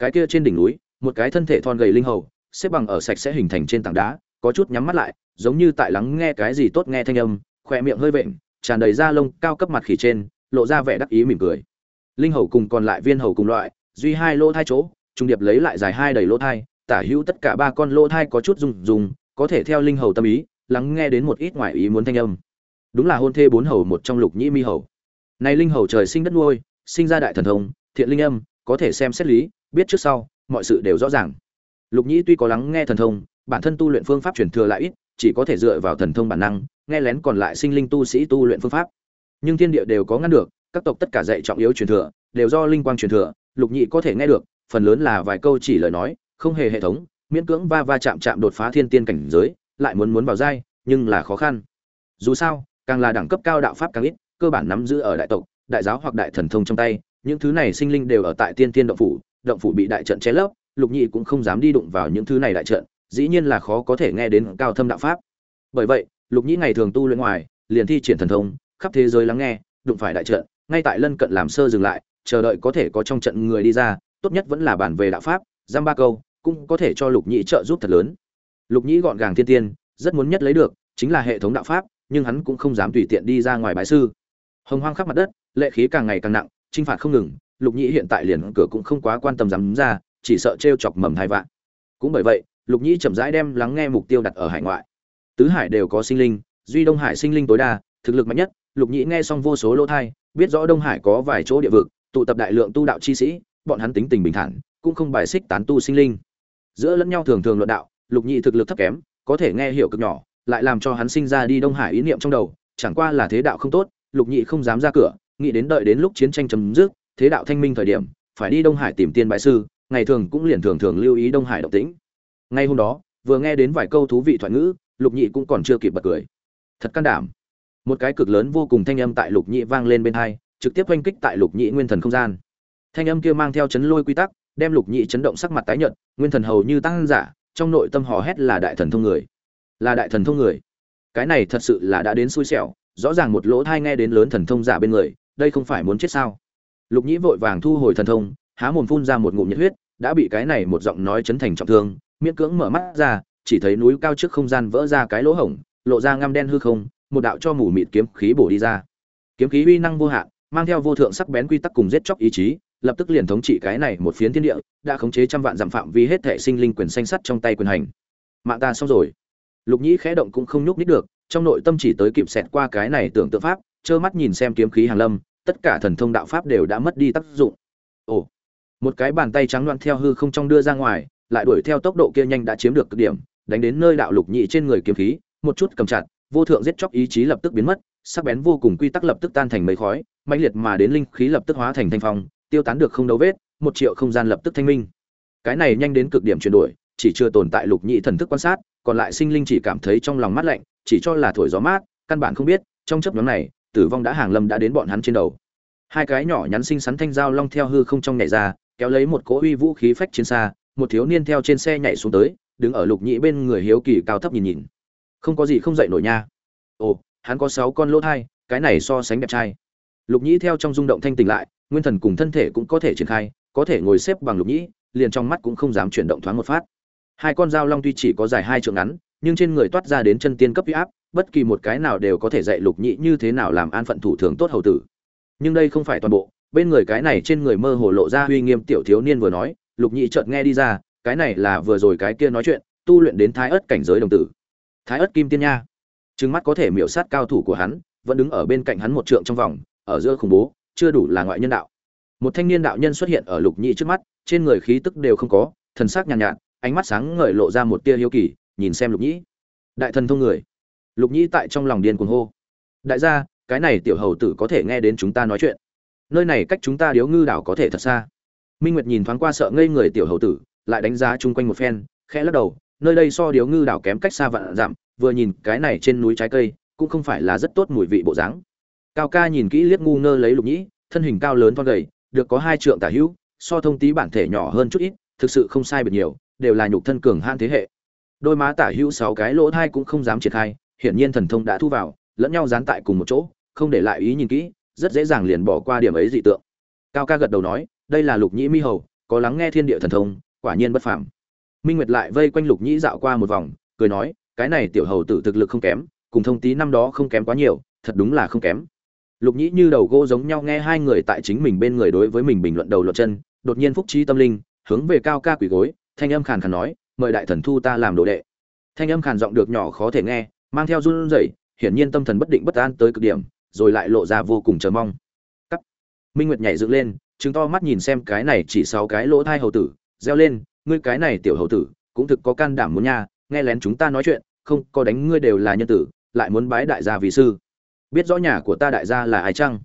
cái kia trên đỉnh núi, một cái thân thể thon gầy linh hầu, xếp bằng ở sạch sẽ hình thành trên tảng đá, có chút nhắm mắt lại, giống như tại lắng nghe cái gì tốt nghe thanh âm, khỏe miệng hơi vện, tràn đầy da lông, cao cấp mặt khỉ trên, lộ ra vẻ đắc ý mỉm cười. Linh hầu cùng còn lại viên hầu cùng loại, duy hai lỗ thai chỗ, trung điệp lấy lại dài hai đầy lỗ thai, tả hữu tất cả ba con lỗ thai có chút rung rung, có thể theo linh hầu tâm ý, lắng nghe đến một ít ngoại ý muốn thanh âm. Đúng là hôn thê bốn hầu một trong lục nhĩ mi hầu. Này linh hầu trời sinh đất nuôi, sinh ra đại thần thông, thiện linh âm, có thể xem xét lý biết trước sau, mọi sự đều rõ ràng. Lục nhĩ tuy có lắng nghe thần thông, bản thân tu luyện phương pháp truyền thừa lại ít, chỉ có thể dựa vào thần thông bản năng, nghe lén còn lại sinh linh tu sĩ tu luyện phương pháp. Nhưng thiên địa đều có ngăn được, các tộc tất cả dạy trọng yếu truyền thừa, đều do linh quang truyền thừa, lục Nhĩ có thể nghe được, phần lớn là vài câu chỉ lời nói, không hề hệ thống, miễn cưỡng va va chạm chạm đột phá thiên tiên cảnh giới, lại muốn muốn vào giai, nhưng là khó khăn. Dù sao, càng là đẳng cấp cao đạo pháp càng ít, cơ bản nắm giữ ở đại tộc, đại giáo hoặc đại thần thông trong tay, những thứ này sinh linh đều ở tại tiên tiên động phủ động phủ bị đại trận che lấp, lục nhị cũng không dám đi đụng vào những thứ này đại trận, dĩ nhiên là khó có thể nghe đến cao thâm đạo pháp. Bởi vậy, lục nhị ngày thường tu luyện ngoài, liền thi triển thần thông, khắp thế giới lắng nghe, đụng phải đại trận, ngay tại lân cận làm sơ dừng lại, chờ đợi có thể có trong trận người đi ra, tốt nhất vẫn là bản về đạo pháp, giam ba câu, cũng có thể cho lục nhị trợ giúp thật lớn. Lục nhị gọn gàng thiên tiên, rất muốn nhất lấy được, chính là hệ thống đạo pháp, nhưng hắn cũng không dám tùy tiện đi ra ngoài bái sư. Hồng hoang khắp mặt đất, lệ khí càng ngày càng nặng, chinh phạt không ngừng lục Nhĩ hiện tại liền cửa cũng không quá quan tâm dám ra, chỉ sợ t chọc mầm hai vạn. Cũng bởi vậy, lục Nhĩ chậm rãi đem lắng nghe mục tiêu đặt ở hải ngoại. Tứ hải đều có sinh linh, duy đông hải sinh linh tối đa, thực lực mạnh nhất, lục Nhĩ nghe xong vô số lỗ thai, biết rõ đông hải có vài chỗ địa vực, tụ tập đại lượng tu đạo chi sĩ, bọn hắn tính tình bình thản, cũng không bài xích tán tu sinh linh. Giữa lẫn nhau thường thường luận đạo, lục nhị thực lực thấp kém, có thể nghe hiểu cực nhỏ, lại làm cho hắn sinh ra đi đông hải ý niệm trong đầu, chẳng qua là thế đạo không tốt, lục nhị không dám ra cửa, nghĩ đến đợi đến lúc chiến tranh chấm dứt thế đạo thanh minh thời điểm, phải đi đông hải tìm tiên bái sư, ngày thường cũng liền thường thường lưu ý đông hải độc tĩnh. Ngay hôm đó, vừa nghe đến vài câu thú vị thoại ngữ, lục nhị cũng còn chưa kịp bật cười. Thật can đảm. Một cái cực lớn vô cùng thanh âm tại lục nhị vang lên bên hai, trực tiếp oanh kích tại lục nhị nguyên thần không gian. Thanh âm kia mang theo chấn lôi quy tắc, đem lục nhị chấn động sắc mặt tái nhợt, nguyên thần hầu như tăng giả, trong nội tâm hò hét là đại thần thông người. Là đại thần thông người. Cái này thật sự là đã đến xui xẻo, rõ ràng một lỗ thai nghe đến lớn thần thông giả bên người, đây không phải muốn chết sao? Lục nhĩ vội vàng thu hồi thần thông, há mồm phun ra một ngụm nhiệt huyết, đã bị cái này một giọng nói chấn thành trọng thương, miễn cưỡng mở mắt ra, chỉ thấy núi cao trước không gian vỡ ra cái lỗ hổng, lộ ra ngăm đen hư không, một đạo cho mù mịt kiếm khí bổ đi ra. Kiếm khí uy năng vô hạn, mang theo vô thượng sắc bén quy tắc cùng giết chóc ý chí, lập tức liền thống trị cái này một phiến thiên địa, đã khống chế trăm vạn giảm phạm vi hết thể sinh linh quyền xanh sắt trong tay quyền hành. Mạng ta xong rồi. Lục nhĩ khẽ động cũng không nhúc nít được, trong nội tâm chỉ tới kịp xẹt qua cái này tưởng tượng pháp, trơ mắt nhìn xem kiếm khí hàng lâm tất cả thần thông đạo pháp đều đã mất đi tác dụng. Ồ, một cái bàn tay trắng loạn theo hư không trong đưa ra ngoài, lại đuổi theo tốc độ kia nhanh đã chiếm được cực điểm, đánh đến nơi đạo lục nhị trên người kiếm khí, một chút cầm chặt, vô thượng giết chóc ý chí lập tức biến mất, sắc bén vô cùng quy tắc lập tức tan thành mấy khói, mãnh liệt mà đến linh khí lập tức hóa thành thanh phong, tiêu tán được không đấu vết, một triệu không gian lập tức thanh minh. Cái này nhanh đến cực điểm chuyển đổi, chỉ chưa tồn tại lục nhị thần thức quan sát, còn lại sinh linh chỉ cảm thấy trong lòng mát lạnh, chỉ cho là thổi gió mát, căn bản không biết, trong chấp nhóm này tử vong đã hàng lâm đã đến bọn hắn trên đầu. Hai cái nhỏ nhắn xinh xắn thanh dao long theo hư không trong nhảy ra, kéo lấy một cỗ uy vũ khí phách chiến xa, một thiếu niên theo trên xe nhảy xuống tới, đứng ở lục nhị bên người hiếu kỳ cao thấp nhìn nhìn. Không có gì không dậy nổi nha. Ồ, hắn có sáu con lỗ thai, cái này so sánh đẹp trai. Lục nhĩ theo trong rung động thanh tỉnh lại, nguyên thần cùng thân thể cũng có thể triển khai, có thể ngồi xếp bằng lục nhĩ liền trong mắt cũng không dám chuyển động thoáng một phát. Hai con dao long tuy chỉ có dài hai trượng ngắn, nhưng trên người toát ra đến chân tiên cấp huy áp bất kỳ một cái nào đều có thể dạy lục nhị như thế nào làm an phận thủ thường tốt hầu tử. Nhưng đây không phải toàn bộ bên người cái này trên người mơ hồ lộ ra uy nghiêm tiểu thiếu niên vừa nói lục nhị chợt nghe đi ra cái này là vừa rồi cái kia nói chuyện tu luyện đến thái ớt cảnh giới đồng tử. Thái ớt kim tiên nha. Trừng mắt có thể miểu sát cao thủ của hắn vẫn đứng ở bên cạnh hắn một trượng trong vòng ở giữa khủng bố chưa đủ là ngoại nhân đạo. Một thanh niên đạo nhân xuất hiện ở lục nhị trước mắt trên người khí tức đều không có thần sắc nhàn nhạt, nhạt ánh mắt sáng ngời lộ ra một tia hiếu kỳ nhìn xem lục nhị. Đại thần thông người lục nhĩ tại trong lòng điên cuồng hô. Đại gia, cái này tiểu hầu tử có thể nghe đến chúng ta nói chuyện. Nơi này cách chúng ta điếu ngư đảo có thể thật xa. Minh nguyệt nhìn thoáng qua sợ ngây người tiểu hầu tử, lại đánh giá chung quanh một phen, khẽ lắc đầu, nơi đây so điếu ngư đảo kém cách xa vạn dặm, vừa nhìn cái này trên núi trái cây, cũng không phải là rất tốt mùi vị bộ dáng. Cao ca nhìn kỹ liếc ngu ngơ lấy lục nhĩ, thân hình cao lớn thon gầy, được có hai trượng tả hữu, so thông tí bản thể nhỏ hơn chút ít, thực sự không sai biệt nhiều, đều là nhục thân cường han thế hệ. Đôi má tả hữu sáu cái lỗ thai cũng không dám triển khai hiển nhiên thần thông đã thu vào, lẫn nhau dán tại cùng một chỗ, không để lại ý nhìn kỹ, rất dễ dàng liền bỏ qua điểm ấy dị tượng. Cao ca gật đầu nói, đây là lục nhĩ mi hầu, có lắng nghe thiên địa thần thông, quả nhiên bất phàm. Minh nguyệt lại vây quanh lục nhĩ dạo qua một vòng, cười nói, cái này tiểu hầu tử thực lực không kém, cùng thông tí năm đó không kém quá nhiều, thật đúng là không kém. Lục nhĩ như đầu gỗ giống nhau nghe hai người tại chính mình bên người đối với mình bình luận đầu lộ chân, đột nhiên phúc trí tâm linh, hướng về cao ca quỷ gối, thanh âm khàn khàn nói, mời đại thần thu ta làm đồ đệ. Thanh âm khàn giọng được nhỏ khó thể nghe mang theo run rẩy, hiển nhiên tâm thần bất định bất an tới cực điểm, rồi lại lộ ra vô cùng chờ mong. Cắt. Minh nguyệt nhảy dựng lên chứng to mắt nhìn xem cái này chỉ sáu cái lỗ thai hầu tử, reo lên, ngươi cái này tiểu hầu tử, cũng thực có can đảm muốn nha, nghe lén chúng ta nói chuyện, không, có đánh ngươi đều là nhân tử, lại muốn bái đại gia vì sư. Biết rõ nhà của ta đại gia là ai chăng?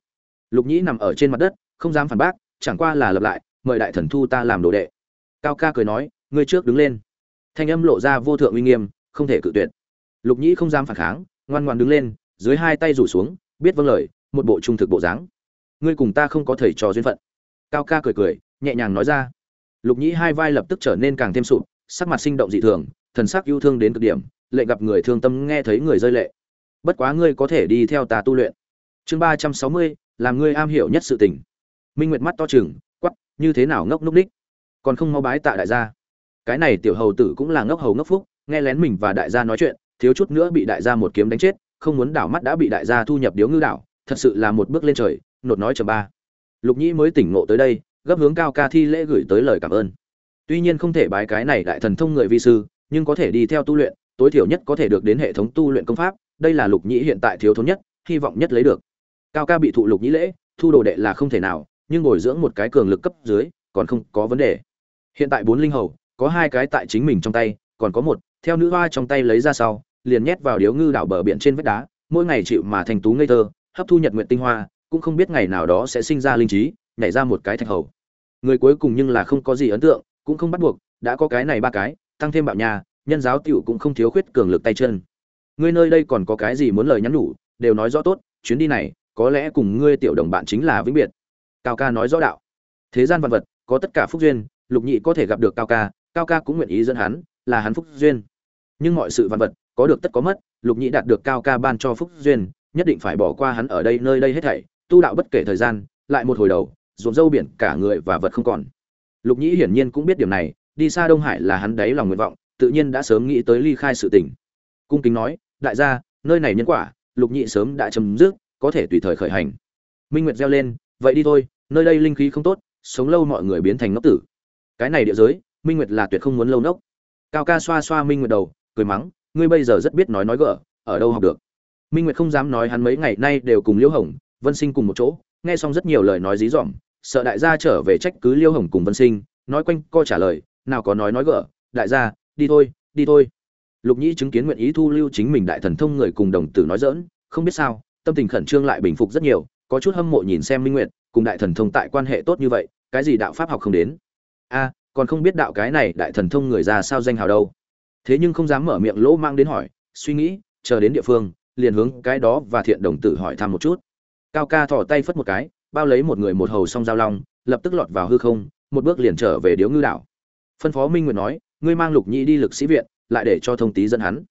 Lục nhĩ nằm ở trên mặt đất, không dám phản bác, chẳng qua là lập lại, mời đại thần thu ta làm đồ đệ. Cao ca cười nói, ngươi trước đứng lên. Thanh âm lộ ra vô thượng uy nghiêm, không thể cự tuyệt lục nhĩ không dám phản kháng, ngoan ngoan đứng lên, dưới hai tay rủ xuống, biết vâng lời, một bộ trung thực bộ dáng. Ngươi cùng ta không có thầy trò duyên phận. Cao ca cười cười, nhẹ nhàng nói ra. Lục nhĩ hai vai lập tức trở nên càng thêm sụp, sắc mặt sinh động dị thường, thần sắc yêu thương đến cực điểm lệ gặp người thương tâm nghe thấy người rơi lệ. Bất quá ngươi có thể đi theo ta tu luyện. Chương ba trăm sáu mươi, làm ngươi am hiểu nhất sự tình. Minh nguyệt mắt to chừng quắp như thế nào ngốc núc ních? Còn không mau bái tạ đại gia. Cái này tiểu hầu tử cũng là ngốc hầu ngốc phúc, nghe lén mình và đại gia nói chuyện thiếu chút nữa bị đại gia một kiếm đánh chết, không muốn đảo mắt đã bị đại gia thu nhập điếu ngư đảo, thật sự là một bước lên trời, nột nói chờ ba. Lục nhĩ mới tỉnh ngộ tới đây, gấp hướng cao ca thi lễ gửi tới lời cảm ơn. Tuy nhiên không thể bái cái này đại thần thông người vi sư, nhưng có thể đi theo tu luyện, tối thiểu nhất có thể được đến hệ thống tu luyện công pháp, đây là lục nhĩ hiện tại thiếu thốn nhất, hy vọng nhất lấy được. Cao ca bị thụ lục nhĩ lễ, thu đồ đệ là không thể nào, nhưng ngồi dưỡng một cái cường lực cấp dưới, còn không có vấn đề. Hiện tại bốn linh hầu, có hai cái tại chính mình trong tay, còn có một theo nữ hoa trong tay lấy ra sau, liền nhét vào điếu ngư đảo bờ biển trên vách đá, mỗi ngày chịu mà thành tú ngây thơ, hấp thu nhật nguyện tinh hoa, cũng không biết ngày nào đó sẽ sinh ra linh trí, nhảy ra một cái thạch hầu. Người cuối cùng nhưng là không có gì ấn tượng, cũng không bắt buộc, đã có cái này ba cái, tăng thêm bạo nhà, nhân giáo tiểu cũng không thiếu khuyết cường lực tay chân. Ngươi nơi đây còn có cái gì muốn lời nhắn nhủ, đều nói rõ tốt, chuyến đi này, có lẽ cùng ngươi tiểu đồng bạn chính là vĩnh biệt. Cao ca nói rõ đạo. Thế gian vật vật, có tất cả phúc duyên, lục nhị có thể gặp được cao ca cao ca cũng nguyện ý dẫn hắn, là hắn phúc duyên nhưng mọi sự vật vật, có được tất có mất, lục Nhĩ đạt được cao ca ban cho phúc duyên, nhất định phải bỏ qua hắn ở đây, nơi đây hết thảy, tu đạo bất kể thời gian, lại một hồi đầu, ruộng dâu biển cả người và vật không còn. Lục nhĩ hiển nhiên cũng biết điểm này, đi xa đông hải là hắn đáy lòng nguyện vọng, tự nhiên đã sớm nghĩ tới ly khai sự tình. Cung kính nói, đại gia, nơi này nhân quả, lục Nhĩ sớm đã chấm dứt, có thể tùy thời khởi hành. Minh nguyệt reo lên, vậy đi thôi, nơi đây linh khí không tốt, sống lâu mọi người biến thành ngốc tử. Cái này địa giới, minh nguyệt là tuyệt không muốn lâu nốc. Cao ca xoa xoa minh nguyệt đầu cười mắng, ngươi bây giờ rất biết nói nói gở, ở đâu học được? Minh nguyệt không dám nói hắn mấy ngày nay đều cùng liễu hồng, vân sinh cùng một chỗ, nghe xong rất nhiều lời nói dí dỏm, sợ đại gia trở về trách cứ liễu hồng cùng vân sinh, nói quanh co trả lời, nào có nói nói gở, đại gia, đi thôi đi thôi. Lục nhĩ chứng kiến nguyện ý thu lưu chính mình đại thần thông người cùng đồng tử nói dỡn không biết sao, tâm tình khẩn trương lại bình phục rất nhiều, có chút hâm mộ nhìn xem minh nguyệt, cùng đại thần thông tại quan hệ tốt như vậy, cái gì đạo pháp học không đến? A, còn không biết đạo cái này đại thần thông người ra sao danh hào đâu thế nhưng không dám mở miệng lỗ mang đến hỏi, suy nghĩ, chờ đến địa phương, liền hướng cái đó và thiện đồng tử hỏi thăm một chút. Cao ca thò tay phất một cái, bao lấy một người một hầu song giao long, lập tức lọt vào hư không, một bước liền trở về điếu ngư đảo. Phân phó minh nguyệt nói, ngươi mang lục nhĩ đi lực sĩ viện, lại để cho thông tý dẫn hắn.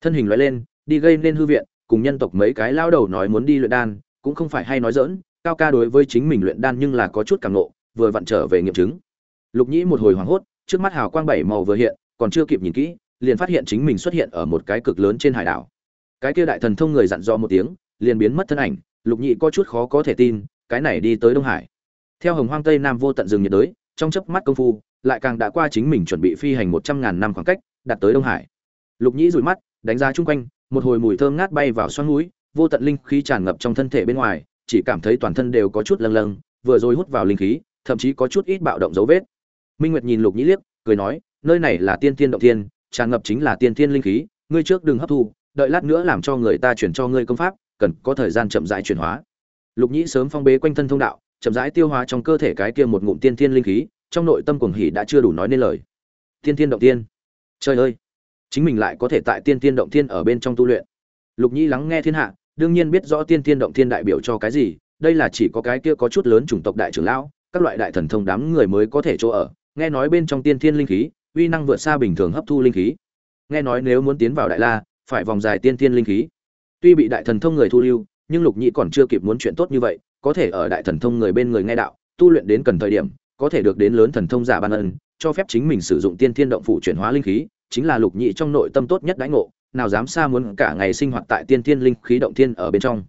Thân hình loại lên, đi gây nên hư viện, cùng nhân tộc mấy cái lao đầu nói muốn đi luyện đan, cũng không phải hay nói dỡn cao ca đối với chính mình luyện đan nhưng là có chút càng nộ, vừa vặn trở về nghiệm chứng. Lục nhĩ một hồi hoảng hốt, trước mắt hào quang bảy màu vừa hiện, còn chưa kịp nhìn kỹ liền phát hiện chính mình xuất hiện ở một cái cực lớn trên hải đảo. Cái kia đại thần thông người dặn dò một tiếng, liền biến mất thân ảnh, lục nhị có chút khó có thể tin, cái này đi tới đông hải. Theo hồng hoang tây nam vô tận rừng nhiệt đới, trong chớp mắt công phu, lại càng đã qua chính mình chuẩn bị phi hành một trăm ngàn năm khoảng cách đặt tới đông hải. Lục nhĩ rủi mắt, đánh giá chung quanh, một hồi mùi thơm ngát bay vào xoắn núi, vô tận linh khí tràn ngập trong thân thể bên ngoài, chỉ cảm thấy toàn thân đều có chút lâng lâng, vừa rồi hút vào linh khí, thậm chí có chút ít bạo động dấu vết. Minh nguyệt nhìn lục nhĩ liếc, cười nói, nơi này là tiên tiên động thiên tràn ngập chính là tiên Thiên linh khí, ngươi trước đừng hấp thu, đợi lát nữa làm cho người ta chuyển cho ngươi công pháp, cần có thời gian chậm rãi chuyển hóa. Lục nhĩ sớm phong bế quanh thân thông đạo, chậm rãi tiêu hóa trong cơ thể cái kia một ngụm tiên Thiên linh khí, trong nội tâm cuồng hỉ đã chưa đủ nói nên lời. Tiên Thiên động tiên. Trời ơi! Chính mình lại có thể tại tiên Thiên động thiên ở bên trong tu luyện. Lục nhĩ lắng nghe thiên hạ, đương nhiên biết rõ tiên Thiên động thiên đại biểu cho cái gì, đây là chỉ có cái kia có chút lớn chủng tộc đại trưởng lão, các loại đại thần thông đám người mới có thể chỗ ở. Nghe nói bên trong tiên thiên linh khí uy năng vượt xa bình thường hấp thu linh khí. Nghe nói nếu muốn tiến vào đại la, phải vòng dài tiên thiên linh khí. Tuy bị đại thần thông người thu lưu, nhưng lục nhĩ còn chưa kịp muốn chuyện tốt như vậy, có thể ở đại thần thông người bên người nghe đạo, tu luyện đến cần thời điểm, có thể được đến lớn thần thông giả ban ân, cho phép chính mình sử dụng tiên thiên động phủ chuyển hóa linh khí, chính là lục nhị trong nội tâm tốt nhất đãi ngộ, nào dám xa muốn cả ngày sinh hoạt tại tiên thiên linh khí động thiên ở bên trong.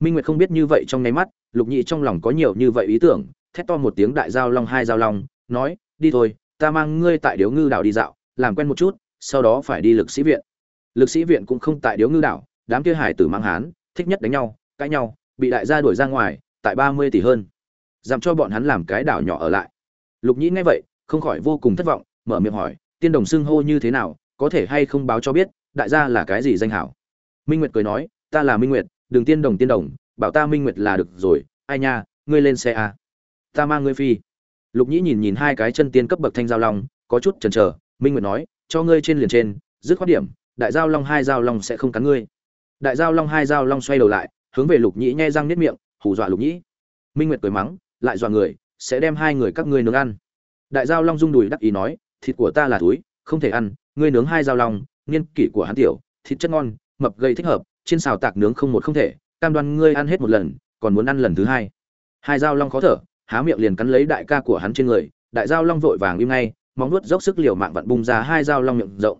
Minh nguyệt không biết như vậy trong ngay mắt, lục nhị trong lòng có nhiều như vậy ý tưởng, thét to một tiếng đại giao long hai giao long, nói, đi thôi ta mang ngươi tại điếu ngư đảo đi dạo, làm quen một chút, sau đó phải đi lực sĩ viện. Lực sĩ viện cũng không tại điếu ngư đảo, đám kia hải tử mang hán, thích nhất đánh nhau, cãi nhau, bị đại gia đuổi ra ngoài, tại ba mươi tỷ hơn. Dám cho bọn hắn làm cái đảo nhỏ ở lại. Lục nhĩ nghe vậy, không khỏi vô cùng thất vọng, mở miệng hỏi, tiên đồng xưng hô như thế nào, có thể hay không báo cho biết, đại gia là cái gì danh hảo? Minh nguyệt cười nói, ta là minh nguyệt, đừng tiên đồng tiên đồng, bảo ta minh nguyệt là được rồi, ai nha, ngươi lên xe à. ta mang ngươi phi lục nhĩ nhìn nhìn hai cái chân tiên cấp bậc thanh giao long, có chút chần chờ, minh nguyệt nói, cho ngươi trên liền trên, dứt khoát điểm, đại giao long hai giao long sẽ không cắn ngươi. Đại giao long hai giao long xoay đầu lại, hướng về lục nhĩ nhai răng nếp miệng, hù dọa lục nhĩ. Minh nguyệt cười mắng, lại dọa người, sẽ đem hai người các ngươi nướng ăn. Đại giao long rung đùi đắc ý nói, thịt của ta là túi, không thể ăn, ngươi nướng hai giao long, niên kỷ của hắn tiểu, thịt chất ngon, mập gây thích hợp, trên xào tạc nướng không một không thể, cam đoan ngươi ăn hết một lần, còn muốn ăn lần thứ hai. Hai giao long khó thở há miệng liền cắn lấy đại ca của hắn trên người, đại giao long vội vàng im ngay, móng nuốt dốc sức liều mạng vặn bung ra hai giao long miệng rộng.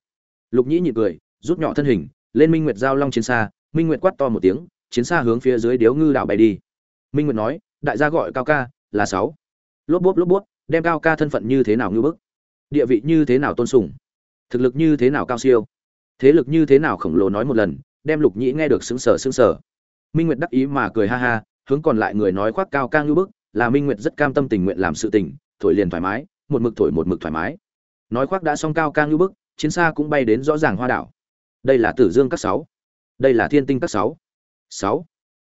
Lục nhĩ nhị cười, rút nhỏ thân hình, lên minh nguyệt giao long chiến xa, minh nguyệt quát to một tiếng, chiến xa hướng phía dưới điếu ngư đảo bay đi. Minh nguyệt nói, đại gia gọi cao ca, là sáu. Lốp bốp lốp bốp, đem cao ca thân phận như thế nào ngư bức? Địa vị như thế nào tôn sùng? Thực lực như thế nào cao siêu? Thế lực như thế nào khổng lồ nói một lần, đem lục nhĩ nghe được sững sờ sững sờ. Minh nguyệt đắc ý mà cười ha ha, hướng còn lại người nói khoác cao ca ngư bức là minh nguyệt rất cam tâm tình nguyện làm sự tình, thổi liền thoải mái, một mực thổi một mực thoải mái. Nói khoác đã xong cao ca ngư bức, chiến xa cũng bay đến rõ ràng hoa đảo. Đây là tử dương các sáu. Đây là thiên tinh các sáu. Sáu.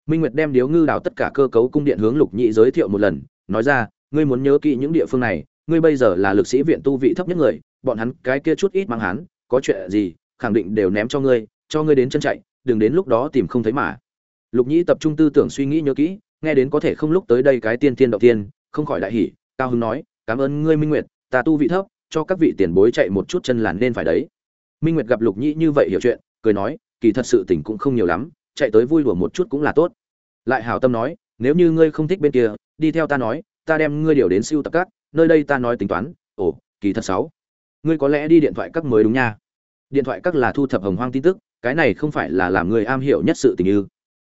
Minh nguyệt đem điếu ngư đảo tất cả cơ cấu cung điện hướng lục nhị giới thiệu một lần, nói ra, ngươi muốn nhớ kỹ những địa phương này, ngươi bây giờ là lực sĩ viện tu vị thấp nhất người, bọn hắn cái kia chút ít mang hắn, có chuyện gì, khẳng định đều ném cho ngươi cho ngươi đến chân chạy, đừng đến lúc đó tìm không thấy mà. Lục nhĩ tập trung tư tưởng suy nghĩ nhớ kỹ nghe đến có thể không lúc tới đây cái tiên tiên động tiên không khỏi đại hỉ, cao hưng nói, cảm ơn ngươi minh nguyệt, ta tu vị thấp, cho các vị tiền bối chạy một chút chân làn nên phải đấy. Minh nguyệt gặp lục nhĩ như vậy hiểu chuyện, cười nói, kỳ thật sự tình cũng không nhiều lắm, chạy tới vui đùa một chút cũng là tốt. Lại hảo tâm nói, nếu như ngươi không thích bên kia, đi theo ta nói, ta đem ngươi điều đến siêu tập các, nơi đây ta nói tính toán, ồ, kỳ thật sáu, ngươi có lẽ đi điện thoại các mới đúng nha. Điện thoại các là thu thập hồng hoang tin tức, cái này không phải là làm người am hiểu nhất sự tình ư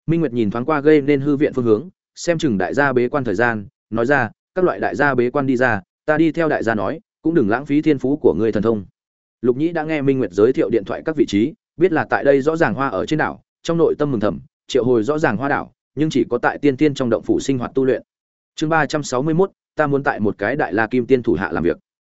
minh nguyệt nhìn thoáng qua gây nên hư viện phương hướng, xem chừng đại gia bế quan thời gian, nói ra, các loại đại gia bế quan đi ra, ta đi theo đại gia nói, cũng đừng lãng phí thiên phú của ngươi thần thông. Lục nhĩ đã nghe minh nguyệt giới thiệu điện thoại các vị trí, biết là tại đây rõ ràng hoa ở trên đảo, trong nội tâm mừng thầm, triệu hồi rõ ràng hoa đảo, nhưng chỉ có tại tiên tiên trong động phủ sinh hoạt tu luyện. Chương ba trăm sáu mươi mốt, ta muốn tại một cái đại la kim tiên thủ hạ làm việc.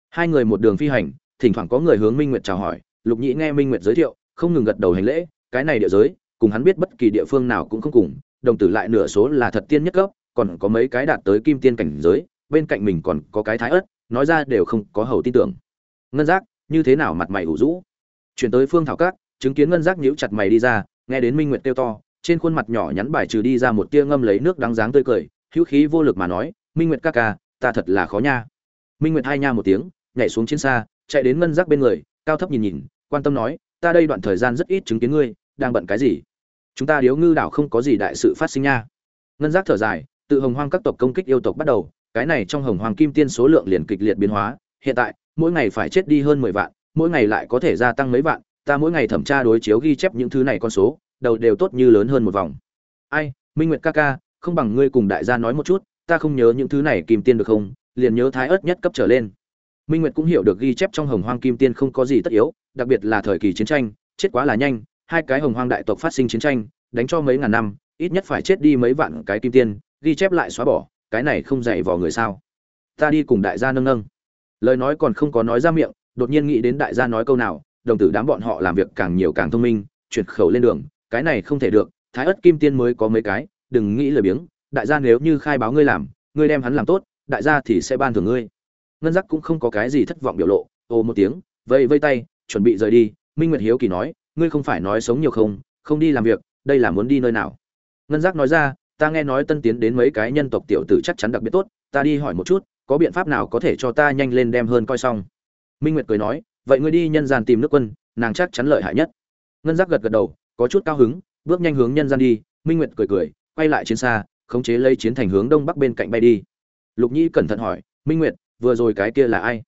Hai người một đường phi hành, thỉnh thoảng có người hướng minh nguyệt chào hỏi, lục nhĩ nghe minh nguyệt giới thiệu, không ngừng gật đầu hành lễ, cái này địa giới cùng hắn biết bất kỳ địa phương nào cũng không cùng, đồng tử lại nửa số là thật tiên nhất cấp, còn có mấy cái đạt tới kim tiên cảnh giới, bên cạnh mình còn có cái thái ớt, nói ra đều không có hầu tin tưởng. Ngân giác, như thế nào mặt mày ủ rũ? Chuyển tới phương thảo các, chứng kiến ngân giác nhíu chặt mày đi ra, nghe đến minh nguyệt kêu to, trên khuôn mặt nhỏ nhắn bài trừ đi ra một tia ngâm lấy nước đáng dáng tươi cười, hữu khí vô lực mà nói, minh nguyệt ca ca, ta thật là khó nha. Minh nguyệt hai nha một tiếng, nhảy xuống chiến xa, chạy đến ngân giác bên người, cao thấp nhìn nhìn, quan tâm nói, ta đây đoạn thời gian rất ít chứng kiến ngươi, đang bận cái gì? Chúng ta điếu ngư đảo không có gì đại sự phát sinh nha. Ngân giác thở dài, tự hồng hoang các tộc công kích yêu tộc bắt đầu, cái này trong hồng hoàng kim tiên số lượng liền kịch liệt biến hóa, hiện tại, mỗi ngày phải chết đi hơn mười vạn, mỗi ngày lại có thể gia tăng mấy vạn, ta mỗi ngày thẩm tra đối chiếu ghi chép những thứ này con số, đầu đều tốt như lớn hơn một vòng. Ai, minh nguyệt ca ca, không bằng ngươi cùng đại gia nói một chút, ta không nhớ những thứ này kim tiên được không, liền nhớ thái ớt nhất cấp trở lên. Minh nguyệt cũng hiểu được ghi chép trong hồng hoang kim tiên không có gì tất yếu, đặc biệt là thời kỳ chiến tranh, chết quá là nhanh hai cái hồng hoang đại tộc phát sinh chiến tranh, đánh cho mấy ngàn năm, ít nhất phải chết đi mấy vạn cái kim tiên, ghi chép lại xóa bỏ, cái này không dạy vò người sao. Ta đi cùng đại gia nâng nâng. Lời nói còn không có nói ra miệng, đột nhiên nghĩ đến đại gia nói câu nào, đồng tử đám bọn họ làm việc càng nhiều càng thông minh, chuyển khẩu lên đường, cái này không thể được, thái ất kim tiên mới có mấy cái, đừng nghĩ lời biếng, đại gia nếu như khai báo ngươi làm, ngươi đem hắn làm tốt, đại gia thì sẽ ban thưởng ngươi. Ngân giác cũng không có cái gì thất vọng biểu lộ, ồ một tiếng vây vây tay, chuẩn bị rời đi, minh nguyệt hiếu kỳ nói ngươi không phải nói sống nhiều không không đi làm việc, đây là muốn đi nơi nào? Ngân giác nói ra, ta nghe nói tân tiến đến mấy cái nhân tộc tiểu tử chắc chắn đặc biệt tốt, ta đi hỏi một chút, có biện pháp nào có thể cho ta nhanh lên đem hơn coi xong? Minh nguyệt cười nói, vậy ngươi đi nhân gian tìm nước quân, nàng chắc chắn lợi hại nhất. Ngân giác gật gật đầu, có chút cao hứng, bước nhanh hướng nhân gian đi, minh nguyệt cười cười, quay lại chiến xa, khống chế lấy chiến thành hướng đông bắc bên cạnh bay đi. Lục nhi cẩn thận hỏi, minh nguyệt, vừa rồi cái kia là ai?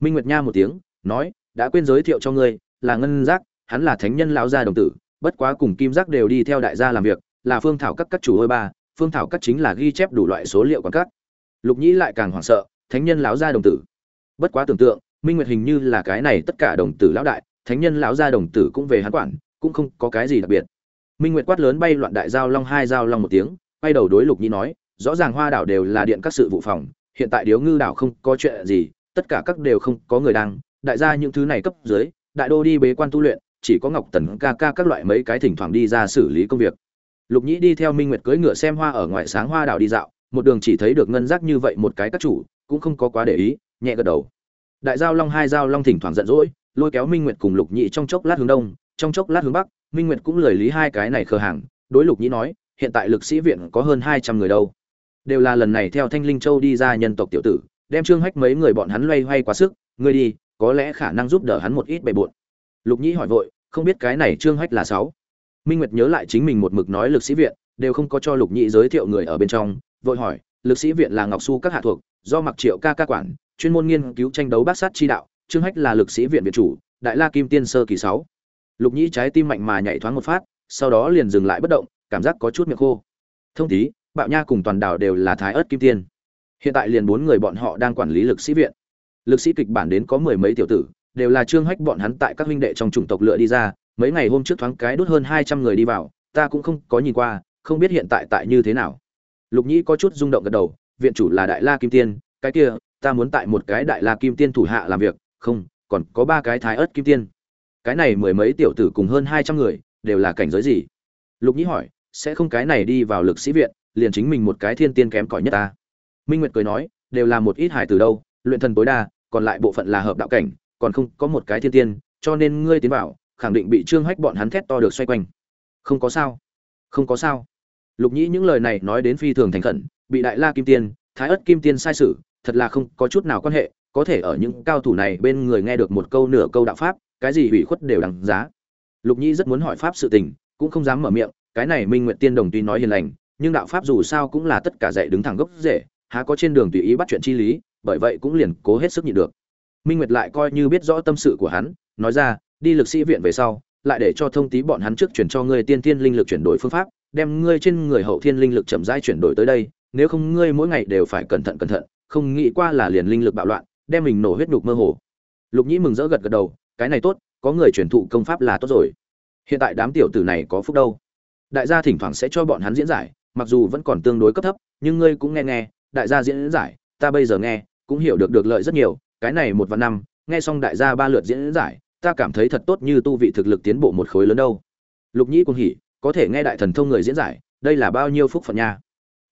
Minh nguyệt nha một tiếng, nói, đã quên giới thiệu cho ngươi, là ngân giác hắn là thánh nhân lão gia đồng tử, bất quá cùng kim giác đều đi theo đại gia làm việc, là phương thảo các các chủ ơi ba, phương thảo các chính là ghi chép đủ loại số liệu quan các. Lục nhĩ lại càng hoảng sợ, thánh nhân lão gia đồng tử. Bất quá tưởng tượng, minh nguyệt hình như là cái này tất cả đồng tử lão đại, thánh nhân lão gia đồng tử cũng về hắn quản, cũng không có cái gì đặc biệt. Minh nguyệt quát lớn bay loạn đại giao long hai giao long một tiếng, quay đầu đối lục nhĩ nói, rõ ràng hoa đảo đều là điện các sự vụ phòng, hiện tại điếu ngư đảo không có chuyện gì, tất cả các đều không có người đang, đại gia những thứ này cấp dưới, đại đô đi bế quan tu luyện chỉ có ngọc tần ca ca các loại mấy cái thỉnh thoảng đi ra xử lý công việc. Lục nhĩ đi theo minh nguyệt cưỡi ngựa xem hoa ở ngoài sáng hoa đảo đi dạo, một đường chỉ thấy được ngân giác như vậy một cái các chủ, cũng không có quá để ý, nhẹ gật đầu. Đại giao long, hai giao long thỉnh thoảng giận dỗi, lôi kéo minh nguyệt cùng lục nhĩ trong chốc lát hướng đông, trong chốc lát hướng bắc, minh nguyệt cũng lời lý hai cái này khờ hàng, đối lục nhĩ nói, hiện tại lực sĩ viện có hơn hai trăm người đâu. Đều là lần này theo thanh linh châu đi ra nhân tộc tiểu tử, đem trương hách mấy người bọn hắn loay hoay quá sức, ngươi đi, có lẽ khả năng giúp đỡ hắn một ít bề bộn. Lục nhĩ hỏi vội không biết cái này trương hách là sáu. Minh nguyệt nhớ lại chính mình một mực nói lực sĩ viện, đều không có cho lục nhị giới thiệu người ở bên trong, vội hỏi, lực sĩ viện là ngọc su các hạ thuộc, do mặc triệu ca ca quản, chuyên môn nghiên cứu tranh đấu bát sát chi đạo, trương hách là lực sĩ viện viện chủ, đại la kim tiên sơ kỳ sáu. Lục nhị trái tim mạnh mà nhảy thoáng một phát, sau đó liền dừng lại bất động, cảm giác có chút miệng khô. Thông tí bạo nha cùng toàn đảo đều là thái ớt kim tiên. Hiện tại liền bốn người bọn họ đang quản lý lực sĩ viện. Lực sĩ kịch bản đến có mười mấy tiểu tử đều là trương hách bọn hắn tại các huynh đệ trong chủng tộc lựa đi ra, mấy ngày hôm trước thoáng cái đốt hơn hai trăm người đi vào, ta cũng không có nhìn qua, không biết hiện tại tại như thế nào. Lục nhĩ có chút rung động gật đầu, viện chủ là đại la kim tiên, cái kia, ta muốn tại một cái đại la kim tiên thủ hạ làm việc, không, còn có ba cái thái ớt kim tiên. Cái này mười mấy tiểu tử cùng hơn hai trăm người, đều là cảnh giới gì? Lục nhĩ hỏi, sẽ không cái này đi vào lực sĩ viện, liền chính mình một cái thiên tiên kém cỏi nhất ta. Minh nguyệt cười nói, đều là một ít hải từ đâu, luyện thần tối đa, còn lại bộ phận là hợp đạo cảnh còn không có một cái thiên tiên, cho nên ngươi tiến vào, khẳng định bị trương hách bọn hắn thét to được xoay quanh. Không có sao. Không có sao. Lục nhĩ những lời này nói đến phi thường thành khẩn, bị đại la kim tiên, thái ất kim tiên sai sử, thật là không có chút nào quan hệ, có thể ở những cao thủ này bên người nghe được một câu nửa câu đạo pháp, cái gì hủy khuất đều đằng giá. Lục nhĩ rất muốn hỏi pháp sự tình, cũng không dám mở miệng, cái này minh nguyện tiên đồng tuy nói hiền lành, nhưng đạo pháp dù sao cũng là tất cả dạy đứng thẳng gốc rễ, há có trên đường tùy ý bắt chuyện chi lý, bởi vậy cũng liền cố hết sức nhịn được minh nguyệt lại coi như biết rõ tâm sự của hắn, nói ra, đi lực sĩ viện về sau, lại để cho thông tí bọn hắn trước chuyển cho ngươi tiên thiên linh lực chuyển đổi phương pháp, đem ngươi trên người hậu thiên linh lực chậm rãi chuyển đổi tới đây, nếu không ngươi mỗi ngày đều phải cẩn thận cẩn thận, không nghĩ qua là liền linh lực bạo loạn, đem mình nổ huyết nhục mơ hồ. Lục nhĩ mừng rỡ gật gật đầu, cái này tốt, có người truyền thụ công pháp là tốt rồi. Hiện tại đám tiểu tử này có phúc đâu. Đại gia thỉnh thoảng sẽ cho bọn hắn diễn giải, mặc dù vẫn còn tương đối cấp thấp, nhưng ngươi cũng nghe nghe, đại gia diễn giải, ta bây giờ nghe, cũng hiểu được được lợi rất nhiều cái này một vạn năm, nghe xong đại gia ba lượt diễn giải, ta cảm thấy thật tốt như tu vị thực lực tiến bộ một khối lớn đâu. Lục nhĩ cũng hỉ có thể nghe đại thần thông người diễn giải, đây là bao nhiêu phúc phận nha.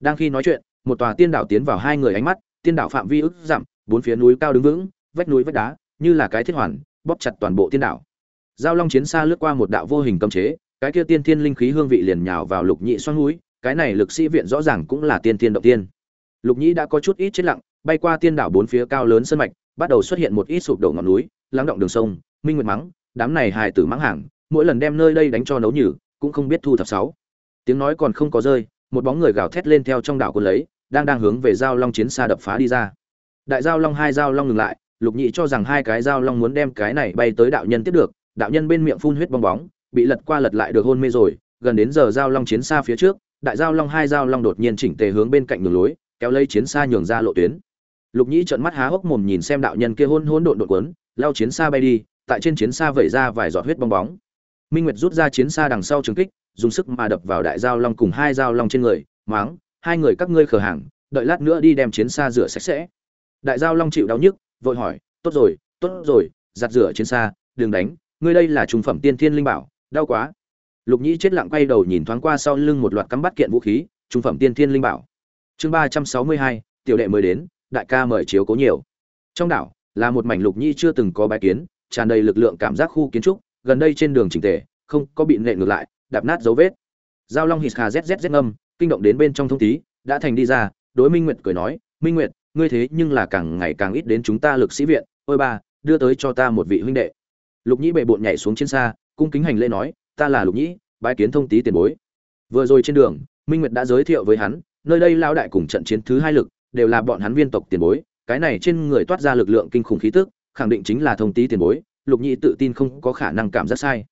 Đang khi nói chuyện, một tòa tiên đảo tiến vào hai người ánh mắt, tiên đảo phạm vi ức dặm, bốn phía núi cao đứng vững, vách núi vách đá, như là cái thiết hoàn, bóp chặt toàn bộ tiên đảo. Giao long chiến xa lướt qua một đạo vô hình cấm chế, cái kia tiên thiên linh khí hương vị liền nhào vào lục nhị xoắn núi, cái này lực sĩ viện rõ ràng cũng là tiên thiên động tiên. Lục nhị đã có chút ít chết lặng, bay qua tiên đảo bốn phía cao lớn sân mạch bắt đầu xuất hiện một ít sụp đổ ngọn núi, lắng động đường sông, minh nguyệt mắng, đám này hài tử mắng hàng, mỗi lần đem nơi đây đánh cho nấu nhử cũng không biết thu thập sáu. Tiếng nói còn không có rơi, một bóng người gào thét lên theo trong đảo quân lấy, đang đang hướng về giao long chiến xa đập phá đi ra. Đại giao long hai giao long ngừng lại, lục nhị cho rằng hai cái giao long muốn đem cái này bay tới đạo nhân tiếp được, đạo nhân bên miệng phun huyết bong bóng, bị lật qua lật lại được hôn mê rồi, gần đến giờ giao long chiến xa phía trước, đại giao long hai giao long đột nhiên chỉnh tề hướng bên cạnh đường lối, kéo lấy chiến xa nhường ra lộ tuyến lục nhĩ trợn mắt há hốc mồm nhìn xem đạo nhân kia hôn hôn độn độn quấn lao chiến xa bay đi, tại trên chiến xa vẩy ra vài giọt huyết bong bóng. Minh nguyệt rút ra chiến xa đằng sau trường kích, dùng sức mà đập vào đại giao long cùng hai giao long trên người, máng, hai người các ngươi khờ hàng, đợi lát nữa đi đem chiến xa rửa sạch sẽ. Đại giao long chịu đau nhức, vội hỏi, tốt rồi tốt rồi, giặt rửa chiến xa, đừng đánh, ngươi đây là trung phẩm tiên thiên linh bảo, đau quá. Lục nhĩ chết lặng quay đầu nhìn thoáng qua sau lưng một loạt cắm bắt kiện vũ khí, trung phẩm tiên thiên linh bảo. Chương ba trăm sáu mươi hai, tiểu đệ mới đến đại ca mời chiếu cố nhiều. Trong đảo, là một mảnh lục nhi chưa từng có bái kiến, tràn đầy lực lượng cảm giác khu kiến trúc, gần đây trên đường chỉnh tề, không có bị nệ ngược lại, đạp nát dấu vết. Giao long hít hà zzz ngâm, kinh động đến bên trong thông tí đã thành đi ra, đối minh nguyệt cười nói, minh nguyệt, ngươi thế nhưng là càng ngày càng ít đến chúng ta lực sĩ viện, ôi ba, đưa tới cho ta một vị huynh đệ. Lục nhĩ bệ bộn nhảy xuống trên xa, cung kính hành lễ nói, ta là lục nhĩ, bái kiến thông tí tiền bối. Vừa rồi trên đường, minh nguyệt đã giới thiệu với hắn, nơi đây lao đại cùng trận chiến thứ hai lực đều là bọn hắn viên tộc tiền bối, cái này trên người toát ra lực lượng kinh khủng khí tức, khẳng định chính là thông tí tiền bối, lục nhĩ tự tin không có khả năng cảm giác sai.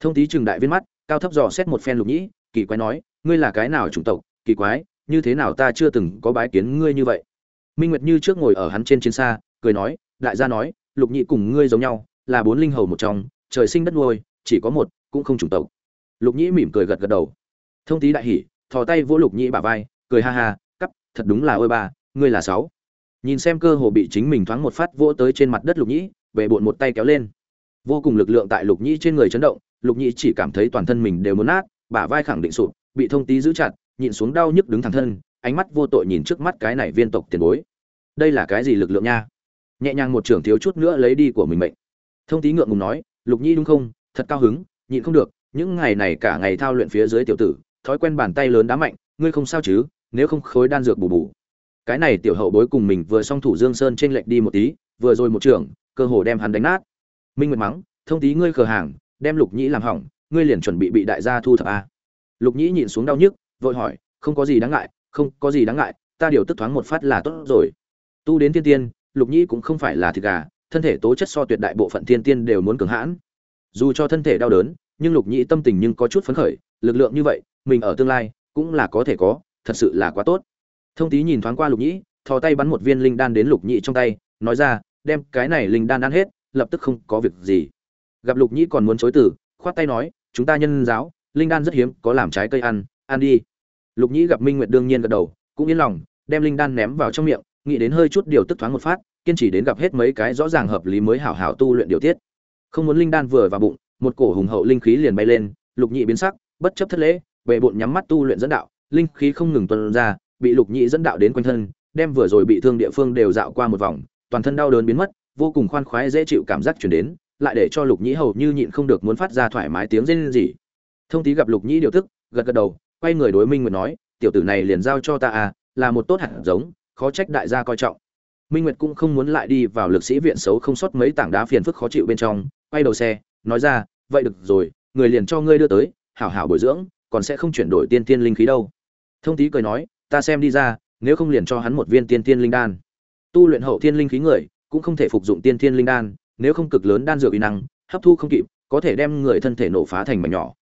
Thông tí trừng đại viên mắt, cao thấp dò xét một phen lục nhĩ, kỳ quái nói, ngươi là cái nào chủng tộc? Kỳ quái, như thế nào ta chưa từng có bái kiến ngươi như vậy? Minh nguyệt như trước ngồi ở hắn trên chiến xa, cười nói, đại gia nói, lục nhĩ cùng ngươi giống nhau, là bốn linh hầu một trong, trời sinh đất nuôi, chỉ có một, cũng không chủng tộc. Lục nhĩ mỉm cười gật gật đầu. Thông tí đại hỉ, thò tay vỗ lục nhĩ bả vai, cười ha ha, cắp, thật đúng là ôi ba ngươi là sáu. Nhìn xem cơ hồ bị chính mình thoáng một phát vỗ tới trên mặt đất lục nhĩ về bộn một tay kéo lên. Vô cùng lực lượng tại lục nhĩ trên người chấn động, lục nhĩ chỉ cảm thấy toàn thân mình đều muốn nát, bả vai khẳng định sụp, bị thông tí giữ chặt, nhịn xuống đau nhức đứng thẳng thân, ánh mắt vô tội nhìn trước mắt cái này viên tộc tiền bối. Đây là cái gì lực lượng nha? Nhẹ nhàng một trưởng thiếu chút nữa lấy đi của mình mệnh. Thông tí ngượng ngùng nói, lục nhĩ đúng không? Thật cao hứng, nhịn không được, những ngày này cả ngày thao luyện phía dưới tiểu tử, thói quen bàn tay lớn đá mạnh, ngươi không sao chứ? Nếu không khối đan dược bù bù cái này tiểu hậu bối cùng mình vừa xong thủ dương sơn trên lệch đi một tí, vừa rồi một trưởng, cơ hồ đem hắn đánh nát. Minh nguyệt mắng, thông tí ngươi khờ hàng, đem lục nhĩ làm hỏng, ngươi liền chuẩn bị bị đại gia thu thập a. Lục nhĩ nhìn xuống đau nhức, vội hỏi, không có gì đáng ngại, không có gì đáng ngại, ta điều tức thoáng một phát là tốt rồi. Tu đến thiên tiên, lục nhĩ cũng không phải là thịt gà, thân thể tố chất so tuyệt đại bộ phận thiên tiên đều muốn cường hãn. Dù cho thân thể đau đớn, nhưng lục nhĩ tâm tình nhưng có chút phấn khởi, lực lượng như vậy, mình ở tương lai cũng là có thể có, thật sự là quá tốt thông tý nhìn thoáng qua lục nhĩ, thò tay bắn một viên linh đan đến lục nhĩ trong tay, nói ra, đem cái này linh đan ăn hết, lập tức không có việc gì. Gặp lục nhĩ còn muốn chối từ, khoát tay nói, chúng ta nhân giáo, linh đan rất hiếm, có làm trái cây ăn ăn đi. Lục nhĩ gặp minh nguyệt đương nhiên gật đầu, cũng yên lòng, đem linh đan ném vào trong miệng, nghĩ đến hơi chút điều tức thoáng một phát, kiên trì đến gặp hết mấy cái rõ ràng hợp lý mới hảo hảo tu luyện điều tiết. Không muốn linh đan vừa vào bụng, một cổ hùng hậu linh khí liền bay lên, lục nhĩ biến sắc, bất chấp thất lễ bệ bụng nhắm mắt tu luyện dẫn đạo, linh khí không ngừng tuần ra bị lục nhĩ dẫn đạo đến quanh thân, đem vừa rồi bị thương địa phương đều dạo qua một vòng, toàn thân đau đớn biến mất, vô cùng khoan khoái dễ chịu cảm giác chuyển đến, lại để cho lục nhĩ hầu như nhịn không được muốn phát ra thoải mái tiếng rên rỉ. Thông tý gặp lục nhĩ điều tức, gật gật đầu, quay người đối minh nguyệt nói, tiểu tử này liền giao cho ta à là một tốt hạt giống, khó trách đại gia coi trọng. Minh nguyệt cũng không muốn lại đi vào lực sĩ viện xấu không sót mấy tảng đá phiền phức khó chịu bên trong, quay đầu xe, nói ra, vậy được rồi, người liền cho ngươi đưa tới, hảo hảo bồi dưỡng, còn sẽ không chuyển đổi tiên tiên linh khí đâu. Thông tý cười nói ta xem đi ra, nếu không liền cho hắn một viên tiên tiên linh đan. Tu luyện hậu thiên linh khí người, cũng không thể phục dụng tiên tiên linh đan, nếu không cực lớn đan dược uy năng, hấp thu không kịp, có thể đem người thân thể nổ phá thành mảnh nhỏ.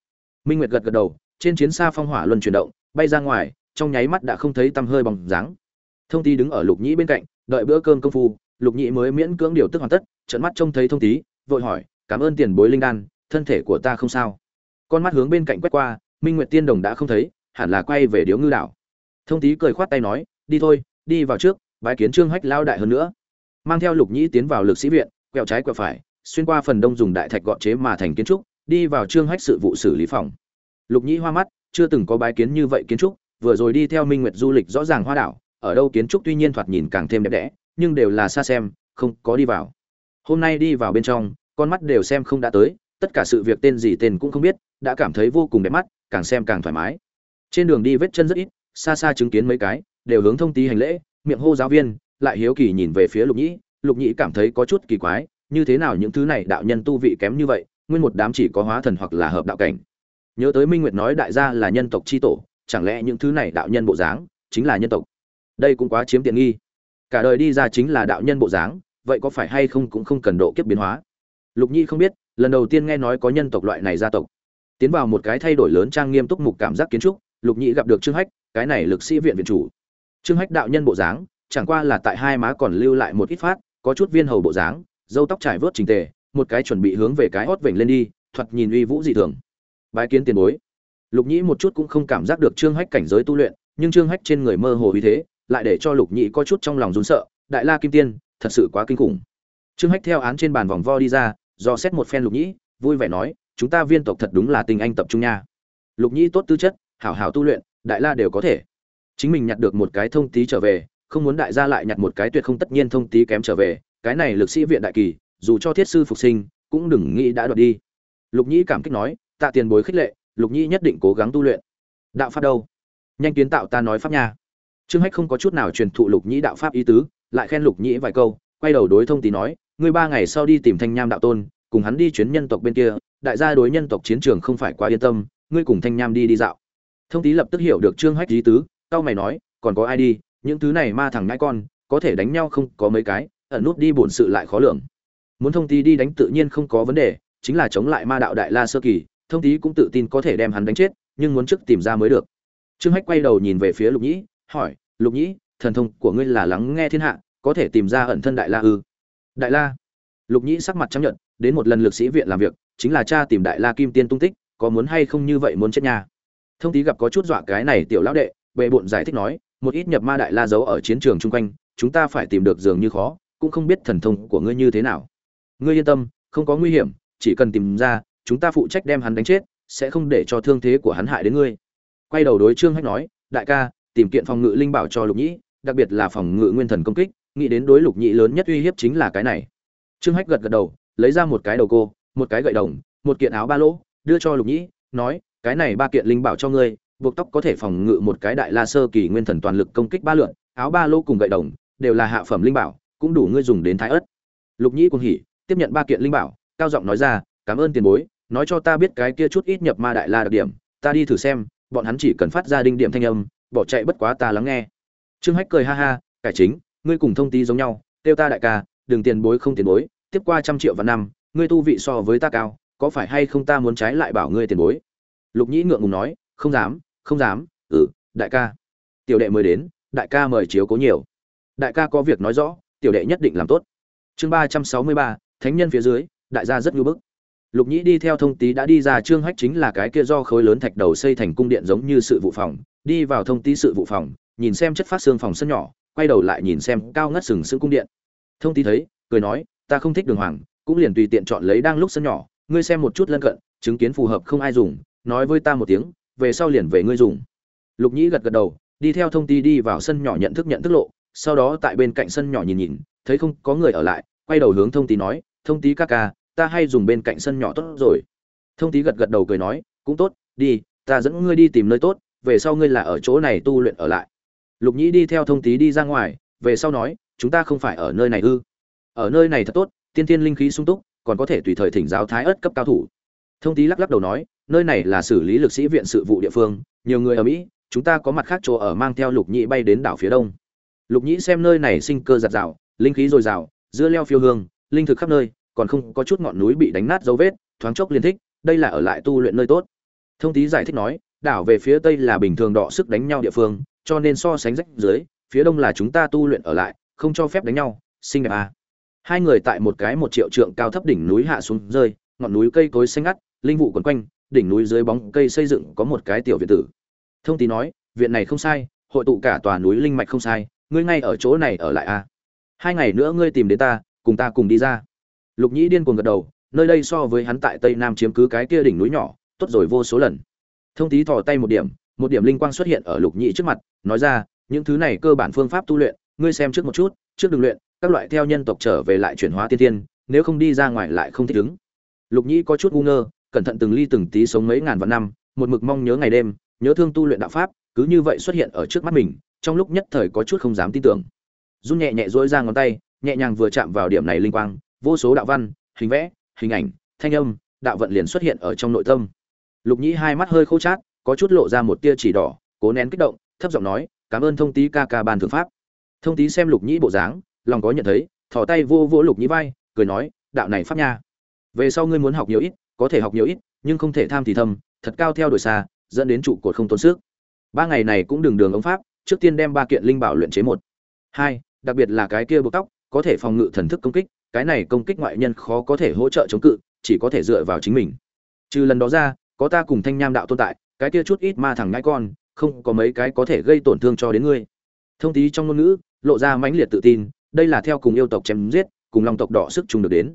Minh nguyệt gật gật đầu, trên chiến xa phong hỏa luân chuyển động, bay ra ngoài, trong nháy mắt đã không thấy tăm hơi bóng dáng. Thông tý đứng ở lục nhĩ bên cạnh, đợi bữa cơm công phu, lục nhĩ mới miễn cưỡng điều tức hoàn tất trận mắt trông thấy thông tý vội hỏi, cảm ơn tiền bối linh đan, thân thể của ta không sao? Con mắt hướng bên cạnh quét qua, minh nguyệt tiên đồng đã không thấy, hẳn là quay về điếu ngư đảo thông tý cười khoát tay nói, đi thôi, đi vào trước, bái kiến trương hách lao đại hơn nữa. Mang theo lục nhĩ tiến vào lực sĩ viện, quẹo trái quẹo phải, xuyên qua phần đông dùng đại thạch gọn chế mà thành kiến trúc, đi vào trương hách sự vụ xử lý phòng. Lục nhĩ hoa mắt, chưa từng có bái kiến như vậy kiến trúc, vừa rồi đi theo minh nguyệt du lịch rõ ràng hoa đảo, ở đâu kiến trúc tuy nhiên thoạt nhìn càng thêm đẹp đẽ, nhưng đều là xa xem, không có đi vào. Hôm nay đi vào bên trong, con mắt đều xem không đã tới, tất cả sự việc tên gì tên cũng không biết, đã cảm thấy vô cùng đẹp mắt, càng xem càng thoải mái. Trên đường đi vết chân rất ít xa xa chứng kiến mấy cái, đều hướng thông tí hành lễ, miệng hô giáo viên, lại hiếu kỳ nhìn về phía lục nhĩ. Lục nhĩ cảm thấy có chút kỳ quái, như thế nào những thứ này đạo nhân tu vị kém như vậy, nguyên một đám chỉ có hóa thần hoặc là hợp đạo cảnh. Nhớ tới minh nguyệt nói đại gia là nhân tộc c h i tổ, chẳng lẽ những thứ này đạo nhân bộ dáng chính là nhân tộc? Đây cũng quá chiếm tiện nghi. Cả đời đi ra chính là đạo nhân bộ dáng, vậy có phải hay không cũng không cần độ kiếp biến hóa? Lục nhi không biết, lần đầu tiên nghe nói có nhân tộc loại này gia tộc. Tiến vào một cái thay đổi lớn trang nghiêm túc mục cảm giác kiến trúc, lục nhĩ gặp được trương hách cái này lực sĩ viện viện chủ. Trương hách đạo nhân bộ dáng, chẳng qua là tại hai má còn lưu lại một ít phát, có chút viên hầu bộ dáng dâu tóc trải vớt trình tề, một cái chuẩn bị hướng về cái hót vểnh lên đi, thoạt nhìn uy vũ dị thường. Bái kiến tiền bối. Lục nhĩ một chút cũng không cảm giác được trương hách cảnh giới tu luyện, nhưng trương hách trên người mơ hồ uy thế, lại để cho lục nhĩ có chút trong lòng rún sợ, đại la kim tiên, thật sự quá kinh khủng. Trương hách theo án trên bàn vòng vo đi ra, do xét một phen lục nhĩ, vui vẻ nói, chúng ta viên tộc thật đúng là tình anh tập trung nha. Lục nhĩ tốt tư chất, hảo hảo tu luyện đại la đều có thể. Chính mình nhặt được một cái thông tí trở về, không muốn đại gia lại nhặt một cái tuyệt không tất nhiên thông tí kém trở về, cái này lực sĩ viện đại kỳ, dù cho thiết sư phục sinh, cũng đừng nghĩ đã đoạt đi. Lục nhĩ cảm kích nói, tạ tiền bối khích lệ, lục nhĩ nhất định cố gắng tu luyện. Đạo pháp đâu? Nhanh kiến tạo ta nói pháp nha. Trương hách không có chút nào truyền thụ lục nhĩ đạo pháp ý tứ, lại khen lục nhĩ vài câu, quay đầu đối thông tí nói, ngươi ba ngày sau đi tìm thanh nham đạo tôn, cùng hắn đi chuyến nhân tộc bên kia, đại gia đối nhân tộc chiến trường không phải quá yên tâm, ngươi cùng thanh nham đi đi dạo thông tý lập tức hiểu được trương hách lý tứ tao mày nói, còn có ai đi? Những thứ này ma thằng ngãi con, có thể đánh nhau không? Có mấy cái, ẩn nút đi bổn sự lại khó lường. Muốn thông tý đi đánh tự nhiên không có vấn đề, chính là chống lại ma đạo đại la sơ kỳ, thông tý cũng tự tin có thể đem hắn đánh chết, nhưng muốn trước tìm ra mới được. Trương hách quay đầu nhìn về phía lục nhĩ, hỏi, lục nhĩ, thần thông của ngươi là lắng nghe thiên hạ, có thể tìm ra ẩn thân đại la ư? Đại la? Lục nhĩ sắc mặt chấp nhận đến một lần lực sĩ viện làm việc, chính là cha tìm đại la kim tiên tung tích, có muốn hay không như vậy muốn chết nhà thông tí gặp có chút dọa cái này tiểu lão đệ bệ bộn giải thích nói, một ít nhập ma đại la giấu ở chiến trường chung quanh, chúng ta phải tìm được dường như khó, cũng không biết thần thông của ngươi như thế nào. Ngươi yên tâm, không có nguy hiểm, chỉ cần tìm ra, chúng ta phụ trách đem hắn đánh chết, sẽ không để cho thương thế của hắn hại đến ngươi. Quay đầu đối trương hách nói, đại ca, tìm kiện phòng ngự linh bảo cho lục nhĩ, đặc biệt là phòng ngự nguyên thần công kích, nghĩ đến đối lục nhĩ lớn nhất uy hiếp chính là cái này. Trương hách gật gật đầu, lấy ra một cái đầu cô, một cái gậy đồng, một kiện áo ba lỗ, đưa cho lục nhĩ, nói cái này ba kiện linh bảo cho ngươi, buộc tóc có thể phòng ngự một cái đại la sơ kỳ nguyên thần toàn lực công kích ba lượn, áo ba lỗ cùng gậy đồng, đều là hạ phẩm linh bảo, cũng đủ ngươi dùng đến thái ớt. Lục nhĩ cùng hỉ, tiếp nhận ba kiện linh bảo, cao giọng nói ra, cảm ơn tiền bối, nói cho ta biết cái kia chút ít nhập ma đại la đặc điểm, ta đi thử xem, bọn hắn chỉ cần phát ra đinh điểm thanh âm, bỏ chạy bất quá ta lắng nghe. Trương hách cười ha ha, cải chính, ngươi cùng thông tí giống nhau, kêu ta đại ca, đừng tiền bối không tiền bối, tiếp qua trăm triệu và năm, ngươi tu vị so với ta cao, có phải hay không ta muốn trái lại bảo ngươi tiền bối? Lục nhĩ ngượng ngùng nói, không dám không dám ừ đại ca. Tiểu đệ mới đến, đại ca mời chiếu cố nhiều. Đại ca có việc nói rõ, tiểu đệ nhất định làm tốt. Chương ba trăm sáu mươi ba, thánh nhân phía dưới, đại gia rất ngưỡng bức. Lục nhĩ đi theo thông tý đã đi ra trương hách chính là cái kia do khối lớn thạch đầu xây thành cung điện giống như sự vụ phòng, đi vào thông tý sự vụ phòng, nhìn xem chất phát xương phòng sân nhỏ, quay đầu lại nhìn xem cao ngất sừng sững cung điện. Thông tý thấy, cười nói, ta không thích đường hoàng, cũng liền tùy tiện chọn lấy đang lúc sân nhỏ, ngươi xem một chút lân cận, chứng kiến phù hợp không ai dùng nói với ta một tiếng, về sau liền về ngươi dùng. Lục nhĩ gật gật đầu, đi theo thông tý đi vào sân nhỏ nhận thức nhận thức lộ, sau đó tại bên cạnh sân nhỏ nhìn nhìn, thấy không có người ở lại, quay đầu hướng thông tý nói, thông tý ca ca, ta hay dùng bên cạnh sân nhỏ tốt rồi. Thông tý gật gật đầu cười nói, cũng tốt, đi, ta dẫn ngươi đi tìm nơi tốt, về sau ngươi là ở chỗ này tu luyện ở lại. Lục nhĩ đi theo thông tý đi ra ngoài, về sau nói, chúng ta không phải ở nơi này ư? Ở nơi này thật tốt, tiên tiên linh khí sung túc, còn có thể tùy thời thỉnh giáo thái ớt cấp cao thủ. Thông tý lắc lắc đầu nói nơi này là xử lý lực sĩ viện sự vụ địa phương, nhiều người ở mỹ, chúng ta có mặt khác chỗ ở mang theo lục nhĩ bay đến đảo phía đông lục nhĩ xem nơi này sinh cơ giạt rào, linh khí dồi dào, dưa leo phiêu hương, linh thực khắp nơi, còn không có chút ngọn núi bị đánh nát dấu vết, thoáng chốc liên thích, đây là ở lại tu luyện nơi tốt thông tý giải thích nói, đảo về phía tây là bình thường đọ sức đánh nhau địa phương, cho nên so sánh rách dưới, phía đông là chúng ta tu luyện ở lại, không cho phép đánh nhau, xinh đẹp à. hai người tại một cái một triệu trượng cao thấp đỉnh núi hạ xuống rơi, ngọn núi cây cối xanh ngắt, linh vụ quấn quanh đỉnh núi dưới bóng cây xây dựng có một cái tiểu viện tử. Thông tý nói, viện này không sai, hội tụ cả tòa núi linh mạch không sai, ngươi ngay ở chỗ này ở lại à. hai ngày nữa ngươi tìm đến ta, cùng ta cùng đi ra. Lục nhĩ điên cuồng gật đầu, nơi đây so với hắn tại tây nam chiếm cứ cái kia đỉnh núi nhỏ, tốt rồi vô số lần. Thông tý thò tay một điểm một điểm linh quang xuất hiện ở lục nhĩ trước mặt, nói ra, những thứ này cơ bản phương pháp tu luyện, ngươi xem trước một chút, trước đừng luyện, các loại theo nhân tộc trở về lại chuyển hóa tiên tiên, nếu không đi ra ngoài lại không thích ứng. Lục nhĩ có chút ngu ngơ cẩn thận từng ly từng tí sống mấy ngàn vạn năm, một mực mong nhớ ngày đêm, nhớ thương tu luyện đạo pháp, cứ như vậy xuất hiện ở trước mắt mình, trong lúc nhất thời có chút không dám tin tưởng. Run nhẹ nhẹ dỗi ra ngón tay, nhẹ nhàng vừa chạm vào điểm này linh quang, vô số đạo văn, hình vẽ, hình ảnh, thanh âm, đạo vận liền xuất hiện ở trong nội tâm. Lục nhĩ hai mắt hơi khô chát, có chút lộ ra một tia chỉ đỏ, cố nén kích động, thấp giọng nói, cảm ơn thông tý ca ca ban thượng pháp. Thông tý xem lục nhĩ bộ dáng, lòng có nhận thấy, thò tay vô vô lục nhĩ vai, cười nói, đạo này pháp nha về sau ngươi muốn học nhiều ít, có thể học nhiều ít, nhưng không thể tham thì thầm, thật cao theo đuổi xa, dẫn đến trụ cột không tốn sức. Ba ngày này cũng đừng đường ống pháp, trước tiên đem ba kiện linh bảo luyện chế một. Hai, đặc biệt là cái kia buộc tóc, có thể phòng ngự thần thức công kích, cái này công kích ngoại nhân khó có thể hỗ trợ chống cự, chỉ có thể dựa vào chính mình. Trừ lần đó ra, có ta cùng thanh nham đạo tồn tại, cái kia chút ít ma thẳng ngãi con, không có mấy cái có thể gây tổn thương cho đến ngươi. Thông tí trong ngôn ngữ, lộ ra mãnh liệt tự tin, đây là theo cùng yêu tộc chém giết, cùng long tộc đỏ sức chung được đến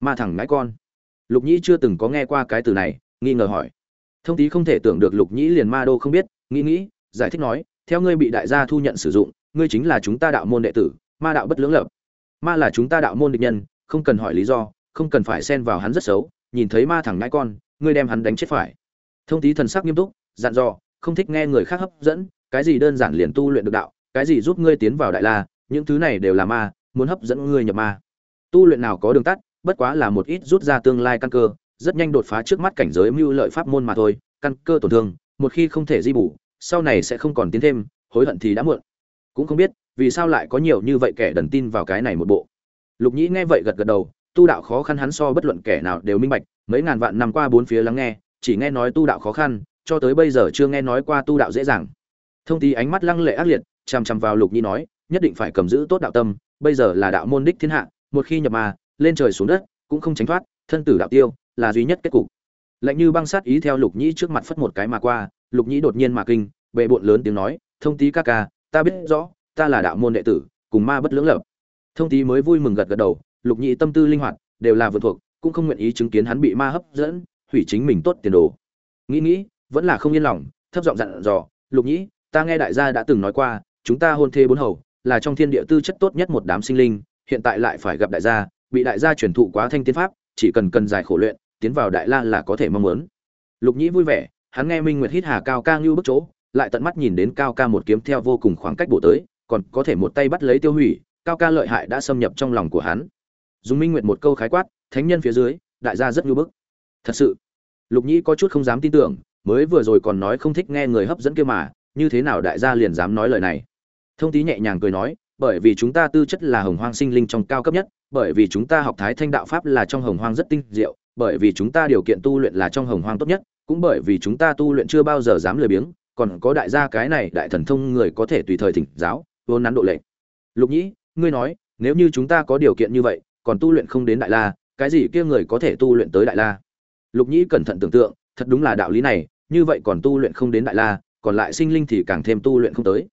ma thằng ngãi con. Lục nhĩ chưa từng có nghe qua cái từ này, nghi ngờ hỏi. Thông tí không thể tưởng được lục nhĩ liền ma đô không biết, nghĩ nghĩ, giải thích nói, theo ngươi bị đại gia thu nhận sử dụng, ngươi chính là chúng ta đạo môn đệ tử, ma đạo bất lưỡng lập. Ma là chúng ta đạo môn địch nhân, không cần hỏi lý do, không cần phải xen vào hắn rất xấu, nhìn thấy ma thẳng ngãi con, ngươi đem hắn đánh chết phải. Thông tí thần sắc nghiêm túc, dặn dò, không thích nghe người khác hấp dẫn, cái gì đơn giản liền tu luyện được đạo, cái gì giúp ngươi tiến vào đại la, những thứ này đều là ma, muốn hấp dẫn ngươi nhập ma. Tu luyện nào có đường tắt bất quá là một ít rút ra tương lai căn cơ, rất nhanh đột phá trước mắt cảnh giới mưu lợi pháp môn mà thôi, căn cơ tổn thương, một khi không thể di bổ sau này sẽ không còn tiến thêm, hối hận thì đã muộn. Cũng không biết, vì sao lại có nhiều như vậy kẻ đần tin vào cái này một bộ. Lục nhĩ nghe vậy gật gật đầu, tu đạo khó khăn hắn so bất luận kẻ nào đều minh bạch, mấy ngàn vạn năm qua bốn phía lắng nghe, chỉ nghe nói tu đạo khó khăn, cho tới bây giờ chưa nghe nói qua tu đạo dễ dàng. Thông tí ánh mắt lăng lệ ác liệt, chằm chằm vào lục nhĩ nói, nhất định phải cầm giữ tốt đạo tâm, bây giờ là đạo môn đích thiên hạ, một khi nhập ma lên trời xuống đất, cũng không tránh thoát, thân tử đạo tiêu, là duy nhất kết cục. Lạnh như băng sát ý theo lục nhĩ trước mặt phất một cái mà qua, lục nhĩ đột nhiên mà kinh bệ bộn lớn tiếng nói, thông tí ca ca, ta biết rõ, ta là đạo môn đệ tử, cùng ma bất lưỡng lập. Thông tí mới vui mừng gật gật đầu, lục nhĩ tâm tư linh hoạt, đều là vượt thuộc, cũng không nguyện ý chứng kiến hắn bị ma hấp dẫn, hủy chính mình tốt tiền đồ. Nghĩ nghĩ, vẫn là không yên lòng, thấp giọng dặn dò, lục nhĩ, ta nghe đại gia đã từng nói qua, chúng ta hôn thê bốn hầu, là trong thiên địa tư chất tốt nhất một đám sinh linh, hiện tại lại phải gặp đại gia bị đại gia truyền thụ quá thanh tiên pháp, chỉ cần cần dài khổ luyện, tiến vào đại la là có thể mong muốn. Lục nhĩ vui vẻ, hắn nghe minh nguyệt hít hà cao ca ngưu bức chỗ, lại tận mắt nhìn đến cao ca một kiếm theo vô cùng khoảng cách bổ tới, còn có thể một tay bắt lấy tiêu hủy, cao ca lợi hại đã xâm nhập trong lòng của hắn. Dùng minh nguyệt một câu khái quát, thánh nhân phía dưới, đại gia rất ngưu bức. Thật sự, lục nhĩ có chút không dám tin tưởng, mới vừa rồi còn nói không thích nghe người hấp dẫn kia mà, như thế nào đại gia liền dám nói lời này. Thông tí nhẹ nhàng cười nói, bởi vì chúng ta tư chất là hồng hoang sinh linh trong cao cấp nhất bởi vì chúng ta học thái thanh đạo pháp là trong hồng hoang rất tinh diệu, bởi vì chúng ta điều kiện tu luyện là trong hồng hoang tốt nhất, cũng bởi vì chúng ta tu luyện chưa bao giờ dám lười biếng, còn có đại gia cái này đại thần thông người có thể tùy thời thỉnh giáo vốn nắn độ lệ lục nhĩ, ngươi nói, nếu như chúng ta có điều kiện như vậy, còn tu luyện không đến đại la, cái gì kia người có thể tu luyện tới đại la? Lục nhĩ cẩn thận tưởng tượng, thật đúng là đạo lý này, như vậy còn tu luyện không đến đại la, còn lại sinh linh thì càng thêm tu luyện không tới.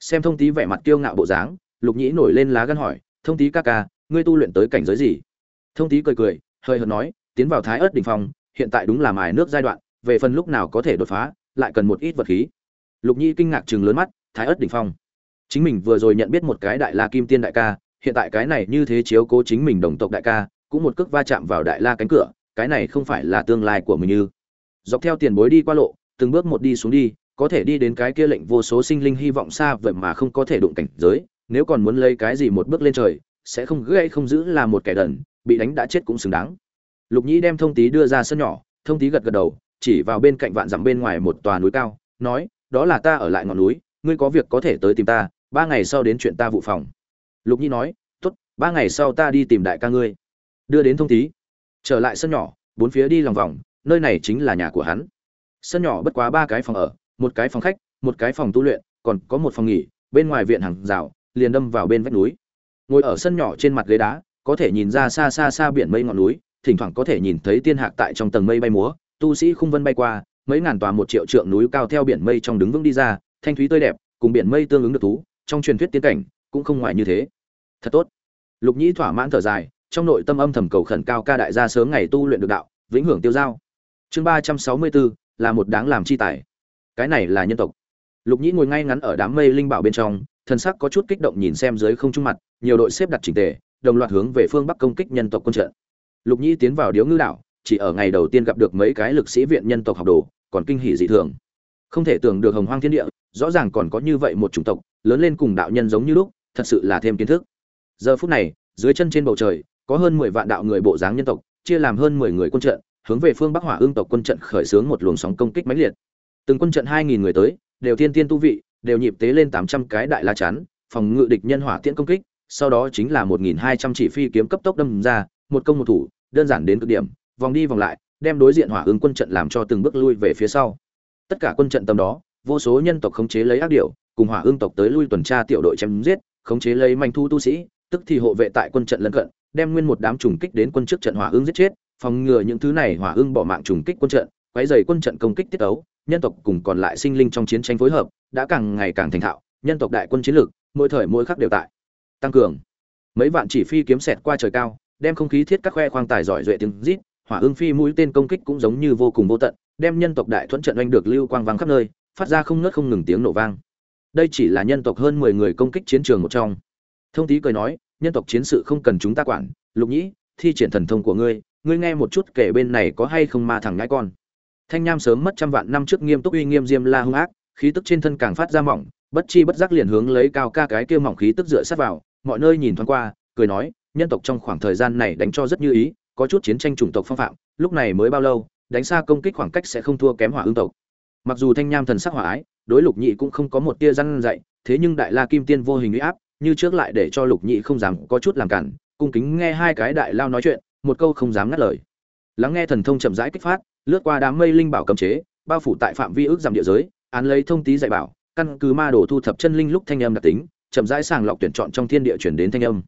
Xem thông tí vẻ mặt kiêu ngạo bộ dáng, lục nhĩ nổi lên lá gan hỏi, thông tí ca ca ngươi tu luyện tới cảnh giới gì? Thông tý cười cười, hơi hợt nói, tiến vào thái ớt đỉnh phong, hiện tại đúng là mài nước giai đoạn, về phần lúc nào có thể đột phá, lại cần một ít vật khí. Lục Nhi kinh ngạc chừng lớn mắt, thái ớt đỉnh phong. Chính mình vừa rồi nhận biết một cái đại la kim tiên đại ca, hiện tại cái này như thế chiếu cố chính mình đồng tộc đại ca, cũng một cước va chạm vào đại la cánh cửa, cái này không phải là tương lai của mình như. Dọc theo tiền bối đi qua lộ, từng bước một đi xuống đi, có thể đi đến cái kia lệnh vô số sinh linh hy vọng xa vậy mà không có thể đụng cảnh giới, nếu còn muốn lấy cái gì một bước lên trời sẽ không gây không giữ là một kẻ đần, bị đánh đã chết cũng xứng đáng. Lục nhĩ đem thông Tý đưa ra sân nhỏ, thông Tý gật gật đầu, chỉ vào bên cạnh vạn dặm bên ngoài một tòa núi cao, nói, đó là ta ở lại ngọn núi, ngươi có việc có thể tới tìm ta, ba ngày sau đến chuyện ta vụ phòng. Lục nhĩ nói t ố t ba ngày sau ta đi tìm đại ca ngươi. Đưa đến thông Tý. trở lại sân nhỏ, bốn phía đi lòng vòng, nơi này chính là nhà của hắn. Sân nhỏ bất quá ba cái phòng ở, một cái phòng khách, một cái phòng tu luyện, còn có một phòng nghỉ, bên ngoài viện hàng rào, liền đâm vào bên vách núi ngồi ở sân nhỏ trên mặt ghế đá, có thể nhìn ra xa xa xa biển mây ngọn núi, thỉnh thoảng có thể nhìn thấy tiên hạc tại trong tầng mây bay múa, tu sĩ khung vân bay qua, mấy ngàn tòa một triệu trượng núi cao theo biển mây trong đứng vững đi ra, thanh thúy tươi đẹp, cùng biển mây tương ứng được thú, trong truyền thuyết tiên cảnh cũng không ngoài như thế. Thật tốt. Lục nhĩ thỏa mãn thở dài, trong nội tâm âm thầm cầu khẩn cao ca đại gia sớm ngày tu luyện được đạo, vĩnh hưởng tiêu giao. Chương ba trăm sáu mươi bốn là một đáng làm chi tài. Cái này là nhân tộc. Lục nhĩ ngồi ngay ngắn ở đám mây linh bảo bên trong thần sắc có chút kích động nhìn xem dưới không trung mặt, nhiều đội xếp đặt chỉnh tề, đồng loạt hướng về phương bắc công kích nhân tộc quân trận. Lục nhĩ tiến vào điếu ngư đảo, chỉ ở ngày đầu tiên gặp được mấy cái lực sĩ viện nhân tộc học đồ, còn kinh hỉ dị thường. Không thể tưởng được hồng hoang thiên địa, rõ ràng còn có như vậy một chủng tộc, lớn lên cùng đạo nhân giống như lúc, thật sự là thêm kiến thức. Giờ phút này, dưới chân trên bầu trời, có hơn mười vạn đạo người bộ dáng nhân tộc, chia làm hơn mười người quân trận, hướng về phương bắc hỏa ương tộc quân trận khởi xướng một luồng sóng công kích mãnh liệt. Từng quân trận hai nghìn người tới, đều thiên tiên tu vị đều nhịp tế lên tám trăm cái đại la chắn phòng ngự địch nhân hỏa tiễn công kích sau đó chính là một nghìn hai trăm chỉ phi kiếm cấp tốc đâm ra một công một thủ đơn giản đến cực điểm vòng đi vòng lại đem đối diện hỏa ứng quân trận làm cho từng bước lui về phía sau. Tất cả quân trận tầm đó vô số nhân tộc khống chế lấy ác điểu, cùng hỏa ứng tộc tới lui tuần tra tiểu đội chém giết khống chế lấy manh thu tu sĩ tức thì hộ vệ tại quân trận lân cận đem nguyên một đám trùng kích đến quân trước trận hỏa ứng giết chết phòng ngừa những thứ này hỏa ứng bỏ mạng trùng kích quân trận quấy rầy quân trận công kích tiết ấu nhân tộc cùng còn lại sinh linh trong chiến tranh phối hợp, đã càng ngày càng thành thạo, nhân tộc đại quân chiến lược, mỗi thời mỗi khắc đều tại tăng cường. Mấy vạn chỉ phi kiếm sẹt qua trời cao, đem không khí thiết các khoe khoang tài giỏi duệ tiếng rít, hỏa ương phi mũi tên công kích cũng giống như vô cùng vô tận, đem nhân tộc đại thuẫn trận oanh được lưu quang vang khắp nơi, phát ra không ngớt không ngừng tiếng nổ vang. Đây chỉ là nhân tộc hơn mười người công kích chiến trường một trong. Thông tý cười nói, nhân tộc chiến sự không cần chúng ta quản, lục nhĩ, thi triển thần thông của ngươi ngươi nghe một chút kể bên này có hay không ma thằng ngãi con thanh nham sớm mất trăm vạn năm trước nghiêm túc uy nghiêm diêm la hung ác, khí tức trên thân càng phát ra mỏng, bất chi bất giác liền hướng lấy cao ca cái kia mỏng khí tức dựa sát vào, mọi nơi nhìn thoáng qua, cười nói, nhân tộc trong khoảng thời gian này đánh cho rất như ý, có chút chiến tranh chủng tộc phong phạm, lúc này mới bao lâu, đánh xa công kích khoảng cách sẽ không thua kém hỏa ương tộc. Mặc dù thanh nham thần sắc hỏa ái, đối lục nhị cũng không có một tia răn dạy, thế nhưng đại la kim tiên vô hình uy áp, như trước lại để cho lục nhị không dám có chút làm cản, cung kính nghe hai cái đại lao nói chuyện, một câu không dám ngắt lời. Lắng nghe thần thông chậm rãi kích phát lướt qua đám mây linh bảo cấm chế, bao phủ tại phạm vi ước giảm địa giới, án lấy thông tí dạy bảo, căn cứ ma đồ thu thập chân linh lúc thanh âm đặc tính, chậm rãi sàng lọc tuyển chọn trong thiên địa chuyển đến thanh âm.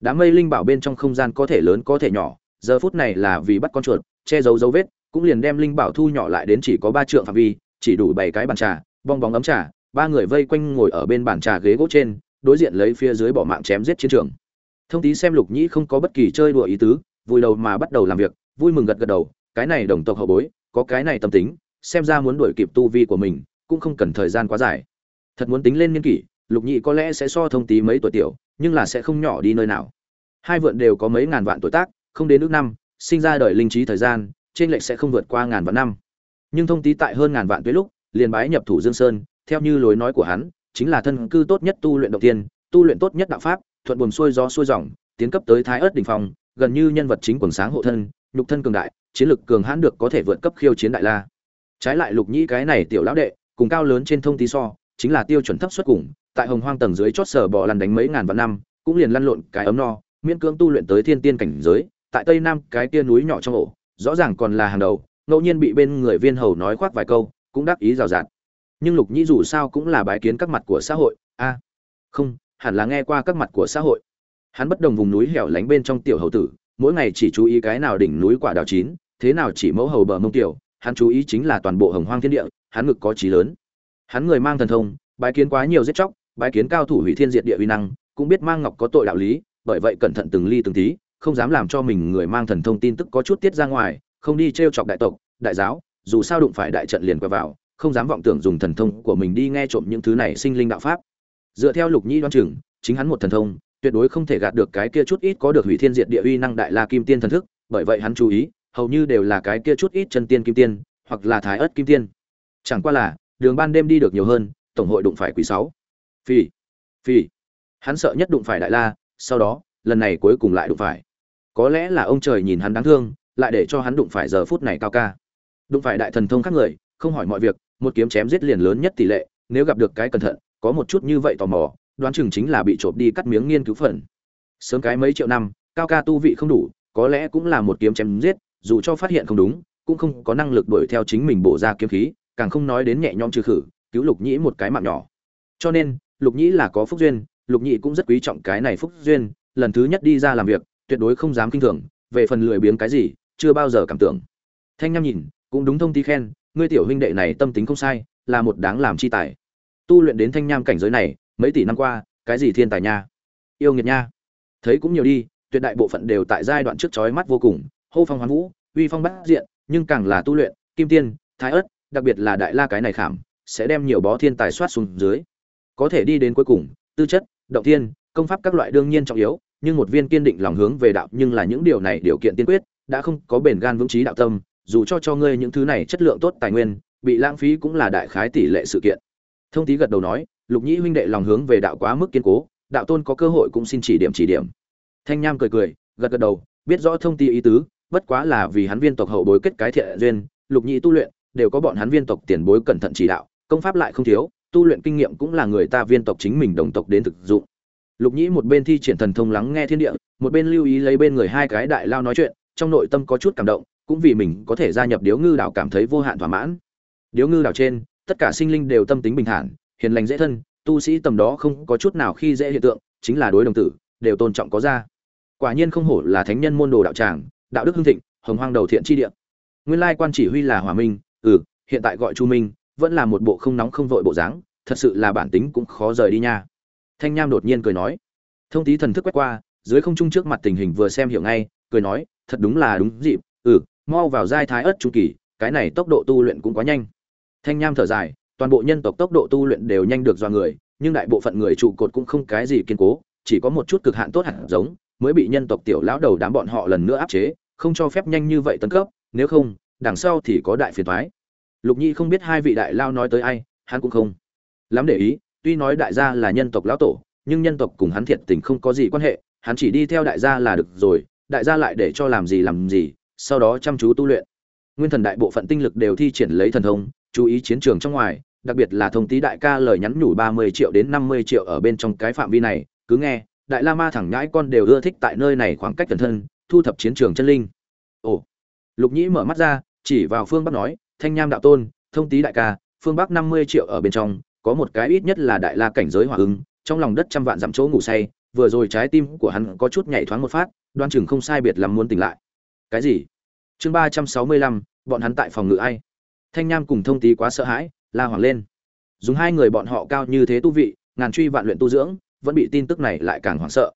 Đám mây linh bảo bên trong không gian có thể lớn có thể nhỏ, giờ phút này là vì bắt con chuột, che giấu dấu vết, cũng liền đem linh bảo thu nhỏ lại đến chỉ có ba trượng phạm vi, chỉ đủ bảy cái bàn trà, bong bóng ấm trà, ba người vây quanh ngồi ở bên bàn trà ghế gỗ trên, đối diện lấy phía dưới bỏ mạng chém giết chiến trường. Thông tí xem lục nhĩ không có bất kỳ chơi đùa ý tứ vui đầu mà bắt đầu làm việc, vui mừng gật gật đầu cái này đồng tộc hậu bối, có cái này tâm tính, xem ra muốn đuổi kịp tu vi của mình, cũng không cần thời gian quá dài. Thật muốn tính lên niên kỷ, lục nhị có lẽ sẽ so thông tí mấy tuổi tiểu, nhưng là sẽ không nhỏ đi nơi nào. Hai vượn đều có mấy ngàn vạn tuổi tác, không đến nước năm, sinh ra đời linh trí thời gian, trên lệch sẽ không vượt qua ngàn vạn năm. Nhưng thông tí tại hơn ngàn vạn tuổi lúc, liền bái nhập thủ dương sơn, theo như lối nói của hắn, chính là thân cư tốt nhất tu luyện đầu tiên, tu luyện tốt nhất đạo pháp, thuận buồm xuôi gió xuôi dòng, tiến cấp tới thái ớt đỉnh phong, gần như nhân vật chính quần sáng hộ thân, nhục thân cường đại chiến lực cường hãn được có thể vượt cấp khiêu chiến đại la. Trái lại lục nhĩ cái này tiểu lão đệ, cùng cao lớn trên thông tí so, chính là tiêu chuẩn thấp xuất cùng, tại hồng hoang tầng dưới chót sở bò lăn đánh mấy ngàn vạn năm, cũng liền lăn lộn cái ấm no, miễn cưỡng tu luyện tới thiên tiên cảnh giới, tại tây nam cái kia núi nhỏ trong ổ, rõ ràng còn là hàng đầu, ngẫu nhiên bị bên người viên hầu nói khoác vài câu, cũng đáp ý rào rạt. Nhưng lục nhĩ dù sao cũng là bái kiến các mặt của xã hội, a, không, hẳn là nghe qua các mặt của xã hội. Hắn bất đồng vùng núi hẻo lánh bên trong tiểu hầu tử, mỗi ngày chỉ chú ý cái nào đỉnh núi quả đào chín thế nào chỉ mẫu hầu bờ mông tiểu, hắn chú ý chính là toàn bộ hồng hoang thiên địa, hắn ngực có trí lớn. Hắn người mang thần thông, bái kiến quá nhiều giết chóc, bái kiến cao thủ hủy thiên diệt địa uy năng, cũng biết mang ngọc có tội đạo lý, bởi vậy cẩn thận từng ly từng tí, không dám làm cho mình người mang thần thông tin tức có chút tiết ra ngoài, không đi t chọc đại tộc, đại giáo, dù sao đụng phải đại trận liền qua vào, không dám vọng tưởng dùng thần thông của mình đi nghe trộm những thứ này sinh linh đạo pháp. Dựa theo lục nhi đoan chừng, chính hắn một thần thông, tuyệt đối không thể gạt được cái kia chút ít có được hủy thiên diệt địa uy năng đại la kim tiên thần thức, bởi vậy hắn chú ý hầu như đều là cái kia chút ít chân tiên kim tiên, hoặc là thái ớt kim tiên. Chẳng qua là, đường ban đêm đi được nhiều hơn, tổng hội đụng phải quý sáu. Phi phi hắn sợ nhất đụng phải đại la, sau đó, lần này cuối cùng lại đụng phải. Có lẽ là ông trời nhìn hắn đáng thương, lại để cho hắn đụng phải giờ phút này cao ca. Đụng phải đại thần thông khác người, không hỏi mọi việc, một kiếm chém giết liền lớn nhất tỷ lệ, nếu gặp được cái cẩn thận, có một chút như vậy tò mò, đoán chừng chính là bị trộm đi cắt miếng nghiên cứu phần. Sớm cái mấy triệu năm, cao ca tu vị không đủ, có lẽ cũng là một kiếm chém giết dù cho phát hiện không đúng, cũng không có năng lực đuổi theo chính mình bổ ra kiếm khí, càng không nói đến nhẹ nhõm trừ khử, cứu lục nhĩ một cái mạng nhỏ. Cho nên, lục nhĩ là có phúc duyên, lục nhĩ cũng rất quý trọng cái này phúc duyên, lần thứ nhất đi ra làm việc, tuyệt đối không dám kinh thường, về phần lười biếng cái gì, chưa bao giờ cảm tưởng. Thanh nham nhìn, cũng đúng thông tí khen, ngươi tiểu huynh đệ này tâm tính không sai, là một đáng làm chi tài. Tu luyện đến thanh nham cảnh giới này, mấy tỷ năm qua, cái gì thiên tài nha? Yêu nghiệt nha. Thấy cũng nhiều đi, tuyệt đại bộ phận đều tại giai đoạn trước chói mắt vô cùng, hô phong hoán vũ uy phong bát diện, nhưng càng là tu luyện, kim tiên, thái ớt, đặc biệt là đại la cái này khảm, sẽ đem nhiều bó thiên tài soát xuống dưới. Có thể đi đến cuối cùng, tư chất, động thiên, công pháp các loại đương nhiên trọng yếu, nhưng một viên kiên định lòng hướng về đạo, nhưng là những điều này điều kiện tiên quyết, đã không có bền gan vững trí đạo tâm, dù cho cho ngươi những thứ này chất lượng tốt tài nguyên, bị lãng phí cũng là đại khái tỷ lệ sự kiện. Thông tý gật đầu nói, lục nhĩ huynh đệ lòng hướng về đạo quá mức kiên cố, đạo tôn có cơ hội cũng xin chỉ điểm chỉ điểm. Thanh nham cười cười, gật gật đầu, biết rõ thông tý ý tứ bất quá là vì hắn viên tộc hậu bối kết cái thiện duyên, lục nhị tu luyện, đều có bọn hắn viên tộc tiền bối cẩn thận chỉ đạo, công pháp lại không thiếu, tu luyện kinh nghiệm cũng là người ta viên tộc chính mình đồng tộc đến thực dụng. Lục nhĩ một bên thi triển thần thông lắng nghe thiên địa, một bên lưu ý lấy bên người hai cái đại lao nói chuyện, trong nội tâm có chút cảm động, cũng vì mình có thể gia nhập điếu ngư đảo cảm thấy vô hạn thỏa mãn. Điếu ngư đảo trên, tất cả sinh linh đều tâm tính bình thản, hiền lành dễ thân, tu sĩ tầm đó không có chút nào khi dễ hiện tượng, chính là đối đồng tử, đều tôn trọng có ra. Quả nhiên không hổ là thánh nhân môn đồ đạo tràng đạo đức hưng thịnh, hồng hoang đầu thiện chi địa. Nguyên lai quan chỉ huy là hòa minh ừ hiện tại gọi chu minh, vẫn là một bộ không nóng không vội bộ dáng, thật sự là bản tính cũng khó rời đi nha. Thanh nham đột nhiên cười nói. Thông tí thần thức quét qua, dưới không trung trước mặt tình hình vừa xem hiểu ngay, cười nói, thật đúng là đúng dịp ừ mau vào giai thái ớt chu kỳ, cái này tốc độ tu luyện cũng quá nhanh. Thanh nham thở dài, toàn bộ nhân tộc tốc độ tu luyện đều nhanh được do người, nhưng đại bộ phận người trụ cột cũng không cái gì kiên cố, chỉ có một chút cực hạn tốt hẳn giống mới bị nhân tộc tiểu lão đầu đám bọn họ lần nữa áp chế, không cho phép nhanh như vậy tấn cấp, nếu không, đằng sau thì có đại phiền toái. lục nhi không biết hai vị đại lao nói tới ai, hắn cũng không lắm để ý, tuy nói đại gia là nhân tộc lão tổ, nhưng nhân tộc cùng hắn thiệt tình không có gì quan hệ, hắn chỉ đi theo đại gia là được rồi, đại gia lại để cho làm gì làm gì, sau đó chăm chú tu luyện nguyên thần đại bộ phận tinh lực đều thi triển lấy thần thông, chú ý chiến trường trong ngoài, đặc biệt là thông tí đại ca lời nhắn nhủ ba mươi triệu đến năm mươi triệu ở bên trong cái phạm vi này, cứ nghe đại la ma thẳng nhãi con đều ưa thích tại nơi này khoảng cách cẩn thân, thu thập chiến trường chân linh. Ồ, lục nhĩ mở mắt ra, chỉ vào phương bắc nói, thanh nham đạo tôn, thông tý đại ca, phương bắc năm mươi triệu ở bên trong, có một cái ít nhất là đại la cảnh giới hỏa ứng trong lòng đất trăm vạn dặm chỗ ngủ say, vừa rồi trái tim của hắn có chút nhảy thoáng một phát, đoan chừng không sai biệt lắm muốn tỉnh lại. Cái gì? Chương ba trăm sáu mươi lăm, bọn hắn tại phòng ngự ai? Thanh nham cùng thông tý quá sợ hãi, la hoảng lên. Dùng hai người bọn họ cao như thế tu vị, ngàn truy vạn luyện tu dưỡng vẫn bị tin tức này lại càng hoảng sợ.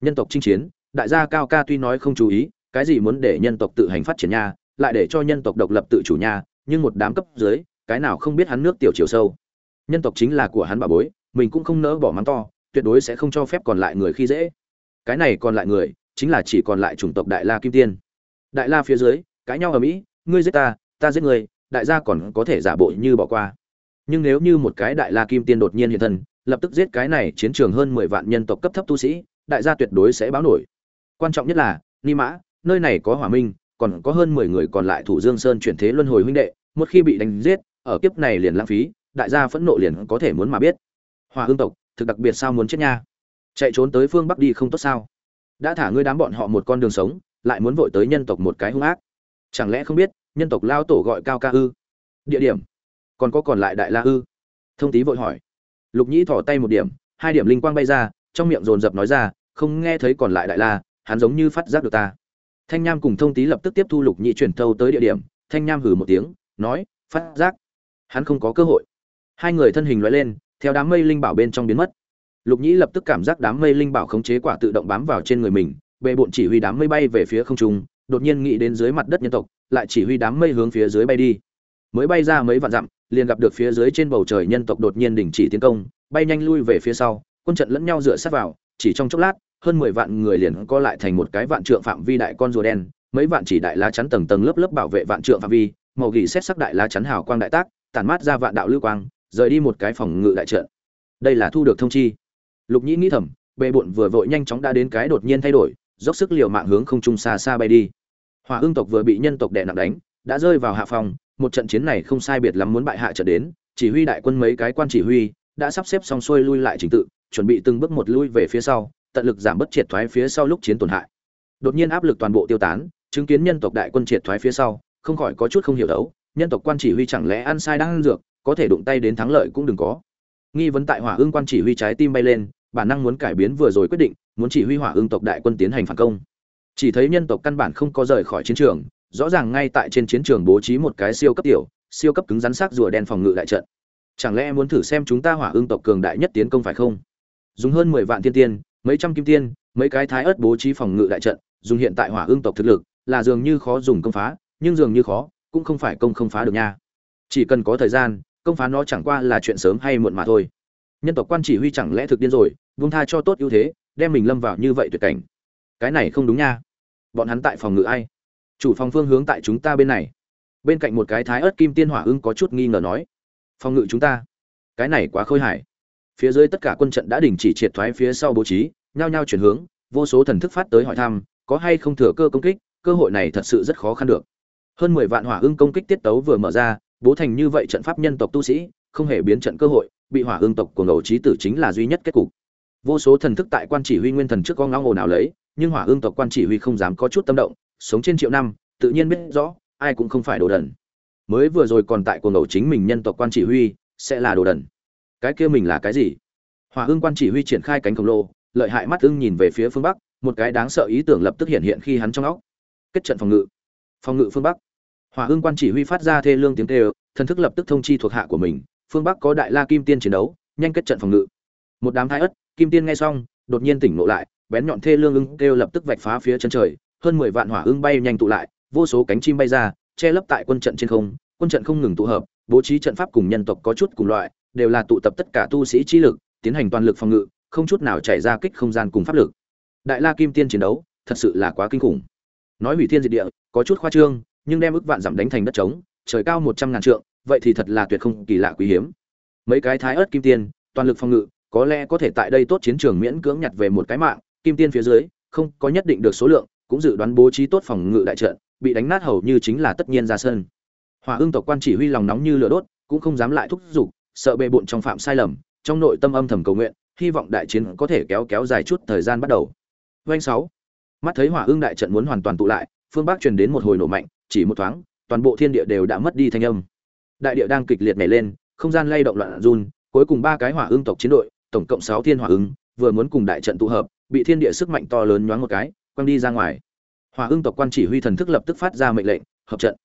Nhân tộc chinh chiến, đại gia cao ca tuy nói không chú ý, cái gì muốn để nhân tộc tự hành phát triển nha, lại để cho nhân tộc độc lập tự chủ nha, nhưng một đám cấp dưới, cái nào không biết hắn nước tiểu chiều sâu. Nhân tộc chính là của hắn bà bối, mình cũng không nỡ bỏ mắng to, tuyệt đối sẽ không cho phép còn lại người khi dễ. Cái này còn lại người, chính là chỉ còn lại chủng tộc đại la kim tiên. Đại la phía dưới, cãi nhau ở mỹ, ngươi giết ta ta giết người đại gia còn có thể giả bộ như bỏ qua. Nhưng nếu như một cái đại la kim tiên đột nhiên hiện thân lập tức giết cái này chiến trường hơn mười vạn nhân tộc cấp thấp tu sĩ, đại gia tuyệt đối sẽ báo nổi. Quan trọng nhất là, ni mã, nơi này có hỏa minh, còn có hơn mười người còn lại thủ dương sơn chuyển thế luân hồi huynh đệ, một khi bị đánh giết, ở kiếp này liền lãng phí, đại gia phẫn nộ liền có thể muốn mà biết. Hỏa hương tộc, thực đặc biệt sao muốn chết nha? Chạy trốn tới phương bắc đi không tốt sao? Đã thả ngươi đám bọn họ một con đường sống, lại muốn vội tới nhân tộc một cái hung ác. Chẳng lẽ không biết, nhân tộc lao tổ gọi cao ca ư? Địa điểm. Còn có còn lại đại la ư? Thông tí vội hỏi lục nhĩ thỏ tay một điểm, hai điểm linh quang bay ra, trong miệng dồn dập nói ra, không nghe thấy còn lại đại la, hắn giống như phát giác được ta. Thanh nham cùng thông tý lập tức tiếp thu lục nhĩ chuyển thâu tới địa điểm, thanh nham hử một tiếng, nói, phát giác, hắn không có cơ hội. Hai người thân hình loại lên, theo đám mây linh bảo bên trong biến mất. Lục nhĩ lập tức cảm giác đám mây linh bảo khống chế quả tự động bám vào trên người mình bệ bộn chỉ huy đám mây bay về phía không trung, đột nhiên nghĩ đến dưới mặt đất nhân tộc, lại chỉ huy đám mây hướng phía dưới bay đi. Mới bay ra mấy vạn dặm liền gặp được phía dưới trên bầu trời nhân tộc đột nhiên đình chỉ tiến công, bay nhanh lui về phía sau, quân trận lẫn nhau dựa sát vào, chỉ trong chốc lát, hơn mười vạn người liền co lại thành một cái vạn trượng phạm vi đại con rùa đen, mấy vạn chỉ đại lá chắn tầng tầng lớp lớp bảo vệ vạn trượng phạm vi, màu gỉ xét sắc đại lá chắn hào quang đại tác, tản mát ra vạn đạo lưu quang, rời đi một cái phòng ngự đại trận. Đây là thu được thông chi. Lục nhĩ nghĩ thầm bệ bộn vừa vội nhanh chóng đã đến cái đột nhiên thay đổi, dốc sức liều mạng hướng không trung xa xa bay đi. Hỏa ương tộc vừa bị nhân tộc đè nặng đánh, đã rơi vào hạ phòng một trận chiến này không sai biệt lắm muốn bại hạ trận đến, chỉ huy đại quân mấy cái quan chỉ huy đã sắp xếp xong xuôi lui lại trình tự, chuẩn bị từng bước một lui về phía sau, tận lực giảm bớt triệt thoái phía sau lúc chiến tổn hại. Đột nhiên áp lực toàn bộ tiêu tán, chứng kiến nhân tộc đại quân triệt thoái phía sau, không khỏi có chút không hiểu đấu, nhân tộc quan chỉ huy chẳng lẽ ăn sai đang ăn dược, có thể đụng tay đến thắng lợi cũng đừng có. Nghi vấn tại hỏa Ưng quan chỉ huy trái tim bay lên, bản năng muốn cải biến vừa rồi quyết định, muốn chỉ huy hỏa Ưng tộc đại quân tiến hành phản công. Chỉ thấy nhân tộc căn bản không có rời khỏi chiến trường rõ ràng ngay tại trên chiến trường bố trí một cái siêu cấp tiểu, siêu cấp cứng rắn sắc rùa đen phòng ngự đại trận. Chẳng lẽ muốn thử xem chúng ta hỏa Ưng tộc cường đại nhất tiến công phải không? Dùng hơn mười vạn tiên tiên, mấy trăm kim tiên, mấy cái thái ớt bố trí phòng ngự đại trận, dùng hiện tại hỏa Ưng tộc thực lực, là dường như khó dùng công phá, nhưng dường như khó, cũng không phải công không phá được nha. Chỉ cần có thời gian, công phá nó chẳng qua là chuyện sớm hay muộn mà thôi. Nhân tộc quan chỉ huy chẳng lẽ thực điên rồi, buông tha cho tốt ưu thế, đem mình lâm vào như vậy tuyệt cảnh. Cái này không đúng nha. Bọn hắn tại phòng ngự ai? Chủ phòng phương hướng tại chúng ta bên này. Bên cạnh một cái thái ớt kim tiên hỏa ưng có chút nghi ngờ nói, phòng ngự chúng ta, cái này quá khôi hài. Phía dưới tất cả quân trận đã đình chỉ triệt thoái phía sau bố trí, nhao nhao chuyển hướng, vô số thần thức phát tới hỏi thăm, có hay không thừa cơ công kích, cơ hội này thật sự rất khó khăn được. Hơn mười vạn hỏa ưng công kích tiết tấu vừa mở ra, bố thành như vậy trận pháp nhân tộc tu sĩ, không hề biến trận cơ hội, bị hỏa ương tộc của ngẫu trí tử chính là duy nhất kết cục. Vô số thần thức tại quan chỉ huy nguyên thần trước con ngao ồn nào lấy, nhưng hỏa ương tộc quan chỉ huy không dám có chút tâm động sống trên triệu năm, tự nhiên biết rõ, ai cũng không phải đồ đần. Mới vừa rồi còn tại cuồng ngẫu chính mình nhân tộc quan chỉ huy, sẽ là đồ đần. Cái kia mình là cái gì? Hỏa ương quan chỉ huy triển khai cánh khổng lồ, lợi hại mắt ưng nhìn về phía phương bắc, một cái đáng sợ ý tưởng lập tức hiện hiện khi hắn trong óc. Kết trận phòng ngự. Phòng ngự phương bắc. Hỏa ương quan chỉ huy phát ra thê lương tiếng kêu, thần thức lập tức thông chi thuộc hạ của mình, phương bắc có đại la kim tiên chiến đấu, nhanh kết trận phòng ngự. Một đám thái ất, kim tiên nghe xong, đột nhiên tỉnh ngộ lại, bén nhọn thê lương ưng kêu lập tức vạch phá phía chân trời hơn mười vạn hỏa ưng bay nhanh tụ lại, vô số cánh chim bay ra, che lấp tại quân trận trên không, quân trận không ngừng tụ hợp, bố trí trận pháp cùng nhân tộc có chút cùng loại, đều là tụ tập tất cả tu sĩ trí lực, tiến hành toàn lực phòng ngự, không chút nào chảy ra kích không gian cùng pháp lực. Đại la kim tiên chiến đấu, thật sự là quá kinh khủng. Nói hủy thiên diệt địa, có chút khoa trương, nhưng đem ức vạn giảm đánh thành đất trống, trời cao một trăm ngàn trượng, vậy thì thật là tuyệt không kỳ lạ quý hiếm. Mấy cái thái ớt kim tiên, toàn lực phòng ngự, có lẽ có thể tại đây tốt chiến trường miễn cưỡng nhặt về một cái mạng, kim tiên phía dưới, không có nhất định được số lượng cũng dự đoán bố trí tốt phòng ngự đại trận, bị đánh nát hầu như chính là tất nhiên ra sân. Hỏa Ưng tộc quan chỉ huy lòng nóng như lửa đốt, cũng không dám lại thúc giục, sợ bề bộn trong phạm sai lầm, trong nội tâm âm thầm cầu nguyện, hy vọng đại chiến có thể kéo kéo dài chút thời gian bắt đầu. Doanh sáu. Mắt thấy hỏa Ưng đại trận muốn hoàn toàn tụ lại, phương bắc truyền đến một hồi nổ mạnh, chỉ một thoáng, toàn bộ thiên địa đều đã mất đi thanh âm. Đại địa đang kịch liệt nhảy lên, không gian lay động loạn run, cuối cùng ba cái hỏa Ưng tộc chiến đội, tổng cộng sáu thiên hỏa ương, vừa muốn cùng đại trận tụ hợp, bị thiên địa sức mạnh to lớn nhoáng một cái quăng đi ra ngoài. Hỏa ưng tộc quan chỉ huy thần thức lập tức phát ra mệnh lệnh, hợp trận.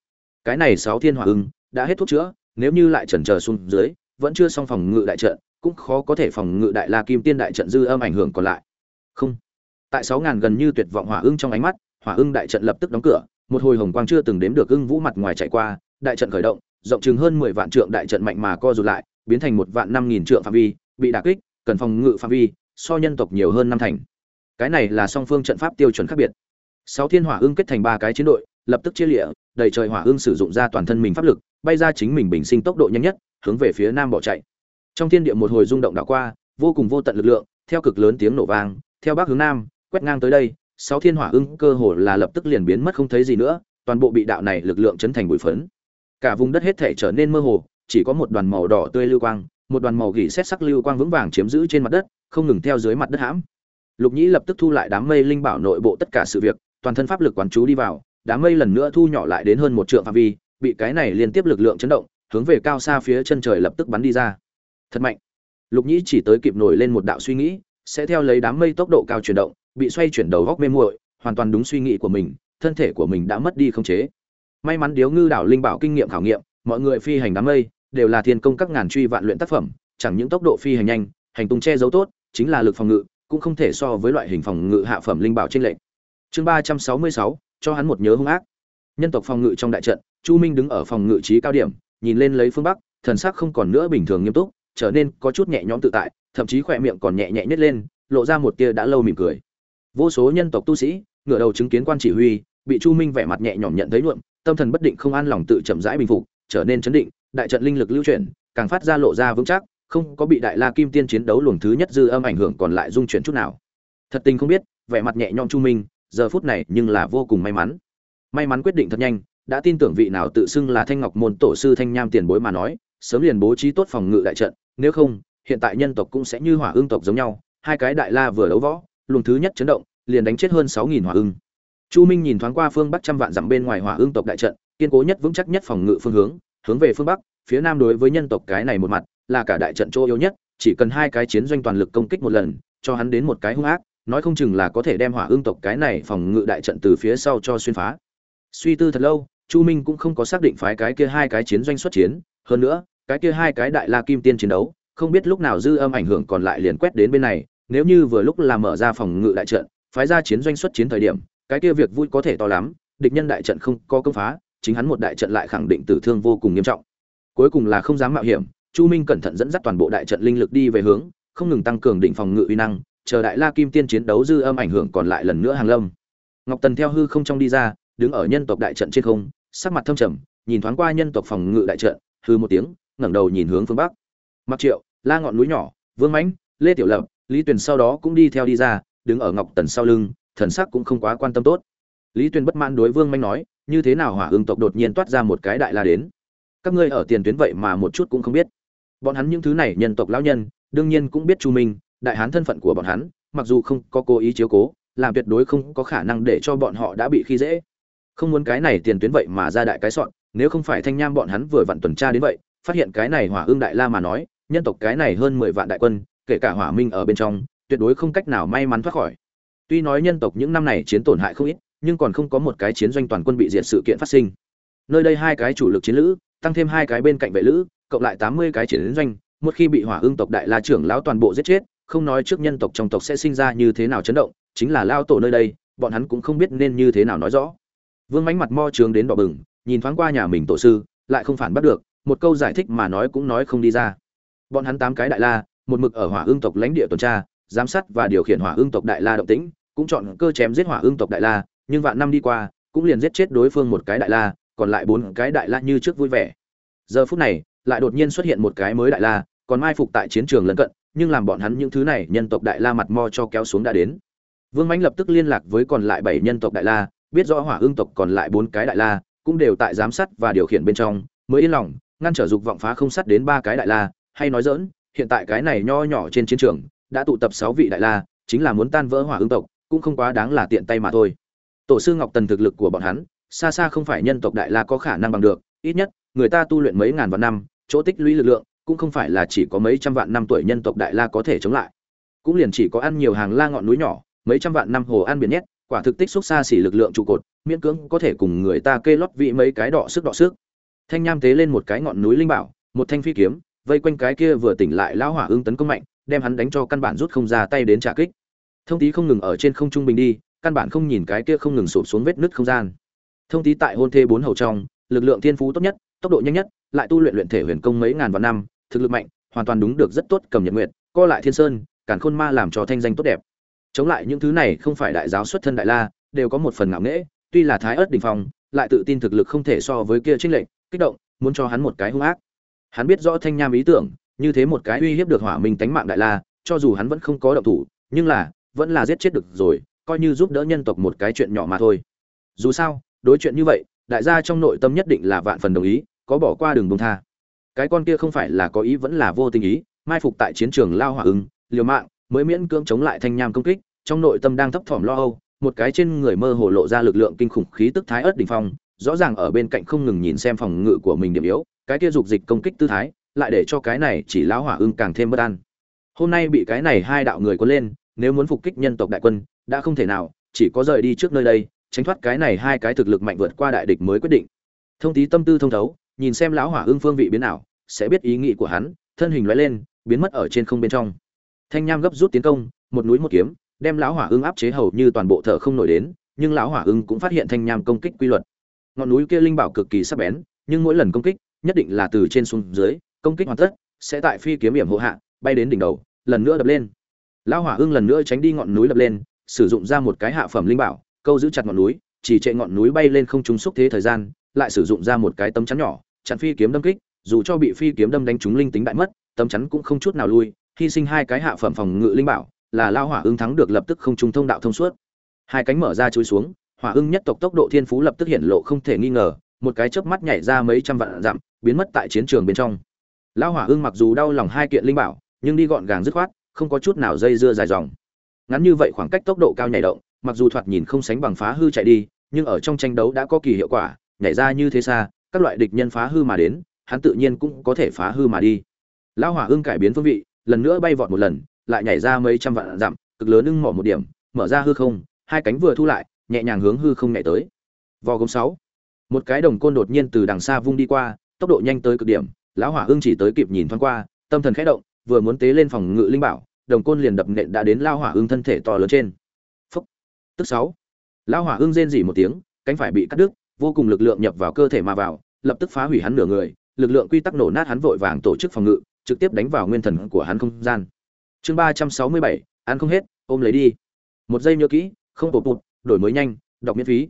Cái này sáu thiên hỏa ưng đã hết thuốc chữa, nếu như lại chần chờ xuống dưới, vẫn chưa xong phòng ngự đại trận, cũng khó có thể phòng ngự đại la kim tiên đại trận dư âm ảnh hưởng còn lại. Không. Tại sáu ngàn gần như tuyệt vọng hỏa ưng trong ánh mắt, hỏa ưng đại trận lập tức đóng cửa, một hồi hồng quang chưa từng đếm được ưng vũ mặt ngoài chạy qua, đại trận khởi động, rộng chừng hơn mười vạn trượng đại trận mạnh mà co rụt lại, biến thành một vạn năm nghìn trượng phạm vi, bị đả kích, cần phòng ngự phạm vi, so nhân tộc nhiều hơn năm thành cái này là song phương trận pháp tiêu chuẩn khác biệt. Sáu thiên hỏa ưng kết thành ba cái chiến đội, lập tức chia lịa, đầy trời hỏa ưng sử dụng ra toàn thân mình pháp lực, bay ra chính mình bình sinh tốc độ nhanh nhất, hướng về phía nam bỏ chạy. Trong thiên địa một hồi rung động đảo qua, vô cùng vô tận lực lượng, theo cực lớn tiếng nổ vang, theo bắc hướng nam, quét ngang tới đây, sáu thiên hỏa ưng cơ hồ là lập tức liền biến mất không thấy gì nữa, toàn bộ bị đạo này lực lượng chấn thành bụi phấn. Cả vùng đất hết thể trở nên mơ hồ, chỉ có một đoàn màu đỏ tươi lưu quang, một đoàn màu gỉ xét sắc lưu quang vững vàng chiếm giữ trên mặt đất, không ngừng theo dưới mặt đất hãm lục nhĩ lập tức thu lại đám mây linh bảo nội bộ tất cả sự việc, toàn thân pháp lực quán chú đi vào, đám mây lần nữa thu nhỏ lại đến hơn một trượng phạm vi, bị cái này liên tiếp lực lượng chấn động, hướng về cao xa phía chân trời lập tức bắn đi ra. Thật mạnh. Lục nhĩ chỉ tới kịp nổi lên một đạo suy nghĩ, sẽ theo lấy đám mây tốc độ cao chuyển động, bị xoay chuyển đầu góc mê muội, hoàn toàn đúng suy nghĩ của mình, thân thể của mình đã mất đi không chế. May mắn điếu ngư đảo linh bảo kinh nghiệm khảo nghiệm, mọi người phi hành đám mây, đều là thiên công các ngàn truy vạn luyện tác phẩm, chẳng những tốc độ phi hành nhanh, hành tung che giấu tốt, chính là lực phòng ngự cũng không thể so với loại hình phòng ngự hạ phẩm linh bảo trên lệnh chương ba trăm sáu mươi sáu, cho hắn một nhớ hung ác. Nhân tộc phòng ngự trong đại trận, chu minh đứng ở phòng ngự trí cao điểm, nhìn lên lấy phương bắc, thần sắc không còn nữa bình thường nghiêm túc, trở nên có chút nhẹ nhõm tự tại, thậm chí khỏe miệng còn nhẹ nhẹ nhếch lên, lộ ra một tia đã lâu mỉm cười. Vô số nhân tộc tu sĩ, ngửa đầu chứng kiến quan chỉ huy, bị chu minh vẻ mặt nhẹ nhõm nhận thấy nhuộm tâm thần bất định không an lòng tự chậm rãi bình phục, trở nên chấn định, đại trận linh lực lưu chuyển, càng phát ra lộ ra vững chắc không có bị đại la kim tiên chiến đấu luồng thứ nhất dư âm ảnh hưởng còn lại dung chuyển chút nào. Thật tình không biết, vẻ mặt nhẹ nhõm chu minh, giờ phút này nhưng là vô cùng may mắn. May mắn quyết định thật nhanh, đã tin tưởng vị nào tự xưng là thanh ngọc môn tổ sư thanh nham tiền bối mà nói, sớm liền bố trí tốt phòng ngự đại trận, nếu không, hiện tại nhân tộc cũng sẽ như hỏa ương tộc giống nhau, hai cái đại la vừa đấu võ, luồng thứ nhất chấn động, liền đánh chết hơn sáu nghìn hỏa ưng chu minh nhìn thoáng qua phương bắc trăm vạn dặm bên ngoài hỏa ương tộc đại trận, kiên cố nhất vững chắc nhất phòng ngự phương hướng hướng về phương bắc, phía nam đối với nhân tộc cái này một mặt là cả đại trận chỗ yếu nhất, chỉ cần hai cái chiến doanh toàn lực công kích một lần, cho hắn đến một cái hung ác, nói không chừng là có thể đem hỏa ương tộc cái này phòng ngự đại trận từ phía sau cho xuyên phá. Suy tư thật lâu, chu minh cũng không có xác định phái cái kia hai cái chiến doanh xuất chiến, hơn nữa, cái kia hai cái đại la kim tiên chiến đấu, không biết lúc nào dư âm ảnh hưởng còn lại liền quét đến bên này, nếu như vừa lúc là mở ra phòng ngự đại trận, phái ra chiến doanh xuất chiến thời điểm, cái kia việc vui có thể to lắm, địch nhân đại trận không có công phá, chính hắn một đại trận lại khẳng định tử thương vô cùng nghiêm trọng. Cuối cùng là không dám mạo hiểm chu minh cẩn thận dẫn dắt toàn bộ đại trận linh lực đi về hướng, không ngừng tăng cường định phòng ngự uy năng, chờ đại la kim tiên chiến đấu dư âm ảnh hưởng còn lại lần nữa hàng lâm. Ngọc tần theo hư không trong đi ra, đứng ở nhân tộc đại trận trên không, sắc mặt thâm trầm, nhìn thoáng qua nhân tộc phòng ngự đại trận, hư một tiếng, ngẩng đầu nhìn hướng phương bắc. Mặc triệu, la ngọn núi nhỏ, vương mãnh, lê tiểu lập, lý tuyền sau đó cũng đi theo đi ra, đứng ở ngọc tần sau lưng, thần sắc cũng không quá quan tâm tốt. Lý tuyền bất mãn đối vương mãnh nói, như thế nào hỏa ương tộc đột nhiên toát ra một cái đại la đến? Các ngươi ở tiền tuyến vậy mà một chút cũng không biết bọn hắn những thứ này nhân tộc lão nhân, đương nhiên cũng biết chu minh, đại hán thân phận của bọn hắn, mặc dù không có cố ý chiếu cố, làm tuyệt đối không có khả năng để cho bọn họ đã bị khi dễ. Không muốn cái này tiền tuyến vậy mà ra đại cái sọn nếu không phải thanh nham bọn hắn vừa vặn tuần tra đến vậy, phát hiện cái này hỏa ương đại la mà nói, nhân tộc cái này hơn mười vạn đại quân, kể cả hỏa minh ở bên trong, tuyệt đối không cách nào may mắn thoát khỏi. Tuy nói nhân tộc những năm này chiến tổn hại không ít, nhưng còn không có một cái chiến doanh toàn quân bị diệt sự kiện phát sinh. Nơi đây hai cái chủ lực chiến lữ, tăng thêm hai cái bên cạnh vệ lữ cộng lại tám mươi cái chiến doanh, một khi bị hỏa ương tộc đại la trưởng lão toàn bộ giết chết, không nói trước nhân tộc trong tộc sẽ sinh ra như thế nào chấn động, chính là lao tổ nơi đây, bọn hắn cũng không biết nên như thế nào nói rõ. Vương mánh mặt mo trường đến đỏ bừng, nhìn thoáng qua nhà mình tổ sư, lại không phản bắt được, một câu giải thích mà nói cũng nói không đi ra. Bọn hắn tám cái đại la, một mực ở hỏa ương tộc lãnh địa tuần tra, giám sát và điều khiển hỏa ương tộc đại la động tĩnh, cũng chọn cơ chém giết hỏa ương tộc đại la, nhưng vạn năm đi qua, cũng liền giết chết đối phương một cái đại la, còn lại bốn cái đại la như trước vui vẻ. Giờ phút này lại đột nhiên xuất hiện một cái mới đại la, còn mai phục tại chiến trường lân cận, nhưng làm bọn hắn những thứ này nhân tộc đại la mặt mo cho kéo xuống đã đến. Vương mãnh lập tức liên lạc với còn lại bảy nhân tộc đại la, biết rõ hỏa ương tộc còn lại bốn cái đại la, cũng đều tại giám sát và điều khiển bên trong, mới yên lòng, ngăn trở dục vọng phá không sát đến ba cái đại la, hay nói dỡn hiện tại cái này nho nhỏ trên chiến trường, đã tụ tập sáu vị đại la, chính là muốn tan vỡ hỏa ương tộc, cũng không quá đáng là tiện tay mà thôi. Tổ sư ngọc tần thực lực của bọn hắn, xa xa không phải nhân tộc đại la có khả năng bằng được, ít nhất, người ta tu luyện mấy ngàn vạn năm chỗ tích lũy lực lượng, cũng không phải là chỉ có mấy trăm vạn năm tuổi nhân tộc đại la có thể chống lại. Cũng liền chỉ có ăn nhiều hàng la ngọn núi nhỏ, mấy trăm vạn năm hồ ăn biển nhét, quả thực tích xúc xa xỉ lực lượng trụ cột, miễn cưỡng có thể cùng người ta kê lót vị mấy cái đỏ sức đỏ sức. Thanh nham tế lên một cái ngọn núi linh bảo, một thanh phi kiếm, vây quanh cái kia vừa tỉnh lại lão hỏa ương tấn công mạnh, đem hắn đánh cho căn bản rút không ra tay đến trả kích. Thông tý không ngừng ở trên không trung bình đi, căn bản không nhìn cái kia không ngừng sụp xuống vết nứt không gian. Thông tý tại hôn thê bốn hầu trong, lực lượng thiên phú tốt nhất, tốc độ nhanh nhất lại tu luyện luyện thể huyền công mấy ngàn vạn năm, thực lực mạnh, hoàn toàn đúng được rất tốt cầm nhật nguyện co lại thiên sơn cản khôn ma làm cho thanh danh tốt đẹp. Chống lại những thứ này không phải đại giáo xuất thân đại la, đều có một phần ngạo nghễ, tuy là thái ớt đỉnh phong, lại tự tin thực lực không thể so với kia trinh lệnh, kích động, muốn cho hắn một cái hung ác. Hắn biết rõ thanh nham ý tưởng, như thế một cái uy hiếp được hỏa minh tánh mạng đại la, cho dù hắn vẫn không có động thủ, nhưng là, vẫn là giết chết được rồi, coi như giúp đỡ nhân tộc một cái chuyện nhỏ mà thôi. Dù sao, đối chuyện như vậy, đại gia trong nội tâm nhất định là vạn phần đồng ý có bỏ qua đường bông tha. Cái con kia không phải là có ý vẫn là vô tình ý, mai phục tại chiến trường lao hỏa ứng liều mạng, mới miễn cưỡng chống lại thanh nham công kích, trong nội tâm đang thấp thỏm lo âu, một cái trên người mơ hồ lộ ra lực lượng kinh khủng khí tức thái ớt đỉnh phong, rõ ràng ở bên cạnh không ngừng nhìn xem phòng ngự của mình điểm yếu, cái kia dục dịch công kích tư thái, lại để cho cái này chỉ lão hỏa ưng càng thêm bất an. Hôm nay bị cái này hai đạo người quân lên, nếu muốn phục kích nhân tộc đại quân, đã không thể nào, chỉ có rời đi trước nơi đây, tránh thoát cái này hai cái thực lực mạnh vượt qua đại địch mới quyết định. Thông tí tâm tư thông thấu nhìn xem lão hỏa ương phương vị biến ảo, sẽ biết ý nghĩ của hắn, thân hình lóe lên, biến mất ở trên không bên trong. Thanh nham gấp rút tiến công, một núi một kiếm, đem lão hỏa ưng áp chế hầu như toàn bộ thở không nổi đến, nhưng lão hỏa ưng cũng phát hiện thanh nham công kích quy luật. Ngọn núi kia linh bảo cực kỳ sắc bén, nhưng mỗi lần công kích, nhất định là từ trên xuống dưới, công kích hoàn tất, sẽ tại phi kiếm hiểm hộ hạ, bay đến đỉnh đầu, lần nữa đập lên. Lão hỏa ưng lần nữa tránh đi ngọn núi đập lên, sử dụng ra một cái hạ phẩm linh bảo, câu giữ chặt ngọn núi, chỉ chạy ngọn núi bay lên không trúng xúc thế thời gian, lại sử dụng ra một cái tấm chắn nhỏ chặn phi kiếm đâm kích, dù cho bị phi kiếm đâm đánh trúng linh tính đại mất, tấm chắn cũng không chút nào lui, hy sinh hai cái hạ phẩm phòng ngự linh bảo, là lao hỏa ưng thắng được lập tức không trung thông đạo thông suốt. Hai cánh mở ra chui xuống, hỏa ưng nhất tộc tốc độ thiên phú lập tức hiện lộ không thể nghi ngờ, một cái chớp mắt nhảy ra mấy trăm vạn dặm, biến mất tại chiến trường bên trong. Lao hỏa ưng mặc dù đau lòng hai kiện linh bảo, nhưng đi gọn gàng dứt khoát, không có chút nào dây dưa dài dòng. Ngắn như vậy khoảng cách tốc độ cao nhảy động, mặc dù thoạt nhìn không sánh bằng phá hư chạy đi, nhưng ở trong tranh đấu đã có kỳ hiệu quả, nhảy ra như thế xa các loại địch nhân phá hư mà đến, hắn tự nhiên cũng có thể phá hư mà đi. Lão hỏa ưng cải biến phương vị, lần nữa bay vọt một lần, lại nhảy ra mấy trăm vạn dặm, cực lớn ưng mỏ một điểm, mở ra hư không, hai cánh vừa thu lại, nhẹ nhàng hướng hư không nhảy tới. Vò gốm sáu. Một cái đồng côn đột nhiên từ đằng xa vung đi qua, tốc độ nhanh tới cực điểm, lão hỏa ưng chỉ tới kịp nhìn thoáng qua, tâm thần khẽ động, vừa muốn tế lên phòng ngự linh bảo, đồng côn liền đập nện đã đến lao hỏa ưng thân thể to lớn trên. Phúc. Tức sáu. Lão hỏa ưng rên rỉ một tiếng, cánh phải bị cắt đứt vô cùng lực lượng nhập vào cơ thể mà vào, lập tức phá hủy hắn nửa người, lực lượng quy tắc nổ nát hắn vội vàng tổ chức phòng ngự, trực tiếp đánh vào nguyên thần của hắn không gian. Chương ba trăm sáu mươi bảy, ăn không hết, ôm lấy đi. Một giây nhớ kỹ, không bột đổi mới nhanh, đọc miễn phí.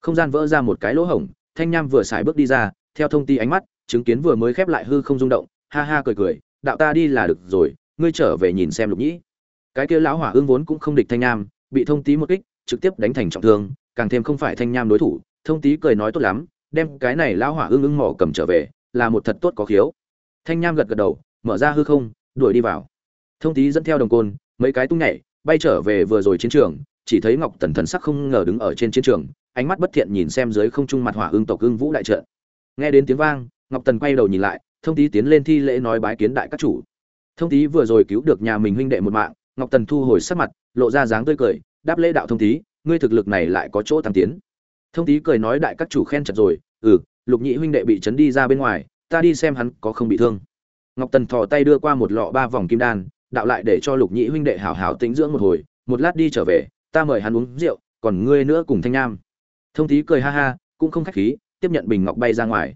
Không gian vỡ ra một cái lỗ hổng, thanh nham vừa xài bước đi ra, theo thông ti ánh mắt, chứng kiến vừa mới khép lại hư không rung động, ha ha cười cười, đạo ta đi là được rồi, ngươi trở về nhìn xem lục nhĩ. Cái kia lão hỏa ương vốn cũng không địch thanh nham, bị thông tí một kích, trực tiếp đánh thành trọng thương, càng thêm không phải thanh nham đối thủ thông tí cười nói tốt lắm, đem cái này lão hỏa ưng ưng mỏ cầm trở về, là một thật tốt có khiếu. Thanh nham gật gật đầu, mở ra hư không, đuổi đi vào. Thông tí dẫn theo đồng côn, mấy cái tung nhảy, bay trở về vừa rồi chiến trường, chỉ thấy ngọc tần thần sắc không ngờ đứng ở trên chiến trường, ánh mắt bất thiện nhìn xem dưới không trung mặt hỏa ưng tộc ưng vũ đại trận. Nghe đến tiếng vang, ngọc tần quay đầu nhìn lại, thông tí tiến lên thi lễ nói bái kiến đại các chủ. Thông tí vừa rồi cứu được nhà mình huynh đệ một mạng, ngọc tần thu hồi sắc mặt, lộ ra dáng tươi cười, đáp lễ đạo thông tí, ngươi thực lực này lại có chỗ tăng tiến thông Tý cười nói đại các chủ khen chặt rồi ừ lục nhị huynh đệ bị chấn đi ra bên ngoài, ta đi xem hắn có không bị thương. Ngọc tần thò tay đưa qua một lọ ba vòng kim đan, đạo lại để cho lục nhị huynh đệ hảo hảo tĩnh dưỡng một hồi, một lát đi trở về, ta mời hắn uống rượu, còn ngươi nữa cùng thanh Nam. thông Tý cười ha ha, cũng không khách khí, tiếp nhận bình ngọc bay ra ngoài.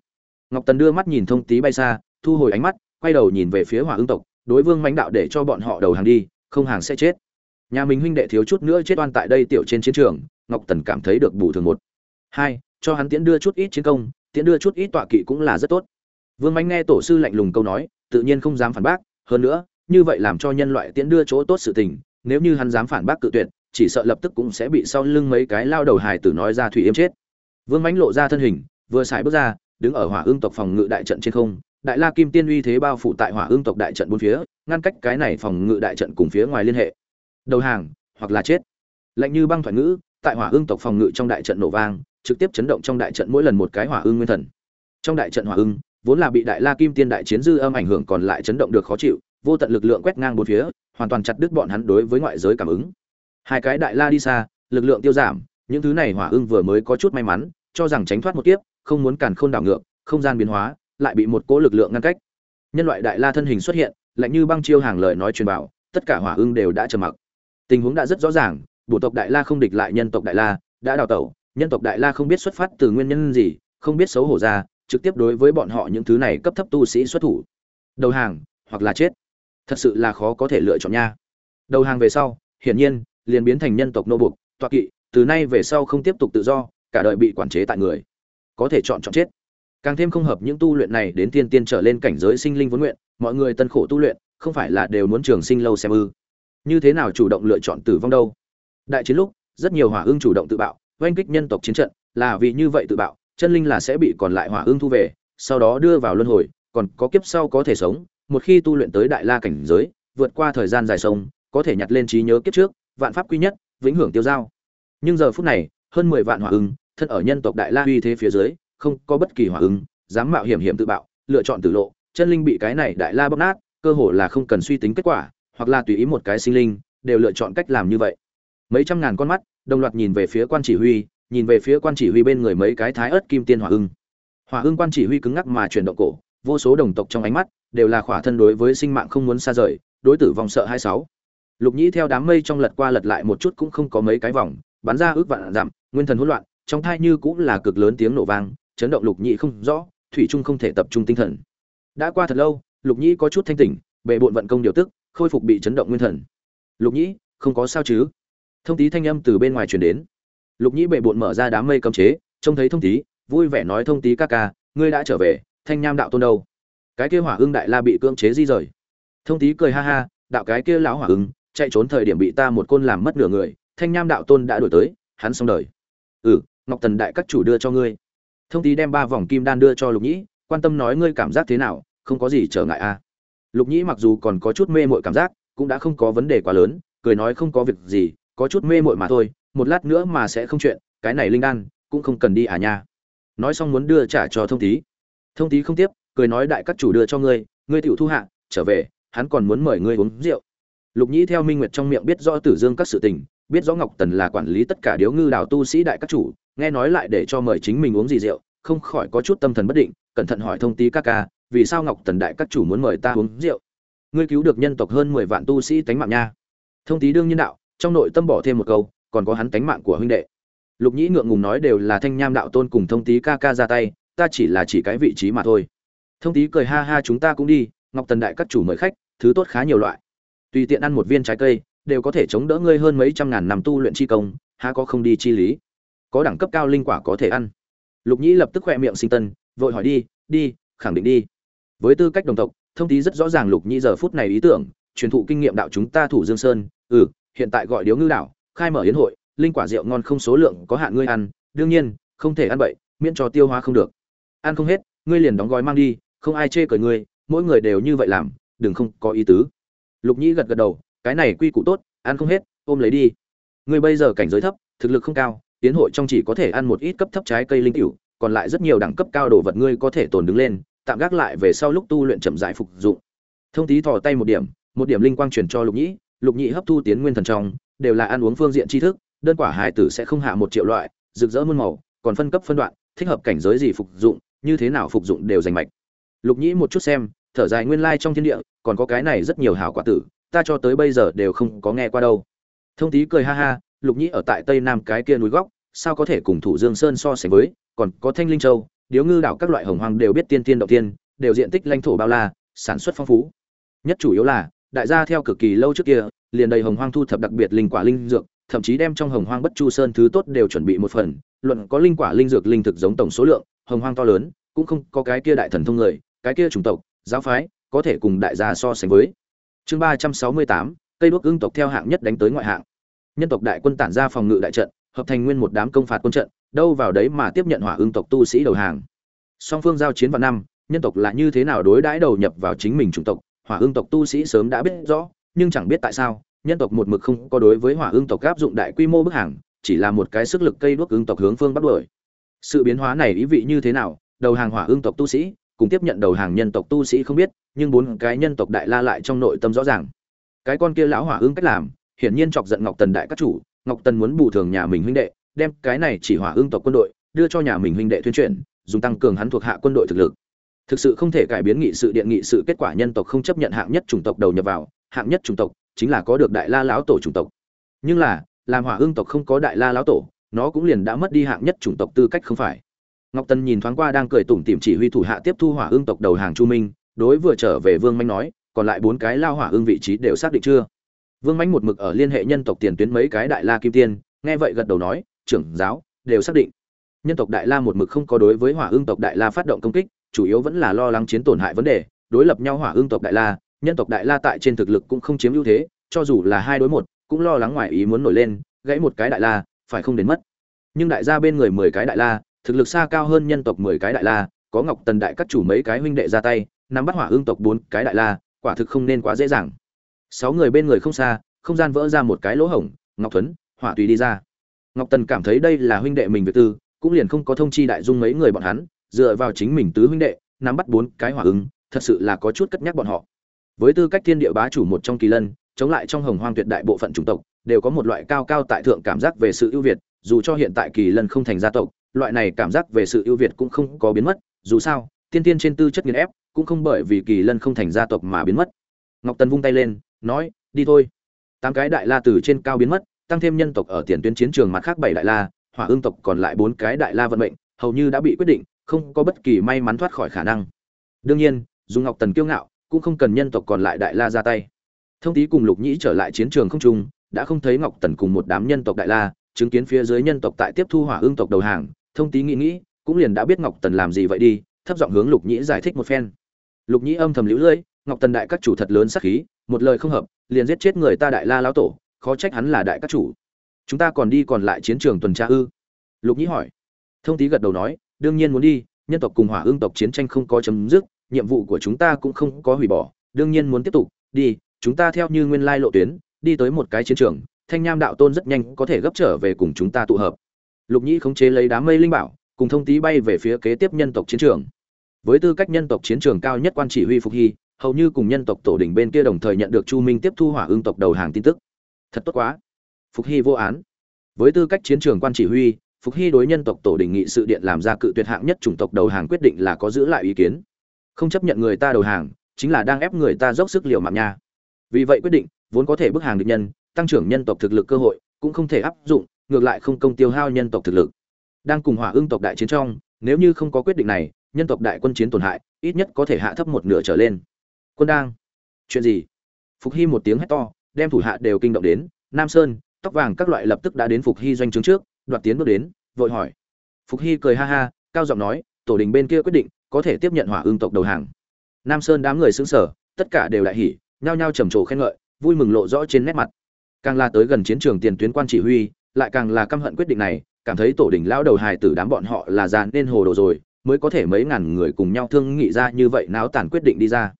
Ngọc tần đưa mắt nhìn thông Tý bay xa, thu hồi ánh mắt, quay đầu nhìn về phía hỏa ương tộc, đối vương mánh đạo để cho bọn họ đầu hàng đi, không hàng sẽ chết. Nhà mình huynh đệ thiếu chút nữa chết oan tại đây tiểu trên chiến trường, ngọc tần cảm thấy được bù thường một hai, cho hắn tiễn đưa chút ít chiến công, tiễn đưa chút ít tọa kỵ cũng là rất tốt. Vương mánh nghe tổ sư lạnh lùng câu nói, tự nhiên không dám phản bác, hơn nữa, như vậy làm cho nhân loại tiễn đưa chỗ tốt sự tình, nếu như hắn dám phản bác cự tuyệt, chỉ sợ lập tức cũng sẽ bị sau lưng mấy cái lao đầu hài tử nói ra thủy yếm chết. Vương mánh lộ ra thân hình, vừa xài bước ra, đứng ở hỏa ương tộc phòng ngự đại trận trên không, đại la kim tiên uy thế bao phủ tại hỏa ương tộc đại trận bốn phía, ngăn cách cái này phòng ngự đại trận cùng phía ngoài liên hệ. Đầu hàng, hoặc là chết. Lạnh như băng thoại ngữ tại hỏa ương tộc phòng ngự trong đại trận nổ vang, trực tiếp chấn động trong đại trận mỗi lần một cái hỏa ương nguyên thần. Trong đại trận hỏa ương vốn là bị đại la kim tiên đại chiến dư âm ảnh hưởng còn lại chấn động được khó chịu, vô tận lực lượng quét ngang bốn phía, hoàn toàn chặt đứt bọn hắn đối với ngoại giới cảm ứng. Hai cái đại la đi xa, lực lượng tiêu giảm, những thứ này hỏa ương vừa mới có chút may mắn, cho rằng tránh thoát một kiếp, không muốn càn khôn đảo ngược, không gian biến hóa, lại bị một cỗ lực lượng ngăn cách. Nhân loại đại la thân hình xuất hiện, lạnh như băng chiêu hàng lời nói truyền bảo, tất cả hỏa ương đều đã trầm mặc. Tình huống đã rất rõ ràng bộ tộc đại la không địch lại nhân tộc đại la, đã đào tẩu, nhân tộc đại la không biết xuất phát từ nguyên nhân gì, không biết xấu hổ ra, trực tiếp đối với bọn họ những thứ này cấp thấp tu sĩ xuất thủ. Đầu hàng, hoặc là chết. Thật sự là khó có thể lựa chọn nha. Đầu hàng về sau, hiển nhiên, liền biến thành nhân tộc nô buộc toa kỵ, từ nay về sau không tiếp tục tự do, cả đời bị quản chế tại người. Có thể chọn chọn chết. Càng thêm không hợp những tu luyện này đến tiên tiên trở lên cảnh giới sinh linh vốn nguyện, mọi người tân khổ tu luyện, không phải là đều muốn trường sinh lâu xem ư. Như thế nào chủ động lựa chọn tử vong đâu? Đại chiến lúc, rất nhiều hỏa ương chủ động tự bạo, oanh kích nhân tộc chiến trận, là vì như vậy tự bạo, chân linh là sẽ bị còn lại hỏa ương thu về, sau đó đưa vào luân hồi, còn có kiếp sau có thể sống, một khi tu luyện tới đại la cảnh giới, vượt qua thời gian dài sông, có thể nhặt lên trí nhớ kiếp trước, vạn pháp quy nhất, vĩnh hưởng tiêu giao. Nhưng giờ phút này, hơn mười vạn hỏa ưng, thân ở nhân tộc đại la uy thế phía dưới, không có bất kỳ hỏa ưng, dám mạo hiểm hiểm tự bạo, lựa chọn tử lộ, chân linh bị cái này đại la bóc nát, cơ hồ là không cần suy tính kết quả, hoặc là tùy ý một cái sinh linh, đều lựa chọn cách làm như vậy mấy trăm ngàn con mắt, đồng loạt nhìn về phía quan chỉ huy, nhìn về phía quan chỉ huy bên người mấy cái thái ớt kim tiên hỏa ưng. Hỏa ưng quan chỉ huy cứng ngắc mà chuyển động cổ, vô số đồng tộc trong ánh mắt đều là khỏa thân đối với sinh mạng không muốn xa rời, đối tử vong sợ hai sáu. Lục nhĩ theo đám mây trong lật qua lật lại một chút cũng không có mấy cái vòng, bắn ra ước vạn giảm nguyên thần hỗn loạn, trong thai như cũng là cực lớn tiếng nổ vang, chấn động lục nhĩ không rõ, thủy trung không thể tập trung tinh thần. Đã qua thật lâu, lục nhĩ có chút thanh tỉnh bệ bộn vận công điều tức, khôi phục bị chấn động nguyên thần. Lục nhĩ, không có sao chứ? Thông tí thanh âm từ bên ngoài truyền đến. Lục nhĩ bệ bộn mở ra đám mây cấm chế, trông thấy thông tí, vui vẻ nói thông tí ca ca, ngươi đã trở về, thanh nham đạo tôn đâu? Cái kia hỏa ưng đại la bị cưỡng chế di rời. Thông tí cười ha ha, đạo cái kia lão hỏa ưng chạy trốn thời điểm bị ta một côn làm mất nửa người, thanh nham đạo tôn đã đổi tới, hắn xong đời. Ừ ngọc tần đại các chủ đưa cho ngươi. Thông tí đem ba vòng kim đan đưa cho lục nhĩ, quan tâm nói ngươi cảm giác thế nào, không có gì trở ngại a à. lục nhĩ mặc dù còn có chút mê mội cảm giác, cũng đã không có vấn đề quá lớn, cười nói không có việc gì có chút mê mội mà thôi, một lát nữa mà sẽ không chuyện, cái này linh đan cũng không cần đi à nha. Nói xong muốn đưa trả cho thông tí thông tí không tiếp, cười nói đại các chủ đưa cho ngươi ngươi tiểu thu hạ, trở về, hắn còn muốn mời ngươi uống rượu. Lục nhĩ theo minh nguyệt trong miệng biết rõ tử dương các sự tình, biết rõ ngọc tần là quản lý tất cả điếu ngư đào tu sĩ đại các chủ, nghe nói lại để cho mời chính mình uống gì rượu, không khỏi có chút tâm thần bất định, cẩn thận hỏi thông tí các ca, vì sao ngọc tần đại các chủ muốn mời ta uống rượu? Ngươi cứu được nhân tộc hơn mười vạn tu sĩ tánh mạng nha. Thông tí đương nhiên đạo trong nội tâm bỏ thêm một câu, còn có hắn tánh mạng của huynh đệ. Lục nhĩ ngượng ngùng nói đều là thanh nham đạo tôn cùng thông tý ca ca ra tay, ta chỉ là chỉ cái vị trí mà thôi. Thông tý cười ha ha chúng ta cũng đi, ngọc tần đại các chủ mời khách, thứ tốt khá nhiều loại. Tùy tiện ăn một viên trái cây, đều có thể chống đỡ ngươi hơn mấy trăm ngàn năm tu luyện chi công, há có không đi chi lý. Có đẳng cấp cao linh quả có thể ăn. Lục nhĩ lập tức khoe miệng sinh tân, vội hỏi đi đi, khẳng định đi. Với tư cách đồng tộc, thông tí rất rõ ràng lục nhĩ giờ phút này ý tưởng, truyền thụ kinh nghiệm đạo chúng ta thủ dương sơn ừ hiện tại gọi điếu ngư đảo, khai mở yến hội, linh quả rượu ngon không số lượng có hạn ngươi ăn, đương nhiên, không thể ăn bậy, miễn cho tiêu hóa không được. Ăn không hết, ngươi liền đóng gói mang đi, không ai chê cười ngươi, mỗi người đều như vậy làm, đừng không có ý tứ. Lục nhĩ gật gật đầu, cái này quy củ tốt, ăn không hết, ôm lấy đi. Ngươi bây giờ cảnh giới thấp, thực lực không cao tiến hội trong chỉ có thể ăn một ít cấp thấp trái cây linh cửu còn lại rất nhiều đẳng cấp cao đồ vật ngươi có thể tồn đứng lên, tạm gác lại về sau lúc tu luyện chậm rãi phục dụng. Thông tí thò tay một điểm một điểm linh quang truyền cho lục nhĩ lục Nhị hấp thu tiến nguyên thần trong, đều là ăn uống phương diện tri thức, đơn quả hải tử sẽ không hạ một triệu loại, rực rỡ muôn màu, còn phân cấp phân đoạn, thích hợp cảnh giới gì phục dụng, như thế nào phục dụng đều rành mạch. Lục nhĩ một chút xem, thở dài nguyên lai trong thiên địa, còn có cái này rất nhiều hảo quả tử, ta cho tới bây giờ đều không có nghe qua đâu. Thông tí cười ha ha, lục nhĩ ở tại tây nam cái kia núi góc, sao có thể cùng thủ dương sơn so sánh với, còn có thanh linh châu, điếu ngư đảo các loại hồng hoang đều biết tiên tiên đầu tiên, đều diện tích lãnh thổ bao la, sản xuất phong phú. Nhất chủ yếu là đại gia theo cực kỳ lâu trước kia, liền đầy hồng hoang thu thập đặc biệt linh quả linh dược, thậm chí đem trong hồng hoang bất chu sơn thứ tốt đều chuẩn bị một phần. Luận có linh quả linh dược linh thực giống tổng số lượng, hồng hoang to lớn, cũng không có cái kia đại thần thông người, cái kia chủng tộc, giáo phái, có thể cùng đại gia so sánh với. Chương ba trăm sáu mươi tám, cây đuốc ưng tộc theo hạng nhất đánh tới ngoại hạng. Nhân tộc đại quân tản ra phòng ngự đại trận, hợp thành nguyên một đám công phạt quân trận, đâu vào đấy mà tiếp nhận hỏa ưng tộc tu sĩ đầu hàng. Song phương giao chiến vào năm, nhân tộc là như thế nào đối đãi đầu nhập vào chính mình chủng tộc hỏa ương tộc tu sĩ sớm đã biết rõ, nhưng chẳng biết tại sao, nhân tộc một mực không có đối với hỏa ương tộc áp dụng đại quy mô bức hàng, chỉ là một cái sức lực cây đuốc ương tộc hướng phương bắt đuổi. Sự biến hóa này ý vị như thế nào, đầu hàng hỏa ương tộc tu sĩ, cùng tiếp nhận đầu hàng nhân tộc tu sĩ không biết, nhưng bốn cái nhân tộc đại la lại trong nội tâm rõ ràng. Cái con kia lão hỏa ương cách làm, hiển nhiên chọc giận ngọc tần đại các chủ, ngọc tần muốn bù thường nhà mình huynh đệ, đem cái này chỉ hỏa ương tộc quân đội, đưa cho nhà mình huynh đệ tuyên truyền dùng tăng cường hắn thuộc hạ quân đội thực lực thực sự không thể cải biến nghị sự điện nghị sự kết quả nhân tộc không chấp nhận hạng nhất chủng tộc đầu nhập vào, hạng nhất chủng tộc chính là có được đại la lão tổ chủng tộc. Nhưng là, làm hỏa ương tộc không có đại la lão tổ, nó cũng liền đã mất đi hạng nhất chủng tộc tư cách không phải. Ngọc tân nhìn thoáng qua đang cười tủm tỉm chỉ huy thủ hạ tiếp thu hỏa ương tộc đầu hàng chu minh, đối vừa trở về vương manh nói, còn lại bốn cái lao hỏa ương vị trí đều xác định chưa? Vương manh một mực ở liên hệ nhân tộc tiền tuyến mấy cái đại la kim tiên, nghe vậy gật đầu nói, trưởng giáo, đều xác định. Nhân tộc đại la một mực không có đối với hỏa ương tộc đại la phát động công kích chủ yếu vẫn là lo lắng chiến tổn hại vấn đề, đối lập nhau hỏa ương tộc đại la, nhân tộc đại la tại trên thực lực cũng không chiếm ưu thế, cho dù là hai đối một, cũng lo lắng ngoài ý muốn nổi lên, gãy một cái đại la, phải không đến mất. Nhưng đại gia bên người mười cái đại la, thực lực xa cao hơn nhân tộc mười cái đại la, có ngọc tần đại các chủ mấy cái huynh đệ ra tay, nắm bắt hỏa ương tộc bốn cái đại la, quả thực không nên quá dễ dàng. Sáu người bên người không xa, không gian vỡ ra một cái lỗ hổng, ngọc thuấn, hỏa tùy đi ra. Ngọc tần cảm thấy đây là huynh đệ mình việc tư, cũng liền không có thông chi đại dung mấy người bọn hắn dựa vào chính mình tứ huynh đệ, nắm bắt bốn cái hỏa ứng, thật sự là có chút cất nhắc bọn họ. Với tư cách thiên địa bá chủ một trong kỳ lân, chống lại trong hồng hoang tuyệt đại bộ phận chủng tộc, đều có một loại cao cao tại thượng cảm giác về sự ưu việt, dù cho hiện tại kỳ lân không thành gia tộc, loại này cảm giác về sự ưu việt cũng không có biến mất, dù sao, tiên tiên trên tư chất nghiền ép, cũng không bởi vì kỳ lân không thành gia tộc mà biến mất. Ngọc tần vung tay lên, nói, đi thôi. Tám cái đại la từ trên cao biến mất, tăng thêm nhân tộc ở tiền tuyến chiến trường mặt khác bảy đại la, hỏa ương tộc còn lại bốn cái đại la vận mệnh, hầu như đã bị quyết định không có bất kỳ may mắn thoát khỏi khả năng. Đương nhiên dùng ngọc tần kiêu ngạo, cũng không cần nhân tộc còn lại đại la ra tay. Thông tý cùng lục nhĩ trở lại chiến trường không trung, đã không thấy ngọc tần cùng một đám nhân tộc đại la, chứng kiến phía dưới nhân tộc tại tiếp thu hỏa ương tộc đầu hàng, thông tý nghĩ nghĩ, cũng liền đã biết ngọc tần làm gì vậy đi, thấp giọng hướng lục nhĩ giải thích một phen. Lục nhĩ âm thầm lũ lưỡi, ngọc tần đại các chủ thật lớn sắc khí, một lời không hợp, liền giết chết người ta đại la lão tổ, khó trách hắn là đại các chủ. Chúng ta còn đi còn lại chiến trường tuần tra ư? Lục nhĩ hỏi. Thông tý gật đầu nói đương nhiên muốn đi, nhân tộc cùng hỏa ương tộc chiến tranh không có chấm dứt, nhiệm vụ của chúng ta cũng không có hủy bỏ, đương nhiên muốn tiếp tục, đi, chúng ta theo như nguyên lai lộ tuyến, đi tới một cái chiến trường, thanh nham đạo tôn rất nhanh có thể gấp trở về cùng chúng ta tụ hợp. Lục nhĩ khống chế lấy đám mây linh bảo, cùng thông tí bay về phía kế tiếp nhân tộc chiến trường. Với tư cách nhân tộc chiến trường cao nhất quan chỉ huy phục hy, hầu như cùng nhân tộc tổ đỉnh bên kia đồng thời nhận được chu minh tiếp thu hỏa ương tộc đầu hàng tin tức. Thật tốt quá. Phục hy vô án. Với tư cách chiến trường quan chỉ huy phục hy đối nhân tộc tổ đình nghị sự điện làm ra cự tuyệt hạng nhất chủng tộc đầu hàng quyết định là có giữ lại ý kiến. Không chấp nhận người ta đầu hàng, chính là đang ép người ta dốc sức liều mạng nha. Vì vậy quyết định, vốn có thể bức hàng địch nhân, tăng trưởng nhân tộc thực lực cơ hội, cũng không thể áp dụng, ngược lại không công tiêu hao nhân tộc thực lực. Đang cùng hỏa ương tộc đại chiến trong, nếu như không có quyết định này, nhân tộc đại quân chiến tổn hại, ít nhất có thể hạ thấp một nửa trở lên. Quân đang, chuyện gì? Phục hy một tiếng hét to, đem thủ hạ đều kinh động đến, nam sơn, tóc vàng các loại lập tức đã đến phục hy doanh trướng trước đoạt tiến bước đến, vội hỏi. Phục hy cười ha ha, cao giọng nói, tổ đình bên kia quyết định, có thể tiếp nhận hỏa ương tộc đầu hàng. Nam sơn đám người xứng sở tất cả đều đại hỉ, nhao nhao trầm trồ khen ngợi, vui mừng lộ rõ trên nét mặt. Càng la tới gần chiến trường tiền tuyến quan chỉ huy, lại càng là căm hận quyết định này, cảm thấy tổ đình lão đầu hài tử đám bọn họ là già nên hồ đồ rồi, mới có thể mấy ngàn người cùng nhau thương nghị ra như vậy náo tàn quyết định đi ra.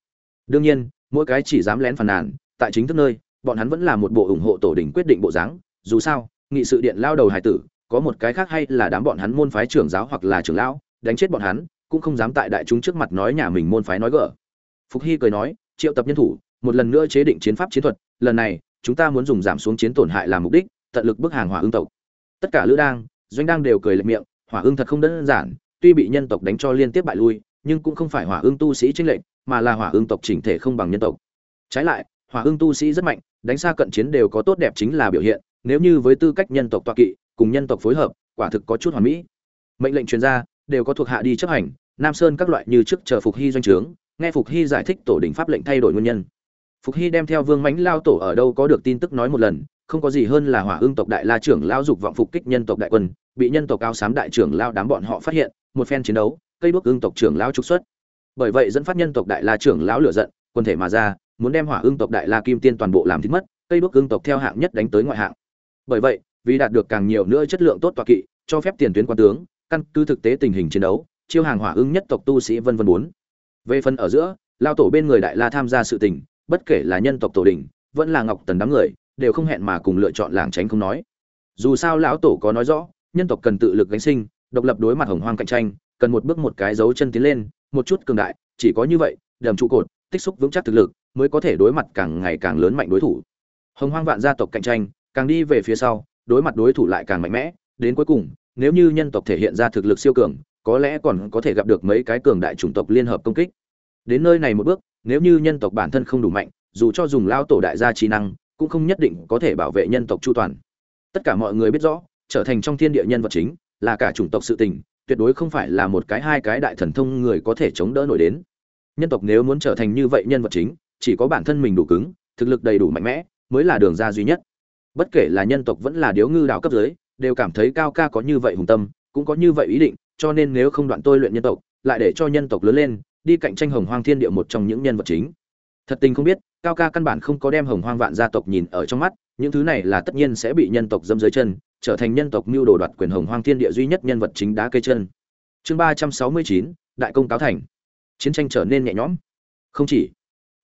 Đương nhiên, mỗi cái chỉ dám lén phàn nàn, tại chính thức nơi, bọn hắn vẫn là một bộ ủng hộ tổ đình quyết định bộ dáng, dù sao nghị sự điện lao đầu hài tử, có một cái khác hay là đám bọn hắn môn phái trưởng giáo hoặc là trưởng lão, đánh chết bọn hắn, cũng không dám tại đại chúng trước mặt nói nhà mình môn phái nói gở. phục hy cười nói, triệu tập nhân thủ, một lần nữa chế định chiến pháp chiến thuật, lần này, chúng ta muốn dùng giảm xuống chiến tổn hại làm mục đích, tận lực bức hàng hỏa ương tộc tất cả lữ đang, doanh đang đều cười lệ miệng, hỏa ương thật không đơn giản, tuy bị nhân tộc đánh cho liên tiếp bại lui, nhưng cũng không phải hỏa ương tu sĩ chính lệnh mà là hỏa ương tộc chỉnh thể không bằng nhân tộc trái lại, hỏa ương tu sĩ rất mạnh đánh xa cận chiến đều có tốt đẹp chính là biểu hiện, nếu như với tư cách nhân tộc toa kỵ, cùng nhân tộc phối hợp, quả thực có chút hoàn mỹ. Mệnh lệnh chuyên gia đều có thuộc hạ đi chấp hành, nam sơn các loại như trước chờ phục hy doanh trướng, nghe phục hy giải thích tổ đình pháp lệnh thay đổi nguyên nhân. Phục hy đem theo vương mãnh lao tổ ở đâu có được tin tức nói một lần, không có gì hơn là hỏa ương tộc đại la trưởng lao dục vọng phục kích nhân tộc đại quân, bị nhân tộc cao sám đại trưởng lao đám bọn họ phát hiện, một phen chiến đấu, cây bước ương tộc trưởng lao trục xuất. Bởi vậy dẫn phát nhân tộc đại la trưởng lão lửa giận, quân thể mà ra muốn đem hỏa ương tộc đại la kim tiên toàn bộ làm thịt mất, cây bước ương tộc theo hạng nhất đánh tới ngoại hạng. Bởi vậy, vì đạt được càng nhiều nữa chất lượng tốt tọa kỵ, cho phép tiền tuyến quan tướng, căn cứ thực tế tình hình chiến đấu, chiêu hàng hỏa ưng nhất tộc tu sĩ vân vân bốn về phần ở giữa, lao tổ bên người đại la tham gia sự tình, bất kể là nhân tộc tổ đình, vẫn là ngọc tần đám người, đều không hẹn mà cùng lựa chọn làng tránh không nói. Dù sao lão tổ có nói rõ, nhân tộc cần tự lực gánh sinh, độc lập đối mặt hồng hoang cạnh tranh, cần một bước một cái dấu chân tiến lên, một chút cường đại, chỉ có như vậy, đầm trụ cột, tích xúc vững chắc thực lực mới có thể đối mặt càng ngày càng lớn mạnh đối thủ. Hồng hoang vạn gia tộc cạnh tranh, càng đi về phía sau, đối mặt đối thủ lại càng mạnh mẽ, đến cuối cùng, nếu như nhân tộc thể hiện ra thực lực siêu cường, có lẽ còn có thể gặp được mấy cái cường đại chủng tộc liên hợp công kích. Đến nơi này một bước, nếu như nhân tộc bản thân không đủ mạnh, dù cho dùng lao tổ đại gia trí năng, cũng không nhất định có thể bảo vệ nhân tộc chu toàn. Tất cả mọi người biết rõ, trở thành trong thiên địa nhân vật chính, là cả chủng tộc sự tình, tuyệt đối không phải là một cái hai cái đại thần thông người có thể chống đỡ nổi đến. Nhân tộc nếu muốn trở thành như vậy nhân vật chính chỉ có bản thân mình đủ cứng, thực lực đầy đủ mạnh mẽ, mới là đường ra duy nhất. Bất kể là nhân tộc vẫn là điếu ngư đạo cấp dưới, đều cảm thấy cao ca có như vậy hùng tâm, cũng có như vậy ý định, cho nên nếu không đoạn tôi luyện nhân tộc, lại để cho nhân tộc lớn lên, đi cạnh tranh hồng hoang thiên địa một trong những nhân vật chính. Thật tình không biết, cao ca căn bản không có đem hồng hoang vạn gia tộc nhìn ở trong mắt, những thứ này là tất nhiên sẽ bị nhân tộc dâm dưới chân, trở thành nhân tộc mưu đồ đoạt quyền hồng hoang thiên địa duy nhất nhân vật chính đá cây chân. Chương ba trăm sáu mươi chín, đại công cáo thành. Chiến tranh trở nên nhẹ nhõm. Không chỉ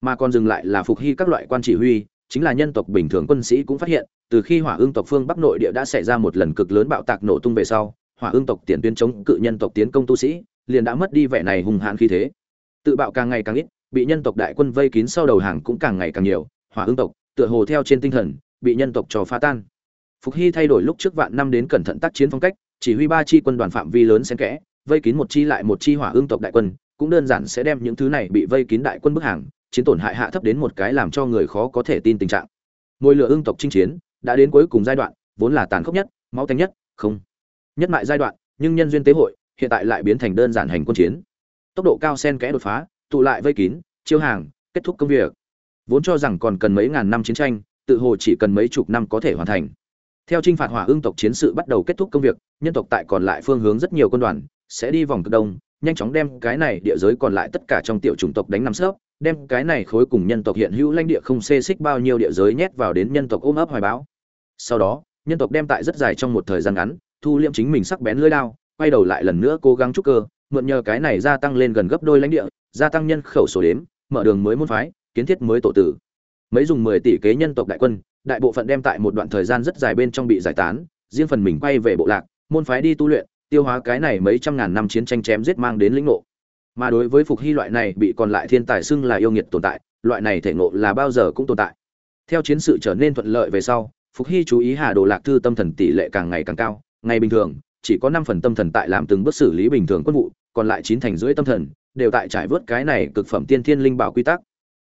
mà còn dừng lại là phục hy các loại quan chỉ huy, chính là nhân tộc bình thường quân sĩ cũng phát hiện, từ khi hỏa ương tộc phương bắc nội địa đã xảy ra một lần cực lớn bạo tạc nổ tung về sau, hỏa ương tộc tiền tuyến chống cự nhân tộc tiến công tu sĩ, liền đã mất đi vẻ này hùng hãn khí thế. Tự bạo càng ngày càng ít, bị nhân tộc đại quân vây kín sau đầu hàng cũng càng ngày càng nhiều, hỏa ương tộc, tựa hồ theo trên tinh thần, bị nhân tộc trò phá tan. Phục hy thay đổi lúc trước vạn năm đến cẩn thận tác chiến phong cách, chỉ huy ba chi quân đoàn phạm vi lớn xen kẽ, vây kín một chi lại một chi hỏa ương tộc đại quân, cũng đơn giản sẽ đem những thứ này bị vây kín đại quân bức hàng chiến tổn hại hạ thấp đến một cái làm cho người khó có thể tin tình trạng. Ngôi lửa ương tộc chinh chiến, đã đến cuối cùng giai đoạn, vốn là tàn khốc nhất, máu tanh nhất, không. Nhất mại giai đoạn, nhưng nhân duyên tế hội, hiện tại lại biến thành đơn giản hành quân chiến. Tốc độ cao sen kẽ đột phá, tụ lại vây kín, chiêu hàng, kết thúc công việc. Vốn cho rằng còn cần mấy ngàn năm chiến tranh, tự hồ chỉ cần mấy chục năm có thể hoàn thành. Theo trinh phạt hỏa ương tộc chiến sự bắt đầu kết thúc công việc, nhân tộc tại còn lại phương hướng rất nhiều quân đoàn, sẽ đi vòng cực đông nhanh chóng đem cái này địa giới còn lại tất cả trong tiểu chủng tộc đánh nằm sớp đem cái này khối cùng nhân tộc hiện hữu lãnh địa không xê xích bao nhiêu địa giới nhét vào đến nhân tộc ôm ấp hoài báo sau đó, nhân tộc đem tại rất dài trong một thời gian ngắn, thu liễm chính mình sắc bén lưỡi đao, quay đầu lại lần nữa cố gắng trúc cơ, mượn nhờ cái này gia tăng lên gần gấp đôi lãnh địa, gia tăng nhân khẩu số đếm, mở đường mới môn phái, kiến thiết mới tổ tử. Mấy dùng mười tỷ kế nhân tộc đại quân, đại bộ phận đem tại một đoạn thời gian rất dài bên trong bị giải tán, riêng phần mình quay về bộ lạc, môn phái đi tu luyện tiêu hóa cái này mấy trăm ngàn năm chiến tranh chém giết mang đến lĩnh ngộ. Mà đối với phục hy loại này bị còn lại thiên tài xưng là yêu nghiệt tồn tại, loại này thể ngộ là bao giờ cũng tồn tại. Theo chiến sự trở nên thuận lợi về sau, phục hy chú ý hà đồ lạc thư tâm thần tỷ lệ càng ngày càng cao, ngày bình thường, chỉ có năm phần tâm thần tại làm từng bước xử lý bình thường quân vụ, còn lại chín thành rưỡi tâm thần đều tại trải vớt cái này cực phẩm tiên thiên linh bảo quy tắc.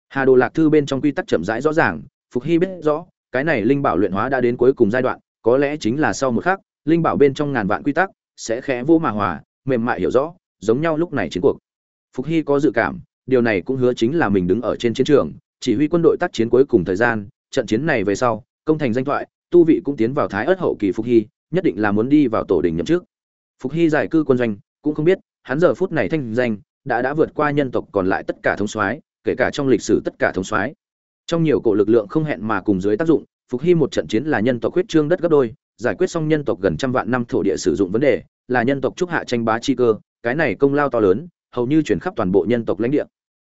Hà đồ lạc thư bên trong quy tắc chậm rãi rõ ràng, phục hy biết rõ, cái này linh bảo luyện hóa đã đến cuối cùng giai đoạn, có lẽ chính là sau một khắc, linh bảo bên trong ngàn vạn quy tắc sẽ khẽ vô mà hòa, mềm mại hiểu rõ, giống nhau lúc này chiến cuộc. Phục hy có dự cảm, điều này cũng hứa chính là mình đứng ở trên chiến trường, chỉ huy quân đội tác chiến cuối cùng thời gian, trận chiến này về sau, công thành danh thoại, tu vị cũng tiến vào thái ớt hậu kỳ phục hy, nhất định là muốn đi vào tổ đình nhậm trước phục hy giải cư quân doanh, cũng không biết, hắn giờ phút này thanh danh, đã đã vượt qua nhân tộc còn lại tất cả thống soái, kể cả trong lịch sử tất cả thống soái. Trong nhiều cổ lực lượng không hẹn mà cùng dưới tác dụng, phục hy một trận chiến là nhân tộc huyết trương đất gấp đôi, giải quyết xong nhân tộc gần trăm vạn năm thổ địa sử dụng vấn đề là nhân tộc trúc hạ tranh bá chi cơ, cái này công lao to lớn, hầu như chuyển khắp toàn bộ nhân tộc lãnh địa.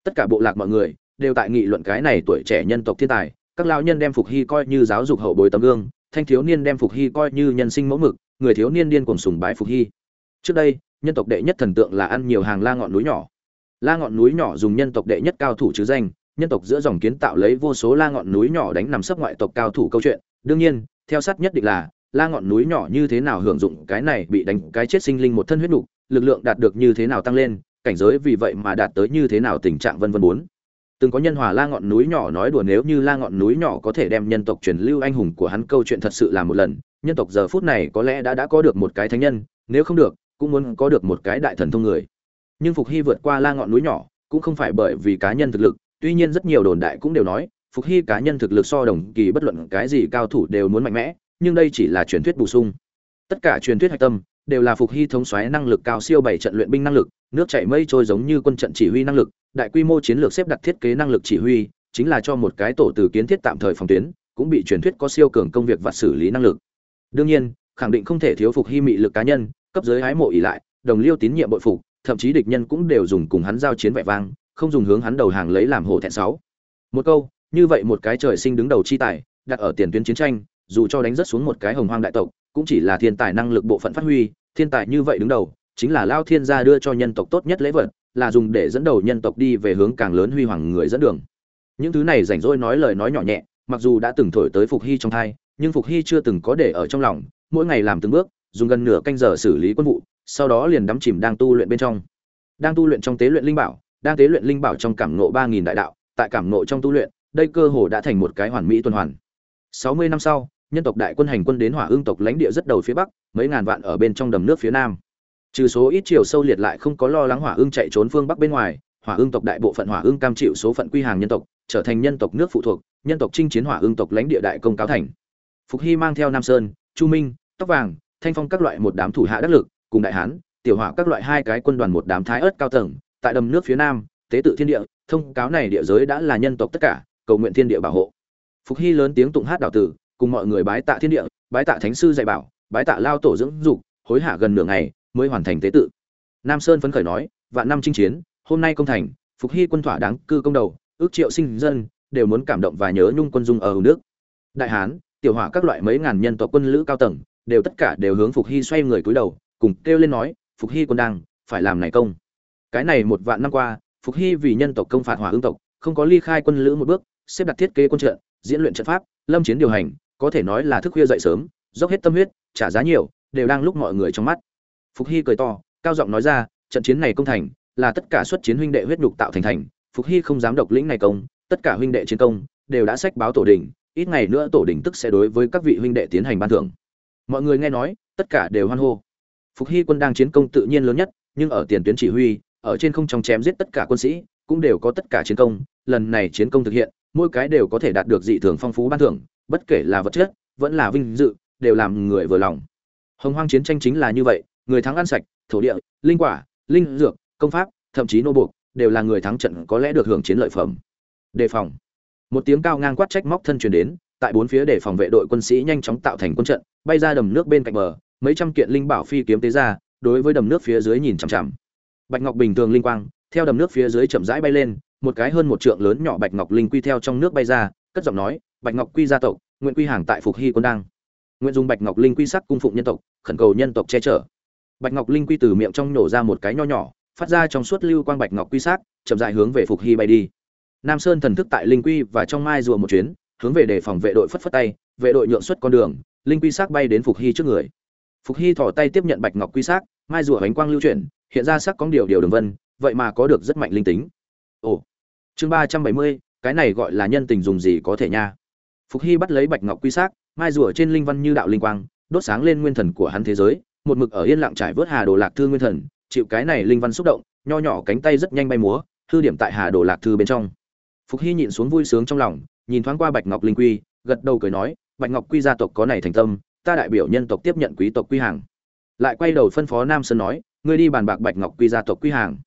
Tất cả bộ lạc mọi người đều tại nghị luận cái này tuổi trẻ nhân tộc thiên tài, các lao nhân đem phục hy coi như giáo dục hậu bối tấm gương, thanh thiếu niên đem phục hy coi như nhân sinh mẫu mực, người thiếu niên điên cuồng sùng bái phục hy. Trước đây, nhân tộc đệ nhất thần tượng là ăn nhiều hàng la ngọn núi nhỏ. La ngọn núi nhỏ dùng nhân tộc đệ nhất cao thủ chứ danh, nhân tộc giữa dòng kiến tạo lấy vô số la ngọn núi nhỏ đánh nằm sấp ngoại tộc cao thủ câu chuyện. Đương nhiên, theo sát nhất định là la ngọn núi nhỏ như thế nào hưởng dụng cái này bị đánh cái chết sinh linh một thân huyết nục, lực lượng đạt được như thế nào tăng lên, cảnh giới vì vậy mà đạt tới như thế nào tình trạng vân vân bốn. Từng có nhân hòa la ngọn núi nhỏ nói đùa nếu như la ngọn núi nhỏ có thể đem nhân tộc truyền lưu anh hùng của hắn, câu chuyện thật sự là một lần, nhân tộc giờ phút này có lẽ đã đã có được một cái thánh nhân, nếu không được, cũng muốn có được một cái đại thần thông người. Nhưng phục hy vượt qua la ngọn núi nhỏ, cũng không phải bởi vì cá nhân thực lực, tuy nhiên rất nhiều đồn đại cũng đều nói, phục hy cá nhân thực lực so đồng kỳ bất luận cái gì cao thủ đều muốn mạnh mẽ nhưng đây chỉ là truyền thuyết bổ sung. Tất cả truyền thuyết hạch tâm đều là phục hy thống xoáy năng lực cao siêu bảy trận luyện binh năng lực, nước chảy mây trôi giống như quân trận chỉ huy năng lực, đại quy mô chiến lược xếp đặt thiết kế năng lực chỉ huy, chính là cho một cái tổ từ kiến thiết tạm thời phòng tuyến, cũng bị truyền thuyết có siêu cường công việc và xử lý năng lực. Đương nhiên, khẳng định không thể thiếu phục hy mị lực cá nhân, cấp giới hái mộ ỉ lại, đồng liêu tín nhiệm bội phục, thậm chí địch nhân cũng đều dùng cùng hắn giao chiến vẻ vang, không dùng hướng hắn đầu hàng lấy làm hổ thẹn sáu. Một câu, như vậy một cái trời sinh đứng đầu chi tài, đặt ở tiền tuyến chiến tranh dù cho đánh rất xuống một cái hồng hoang đại tộc, cũng chỉ là thiên tài năng lực bộ phận phát huy, thiên tài như vậy đứng đầu, chính là lao thiên gia đưa cho nhân tộc tốt nhất lễ vật, là dùng để dẫn đầu nhân tộc đi về hướng càng lớn huy hoàng người dẫn đường. Những thứ này rảnh rỗi nói lời nói nhỏ nhẹ, mặc dù đã từng thổi tới phục hy trong thai, nhưng phục hy chưa từng có để ở trong lòng, mỗi ngày làm từng bước, dùng gần nửa canh giờ xử lý quân vụ, sau đó liền đắm chìm đang tu luyện bên trong. Đang tu luyện trong tế luyện linh bảo, đang tế luyện linh bảo trong cảm ngộ ba nghìn đại đạo, tại cảm ngộ trong tu luyện, đây cơ hồ đã thành một cái hoàn mỹ tuần hoàn. Sáu mươi năm sau nhân tộc đại quân hành quân đến hỏa ương tộc lãnh địa rất đầu phía bắc, mấy ngàn vạn ở bên trong đầm nước phía nam. Trừ số ít chiều sâu liệt lại không có lo lắng hỏa ương chạy trốn phương bắc bên ngoài, hỏa ương tộc đại bộ phận hỏa ương cam chịu số phận quy hàng nhân tộc, trở thành nhân tộc nước phụ thuộc, nhân tộc chinh chiến hỏa ương tộc lãnh địa đại công cáo thành. Phục hy mang theo nam sơn, chu minh, tóc vàng, thanh phong các loại một đám thủ hạ đắc lực, cùng đại hán, tiểu hỏa các loại hai cái quân đoàn một đám thái ớt cao tầng, tại đầm nước phía nam, tế tự thiên địa, thông cáo này địa giới đã là nhân tộc tất cả, cầu nguyện thiên địa bảo hộ. Phục hy lớn tiếng tụng hát đạo tử cùng mọi người bái tạ thiên địa, bái tạ thánh sư dạy bảo, bái tạ lao tổ dưỡng dục, hối hả gần nửa ngày mới hoàn thành tế tự. Nam sơn phấn khởi nói, vạn năm chinh chiến, hôm nay công thành, phục hy quân thỏa đáng cư công đầu, ước triệu sinh dân, đều muốn cảm động và nhớ nhung quân dung ở nước. Đại hán, tiểu hỏa các loại mấy ngàn nhân tộc quân lữ cao tầng, đều tất cả đều hướng phục hy xoay người cúi đầu, cùng kêu lên nói, phục hy quân đang, phải làm này công. Cái này một vạn năm qua, phục hy vì nhân tộc công phạt hỏa ương tộc, không có ly khai quân lữ một bước, xếp đặt thiết kế quân trận, diễn luyện trận pháp, lâm chiến điều hành có thể nói là thức khuya dậy sớm, dốc hết tâm huyết, trả giá nhiều, đều đang lúc mọi người trong mắt. Phục hy cười to, cao giọng nói ra, trận chiến này công thành, là tất cả xuất chiến huynh đệ huyết nhục tạo thành thành. Phục hy không dám độc lĩnh này công, tất cả huynh đệ chiến công, đều đã sách báo tổ đình ít ngày nữa tổ đình tức sẽ đối với các vị huynh đệ tiến hành ban thưởng. Mọi người nghe nói, tất cả đều hoan hô. Phục hy quân đang chiến công tự nhiên lớn nhất, nhưng ở tiền tuyến chỉ huy, ở trên không trong chém giết tất cả quân sĩ, cũng đều có tất cả chiến công, lần này chiến công thực hiện, mỗi cái đều có thể đạt được dị thường phong phú ban thưởng bất kể là vật chất, vẫn là vinh dự, đều làm người vừa lòng. Hồng hoang chiến tranh chính là như vậy, người thắng ăn sạch, thổ địa, linh quả, linh dược, công pháp, thậm chí nô buộc, đều là người thắng trận có lẽ được hưởng chiến lợi phẩm. Đề phòng. Một tiếng cao ngang quát trách móc thân truyền đến, tại bốn phía để phòng vệ đội quân sĩ nhanh chóng tạo thành quân trận, bay ra đầm nước bên cạnh bờ, mấy trăm kiện linh bảo phi kiếm tế ra, đối với đầm nước phía dưới nhìn chằm chằm. Bạch ngọc bình thường linh quang, theo đầm nước phía dưới chậm rãi bay lên, một cái hơn một trượng lớn nhỏ bạch ngọc linh quy theo trong nước bay ra, cất giọng nói bạch ngọc quy gia tộc, nguyện quy hàng tại phục hy quân đang nguyện dùng bạch ngọc linh quy sắc cung phụng nhân tộc, khẩn cầu nhân tộc che chở. Bạch ngọc linh quy từ miệng trong nổ ra một cái nho nhỏ, phát ra trong suốt lưu quang bạch ngọc quy sắc, chậm dại hướng về phục hy bay đi. Nam sơn thần thức tại linh quy và trong mai rùa một chuyến, hướng về để phòng vệ đội phất phất tay, vệ đội nhượng xuất con đường, linh quy sắc bay đến phục hy trước người. Phục hy thò tay tiếp nhận bạch ngọc quy sắc, mai rùa ánh quang lưu chuyển, hiện ra sắc có điều điều đường vân, vậy mà có được rất mạnh linh tính. Ồ, chương ba trăm bảy mươi, cái này gọi là nhân tình dùng gì có thể nha? Phục hy bắt lấy bạch ngọc quy sắc, mai rùa trên linh văn như đạo linh quang, đốt sáng lên nguyên thần của hắn thế giới, một mực ở yên lặng trải vớt hà đồ lạc thư nguyên thần, chịu cái này linh văn xúc động, nho nhỏ cánh tay rất nhanh bay múa Thư điểm tại hà đồ lạc thư bên trong. Phục hy nhịn xuống vui sướng trong lòng, nhìn thoáng qua bạch ngọc linh quy, gật đầu cười nói, bạch ngọc quy gia tộc có này thành tâm, ta đại biểu nhân tộc tiếp nhận quý tộc quy hàng. Lại quay đầu phân phó nam sơn nói, ngươi đi bàn bạc bạch ngọc quy gia tộc quy hàng.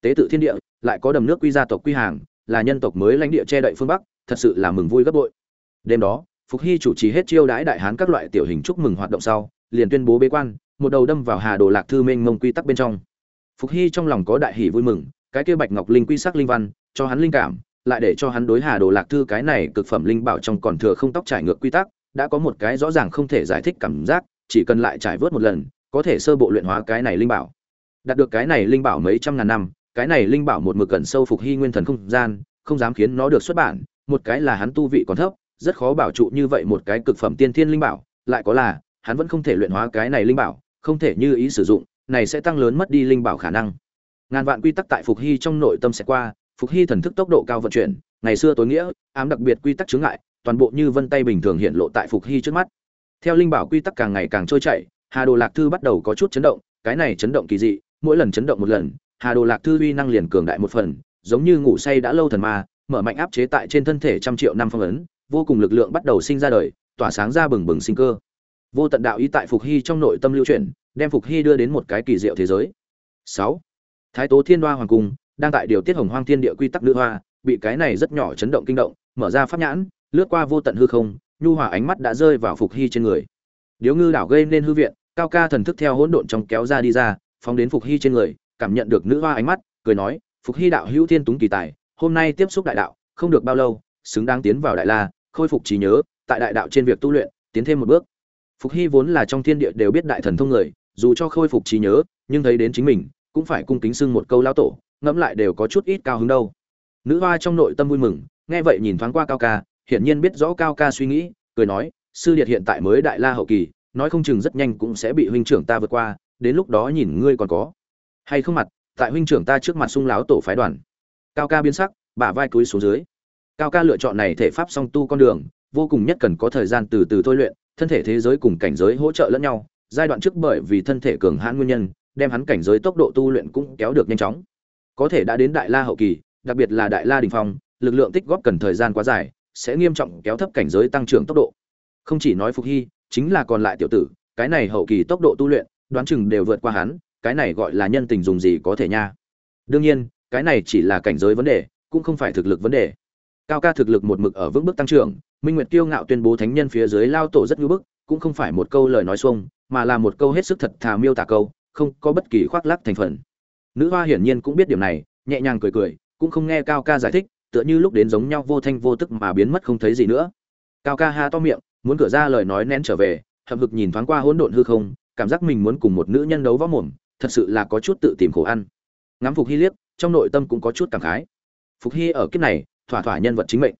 Tế tự thiên địa, lại có đầm nước quy gia tộc quy hàng, là nhân tộc mới lãnh địa che đậy phương bắc, thật sự là mừng vui gấp bội đêm đó, phục hy chủ trì hết chiêu đãi đại hán các loại tiểu hình chúc mừng hoạt động sau, liền tuyên bố bế quan, một đầu đâm vào hà đồ lạc thư mênh mông quy tắc bên trong. Phục hy trong lòng có đại hỷ vui mừng, cái kia bạch ngọc linh quy sắc linh văn, cho hắn linh cảm, lại để cho hắn đối hà đồ lạc thư cái này cực phẩm linh bảo trong còn thừa không tóc trải ngược quy tắc, đã có một cái rõ ràng không thể giải thích cảm giác, chỉ cần lại trải vớt một lần, có thể sơ bộ luyện hóa cái này linh bảo. Đạt được cái này linh bảo mấy trăm ngàn năm, cái này linh bảo một mực cần sâu phục hy nguyên thần không gian, không dám khiến nó được xuất bản, một cái là hắn tu vị còn thấp rất khó bảo trụ như vậy một cái cực phẩm tiên thiên linh bảo, lại có là, hắn vẫn không thể luyện hóa cái này linh bảo, không thể như ý sử dụng, này sẽ tăng lớn mất đi linh bảo khả năng. Ngàn vạn quy tắc tại phục hy trong nội tâm sẽ qua, phục hy thần thức tốc độ cao vận chuyển, ngày xưa tối nghĩa, ám đặc biệt quy tắc chướng ngại, toàn bộ như vân tay bình thường hiện lộ tại phục hy trước mắt. Theo linh bảo quy tắc càng ngày càng trôi chảy, hà đồ lạc thư bắt đầu có chút chấn động, cái này chấn động kỳ dị, mỗi lần chấn động một lần, hà đồ lạc thư uy năng liền cường đại một phần, giống như ngủ say đã lâu thần ma mở mạnh áp chế tại trên thân thể trăm triệu năm phong ấn, vô cùng lực lượng bắt đầu sinh ra đời, tỏa sáng ra bừng bừng sinh cơ. Vô tận đạo ý tại phục hy trong nội tâm lưu chuyển, đem phục hy đưa đến một cái kỳ diệu thế giới. Sáu, thái tố thiên hoa hoàng cung, đang tại điều tiết hồng hoang thiên địa quy tắc nữ hoa, bị cái này rất nhỏ chấn động kinh động, mở ra pháp nhãn, lướt qua vô tận hư không, nhu hòa ánh mắt đã rơi vào phục hy trên người. Điếu ngư đảo gây nên hư viện, cao ca thần thức theo hỗn độn trong kéo ra đi ra, phóng đến phục hy trên người, cảm nhận được nữ hoa ánh mắt, cười nói, phục hy đạo hữu thiên túng kỳ tài hôm nay tiếp xúc đại đạo, không được bao lâu, xứng đáng tiến vào đại la, khôi phục trí nhớ, tại đại đạo trên việc tu luyện, tiến thêm một bước. Phục hy vốn là trong thiên địa đều biết đại thần thông người, dù cho khôi phục trí nhớ, nhưng thấy đến chính mình, cũng phải cung kính xưng một câu lao tổ, ngẫm lại đều có chút ít cao hứng đâu. Nữ hoa trong nội tâm vui mừng, nghe vậy nhìn thoáng qua cao ca, hiển nhiên biết rõ cao ca suy nghĩ, cười nói, sư điệt hiện tại mới đại la hậu kỳ, nói không chừng rất nhanh cũng sẽ bị huynh trưởng ta vượt qua, đến lúc đó nhìn ngươi còn có hay không mặt, tại huynh trưởng ta trước mặt sung láo tổ phái đoàn cao ca biến sắc, bả vai cúi xuống dưới. Cao ca lựa chọn này thể pháp song tu con đường, vô cùng nhất cần có thời gian từ từ thôi luyện, thân thể thế giới cùng cảnh giới hỗ trợ lẫn nhau, giai đoạn trước bởi vì thân thể cường hãn nguyên nhân, đem hắn cảnh giới tốc độ tu luyện cũng kéo được nhanh chóng. Có thể đã đến đại la hậu kỳ, đặc biệt là đại la đình phong, lực lượng tích góp cần thời gian quá dài, sẽ nghiêm trọng kéo thấp cảnh giới tăng trưởng tốc độ. Không chỉ nói phục hy, chính là còn lại tiểu tử, cái này hậu kỳ tốc độ tu luyện, đoán chừng đều vượt qua hắn, cái này gọi là nhân tình dùng gì có thể nha. Đương nhiên cái này chỉ là cảnh giới vấn đề, cũng không phải thực lực vấn đề. Cao ca thực lực một mực ở vững bước tăng trưởng, minh nguyệt kiêu ngạo tuyên bố thánh nhân phía dưới lao tổ rất ngưỡng bức, cũng không phải một câu lời nói xuông, mà là một câu hết sức thật thà miêu tả câu, không có bất kỳ khoác lác thành phần. Nữ hoa hiển nhiên cũng biết điểm này, nhẹ nhàng cười cười, cũng không nghe cao ca giải thích, tựa như lúc đến giống nhau vô thanh vô tức mà biến mất không thấy gì nữa. Cao ca ha to miệng, muốn cửa ra lời nói nén trở về, hậm hực nhìn thoáng qua hỗn độn hư không, cảm giác mình muốn cùng một nữ nhân đấu võ mồm, thật sự là có chút tự tìm khổ ăn. Ngắm phục hy liếc trong nội tâm cũng có chút cảm khái. Phục hy ở kiếp này, thỏa thỏa nhân vật chính mệnh.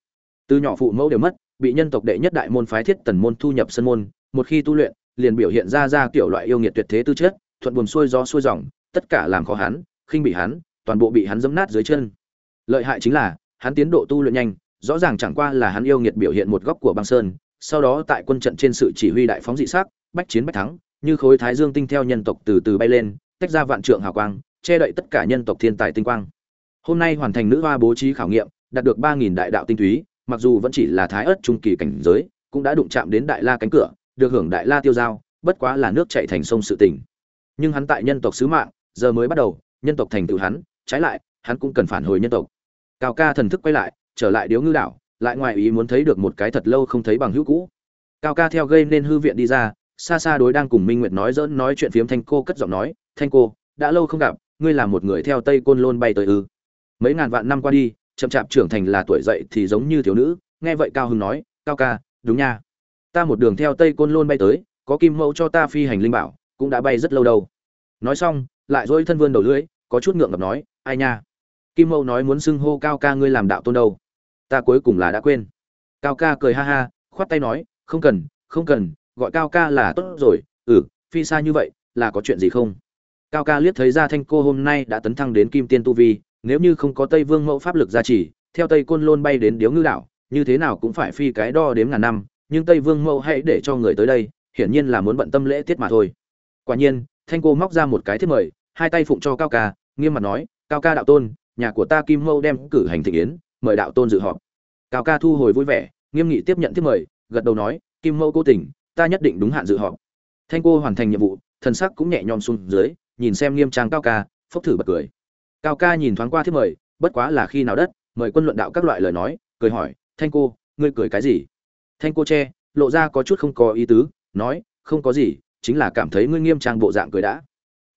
Từ nhỏ phụ mẫu đều mất, bị nhân tộc đệ nhất đại môn phái thiết tần môn thu nhập sân môn, một khi tu luyện, liền biểu hiện ra ra kiểu loại yêu nghiệt tuyệt thế tư chất, thuận buồm xuôi gió xuôi dòng, tất cả làm khó hắn, khinh bị hắn, toàn bộ bị hắn dẫm nát dưới chân. Lợi hại chính là, hắn tiến độ tu luyện nhanh, rõ ràng chẳng qua là hắn yêu nghiệt biểu hiện một góc của băng sơn, sau đó tại quân trận trên sự chỉ huy đại phóng dị sắc, bách chiến bách thắng, như khối thái dương tinh theo nhân tộc từ từ bay lên, tách ra vạn trượng hào quang che đậy tất cả nhân tộc thiên tài tinh quang. Hôm nay hoàn thành nữ hoa bố trí khảo nghiệm, đạt được ba nghìn đại đạo tinh túy, mặc dù vẫn chỉ là thái ớt trung kỳ cảnh giới, cũng đã đụng chạm đến đại la cánh cửa, được hưởng đại la tiêu giao, bất quá là nước chảy thành sông sự tình. nhưng hắn tại nhân tộc sứ mạng, giờ mới bắt đầu, nhân tộc thành tựu hắn, trái lại, hắn cũng cần phản hồi nhân tộc. Cao ca thần thức quay lại, trở lại điếu ngư đảo, lại ngoài ý muốn thấy được một cái thật lâu không thấy bằng hữu cũ. Cao ca theo gây nên hư viện đi ra, xa xa đối đang cùng minh nguyệt nói dỡn nói chuyện phiếm thanh cô cất giọng nói, thanh cô, đã lâu không gặp ngươi là một người theo tây côn lôn bay tới ư? Mấy ngàn vạn năm qua đi, chậm chạp trưởng thành là tuổi dậy thì giống như thiếu nữ. Nghe vậy cao hưng nói, cao ca, đúng nha. Ta một đường theo tây côn lôn bay tới, có kim mẫu cho ta phi hành linh bảo, cũng đã bay rất lâu đâu. Nói xong, lại dỗi thân vươn đầu lưỡi, có chút ngượng ngập nói, ai nha? Kim mẫu nói muốn xưng hô cao ca ngươi làm đạo tôn đâu? Ta cuối cùng là đã quên. Cao ca cười ha ha, khoát tay nói, không cần không cần, gọi cao ca là tốt rồi. Ừ phi xa như vậy, là có chuyện gì không? Cao ca liếc thấy ra thanh cô hôm nay đã tấn thăng đến kim tiên tu vi, nếu như không có tây vương mẫu pháp lực gia trì, theo tây côn lôn bay đến điếu ngư đảo, như thế nào cũng phải phi cái đo đếm ngàn năm, nhưng tây vương mẫu hãy để cho người tới đây, hiển nhiên là muốn bận tâm lễ tiết mà thôi. Quả nhiên, thanh cô móc ra một cái thiết mời, hai tay phụng cho cao ca, nghiêm mặt nói, cao ca đạo tôn, nhà của ta kim Mẫu đem cử hành thị yến, mời đạo tôn dự họp. Cao ca thu hồi vui vẻ, nghiêm nghị tiếp nhận thiết mời, gật đầu nói, kim Mẫu cố tình, ta nhất định đúng hạn dự họp. Thanh cô hoàn thành nhiệm vụ, thần sắc cũng nhẹ nhõm xuống dưới nhìn xem nghiêm trang cao ca, phốc thử bật cười. Cao ca nhìn thoáng qua thiết mời, bất quá là khi nào đất, mời quân luận đạo các loại lời nói, cười hỏi, thanh cô, ngươi cười cái gì? Thanh cô che, lộ ra có chút không có ý tứ, nói, không có gì, chính là cảm thấy ngươi nghiêm trang bộ dạng cười đã.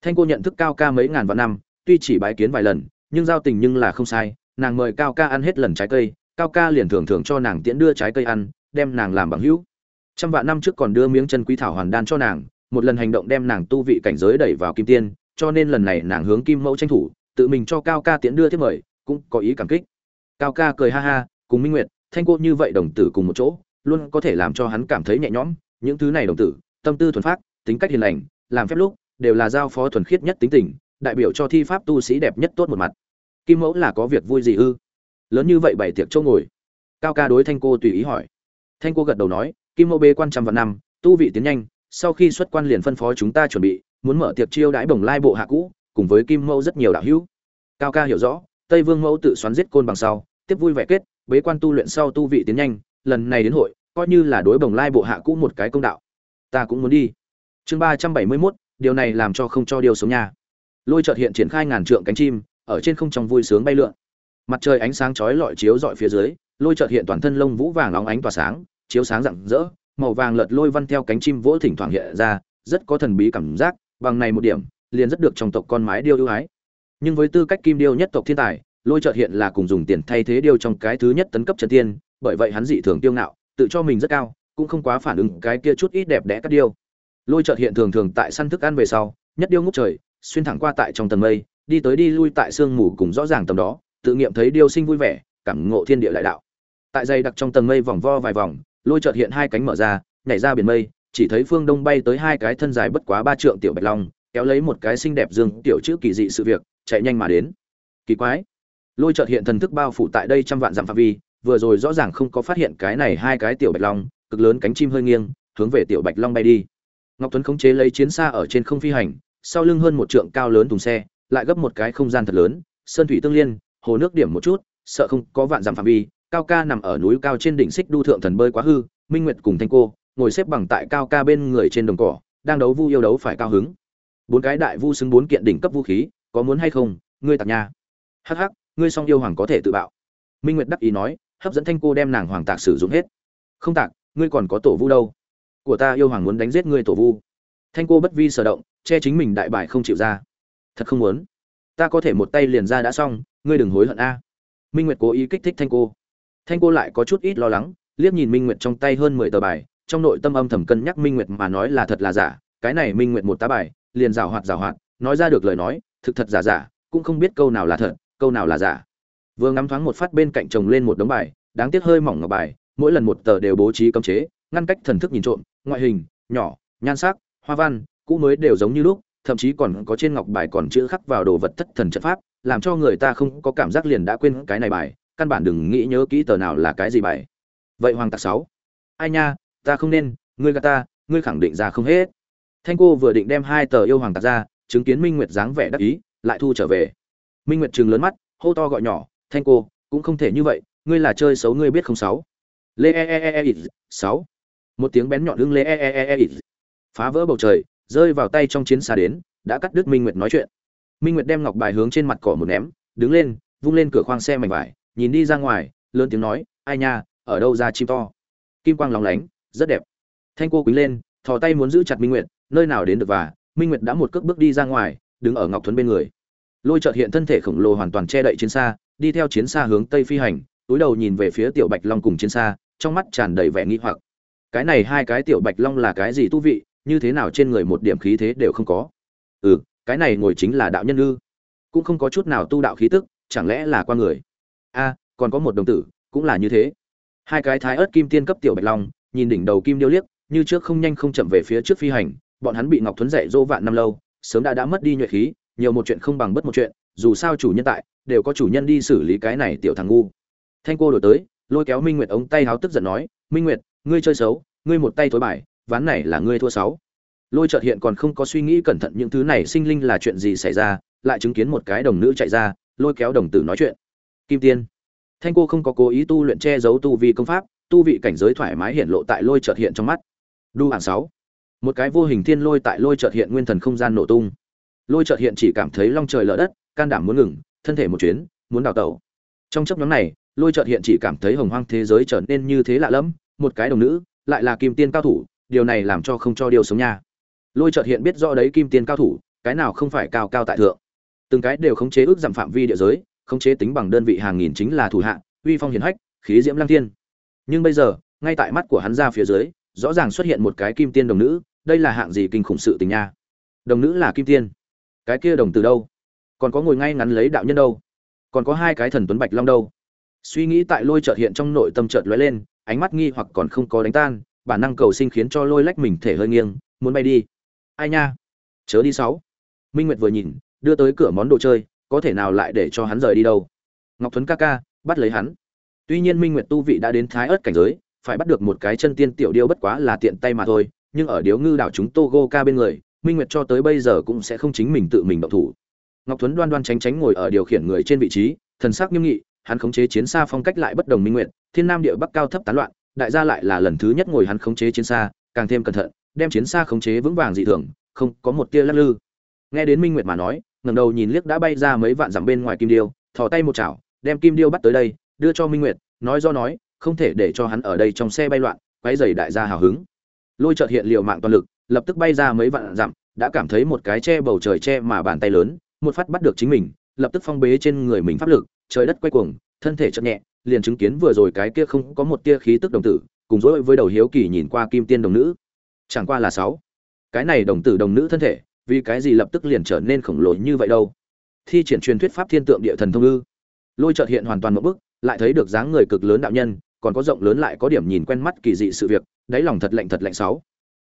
Thanh cô nhận thức cao ca mấy ngàn vạn năm, tuy chỉ bái kiến vài lần, nhưng giao tình nhưng là không sai, nàng mời cao ca ăn hết lần trái cây, cao ca liền thường thường cho nàng tiễn đưa trái cây ăn, đem nàng làm bằng hữu. Trăm vạn năm trước còn đưa miếng chân quý thảo hoàn đan cho nàng một lần hành động đem nàng tu vị cảnh giới đẩy vào kim tiên, cho nên lần này nàng hướng kim mẫu tranh thủ, tự mình cho cao ca tiễn đưa tiếp mời, cũng có ý cảm kích. Cao ca cười ha ha, cùng minh nguyệt, thanh cô như vậy đồng tử cùng một chỗ, luôn có thể làm cho hắn cảm thấy nhẹ nhõm, những thứ này đồng tử, tâm tư thuần phát tính cách hiền lành, làm phép lúc, đều là giao phó thuần khiết nhất tính tình, đại biểu cho thi pháp tu sĩ đẹp nhất tốt một mặt. Kim mẫu là có việc vui gì ư? Lớn như vậy bảy tiệc châu ngồi. Cao ca đối thanh cô tùy ý hỏi. Thanh cô gật đầu nói, kim mẫu bê quan trăm vạn năm, tu vị tiến nhanh sau khi xuất quan liền phân phó chúng ta chuẩn bị, muốn mở tiệc chiêu đãi bồng lai bộ hạ cũ, cùng với kim mẫu rất nhiều đạo hữu. Cao ca hiểu rõ, tây vương mẫu tự xoắn giết côn bằng sau, tiếp vui vẻ kết, bế quan tu luyện sau tu vị tiến nhanh, lần này đến hội, coi như là đối bồng lai bộ hạ cũ một cái công đạo. Ta cũng muốn đi. Chương ba trăm bảy mươi mốt, điều này làm cho không cho điều sống nhà. Lôi chợt hiện triển khai ngàn trượng cánh chim, ở trên không trong vui sướng bay lượn. Mặt trời ánh sáng chói lọi chiếu dọi phía dưới, lôi chợt hiện toàn thân lông vũ vàng óng ánh tỏa sáng, chiếu sáng rạng rỡ màu vàng lợt lôi văn theo cánh chim vỗ thỉnh thoảng hiện ra, rất có thần bí cảm giác, bằng này một điểm, liền rất được trong tộc con mái điêu ưu ái. Nhưng với tư cách kim điêu nhất tộc thiên tài, lôi chợt hiện là cùng dùng tiền thay thế điêu trong cái thứ nhất tấn cấp chân tiên, bởi vậy hắn dị thường tiêu ngạo, tự cho mình rất cao, cũng không quá phản ứng cái kia chút ít đẹp đẽ các điêu. Lôi chợt hiện thường thường tại săn thức ăn về sau, nhất điêu ngút trời, xuyên thẳng qua tại trong tầng mây, đi tới đi lui tại sương mù cùng rõ ràng tầm đó, tự nghiệm thấy điêu sinh vui vẻ, cảm ngộ thiên địa đại đạo. Tại dày đặc trong tầng mây vòng vo vài vòng lôi chợt hiện hai cánh mở ra, nhảy ra biển mây, chỉ thấy phương đông bay tới hai cái thân dài bất quá ba trượng tiểu bạch long, kéo lấy một cái xinh đẹp dương tiểu chữ kỳ dị sự việc, chạy nhanh mà đến. Kỳ quái. Lôi chợt hiện thần thức bao phủ tại đây trăm vạn dặm phạm vi, vừa rồi rõ ràng không có phát hiện cái này hai cái tiểu bạch long, cực lớn cánh chim hơi nghiêng, hướng về tiểu bạch long bay đi. Ngọc tuấn khống chế lấy chiến xa ở trên không phi hành, sau lưng hơn một trượng cao lớn thùng xe, lại gấp một cái không gian thật lớn, sơn thủy tương liên, hồ nước điểm một chút, sợ không có vạn dặm phạm vi cao ca nằm ở núi cao trên đỉnh xích đu thượng thần bơi quá hư, minh nguyệt cùng thanh cô ngồi xếp bằng tại cao ca bên người trên đồng cỏ, đang đấu vu yêu đấu phải cao hứng. Bốn cái đại vu xứng bốn kiện đỉnh cấp vũ khí, có muốn hay không, ngươi tạc nha. Hắc hắc, ngươi song yêu hoàng có thể tự bạo. Minh nguyệt đắc ý nói, hấp dẫn thanh cô đem nàng hoàng tạc sử dụng hết. Không tạc, ngươi còn có tổ vu đâu. Của ta yêu hoàng muốn đánh giết ngươi tổ vu. Thanh cô bất vi sở động, che chính mình đại bại không chịu ra. Thật không muốn. Ta có thể một tay liền ra đã xong, ngươi đừng hối hận a. Minh nguyệt cố ý kích thích thanh cô thanh cô lại có chút ít lo lắng, liếc nhìn minh nguyệt trong tay hơn mười tờ bài, trong nội tâm âm thầm cân nhắc minh nguyệt mà nói là thật là giả, cái này minh nguyệt một tá bài, liền rào hoạt rào hoạt, nói ra được lời nói, thực thật giả giả, cũng không biết câu nào là thật, câu nào là giả. Vừa ngắm thoáng một phát bên cạnh chồng lên một đống bài, đáng tiếc hơi mỏng ngọc bài, mỗi lần một tờ đều bố trí cấm chế, ngăn cách thần thức nhìn trộm, ngoại hình, nhỏ, nhan sắc, hoa văn, cũ mới đều giống như lúc, thậm chí còn có trên ngọc bài còn chữ khắc vào đồ vật thất thần trận pháp, làm cho người ta không có cảm giác liền đã quên cái này bài căn bản đừng nghĩ nhớ kỹ tờ nào là cái gì bài. Vậy hoàng tạc sáu, ai nha, ta không nên, ngươi gà ta, ngươi khẳng định ra không hết. Thanh cô vừa định đem hai tờ yêu hoàng tạc ra, chứng kiến minh nguyệt dáng vẻ đắc ý, lại thu trở về. Minh nguyệt trừng lớn mắt, hô to gọi nhỏ, thanh cô, cũng không thể như vậy, ngươi là chơi xấu ngươi biết không sáu? Lê e e e e, e, e sáu. Một tiếng bén nhọn lưng lê e, e e e e phá vỡ bầu trời, rơi vào tay trong chiến xa đến, đã cắt đứt minh nguyệt nói chuyện. Minh nguyệt đem ngọc bài hướng trên mặt cỏ một ném, đứng lên, vung lên cửa khoang xe mảnh vải nhìn đi ra ngoài, lớn tiếng nói, ai nha, ở đâu ra chim to? Kim quang lóng lánh, rất đẹp. Thanh cô quý lên, thò tay muốn giữ chặt minh nguyệt, nơi nào đến được và, minh nguyệt đã một cước bước đi ra ngoài, đứng ở ngọc thuấn bên người. Lôi chợt hiện thân thể khổng lồ hoàn toàn che đậy chiến xa, đi theo chiến xa hướng tây phi hành, túi đầu nhìn về phía tiểu bạch long cùng chiến xa, trong mắt tràn đầy vẻ nghi hoặc. Cái này hai cái tiểu bạch long là cái gì tu vị, như thế nào trên người một điểm khí thế đều không có. Ừ cái này ngồi chính là đạo nhân ư. Cũng không có chút nào tu đạo khí tức, chẳng lẽ là qua người? A, còn có một đồng tử, cũng là như thế. Hai cái thái ớt kim tiên cấp tiểu bạch long, nhìn đỉnh đầu kim điêu liếc, như trước không nhanh không chậm về phía trước phi hành, bọn hắn bị ngọc thuấn dạy dỗ vạn năm lâu, sớm đã đã mất đi nhuệ khí, nhiều một chuyện không bằng bất một chuyện, dù sao chủ nhân tại, đều có chủ nhân đi xử lý cái này tiểu thằng ngu. Thanh cô đổi tới, lôi kéo minh nguyệt ống tay háo tức giận nói, minh nguyệt, ngươi chơi xấu, ngươi một tay thối bài, ván này là ngươi thua sáu. Lôi chợt hiện còn không có suy nghĩ cẩn thận những thứ này, sinh linh là chuyện gì xảy ra, lại chứng kiến một cái đồng nữ chạy ra, lôi kéo đồng tử nói chuyện kim tiên. Thanh cô không có cố ý tu luyện che giấu tu vi công pháp, tu vị cảnh giới thoải mái hiện lộ tại lôi chợt hiện trong mắt. Đu hàng sáu. Một cái vô hình thiên lôi tại lôi chợt hiện nguyên thần không gian nổ tung. Lôi chợt hiện chỉ cảm thấy long trời lở đất, can đảm muốn ngừng, thân thể một chuyến, muốn đào tẩu. Trong chấp nhóm này, lôi chợt hiện chỉ cảm thấy hồng hoang thế giới trở nên như thế lạ lẫm, một cái đồng nữ, lại là kim tiên cao thủ, điều này làm cho không cho điều sống nha. Lôi chợt hiện biết rõ đấy kim tiên cao thủ, cái nào không phải cao cao tại thượng. Từng cái đều khống chế ước giảm phạm vi địa giới khống chế tính bằng đơn vị hàng nghìn chính là thủ hạ, uy phong hiển hách, khí diễm lăng thiên. Nhưng bây giờ, ngay tại mắt của hắn ra phía dưới, rõ ràng xuất hiện một cái kim tiên đồng nữ, đây là hạng gì kinh khủng sự tình nha. Đồng nữ là kim tiên. Cái kia đồng từ đâu? Còn có ngồi ngay ngắn lấy đạo nhân đâu? Còn có hai cái thần tuấn bạch long đâu? Suy nghĩ tại lôi chợt hiện trong nội tâm chợt lóe lên, ánh mắt nghi hoặc còn không có đánh tan, bản năng cầu sinh khiến cho lôi lách mình thể hơi nghiêng, muốn bay đi. Ai nha? Chớ đi sáu. Minh nguyệt vừa nhìn, đưa tới cửa món đồ chơi có thể nào lại để cho hắn rời đi đâu? Ngọc thuấn ca ca, bắt lấy hắn. Tuy nhiên minh nguyệt tu vị đã đến thái ớt cảnh giới, phải bắt được một cái chân tiên tiểu điêu bất quá là tiện tay mà thôi, nhưng ở điếu ngư đảo chúng togo ca bên người, minh nguyệt cho tới bây giờ cũng sẽ không chính mình tự mình động thủ. Ngọc thuấn đoan đoan tránh tránh ngồi ở điều khiển người trên vị trí, thần sắc nghiêm nghị, hắn khống chế chiến xa phong cách lại bất đồng minh nguyệt, thiên nam địa bắc cao thấp tán loạn, đại gia lại là lần thứ nhất ngồi hắn khống chế chiến xa, càng thêm cẩn thận, đem chiến xa khống chế vững vàng dị thường, không có một tia lắc lư. Nghe đến minh nguyệt mà nói ngẩng đầu nhìn liếc đã bay ra mấy vạn dặm bên ngoài kim điêu, thò tay một chảo, đem kim điêu bắt tới đây, đưa cho minh nguyệt, nói do nói, không thể để cho hắn ở đây trong xe bay loạn, quấy rầy đại gia hào hứng. Lôi chợt hiện liều mạng toàn lực, lập tức bay ra mấy vạn dặm, đã cảm thấy một cái che bầu trời che mà bàn tay lớn, một phát bắt được chính mình, lập tức phong bế trên người mình pháp lực, trời đất quay cuồng, thân thể chậm nhẹ, liền chứng kiến vừa rồi cái kia không có một tia khí tức đồng tử, cùng dối với đầu hiếu kỳ nhìn qua kim tiên đồng nữ. Chẳng qua là sáu. Cái này đồng tử đồng nữ thân thể vì cái gì lập tức liền trở nên khổng lồ như vậy đâu? Thi triển truyền thuyết pháp thiên tượng địa thần thông ư? Lôi chợt hiện hoàn toàn một bức lại thấy được dáng người cực lớn đạo nhân, còn có rộng lớn lại có điểm nhìn quen mắt kỳ dị sự việc, đáy lòng thật lạnh thật lạnh sáu.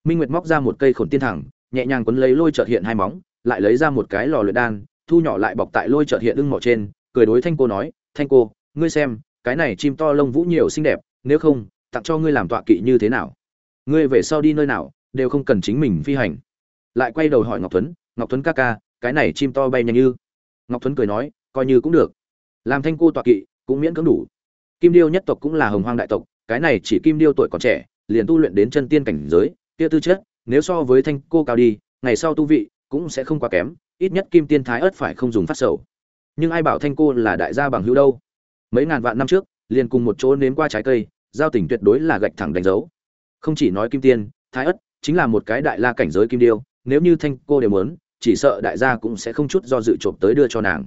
Minh nguyệt móc ra một cây khổn tiên thẳng, nhẹ nhàng quấn lấy lôi chợt hiện hai móng, lại lấy ra một cái lò luyện đan, thu nhỏ lại bọc tại lôi chợt hiện ưng mỏ trên, cười đối thanh cô nói, thanh cô, ngươi xem, cái này chim to lông vũ nhiều xinh đẹp, nếu không, tặng cho ngươi làm tọa kỵ như thế nào? Ngươi về sau đi nơi nào, đều không cần chính mình phi hành lại quay đầu hỏi ngọc tuấn ngọc tuấn ca ca, cái này chim to bay nhanh như? Ngọc tuấn cười nói, coi như cũng được. Làm thanh cô tọa kỵ, cũng miễn cưỡng đủ. Kim điêu nhất tộc cũng là hồng hoang đại tộc, cái này chỉ kim điêu tuổi còn trẻ, liền tu luyện đến chân tiên cảnh giới, kia tư chất, nếu so với thanh cô cao đi, ngày sau tu vị cũng sẽ không quá kém, ít nhất kim tiên thái ớt phải không dùng phát sầu. Nhưng ai bảo thanh cô là đại gia bằng hữu đâu? Mấy ngàn vạn năm trước, liền cùng một chỗ nếm qua trái cây, giao tình tuyệt đối là gạch thẳng đánh dấu. Không chỉ nói kim tiên, thái ất chính là một cái đại la cảnh giới kim điêu nếu như thanh cô đều muốn, chỉ sợ đại gia cũng sẽ không chút do dự trộm tới đưa cho nàng.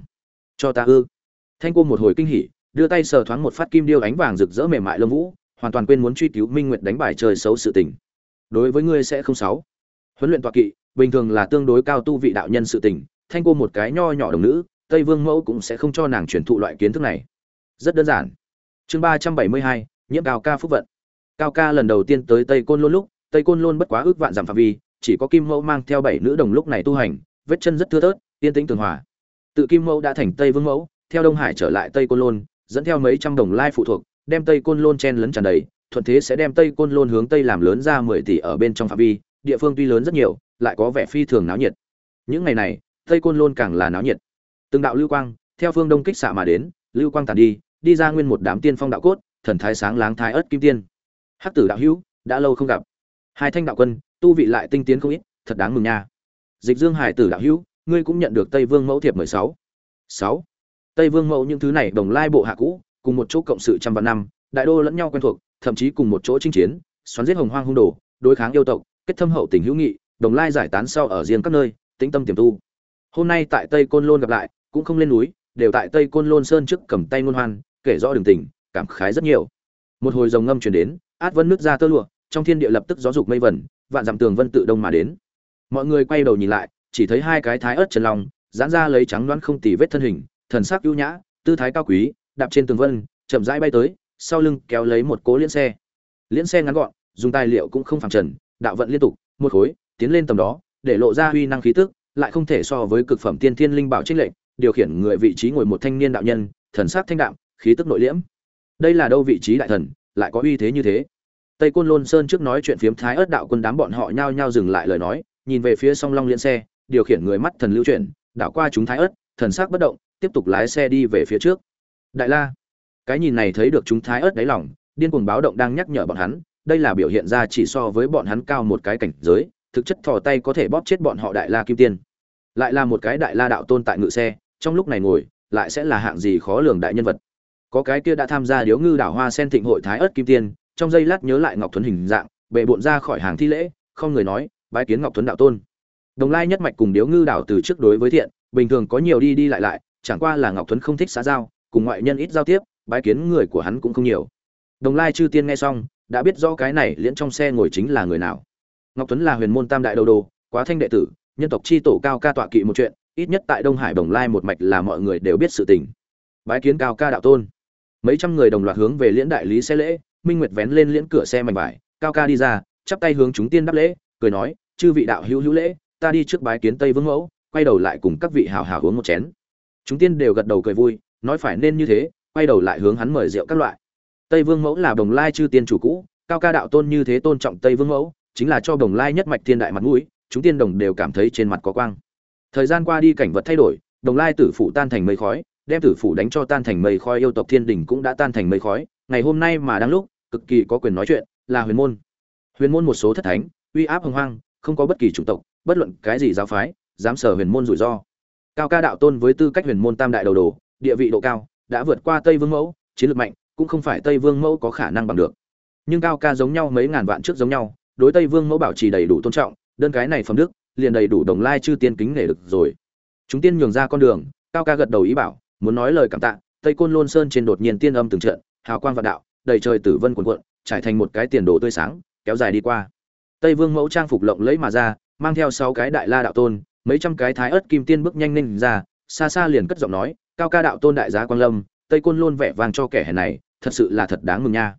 Cho ta ư? Thanh cô một hồi kinh hỉ, đưa tay sờ thoáng một phát kim điêu ánh vàng rực rỡ mềm mại lông vũ, hoàn toàn quên muốn truy cứu minh nguyệt đánh bài chơi xấu sự tình. Đối với ngươi sẽ không xấu. Huấn luyện tọa kỵ, bình thường là tương đối cao tu vị đạo nhân sự tình, thanh cô một cái nho nhỏ đồng nữ, tây vương mẫu cũng sẽ không cho nàng truyền thụ loại kiến thức này. Rất đơn giản. Chương ba trăm bảy mươi hai, nhiễm cao ca phúc vận. Cao ca lần đầu tiên tới tây côn lôn lúc, tây côn lôn bất quá ước vạn giảm phạm vi chỉ có kim mẫu mang theo bảy nữ đồng lúc này tu hành, vết chân rất thưa thớt, yên tĩnh tường hòa. Tự kim mẫu đã thành tây vương mẫu, theo đông hải trở lại tây côn lôn, dẫn theo mấy trăm đồng lai phụ thuộc, đem tây côn lôn chen lấn tràn đầy, thuận thế sẽ đem tây côn lôn hướng tây làm lớn ra mười tỷ ở bên trong phạm vi, địa phương tuy lớn rất nhiều, lại có vẻ phi thường náo nhiệt. Những ngày này, tây côn lôn càng là náo nhiệt. Từng đạo lưu quang, theo phương đông kích xạ mà đến, lưu quang tàn đi đi ra nguyên một đám tiên phong đạo cốt, thần thái sáng láng thái ớt kim tiên. Hắc tử đạo hữu, đã lâu không gặp. Hai thanh đạo quân tu vị lại tinh tiến không ít, thật đáng mừng nha. Dịch dương hải tử đạo hữu, ngươi cũng nhận được tây vương mẫu thiệp mười sáu. Sáu. Tây vương mẫu những thứ này đồng lai bộ hạ cũ, cùng một chỗ cộng sự trăm vạn năm, đại đô lẫn nhau quen thuộc, thậm chí cùng một chỗ chinh chiến, xoắn giết hồng hoang hung đồ, đối kháng yêu tộc, kết thâm hậu tình hữu nghị, đồng lai giải tán sau ở riêng các nơi, tĩnh tâm tiềm tu. Hôm nay tại tây côn lôn gặp lại, cũng không lên núi, đều tại tây côn lôn sơn trước cầm tay ngôn hoan, kể rõ đường tình, cảm khái rất nhiều. Một hồi rồng ngâm truyền đến, át vân nước ra tơ lụa, trong thiên địa lập tức gió dục mây vẩn vạn dặm tường vân tự đông mà đến. Mọi người quay đầu nhìn lại, chỉ thấy hai cái thái ớt trần long, giãn ra lấy trắng đoán không tì vết thân hình, thần sắc ưu nhã, tư thái cao quý, đạp trên tường vân, chậm rãi bay tới, sau lưng kéo lấy một cố liễn xe. Liễn xe ngắn gọn, dùng tài liệu cũng không phẳng trần, đạo vận liên tục, một khối, tiến lên tầm đó, để lộ ra huy năng khí tức, lại không thể so với cực phẩm tiên thiên linh bảo trích lệnh điều khiển người vị trí ngồi một thanh niên đạo nhân, thần sắc thanh đạm, khí tức nội liễm. Đây là đâu vị trí đại thần, lại có uy thế như thế? Tây côn lôn sơn trước nói chuyện phiếm thái ớt đạo quân đám bọn họ nhao nhao dừng lại lời nói, nhìn về phía song long liên xe, điều khiển người mắt thần lưu chuyển, đảo qua chúng thái ớt, thần sắc bất động, tiếp tục lái xe đi về phía trước. Đại la, cái nhìn này thấy được chúng thái ớt đáy lòng, điên cuồng báo động đang nhắc nhở bọn hắn, đây là biểu hiện ra chỉ so với bọn hắn cao một cái cảnh giới, thực chất thò tay có thể bóp chết bọn họ đại la kim tiên. Lại là một cái đại la đạo tôn tại ngự xe, trong lúc này ngồi, lại sẽ là hạng gì khó lường đại nhân vật. Có cái kia đã tham gia điếu ngư đảo hoa sen thịnh hội thái ớt kim tiên trong giây lát nhớ lại ngọc thuấn hình dạng, bệ bộn ra khỏi hàng thi lễ, không người nói, bái kiến ngọc thuấn đạo tôn. Đồng lai nhất mạch cùng điếu ngư đảo từ trước đối với thiện, bình thường có nhiều đi đi lại lại, chẳng qua là ngọc thuấn không thích xã giao, cùng ngoại nhân ít giao tiếp, bái kiến người của hắn cũng không nhiều. Đồng lai chư tiên nghe xong, đã biết rõ cái này liễn trong xe ngồi chính là người nào. Ngọc tuấn là huyền môn tam đại đầu đồ, quá thanh đệ tử, nhân tộc chi tổ cao ca tọa kỵ một chuyện, ít nhất tại đông hải đồng lai một mạch là mọi người đều biết sự tình. Bái kiến cao ca đạo tôn. Mấy trăm người đồng loạt hướng về liễn đại lý xe lễ minh nguyệt vén lên liễn cửa xe mảnh vải, cao ca đi ra, chắp tay hướng chúng tiên đáp lễ, cười nói, chư vị đạo hữu hữu lễ, ta đi trước bái kiến tây vương mẫu, quay đầu lại cùng các vị hào hào uống một chén. Chúng tiên đều gật đầu cười vui, nói phải nên như thế, quay đầu lại hướng hắn mời rượu các loại. Tây vương mẫu là đồng lai chư tiên chủ cũ, cao ca đạo tôn như thế tôn trọng tây vương mẫu, chính là cho đồng lai nhất mạch thiên đại mặt mũi, chúng tiên đồng đều cảm thấy trên mặt có quang. Thời gian qua đi cảnh vật thay đổi, đồng lai tử phủ tan thành mây khói, đem tử phủ đánh cho tan thành mây khói, yêu tộc thiên đình cũng đã tan thành mây khói ngày hôm nay mà đang lúc, cực kỳ có quyền nói chuyện, là huyền môn. Huyền môn một số thất thánh, uy áp hồng hoang, không có bất kỳ chủng tộc, bất luận cái gì giáo phái, dám sở huyền môn rủi ro. Cao ca đạo tôn với tư cách huyền môn tam đại đầu đồ, địa vị độ cao, đã vượt qua tây vương mẫu, chiến lược mạnh, cũng không phải tây vương mẫu có khả năng bằng được. Nhưng cao ca giống nhau mấy ngàn vạn trước giống nhau, đối tây vương mẫu bảo trì đầy đủ tôn trọng, đơn cái này phẩm đức, liền đầy đủ đồng lai chư tiên kính nể được rồi. Chúng tiên nhường ra con đường, cao ca gật đầu ý bảo, muốn nói lời cảm tạ, tây côn lôn sơn trên đột nhiên tiên âm từng trận hào quang vạn đạo, đầy trời tử vân cuồn cuộn, trải thành một cái tiền đồ tươi sáng, kéo dài đi qua. Tây vương mẫu trang phục lộng lẫy mà ra, mang theo sáu cái đại la đạo tôn, mấy trăm cái thái ớt kim tiên bước nhanh ninh ra, xa xa liền cất giọng nói, cao ca đạo tôn đại giá quang lâm, tây côn luôn vẻ vang cho kẻ hèn này, thật sự là thật đáng mừng nha.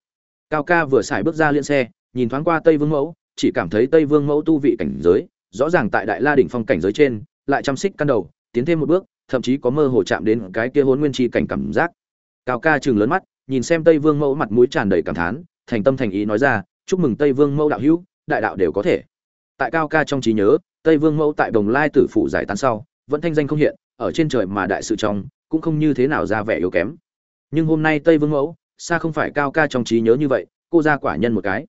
Cao ca vừa xài bước ra liên xe, nhìn thoáng qua tây vương mẫu, chỉ cảm thấy tây vương mẫu tu vị cảnh giới, rõ ràng tại đại la đỉnh phong cảnh giới trên, lại chăm xích căn đầu, tiến thêm một bước, thậm chí có mơ hồ chạm đến cái kia hôn nguyên chi cảnh cảm giác. Cao ca chừng lớn mắt nhìn xem tây vương mẫu mặt mũi tràn đầy cảm thán, thành tâm thành ý nói ra, chúc mừng tây vương mẫu đạo hữu, đại đạo đều có thể. Tại cao ca trong trí nhớ, tây vương mẫu tại đồng lai tử phủ giải tán sau, vẫn thanh danh không hiện, ở trên trời mà đại sự trong, cũng không như thế nào ra vẻ yếu kém. Nhưng hôm nay tây vương mẫu, xa không phải cao ca trong trí nhớ như vậy, cô ra quả nhân một cái.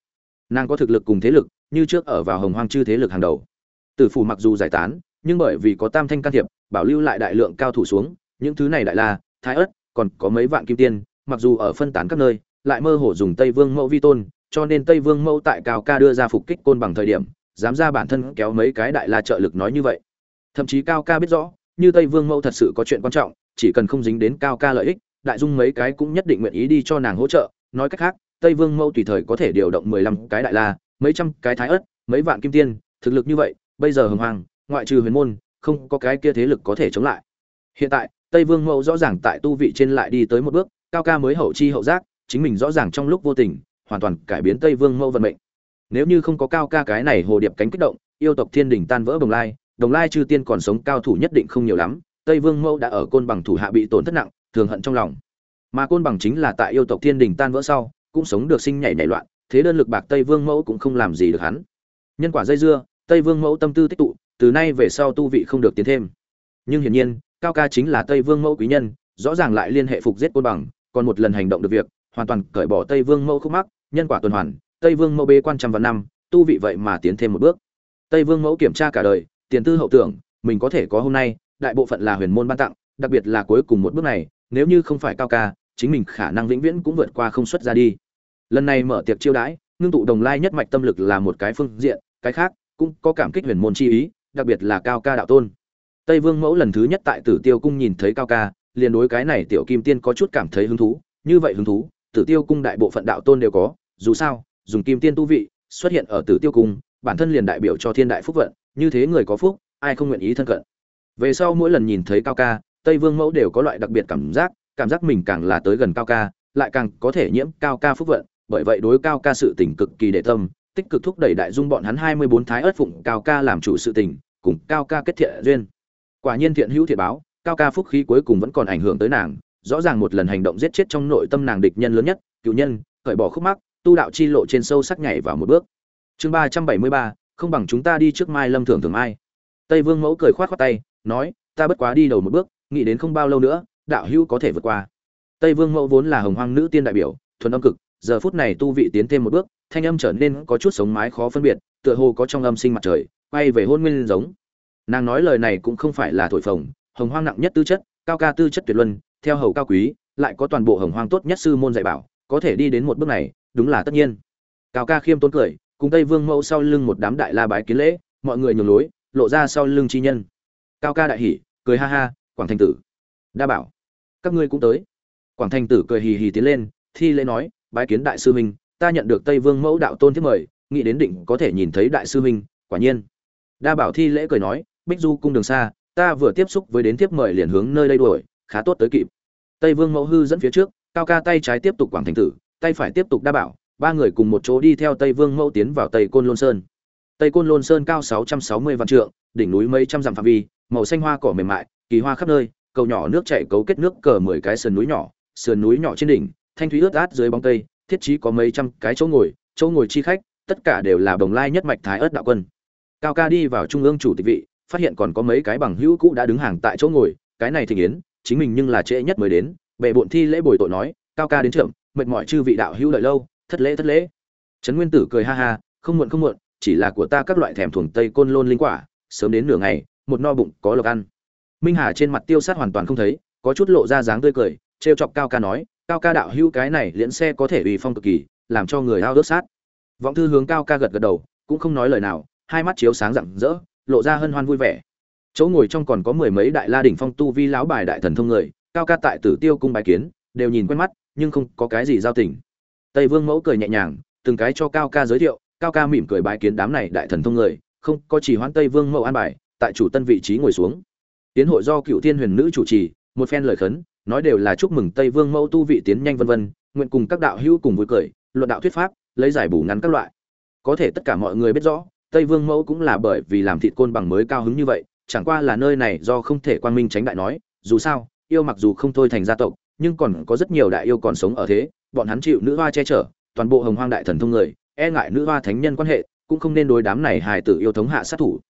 Nàng có thực lực cùng thế lực, như trước ở vào hồng hoang chư thế lực hàng đầu. Tử phủ mặc dù giải tán, nhưng bởi vì có tam thanh can thiệp, bảo lưu lại đại lượng cao thủ xuống, những thứ này đại la, thái ất còn có mấy vạn kim tiên mặc dù ở phân tán các nơi, lại mơ hồ dùng tây vương mẫu vi tôn, cho nên tây vương mẫu tại cao ca đưa ra phục kích côn bằng thời điểm, dám ra bản thân kéo mấy cái đại la trợ lực nói như vậy. Thậm chí cao ca biết rõ, như tây vương mẫu thật sự có chuyện quan trọng, chỉ cần không dính đến cao ca lợi ích, đại dung mấy cái cũng nhất định nguyện ý đi cho nàng hỗ trợ. Nói cách khác, tây vương mẫu tùy thời có thể điều động mười lăm cái đại la, mấy trăm cái thái ớt, mấy vạn kim tiên, thực lực như vậy, bây giờ hừng hoàng ngoại trừ huyền môn, không có cái kia thế lực có thể chống lại. Hiện tại, tây vương mẫu rõ ràng tại tu vị trên lại đi tới một bước cao ca mới hậu chi hậu giác, chính mình rõ ràng trong lúc vô tình, hoàn toàn cải biến tây vương mẫu vận mệnh. Nếu như không có cao ca cái này hồ điệp cánh kích động, yêu tộc thiên đình tan vỡ đồng lai đồng lai chư tiên còn sống cao thủ nhất định không nhiều lắm, tây vương mẫu đã ở côn bằng thủ hạ bị tổn thất nặng, thường hận trong lòng. Mà côn bằng chính là tại yêu tộc thiên đình tan vỡ sau, cũng sống được sinh nhảy nảy loạn, thế đơn lực bạc tây vương mẫu cũng không làm gì được hắn. Nhân quả dây dưa, tây vương mẫu tâm tư tích tụ, từ nay về sau tu vị không được tiến thêm. Nhưng hiển nhiên, cao ca chính là tây vương mẫu quý nhân, rõ ràng lại liên hệ phục giết côn bằng còn một lần hành động được việc, hoàn toàn cởi bỏ tây vương mẫu khúc mắc, nhân quả tuần hoàn, tây vương mẫu bế quan trăm vạn năm, tu vị vậy mà tiến thêm một bước. Tây vương mẫu kiểm tra cả đời, tiền tư hậu tưởng, mình có thể có hôm nay, đại bộ phận là huyền môn ban tặng, đặc biệt là cuối cùng một bước này, nếu như không phải cao ca, chính mình khả năng vĩnh viễn cũng vượt qua không xuất ra đi. Lần này mở tiệc chiêu đãi, ngưng tụ đồng lai nhất mạch tâm lực là một cái phương diện, cái khác cũng có cảm kích huyền môn chi ý, đặc biệt là cao ca đạo tôn. Tây vương mẫu lần thứ nhất tại tử tiêu cung nhìn thấy cao ca liền đối cái này tiểu kim tiên có chút cảm thấy hứng thú. Như vậy hứng thú, tử tiêu cung đại bộ phận đạo tôn đều có. Dù sao, dùng kim tiên tu vị, xuất hiện ở tử tiêu cung, bản thân liền đại biểu cho thiên đại phúc vận, như thế người có phúc, ai không nguyện ý thân cận. Về sau mỗi lần nhìn thấy cao ca, tây vương mẫu đều có loại đặc biệt cảm giác cảm giác mình càng là tới gần cao ca, lại càng có thể nhiễm cao ca phúc vận. Bởi vậy đối cao ca sự tình cực kỳ đệ tâm, tích cực thúc đẩy đại dung bọn hắn hai mươi bốn thái ớt phụng cao ca làm chủ sự tình, cùng cao ca kết thiện duyên. Quả nhiên thiện hữu thiện báo cao ca phúc khí cuối cùng vẫn còn ảnh hưởng tới nàng, rõ ràng một lần hành động giết chết trong nội tâm nàng địch nhân lớn nhất, cựu nhân cởi bỏ khúc mắc, tu đạo chi lộ trên sâu sắc nhảy vào một bước. Chương ba trăm bảy mươi ba, không bằng chúng ta đi trước mai lâm thường thường mai. Tây vương mẫu cười khoát khoát tay, nói, ta bất quá đi đầu một bước, nghĩ đến không bao lâu nữa, đạo hữu có thể vượt qua. Tây vương mẫu vốn là hồng hoang nữ tiên đại biểu, thuần âm cực, giờ phút này tu vị tiến thêm một bước, thanh âm trở nên có chút sống mái khó phân biệt, tựa hồ có trong âm sinh mặt trời, quay về hôn nguyên giống. Nàng nói lời này cũng không phải là thổi phồng hồng hoang nặng nhất tư chất, cao ca tư chất tuyệt luân, theo hầu cao quý, lại có toàn bộ hồng hoang tốt nhất sư môn dạy bảo, có thể đi đến một bước này, đúng là tất nhiên. Cao ca khiêm tốn cười, cùng tây vương mẫu sau lưng một đám đại la bái kiến lễ, mọi người nhường lối, lộ ra sau lưng chi nhân. Cao ca đại hỉ, cười ha ha, quảng thành tử. Đa bảo, các ngươi cũng tới. Quảng thành tử cười hì hì tiến lên, thi lễ nói, bái kiến đại sư huynh, ta nhận được tây vương mẫu đạo tôn thiết mời, nghĩ đến định có thể nhìn thấy đại sư huynh, quả nhiên. Đa bảo thi lễ cười nói, bích du cung đường xa ta vừa tiếp xúc với đến tiếp mời liền hướng nơi đây đuổi, khá tốt tới kịp. Tây vương mẫu hư dẫn phía trước, cao ca tay trái tiếp tục quảng thành tử, tay phải tiếp tục đa bảo, ba người cùng một chỗ đi theo tây vương mẫu tiến vào tây côn lôn sơn. Tây côn lôn sơn cao sáu trăm sáu mươi vạn trượng, đỉnh núi mấy trăm dặm phạm vi, màu xanh hoa cỏ mềm mại, kỳ hoa khắp nơi, cầu nhỏ nước chảy cấu kết nước cờ mười cái sườn núi nhỏ, sườn núi nhỏ trên đỉnh, thanh thúy ướt át dưới bóng cây, thiết trí có mấy trăm cái chỗ ngồi chỗ ngồi chi khách, tất cả đều là đồng lai nhất mạch thái ớt đạo quân. Cao ca đi vào trung ương chủ tịch vị phát hiện còn có mấy cái bằng hữu cũ đã đứng hàng tại chỗ ngồi, cái này thì yến chính mình nhưng là trễ nhất mới đến, bệ bộn thi lễ bồi tội nói, cao ca đến trưởng, mệt mỏi chư vị đạo hữu đợi lâu, thất lễ thất lễ. Trấn nguyên tử cười ha ha, không muộn không muộn, chỉ là của ta các loại thèm thuồng tây côn lôn linh quả, sớm đến nửa ngày, một no bụng, có lộc ăn. Minh hà trên mặt tiêu sát hoàn toàn không thấy, có chút lộ ra dáng tươi cười, trêu chọc cao ca nói, cao ca đạo hữu cái này liễn xe có thể uy phong cực kỳ, làm cho người ao đốt sát. Vọng thư hướng cao ca gật gật đầu, cũng không nói lời nào, hai mắt chiếu sáng rạng rỡ lộ ra hân hoan vui vẻ. Chỗ ngồi trong còn có mười mấy đại la đỉnh phong tu vi lão bài đại thần thông người, cao ca tại tử tiêu cung bài kiến, đều nhìn quen mắt, nhưng không có cái gì giao tình. Tây vương mẫu cười nhẹ nhàng, từng cái cho cao ca giới thiệu, cao ca mỉm cười bài kiến đám này đại thần thông người, không có chỉ hoãn tây vương mẫu an bài, tại chủ tân vị trí ngồi xuống. Tiến hội do cựu thiên huyền nữ chủ trì, một phen lời khấn, nói đều là chúc mừng tây vương mẫu tu vị tiến nhanh vân vân, nguyện cùng các đạo hữu cùng vui cười, luận đạo thuyết pháp, lấy giải bù ngắn các loại. Có thể tất cả mọi người biết rõ tây vương mẫu cũng là bởi vì làm thịt côn bằng mới cao hứng như vậy, chẳng qua là nơi này do không thể quan minh tránh đại nói, dù sao, yêu mặc dù không thôi thành gia tộc, nhưng còn có rất nhiều đại yêu còn sống ở thế, bọn hắn chịu nữ hoa che chở, toàn bộ hồng hoang đại thần thông người e ngại nữ hoa thánh nhân quan hệ, cũng không nên đối đám này hài tử yêu thống hạ sát thủ.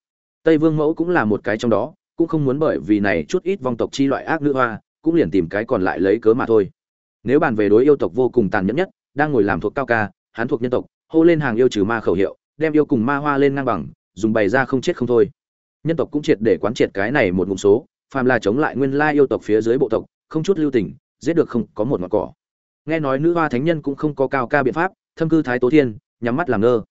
Tây vương mẫu cũng là một cái trong đó, cũng không muốn bởi vì này chút ít vong tộc chi loại ác nữ hoa, cũng liền tìm cái còn lại lấy cớ mà thôi. Nếu bàn về đối yêu tộc vô cùng tàn nhẫn nhất, đang ngồi làm thuộc cao ca, hắn thuộc nhân tộc, hô lên hàng yêu trừ ma khẩu hiệu đem yêu cùng ma hoa lên ngang bằng, dùng bày ra không chết không thôi. Nhân tộc cũng triệt để quán triệt cái này một ngụm số, phàm là chống lại nguyên lai yêu tộc phía dưới bộ tộc, không chút lưu tình, giết được không có một ngọn cỏ. Nghe nói nữ hoa thánh nhân cũng không có cao ca biện pháp, thâm cư thái tố thiên, nhắm mắt làm ngơ.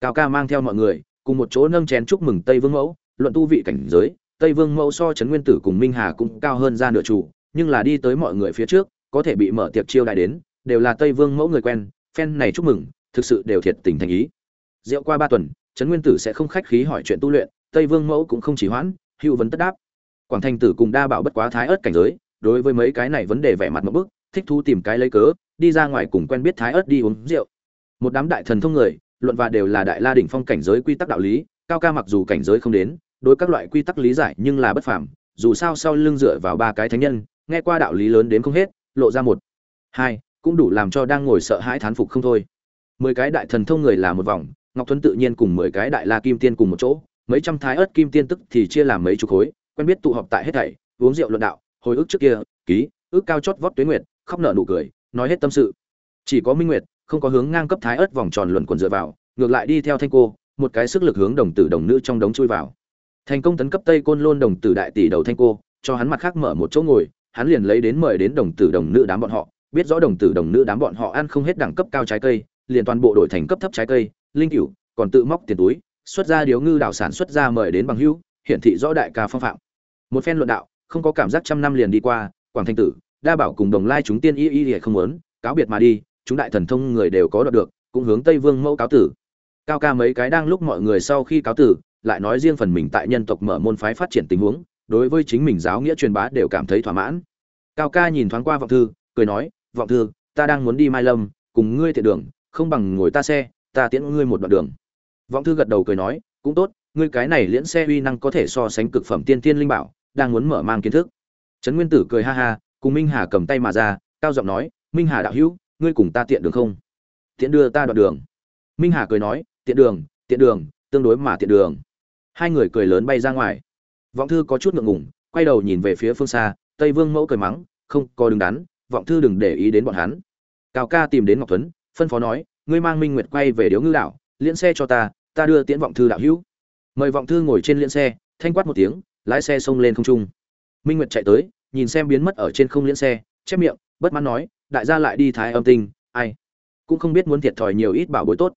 Cao ca mang theo mọi người, cùng một chỗ nâng chén chúc mừng tây vương mẫu, luận tu vị cảnh giới, tây vương mẫu so trấn nguyên tử cùng minh hà cũng cao hơn ra nửa chủ, nhưng là đi tới mọi người phía trước, có thể bị mở tiệc chiêu đại đến, đều là tây vương mẫu người quen, phen này chúc mừng, thực sự đều thiệt tình thành ý rượu qua ba tuần, trấn nguyên tử sẽ không khách khí hỏi chuyện tu luyện, tây vương mẫu cũng không chỉ hoãn hữu vấn tất đáp. Quảng thành tử cùng đa bảo bất quá thái ớt cảnh giới, đối với mấy cái này vấn đề vẻ mặt một bức, thích thu tìm cái lấy cớ, đi ra ngoài cùng quen biết thái ớt đi uống rượu. Một đám đại thần thông người, luận và đều là đại la đỉnh phong cảnh giới quy tắc đạo lý, cao ca mặc dù cảnh giới không đến, đối các loại quy tắc lý giải nhưng là bất phàm, dù sao sau lưng dựa vào ba cái thánh nhân, nghe qua đạo lý lớn đến không hết, lộ ra một, hai, cũng đủ làm cho đang ngồi sợ hãi thán phục không thôi. Mười cái đại thần thông người là một vòng ngọc thuấn tự nhiên cùng mười cái đại la kim tiên cùng một chỗ, mấy trăm thái ớt kim tiên tức thì chia làm mấy chục khối, quen biết tụ họp tại hết thảy, uống rượu luận đạo, hồi ức trước kia, ký, ước cao chót vót tuế nguyệt, khóc nở nụ cười, nói hết tâm sự. Chỉ có minh nguyệt, không có hướng ngang cấp thái ớt vòng tròn luẩn quần dựa vào, ngược lại đi theo thanh cô, một cái sức lực hướng đồng tử đồng nữ trong đống chui vào. Thành công tấn cấp tây côn lôn đồng tử đại tỷ đầu thanh cô, cho hắn mặt khác mở một chỗ ngồi, hắn liền lấy đến mời đến đồng tử đồng nữ đám bọn họ, biết rõ đồng tử đồng nữ đám bọn họ ăn không hết đẳng cấp cao trái cây, liền toàn bộ đổi thành cấp thấp trái cây linh cửu, còn tự móc tiền túi, xuất ra điếu ngư đảo sản xuất ra mời đến bằng hữu, hiển thị rõ đại ca phong phạm. Một phen luận đạo, không có cảm giác trăm năm liền đi qua, quảng thanh tử, đa bảo cùng đồng lai chúng tiên y y y không muốn, cáo biệt mà đi, chúng đại thần thông người đều có đoạt được, cũng hướng tây vương mẫu cáo tử. Cao ca mấy cái đang lúc mọi người sau khi cáo tử, lại nói riêng phần mình tại nhân tộc mở môn phái phát triển tình huống, đối với chính mình giáo nghĩa truyền bá đều cảm thấy thỏa mãn. Cao ca nhìn thoáng qua vọng thư, cười nói, vọng thư, ta đang muốn đi mai lâm, cùng ngươi thiện đường, không bằng ngồi ta xe ta tiễn ngươi một đoạn đường. Vọng thư gật đầu cười nói, cũng tốt, ngươi cái này liễn xe uy năng có thể so sánh cực phẩm tiên tiên linh bảo, đang muốn mở mang kiến thức. Trấn nguyên tử cười ha ha, cùng minh hà cầm tay mà ra, cao giọng nói, minh hà đạo hữu, ngươi cùng ta tiện đường không? Tiện đưa ta đoạn đường. Minh hà cười nói, tiện đường tiện đường, tương đối mà tiện đường. Hai người cười lớn bay ra ngoài. Vọng thư có chút ngượng ngùng, quay đầu nhìn về phía phương xa, tây vương mẫu cười mắng, không có đứng đắn, vọng thư đừng để ý đến bọn hắn. Cao ca tìm đến ngọc tuấn, phân phó nói ngươi mang minh nguyệt quay về điếu ngư đảo, liễn xe cho ta ta đưa tiễn vọng thư đạo hữu. Mời vọng thư ngồi trên liễn xe, thanh quát một tiếng, lái xe xông lên không trung. Minh nguyệt chạy tới, nhìn xem biến mất ở trên không liễn xe, chép miệng, bất mãn nói, đại gia lại đi thái âm tinh, ai? Cũng không biết muốn thiệt thòi nhiều ít bảo bối tốt.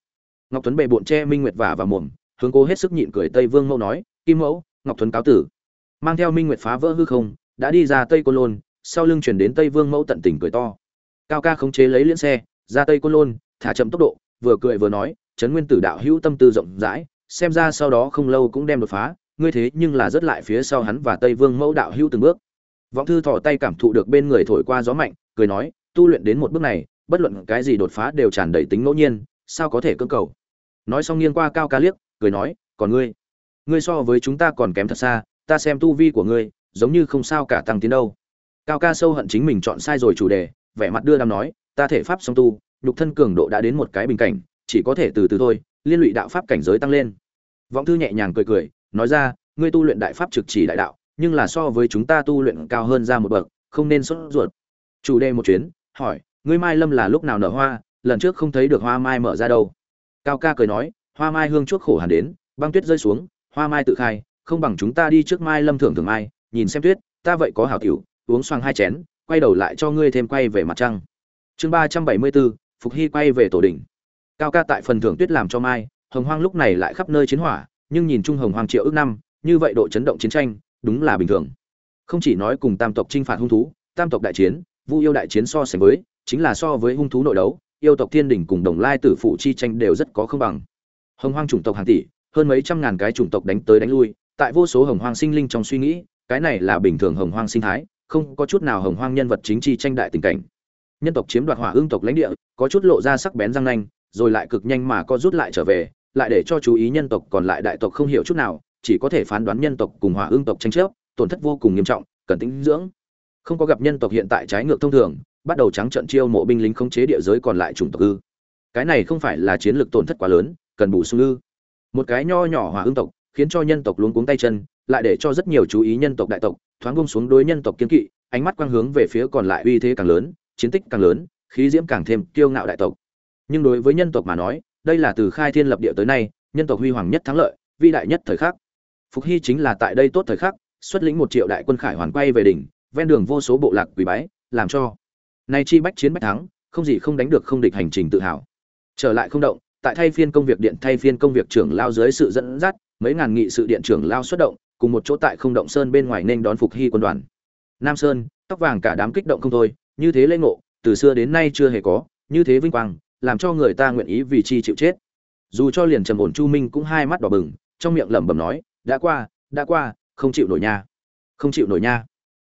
Ngọc tuấn bề bộn che minh nguyệt vả và mồm, hướng cố hết sức nhịn cười tây vương mẫu nói, kim mẫu, ngọc tuấn cáo tử. Mang theo minh nguyệt phá vỡ hư không, đã đi ra tây côn lôn, sau lưng chuyển đến tây vương mẫu tận tình cười to. Cao ca khống chế lấy liễn xe, ra tây côn lôn thả chậm tốc độ, vừa cười vừa nói, trấn nguyên tử đạo hữu tâm tư rộng rãi, xem ra sau đó không lâu cũng đem đột phá, ngươi thế nhưng là rất lại phía sau hắn và tây vương mẫu đạo hữu từng bước. Vọng thư thỏ tay cảm thụ được bên người thổi qua gió mạnh, cười nói, tu luyện đến một bước này, bất luận cái gì đột phá đều tràn đầy tính ngẫu nhiên, sao có thể cưỡng cầu? Nói xong nghiêng qua cao ca liếc, cười nói, còn ngươi ngươi so với chúng ta còn kém thật xa, ta xem tu vi của ngươi, giống như không sao cả tăng tiến đâu. Cao ca sâu hận chính mình chọn sai rồi chủ đề, vẻ mặt đưa đam nói, ta thể pháp song tu nhục thân cường độ đã đến một cái bình cảnh, chỉ có thể từ từ thôi, liên lụy đạo pháp cảnh giới tăng lên. Vọng thư nhẹ nhàng cười cười, nói ra, ngươi tu luyện đại pháp trực chỉ đại đạo, nhưng là so với chúng ta tu luyện cao hơn ra một bậc, không nên sốt ruột. Chủ đề một chuyến, hỏi, ngươi mai lâm là lúc nào nở hoa? Lần trước không thấy được hoa mai mở ra đâu. Cao ca cười nói, hoa mai hương chuốc khổ hẳn đến, băng tuyết rơi xuống, hoa mai tự khai, không bằng chúng ta đi trước mai lâm thưởng thưởng mai, nhìn xem tuyết, ta vậy có hảo tiểu, uống xoang hai chén, quay đầu lại cho ngươi thêm quay về mặt trăng. Chương ba trăm bảy mươi bốn phục hy quay về tổ đình, cao ca tại phần thưởng tuyết làm cho mai hồng hoang lúc này lại khắp nơi chiến hỏa nhưng nhìn chung hồng hoang triệu ước năm như vậy độ chấn động chiến tranh đúng là bình thường. Không chỉ nói cùng tam tộc chinh phạt hung thú tam tộc đại chiến vu yêu đại chiến so sánh với chính là so với hung thú nội đấu yêu tộc thiên đình cùng đồng lai tử phụ chi tranh đều rất có không bằng. Hồng hoang chủng tộc hàng tỷ hơn mấy trăm ngàn cái chủng tộc đánh tới đánh lui tại vô số hồng hoang sinh linh trong suy nghĩ cái này là bình thường hồng hoang sinh thái không có chút nào hồng hoang nhân vật chính chi tranh đại tình cảnh nhân tộc chiếm đoạt hỏa ương tộc lãnh địa, có chút lộ ra sắc bén răng nanh, rồi lại cực nhanh mà co rút lại trở về, lại để cho chú ý nhân tộc còn lại đại tộc không hiểu chút nào, chỉ có thể phán đoán nhân tộc cùng hỏa ương tộc tranh chấp, tổn thất vô cùng nghiêm trọng, cần tính dưỡng. Không có gặp nhân tộc hiện tại trái ngược thông thường, bắt đầu trắng trận chiêu mộ binh lính khống chế địa giới còn lại chủng tộc ư. Cái này không phải là chiến lược tổn thất quá lớn, cần bù sung ư. Một cái nho nhỏ hỏa ương tộc, khiến cho nhân tộc luống cuống tay chân, lại để cho rất nhiều chú ý nhân tộc đại tộc, thoáng bông xuống đối nhân tộc kiên kỵ, ánh mắt quang hướng về phía còn lại uy thế càng lớn chiến tích càng lớn, khí diễm càng thêm kiêu ngạo đại tộc. Nhưng đối với nhân tộc mà nói, đây là từ khai thiên lập địa tới nay, nhân tộc huy hoàng nhất thắng lợi, vĩ đại nhất thời khắc. Phục hy chính là tại đây tốt thời khắc, xuất lĩnh một triệu đại quân khải hoàn quay về đỉnh, ven đường vô số bộ lạc quỳ bái, làm cho nay chi bách chiến bách thắng, không gì không đánh được không địch hành trình tự hào. Trở lại không động, tại thay phiên công việc điện, thay phiên công việc trưởng lao dưới sự dẫn dắt, mấy ngàn nghị sự điện trưởng lao xuất động, cùng một chỗ tại không động sơn bên ngoài nên đón phục hy quân đoàn. Nam sơn, tóc vàng cả đám kích động không thôi như thế lễ ngộ, từ xưa đến nay chưa hề có, như thế vinh quang, làm cho người ta nguyện ý vì chi chịu chết. Dù cho liền trầm ổn chu minh cũng hai mắt đỏ bừng, trong miệng lẩm bẩm nói, đã qua đã qua, không chịu nổi nha, không chịu nổi nha.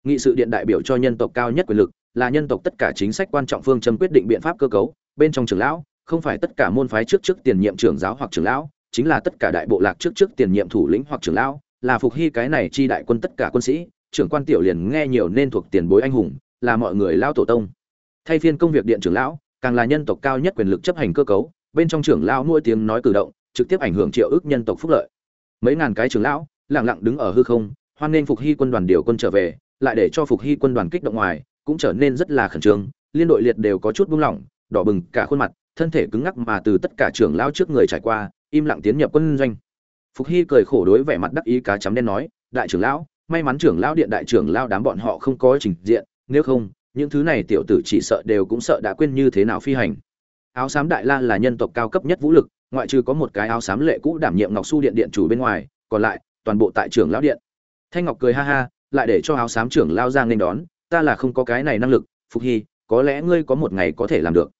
Nghị sự điện đại biểu cho nhân tộc cao nhất quyền lực, là nhân tộc tất cả chính sách quan trọng phương châm quyết định biện pháp cơ cấu, bên trong trưởng lão, không phải tất cả môn phái trước trước tiền nhiệm trưởng giáo hoặc trưởng lão, chính là tất cả đại bộ lạc trước trước tiền nhiệm thủ lĩnh hoặc trưởng lão, là phục hy cái này chi đại quân tất cả quân sĩ, trưởng quan tiểu liền nghe nhiều nên thuộc tiền bối anh hùng là mọi người lao tổ tông. Thay phiên công việc điện trưởng lão, càng là nhân tộc cao nhất quyền lực chấp hành cơ cấu, bên trong trưởng lão nuôi tiếng nói cử động, trực tiếp ảnh hưởng triệu ước nhân tộc phúc lợi. Mấy ngàn cái trưởng lão, lặng lặng đứng ở hư không, hoan nên phục hy quân đoàn điều quân trở về, lại để cho phục hy quân đoàn kích động ngoài, cũng trở nên rất là khẩn trương, liên đội liệt đều có chút buông lỏng, đỏ bừng cả khuôn mặt, thân thể cứng ngắc mà từ tất cả trưởng lão trước người trải qua, im lặng tiến nhập quân doanh. Phục hy cười khổ đối vẻ mặt đắc ý cá chấm đen nói, đại trưởng lão, may mắn trưởng lão điện đại trưởng lão đám bọn họ không có trình diện nếu không, những thứ này tiểu tử chỉ sợ đều cũng sợ đã quên như thế nào phi hành. Áo xám đại la là nhân tộc cao cấp nhất vũ lực, ngoại trừ có một cái áo xám lệ cũ đảm nhiệm ngọc su điện điện chủ bên ngoài, còn lại, toàn bộ tại trưởng lão điện. Thanh ngọc cười ha ha, lại để cho áo xám trưởng lao ra nên đón, ta là không có cái này năng lực, phục hy, có lẽ ngươi có một ngày có thể làm được.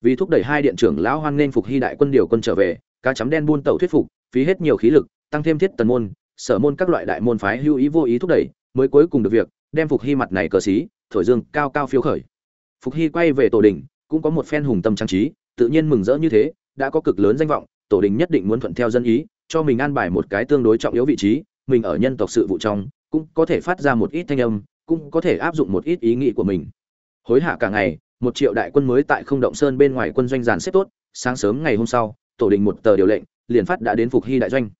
Vì thúc đẩy hai điện trưởng lão hoan nên phục hy đại quân điều quân trở về, cá chấm đen buôn tẩu thuyết phục, phí hết nhiều khí lực, tăng thêm thiết tần môn, sở môn các loại đại môn phái hưu ý vô ý thúc đẩy, mới cuối cùng được việc, đem phục hy mặt này cờ xí thổi dương cao cao phiêu khởi. Phục hy quay về tổ đình, cũng có một phen hùng tâm trang trí, tự nhiên mừng rỡ như thế, đã có cực lớn danh vọng, tổ đình nhất định muốn thuận theo dân ý, cho mình an bài một cái tương đối trọng yếu vị trí, mình ở nhân tộc sự vụ trong, cũng có thể phát ra một ít thanh âm, cũng có thể áp dụng một ít ý nghĩ của mình. Hối hạ cả ngày, một triệu đại quân mới tại không động sơn bên ngoài quân doanh giàn xếp tốt, sáng sớm ngày hôm sau, tổ đình một tờ điều lệnh, liền phát đã đến phục hy đại doanh.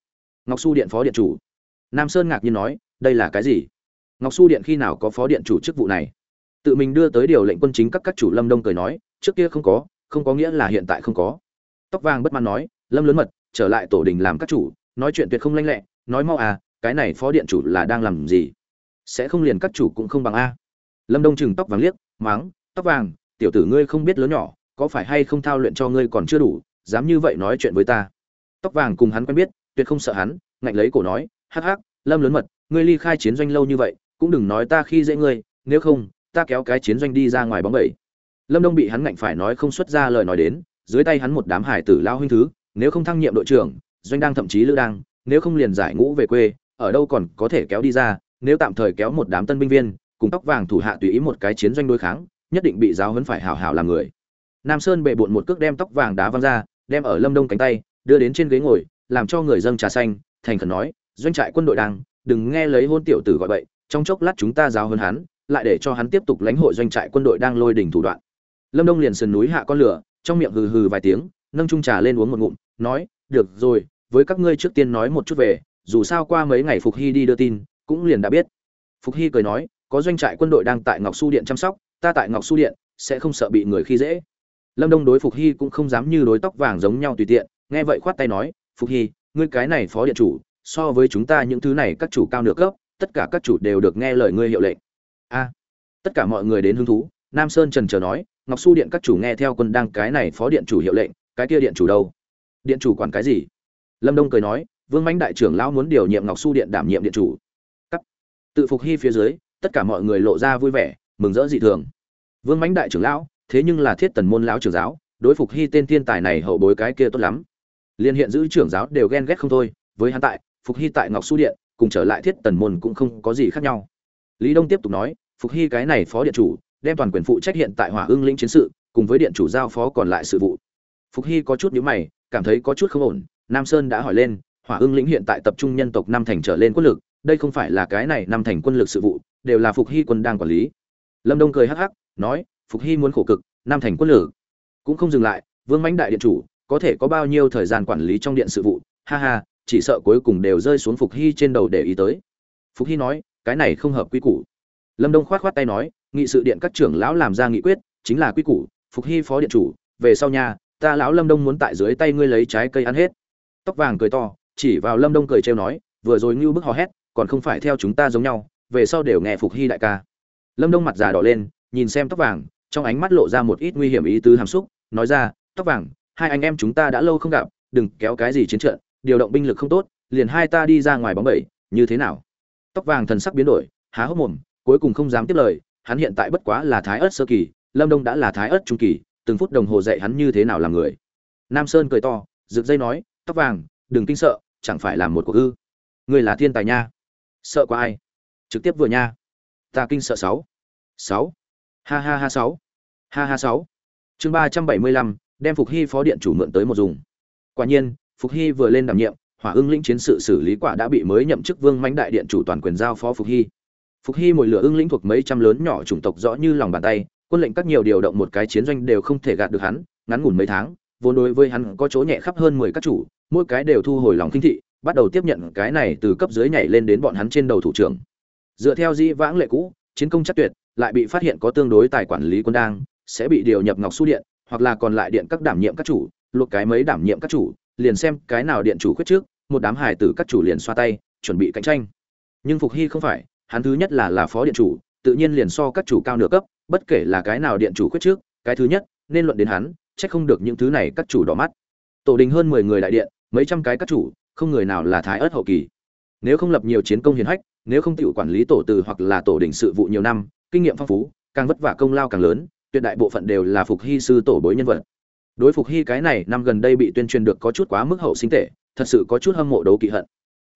Ngọc su điện phó điện chủ. Nam sơn ngạc nhiên nói, đây là cái gì? Ngọc su điện khi nào có phó điện chủ chức vụ này? Tự mình đưa tới điều lệnh quân chính các các chủ lâm đông cười nói, trước kia không có không có nghĩa là hiện tại không có. Tóc vàng bất mãn nói, lâm lớn mật, trở lại tổ đình làm các chủ, nói chuyện tuyệt không lanh lẹ, nói mau à cái này phó điện chủ là đang làm gì? Sẽ không liền các chủ cũng không bằng a? Lâm đông chừng tóc vàng liếc, máng, tóc vàng, tiểu tử ngươi không biết lớn nhỏ, có phải hay không thao luyện cho ngươi còn chưa đủ, dám như vậy nói chuyện với ta? Tóc vàng cùng hắn quen biết, tuyệt không sợ hắn, ngạnh lấy cổ nói, hắc hắc, lâm lớn mật, ngươi ly khai chiến doanh lâu như vậy, cũng đừng nói ta khi dễ ngươi, nếu không ta kéo cái chiến doanh đi ra ngoài bóng bẩy. Lâm đông bị hắn ngạnh phải nói không xuất ra lời nói đến, dưới tay hắn một đám hải tử lao huynh thứ, nếu không thăng nhiệm đội trưởng, doanh đang thậm chí lữ đang, nếu không liền giải ngũ về quê, ở đâu còn có thể kéo đi ra, nếu tạm thời kéo một đám tân binh viên, cùng tóc vàng thủ hạ tùy ý một cái chiến doanh đối kháng, nhất định bị giáo huấn phải hảo hảo làm người. Nam sơn bệ bộn một cước đem tóc vàng đá văng ra, đem ở lâm đông cánh tay, đưa đến trên ghế ngồi, làm cho người dâng trà xanh, thành khẩn nói, doanh trại quân đội đang, đừng nghe lấy hôn tiểu tử gọi bậy, trong chốc lát chúng ta giáo hơn hắn lại để cho hắn tiếp tục lãnh hội doanh trại quân đội đang lôi đỉnh thủ đoạn. Lâm đông liền sườn núi hạ con lửa, trong miệng hừ hừ vài tiếng, nâng trung trà lên uống một ngụm, nói, được rồi, với các ngươi trước tiên nói một chút về, dù sao qua mấy ngày phục hy đi đưa tin, cũng liền đã biết. Phục hy cười nói, có doanh trại quân đội đang tại ngọc su điện chăm sóc, ta tại ngọc su điện sẽ không sợ bị người khi dễ. Lâm đông đối phục hy cũng không dám như đối tóc vàng giống nhau tùy tiện, nghe vậy khoát tay nói, phục hy, ngươi cái này phó điện chủ, so với chúng ta những thứ này các chủ cao nửa cấp, tất cả các chủ đều được nghe lời ngươi hiệu lệnh a. Tất cả mọi người đến hứng thú, nam sơn trần chờ nói, ngọc su điện các chủ nghe theo quân đang cái này phó điện chủ hiệu lệnh, cái kia điện chủ đâu? Điện chủ quản cái gì? Lâm đông cười nói, vương mãnh đại trưởng lão muốn điều nhiệm ngọc su điện đảm nhiệm điện chủ. Cắt. Tự phục hy phía dưới, tất cả mọi người lộ ra vui vẻ, mừng rỡ dị thường. Vương mãnh đại trưởng lão, thế nhưng là thiết tần môn lão trưởng giáo, đối phục hy tên thiên tài này hậu bối cái kia tốt lắm. Liên hiện giữ trưởng giáo đều ghen ghét không thôi, với hắn tại, phục hy tại ngọc su điện, cùng trở lại thiết tần môn cũng không có gì khác nhau. Lý đông tiếp tục nói phục hy cái này phó điện chủ, đem toàn quyền phụ trách hiện tại hỏa ưng lĩnh chiến sự, cùng với điện chủ giao phó còn lại sự vụ. Phục hy có chút nhíu mày, cảm thấy có chút không ổn, nam sơn đã hỏi lên, hỏa ưng lĩnh hiện tại tập trung nhân tộc năm thành trở lên quân lực, đây không phải là cái này năm thành quân lực sự vụ, đều là phục hy quân đang quản lý. Lâm đông cười hắc hắc, nói, phục hy muốn khổ cực, năm thành quân lực. Cũng không dừng lại, vương mãnh đại điện chủ, có thể có bao nhiêu thời gian quản lý trong điện sự vụ? Ha ha, chỉ sợ cuối cùng đều rơi xuống phục hy trên đầu để ý tới. Phục hy nói, cái này không hợp quy củ lâm đông khoát khoát tay nói, nghị sự điện các trưởng lão làm ra nghị quyết, chính là quy củ, phục hy phó điện chủ, về sau nhà ta lão lâm đông muốn tại dưới tay ngươi lấy trái cây ăn hết. Tóc vàng cười to, chỉ vào lâm đông cười trêu nói, vừa rồi ngưu bức hò hét, còn không phải theo chúng ta giống nhau, về sau đều nghe phục hy đại ca. Lâm đông mặt già đỏ lên, nhìn xem tóc vàng, trong ánh mắt lộ ra một ít nguy hiểm ý tứ hàm xúc, nói ra, tóc vàng, hai anh em chúng ta đã lâu không gặp, đừng kéo cái gì chiến trận, điều động binh lực không tốt, liền hai ta đi ra ngoài bóng bẩy, như thế nào? Tóc vàng thần sắc biến đổi, há hốc mồm cuối cùng không dám tiếp lời, hắn hiện tại bất quá là thái ớt sơ kỳ, lâm đông đã là thái ớt trung kỳ, từng phút đồng hồ dạy hắn như thế nào làm người. Nam sơn cười to, rực dây nói, tóc vàng, đừng kinh sợ, chẳng phải là một cuộc ư người là thiên tài nha. Sợ qua ai? Trực tiếp vừa nha. Ta kinh sợ sáu. Sáu. Ha ha ha sáu. Ha ha sáu. Chương ba trăm bảy mươi lăm, đem phục hy phó điện chủ mượn tới một dùng. Quả nhiên, phục hy vừa lên đảm nhiệm, hỏa ưng lĩnh chiến sự xử lý quả đã bị mới nhậm chức vương mãnh đại điện chủ toàn quyền giao phó phục hy phục hy mồi lửa ưng lĩnh thuộc mấy trăm lớn nhỏ chủng tộc rõ như lòng bàn tay, quân lệnh các nhiều điều động một cái chiến doanh đều không thể gạt được hắn, ngắn ngủn mấy tháng, vốn đối với hắn có chỗ nhẹ khắp hơn mười các chủ, mỗi cái đều thu hồi lòng kinh thị, bắt đầu tiếp nhận cái này từ cấp dưới nhảy lên đến bọn hắn trên đầu thủ trưởng. Dựa theo dĩ vãng lệ cũ, chiến công chắc tuyệt, lại bị phát hiện có tương đối tài quản lý quân đang, sẽ bị điều nhập ngọc su điện, hoặc là còn lại điện các đảm nhiệm các chủ luộc cái mấy đảm nhiệm các chủ, liền xem cái nào điện chủ khuyết trước, một đám hài tử các chủ liền xoa tay, chuẩn bị cạnh tranh. Nhưng phục hy không phải hắn thứ nhất là là phó điện chủ, tự nhiên liền so các chủ cao nửa cấp, bất kể là cái nào điện chủ khuyết trước, cái thứ nhất, nên luận đến hắn trách không được những thứ này các chủ đỏ mắt. Tổ đình hơn mười người đại điện, mấy trăm cái các chủ, không người nào là thái ớt hậu kỳ. Nếu không lập nhiều chiến công hiền hách, nếu không tự quản lý tổ từ hoặc là tổ đình sự vụ nhiều năm, kinh nghiệm phong phú, càng vất vả công lao càng lớn, tuyệt đại bộ phận đều là phục hy sư tổ bối nhân vật. Đối phục hy cái này, năm gần đây bị tuyên truyền được có chút quá mức hậu sinh tệ, thật sự có chút hâm mộ đấu kỵ hận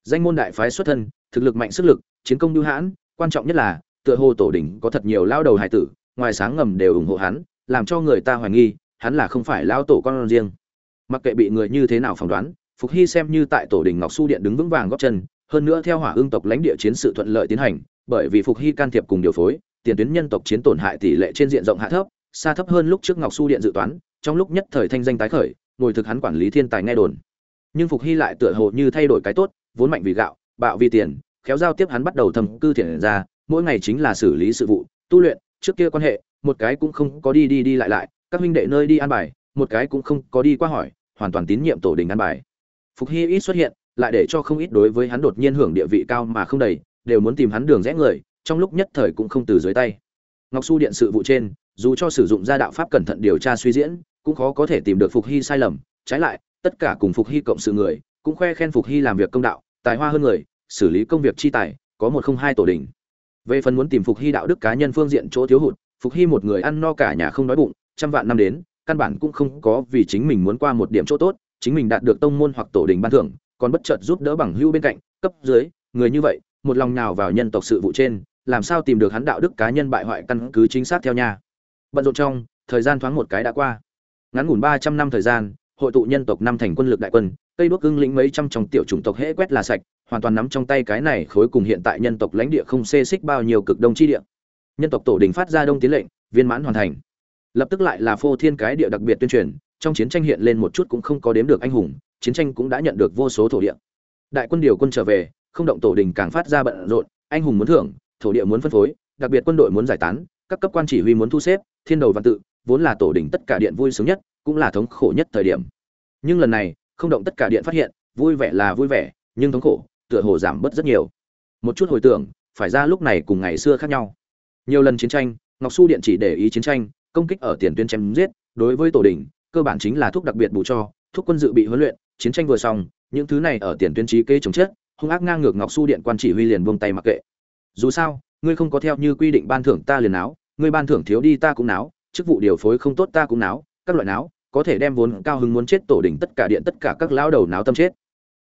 danh môn đại phái xuất thân, thực lực mạnh sức lực, chiến công lưu hãn, quan trọng nhất là, tựa hồ tổ đỉnh có thật nhiều lao đầu hải tử, ngoài sáng ngầm đều ủng hộ hắn, làm cho người ta hoài nghi, hắn là không phải lao tổ con riêng. Mặc kệ bị người như thế nào phỏng đoán, phục hy xem như tại tổ đình ngọc su điện đứng vững vàng góp chân, hơn nữa theo hỏa ương tộc lãnh địa chiến sự thuận lợi tiến hành, bởi vì phục hy can thiệp cùng điều phối, tiền tuyến nhân tộc chiến tổn hại tỷ lệ trên diện rộng hạ thấp, xa thấp hơn lúc trước ngọc su điện dự toán, trong lúc nhất thời thanh danh tái khởi, ngồi thực hắn quản lý thiên tài nghe đồn. Nhưng phục hy lại tựa hồ như thay đổi cái tốt vốn mạnh vì gạo, bạo vì tiền, khéo giao tiếp hắn bắt đầu thầm cư thiện ra, mỗi ngày chính là xử lý sự vụ, tu luyện, trước kia quan hệ, một cái cũng không có đi đi đi lại lại, các huynh đệ nơi đi ăn bài, một cái cũng không có đi qua hỏi, hoàn toàn tín nhiệm tổ đình ăn bài. Phục hy ít xuất hiện, lại để cho không ít đối với hắn đột nhiên hưởng địa vị cao mà không đầy, đều muốn tìm hắn đường rẽ người, trong lúc nhất thời cũng không từ dưới tay. Ngọc su điện sự vụ trên, dù cho sử dụng gia đạo pháp cẩn thận điều tra suy diễn, cũng khó có thể tìm được phục hy sai lầm, trái lại, tất cả cùng phục hy cộng sự người, cũng khoe khen phục hy làm việc công đạo tài hoa hơn người, xử lý công việc chi tài, có một không hai tổ đình. Về phần muốn tìm phục hy đạo đức cá nhân phương diện chỗ thiếu hụt, phục hy một người ăn no cả nhà không đói bụng, trăm vạn năm đến, căn bản cũng không có vì chính mình muốn qua một điểm chỗ tốt, chính mình đạt được tông môn hoặc tổ đình ban thưởng, còn bất chợt giúp đỡ bằng hưu bên cạnh, cấp dưới, người như vậy, một lòng nào vào nhân tộc sự vụ trên, làm sao tìm được hắn đạo đức cá nhân bại hoại căn cứ chính xác theo nhà bận rộn trong, thời gian thoáng một cái đã qua. Ngắn ngủn ba trăm năm thời gian, hội tụ nhân tộc năm thành quân lực đại quân cây đuốc ưng lĩnh mấy trăm trong tiểu chủng tộc hễ quét là sạch, hoàn toàn nắm trong tay cái này khối cùng hiện tại nhân tộc lãnh địa không xê xích bao nhiêu cực đông chi địa. Nhân tộc tổ đình phát ra đông tiến lệnh, viên mãn hoàn thành. Lập tức lại là phô thiên cái địa đặc biệt tuyên truyền, trong chiến tranh hiện lên một chút cũng không có đếm được anh hùng, chiến tranh cũng đã nhận được vô số thổ địa. Đại quân điều quân trở về, không động tổ đình càng phát ra bận rộn, anh hùng muốn thưởng, thổ địa muốn phân phối, đặc biệt quân đội muốn giải tán, các cấp quan chỉ huy muốn thu xếp, thiên đầu văn tự, vốn là tổ đình tất cả điện vui sướng nhất, cũng là thống khổ nhất thời điểm. Nhưng lần này không động tất cả điện phát hiện, vui vẻ là vui vẻ, nhưng thống khổ, tựa hồ giảm bớt rất nhiều. Một chút hồi tưởng, phải ra lúc này cùng ngày xưa khác nhau. Nhiều lần chiến tranh, ngọc su điện chỉ để ý chiến tranh, công kích ở tiền tuyến chém giết, đối với tổ đình cơ bản chính là thuốc đặc biệt bù cho, thuốc quân dự bị huấn luyện, chiến tranh vừa xong, những thứ này ở tiền tuyến trí kê chống chết, hung ác ngang ngược ngọc su điện quan chỉ huy liền buông tay mặc kệ. Dù sao, ngươi không có theo như quy định ban thưởng ta liền áo ngươi ban thưởng thiếu đi ta cũng náo, chức vụ điều phối không tốt ta cũng náo, các loại náo có thể đem vốn cao hứng muốn chết tổ đỉnh tất cả điện tất cả các lão đầu náo tâm chết.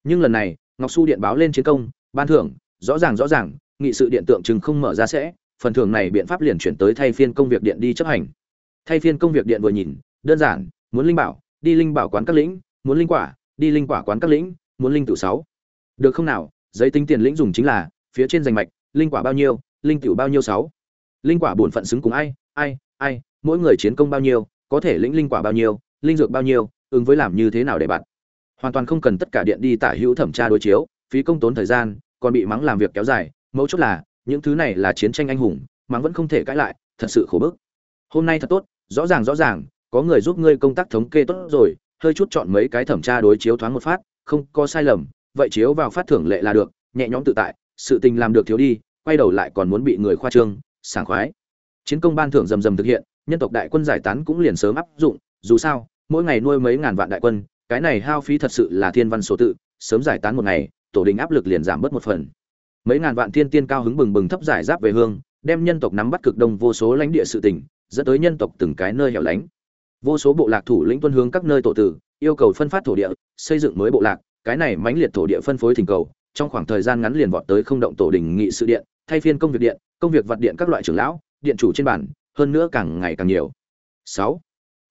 Nhưng lần này, ngọc su điện báo lên chiến công, ban thưởng, rõ ràng rõ ràng, nghị sự điện tượng chừng không mở ra sẽ, phần thưởng này biện pháp liền chuyển tới thay phiên công việc điện đi chấp hành. Thay phiên công việc điện vừa nhìn, đơn giản, muốn linh bảo, đi linh bảo quán các lĩnh, muốn linh quả, đi linh quả quán các lĩnh, muốn linh tử sáu. Được không nào, giấy tính tiền lĩnh dùng chính là, phía trên danh mạch, linh quả bao nhiêu, linh tiểu bao nhiêu sáu. Linh quả bổn phận xứng cùng ai ai ai, mỗi người chiến công bao nhiêu, có thể lĩnh linh quả bao nhiêu linh dược bao nhiêu, ứng với làm như thế nào để bạn? Hoàn toàn không cần tất cả điện đi tả hữu thẩm tra đối chiếu, phí công tốn thời gian, còn bị mắng làm việc kéo dài, mấu chốt là, những thứ này là chiến tranh anh hùng, mắng vẫn không thể cãi lại, thật sự khổ bức. Hôm nay thật tốt, rõ ràng rõ ràng, có người giúp ngươi công tác thống kê tốt rồi, hơi chút chọn mấy cái thẩm tra đối chiếu thoáng một phát, không có sai lầm, vậy chiếu vào phát thưởng lệ là được, nhẹ nhõm tự tại, sự tình làm được thiếu đi, quay đầu lại còn muốn bị người khoa trương, sảng khoái. Chiến công ban thưởng rầm rầm thực hiện, nhân tộc đại quân giải tán cũng liền sớm áp dụng, dù sao mỗi ngày nuôi mấy ngàn vạn đại quân, cái này hao phí thật sự là thiên văn số tự, sớm giải tán một ngày, tổ đình áp lực liền giảm bớt một phần. Mấy ngàn vạn thiên tiên cao hứng bừng bừng thấp giải giáp về hương, đem nhân tộc nắm bắt cực đông vô số lãnh địa sự tỉnh dẫn tới nhân tộc từng cái nơi hẻo lánh. Vô số bộ lạc thủ lĩnh tuân hướng các nơi tổ tử, yêu cầu phân phát thổ địa, xây dựng mới bộ lạc, cái này mãnh liệt thổ địa phân phối thỉnh cầu, trong khoảng thời gian ngắn liền vọt tới không động tổ đình nghị sự điện, thay phiên công việc điện, công việc vật điện các loại trưởng lão, điện chủ trên bản, hơn nữa càng ngày càng nhiều. Sáu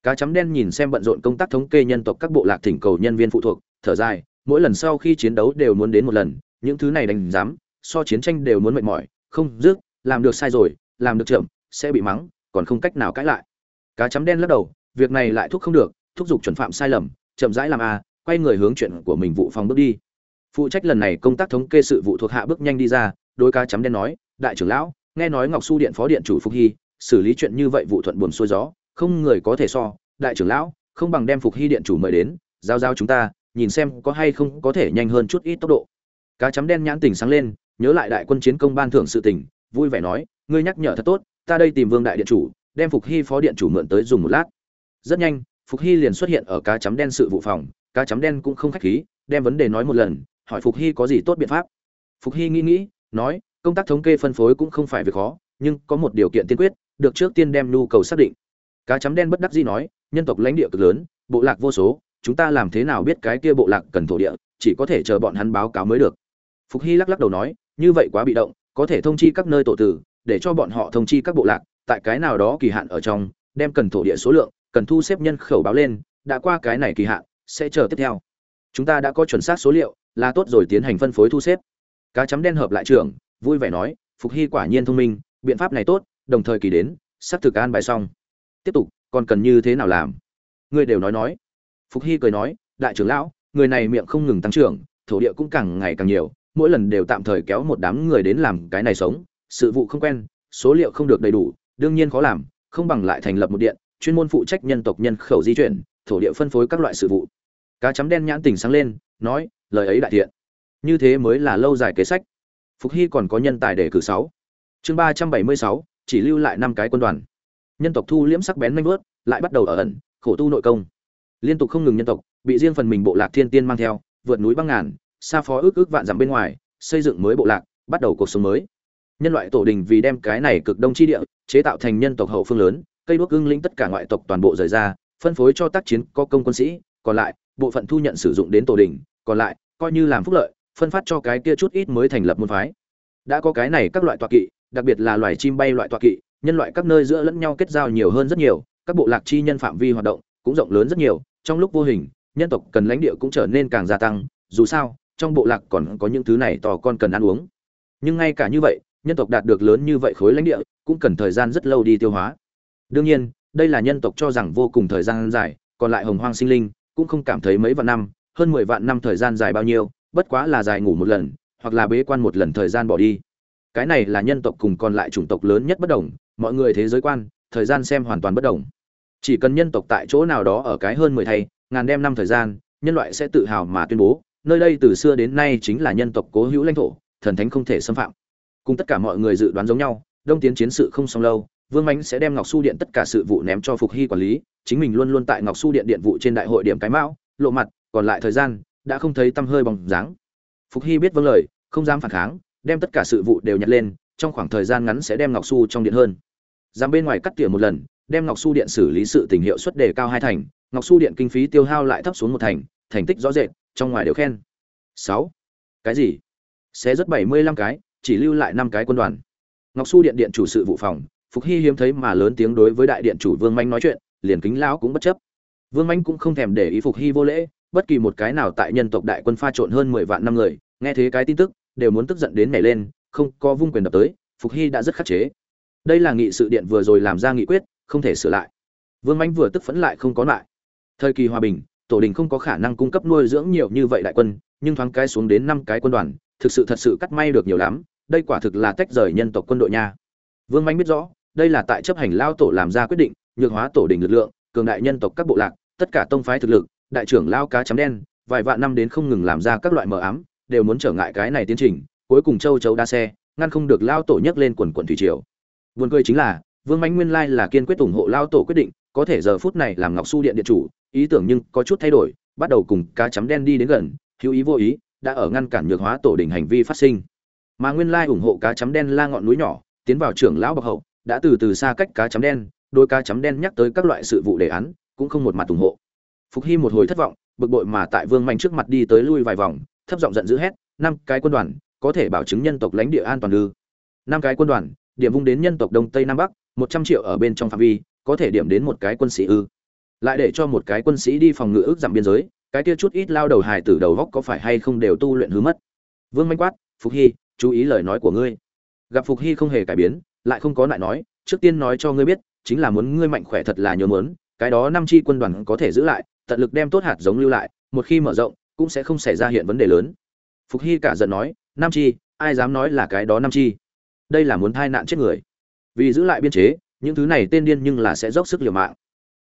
cá chấm đen nhìn xem bận rộn công tác thống kê nhân tộc các bộ lạc thỉnh cầu nhân viên phụ thuộc, thở dài, mỗi lần sau khi chiến đấu đều muốn đến một lần, những thứ này đánh giám, so chiến tranh đều muốn mệt mỏi, không dứt, làm được sai rồi, làm được chậm, sẽ bị mắng, còn không cách nào cãi lại. Cá chấm đen lắc đầu, việc này lại thúc không được, thúc giục chuẩn phạm sai lầm, chậm rãi làm a, quay người hướng chuyện của mình vụ phòng bước đi. Phụ trách lần này công tác thống kê sự vụ thuộc hạ bước nhanh đi ra đôi cá chấm đen nói, đại trưởng lão, nghe nói ngọc su điện phó điện chủ phục hy xử lý chuyện như vậy vụ thuận buồn xuôi gió không người có thể so, đại trưởng lão, không bằng đem phục hy điện chủ mời đến, giao giao chúng ta, nhìn xem có hay không có thể nhanh hơn chút ít tốc độ. Cá chấm đen nhãn tỉnh sáng lên, nhớ lại đại quân chiến công ban thưởng sự tình, vui vẻ nói, ngươi nhắc nhở thật tốt, ta đây tìm vương đại điện chủ, đem phục hy phó điện chủ mượn tới dùng một lát. Rất nhanh, phục hy liền xuất hiện ở cá chấm đen sự vụ phòng, cá chấm đen cũng không khách khí, đem vấn đề nói một lần, hỏi phục hy có gì tốt biện pháp. Phục hy nghĩ nghĩ, nói, công tác thống kê phân phối cũng không phải việc khó, nhưng có một điều kiện tiên quyết, được trước tiên đem nhu cầu xác định cá chấm đen bất đắc dĩ nói, nhân tộc lãnh địa cực lớn, bộ lạc vô số, chúng ta làm thế nào biết cái kia bộ lạc cần thổ địa, chỉ có thể chờ bọn hắn báo cáo mới được. Phục hy lắc lắc đầu nói, như vậy quá bị động, có thể thông chi các nơi tổ tử, để cho bọn họ thông chi các bộ lạc, tại cái nào đó kỳ hạn ở trong, đem cần thổ địa số lượng, cần thu xếp nhân khẩu báo lên, đã qua cái này kỳ hạn, sẽ chờ tiếp theo. Chúng ta đã có chuẩn xác số liệu, là tốt rồi tiến hành phân phối thu xếp. Cá chấm đen hợp lại trưởng, vui vẻ nói, phục hy quả nhiên thông minh, biện pháp này tốt, đồng thời kỳ đến sắp thực an bài xong tiếp tục, còn cần như thế nào làm? Ngươi đều nói nói. Phục hy cười nói, đại trưởng lão, người này miệng không ngừng tăng trưởng, thổ địa cũng càng ngày càng nhiều, mỗi lần đều tạm thời kéo một đám người đến làm cái này sống, sự vụ không quen, số liệu không được đầy đủ, đương nhiên khó làm, không bằng lại thành lập một điện, chuyên môn phụ trách nhân tộc nhân khẩu di chuyển, thổ địa phân phối các loại sự vụ. Cá chấm đen nhãn tình sáng lên, nói, lời ấy đại thiện. Như thế mới là lâu dài kế sách. Phục hy còn có nhân tài để cử sáu. Chương ba trăm bảy mươi sáu, chỉ lưu lại năm cái quân đoàn nhân tộc thu liễm sắc bén manh vớt lại bắt đầu ở ẩn, khổ tu nội công. Liên tục không ngừng nhân tộc, bị riêng phần mình bộ lạc thiên tiên mang theo, vượt núi băng ngàn, xa phó ước ước vạn dặm bên ngoài, xây dựng mới bộ lạc, bắt đầu cuộc sống mới. Nhân loại tổ đình vì đem cái này cực đông chi địa, chế tạo thành nhân tộc hậu phương lớn, cây đuốc ưng lĩnh tất cả ngoại tộc toàn bộ rời ra, phân phối cho tác chiến có công quân sĩ, còn lại, bộ phận thu nhận sử dụng đến tổ đình, còn lại, coi như làm phúc lợi, phân phát cho cái kia chút ít mới thành lập môn phái. Đã có cái này các loại tọa kỵ, đặc biệt là loài chim bay loại tọa kỵ nhân loại các nơi giữa lẫn nhau kết giao nhiều hơn rất nhiều, các bộ lạc chi nhân phạm vi hoạt động cũng rộng lớn rất nhiều, trong lúc vô hình, nhân tộc cần lãnh địa cũng trở nên càng gia tăng, dù sao, trong bộ lạc còn có những thứ này to con cần ăn uống. Nhưng ngay cả như vậy, nhân tộc đạt được lớn như vậy khối lãnh địa cũng cần thời gian rất lâu đi tiêu hóa. Đương nhiên, đây là nhân tộc cho rằng vô cùng thời gian dài, còn lại hồng hoang sinh linh cũng không cảm thấy mấy vạn năm, hơn mười vạn năm thời gian dài bao nhiêu, bất quá là dài ngủ một lần, hoặc là bế quan một lần thời gian bỏ đi cái này là nhân tộc cùng còn lại chủng tộc lớn nhất bất đồng, mọi người thế giới quan, thời gian xem hoàn toàn bất đồng. Chỉ cần nhân tộc tại chỗ nào đó ở cái hơn mười thay, ngàn đem năm thời gian, nhân loại sẽ tự hào mà tuyên bố, nơi đây từ xưa đến nay chính là nhân tộc cố hữu lãnh thổ, thần thánh không thể xâm phạm. Cùng tất cả mọi người dự đoán giống nhau, đông tiến chiến sự không xong lâu, vương mánh sẽ đem ngọc su điện tất cả sự vụ ném cho phục hy quản lý, chính mình luôn luôn tại ngọc su điện điện vụ trên đại hội điểm cái mão, lộ mặt, còn lại thời gian, đã không thấy tăm hơi bóng dáng. Phục hy biết vâng lời, không dám phản kháng đem tất cả sự vụ đều nhặt lên, trong khoảng thời gian ngắn sẽ đem ngọc su trong điện hơn. Giám bên ngoài cắt tỉa một lần, đem ngọc su điện xử lý sự tình hiệu suất đề cao hai thành, ngọc su điện kinh phí tiêu hao lại thấp xuống một thành thành tích rõ rệt, trong ngoài đều khen. Sáu. Cái gì? Sẽ rất bảy mươi lăm cái, chỉ lưu lại năm cái quân đoàn. Ngọc su điện điện chủ sự vụ phòng, phục hy hiếm thấy mà lớn tiếng đối với đại điện chủ vương manh nói chuyện, liền kính lão cũng bất chấp. Vương manh cũng không thèm để ý phục hy vô lễ, bất kỳ một cái nào tại nhân tộc đại quân pha trộn hơn mười vạn năm người, nghe thế cái tin tức đều muốn tức giận đến nảy lên, không có vung quyền đập tới, phục hy đã rất khắc chế. Đây là nghị sự điện vừa rồi làm ra nghị quyết, không thể sửa lại. Vương Mạnh vừa tức phẫn lại không có lại. Thời kỳ hòa bình, tổ đình không có khả năng cung cấp nuôi dưỡng nhiều như vậy đại quân, nhưng thoáng cái xuống đến năm cái quân đoàn, thực sự thật sự cắt may được nhiều lắm, đây quả thực là tách rời nhân tộc quân đội nha. Vương Mạnh biết rõ, đây là tại chấp hành lao tổ làm ra quyết định, nhược hóa tổ đình lực lượng, cường đại nhân tộc các bộ lạc, tất cả tông phái thực lực, đại trưởng lao cá chấm đen, vài vạn năm đến không ngừng làm ra các loại mờ ám đều muốn trở ngại cái này tiến trình, cuối cùng châu chấu đa xe, ngăn không được lao tổ nhấc lên quần quần thủy triều. Buồn cười chính là, vương mãnh nguyên lai là kiên quyết ủng hộ lao tổ quyết định, có thể giờ phút này làm ngọc su điện điện chủ, ý tưởng nhưng có chút thay đổi, bắt đầu cùng cá chấm đen đi đến gần, hữu ý vô ý, đã ở ngăn cản nhược hóa tổ đỉnh hành vi phát sinh. Mà nguyên lai ủng hộ cá chấm đen la ngọn núi nhỏ, tiến vào trưởng lão bậc hậu, đã từ từ xa cách cá chấm đen, đôi cá chấm đen nhắc tới các loại sự vụ đề án, cũng không một mặt ủng hộ. Phục hy một hồi thất vọng, bực bội mà tại vương mạnh trước mặt đi tới lui vài vòng thấp giọng giận dữ hét, năm cái quân đoàn, có thể bảo chứng nhân tộc lãnh địa an toàn ư? Năm cái quân đoàn, điểm vung đến nhân tộc đông tây nam bắc, một trăm triệu ở bên trong phạm vi, có thể điểm đến một cái quân sĩ ư? Lại để cho một cái quân sĩ đi phòng ngự ước giảm biên giới, cái kia chút ít lao đầu hài tử đầu góc có phải hay không đều tu luyện hứa mất? Vương manh quát, phục hy, chú ý lời nói của ngươi. Gặp phục hy không hề cải biến, lại không có lại nói, trước tiên nói cho ngươi biết, chính là muốn ngươi mạnh khỏe thật là nhớ muốn cái đó năm chi quân đoàn có thể giữ lại, tận lực đem tốt hạt giống lưu lại, một khi mở rộng cũng sẽ không xảy ra hiện vấn đề lớn. Phục hy cả giận nói, Nam chi, ai dám nói là cái đó Nam chi? Đây là muốn thai nạn chết người. Vì giữ lại biên chế, những thứ này tên điên nhưng là sẽ dốc sức liều mạng.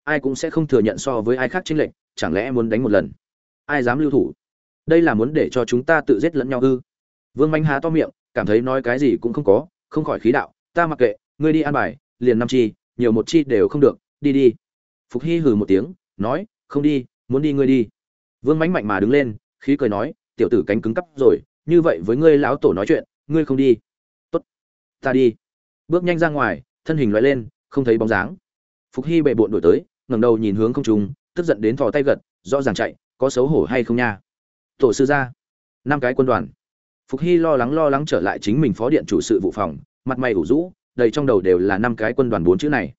Ai cũng sẽ không thừa nhận so với ai khác chênh lệch, chẳng lẽ muốn đánh một lần? Ai dám lưu thủ? Đây là muốn để cho chúng ta tự giết lẫn nhau ư? Vương manh há to miệng, cảm thấy nói cái gì cũng không có, không khỏi khí đạo, ta mặc kệ, ngươi đi ăn bài, liền năm chi, nhiều một chi đều không được, đi đi. Phục hy hừ một tiếng, nói, không đi, muốn đi ngươi đi vương mánh mạnh mà đứng lên, khí cười nói, tiểu tử cánh cứng cắp rồi, như vậy với ngươi lão tổ nói chuyện, ngươi không đi. Tốt, ta đi. Bước nhanh ra ngoài, thân hình loại lên, không thấy bóng dáng. Phục hy bệ bộn đổi tới, ngẩng đầu nhìn hướng không trung, tức giận đến thò tay gật, rõ ràng chạy, có xấu hổ hay không nha? Tổ sư gia, năm cái quân đoàn. Phục hy lo lắng lo lắng trở lại chính mình phó điện chủ sự vụ phòng, mặt mày ủ rũ, đầy trong đầu đều là năm cái quân đoàn bốn chữ này.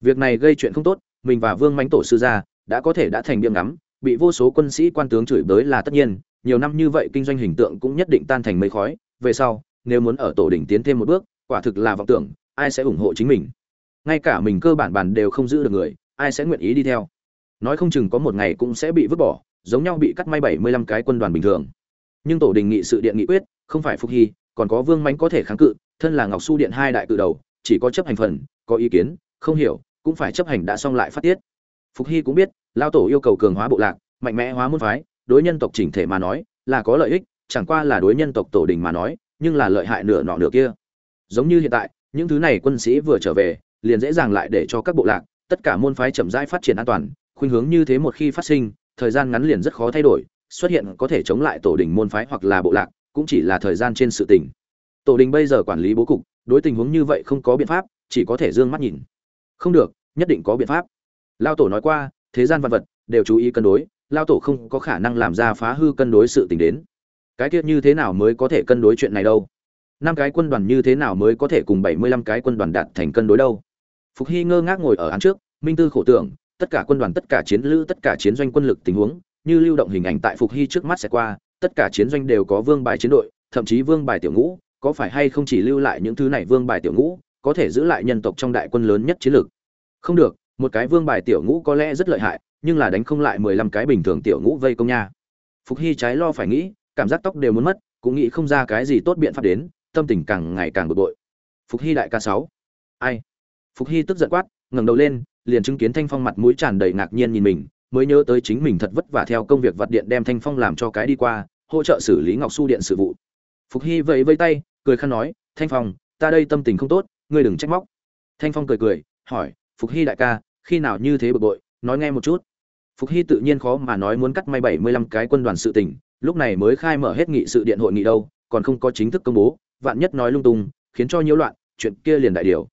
Việc này gây chuyện không tốt, mình và vương mánh tổ sư gia đã có thể đã thành biếm ngắm bị vô số quân sĩ quan tướng chửi bới là tất nhiên, nhiều năm như vậy kinh doanh hình tượng cũng nhất định tan thành mây khói. Về sau, nếu muốn ở tổ đỉnh tiến thêm một bước, quả thực là vọng tưởng, ai sẽ ủng hộ chính mình? Ngay cả mình cơ bản bản đều không giữ được người, ai sẽ nguyện ý đi theo? Nói không chừng có một ngày cũng sẽ bị vứt bỏ, giống nhau bị cắt may bảy mươi lăm cái quân đoàn bình thường. Nhưng tổ đình nghị sự điện nghị quyết, không phải phục hy, còn có vương mánh có thể kháng cự, thân là ngọc su điện hai đại cự đầu, chỉ có chấp hành phần, có ý kiến, không hiểu, cũng phải chấp hành đã xong lại phát tiết. Phục hy cũng biết lao tổ yêu cầu cường hóa bộ lạc, mạnh mẽ hóa môn phái, đối nhân tộc chỉnh thể mà nói là có lợi ích, chẳng qua là đối nhân tộc tổ đình mà nói, nhưng là lợi hại nửa nọ nửa kia. Giống như hiện tại, những thứ này quân sĩ vừa trở về, liền dễ dàng lại để cho các bộ lạc, tất cả môn phái chậm rãi phát triển an toàn, khuynh hướng như thế một khi phát sinh, thời gian ngắn liền rất khó thay đổi, xuất hiện có thể chống lại tổ đình môn phái hoặc là bộ lạc, cũng chỉ là thời gian trên sự tình. Tổ đình bây giờ quản lý bố cục, đối tình huống như vậy không có biện pháp, chỉ có thể d ư ơ n g mắt nhìn. Không được, nhất định có biện pháp. Lao tổ nói qua thế gian vật vật, đều chú ý cân đối, lao tổ không có khả năng làm ra phá hư cân đối sự t ì n h đến. Cái tiết như thế nào mới có thể cân đối chuyện này đâu? Năm cái quân đoàn như thế nào mới có thể cùng bảy mươi lăm cái quân đoàn đạt thành cân đối đâu? Phục hy ngơ ngác ngồi ở án trước, minh tư khổ tưởng, tất cả quân đoàn, tất cả chiến lữ, tất cả chiến doanh quân lực tình huống, như lưu động hình ảnh tại phục hy trước mắt sẽ qua, tất cả chiến doanh đều có vương bài chiến đội, thậm chí vương bài tiểu ngũ, có phải hay không chỉ lưu lại những thứ này vương bài tiểu ngũ, có thể giữ lại nhân tộc trong đại quân lớn nhất chiến lược? Không được một cái vương bài tiểu ngũ có lẽ rất lợi hại, nhưng là đánh không lại mười lăm cái bình thường tiểu ngũ vây công nha. Phục hy trái lo phải nghĩ, cảm giác tóc đều muốn mất, cũng nghĩ không ra cái gì tốt biện pháp đến, tâm tình càng ngày càng bực bội. Phục hy đại ca sáu. Ai? Phục hy tức giận quát, ngẩng đầu lên, liền chứng kiến thanh phong mặt mũi tràn đầy ngạc nhiên nhìn mình, mới nhớ tới chính mình thật vất vả theo công việc vặt điện đem thanh phong làm cho cái đi qua, hỗ trợ xử lý ngọc su điện sự vụ. Phục hy vẫy vây tay, cười khăn nói, thanh phong, ta đây tâm tình không tốt, ngươi đừng trách móc. Thanh phong cười cười, hỏi, phục hy đại ca khi nào như thế bực bội, nói nghe một chút. Phục hy tự nhiên khó mà nói muốn cắt may bảy mươi lăm cái quân đoàn sự tình, lúc này mới khai mở hết nghị sự điện hội nghị đâu, còn không có chính thức công bố, vạn nhất nói lung tung, khiến cho nhiễu loạn, chuyện kia liền đại điều.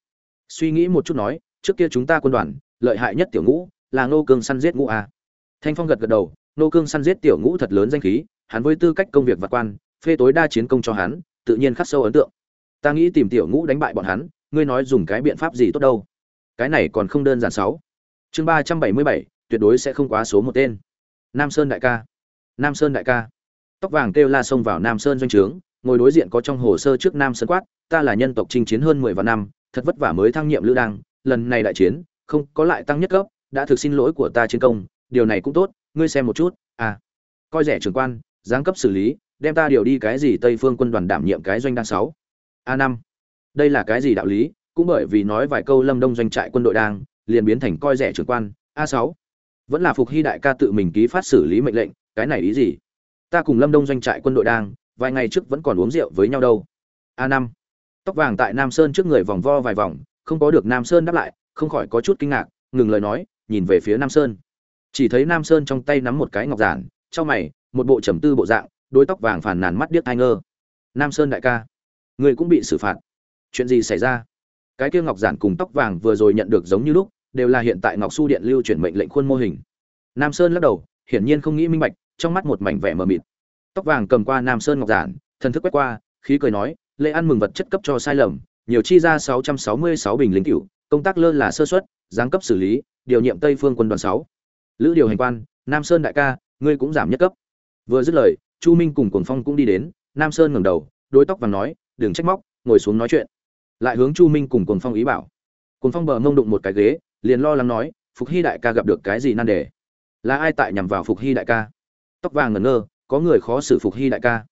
Suy nghĩ một chút nói, trước kia chúng ta quân đoàn, lợi hại nhất tiểu ngũ, là ngô cương săn giết ngũ a. Thanh phong gật gật đầu, ngô cương săn giết tiểu ngũ thật lớn danh khí, hắn với tư cách công việc vật quan, phê tối đa chiến công cho hắn, tự nhiên khắc sâu ấn tượng. Ta nghĩ tìm tiểu ngũ đánh bại bọn hắn, ngươi nói dùng cái biện pháp gì tốt đâu? Cái này còn không đơn giản sáu chương ba trăm bảy mươi bảy, tuyệt đối sẽ không quá số một tên. Nam sơn đại ca. Nam sơn đại ca. Tóc vàng kêu la xông vào nam sơn doanh trướng, ngồi đối diện có trong hồ sơ trước nam sơn quát, ta là nhân tộc chinh chiến hơn mười vạn năm, thật vất vả mới thăng nhiệm lữ đăng, lần này đại chiến, không có lại tăng nhất cấp, đã thực xin lỗi của ta chiến công, điều này cũng tốt, ngươi xem một chút à. Coi rẻ trưởng quan, giáng cấp xử lý, đem ta điều đi cái gì tây phương quân đoàn đảm nhiệm cái doanh đang sáu? A năm. Đây là cái gì đạo lý? Cũng bởi vì nói vài câu lâm đông doanh trại quân đội đang liền biến thành coi rẻ trưởng quan, a sáu. Vẫn là phục hy đại ca tự mình ký phát xử lý mệnh lệnh, cái này ý gì? Ta cùng lâm đông doanh trại quân đội đang, vài ngày trước vẫn còn uống rượu với nhau đâu. A năm. Tóc vàng tại nam sơn trước người vòng vo vài vòng, không có được nam sơn đáp lại, không khỏi có chút kinh ngạc, ngừng lời nói, nhìn về phía nam sơn. Chỉ thấy nam sơn trong tay nắm một cái ngọc giản, trong mày, một bộ trầm tư bộ dạng, đôi tóc vàng phàn nàn mắt điếc ai ngơ. Nam sơn đại ca, người cũng bị xử phạt. Chuyện gì xảy ra? Cái kia ngọc giản cùng tóc vàng vừa rồi nhận được giống như lúc đều là hiện tại ngọc su điện lưu chuyển mệnh lệnh khuôn mô hình. Nam sơn lắc đầu, hiển nhiên không nghĩ minh bạch, trong mắt một mảnh vẻ mờ mịt. Tóc vàng cầm qua nam sơn ngọc giản, thần thức quét qua, khí cười nói lễ ăn mừng vật chất cấp cho sai lầm, nhiều chi ra 666 bình lính cửu công tác lơ là sơ suất, giáng cấp xử lý, điều nhiệm tây phương quân đoàn 6. lữ điều hành quan, nam sơn đại ca, ngươi cũng giảm nhất cấp. Vừa dứt lời, chu minh cùng cuồng phong cũng đi đến, nam sơn ngẩng đầu đối tóc vàng nói, đừng trách móc, ngồi xuống nói chuyện. Lại hướng chu minh cùng cuồng phong ý bảo. Cuồng phong bờ ngông đụng một cái ghế liền lo lắng nói, phục hy đại ca gặp được cái gì nan đề? Là ai tại nhằm vào phục hy đại ca? Tóc vàng ngẩn ngơ, có người khó xử phục hy đại ca.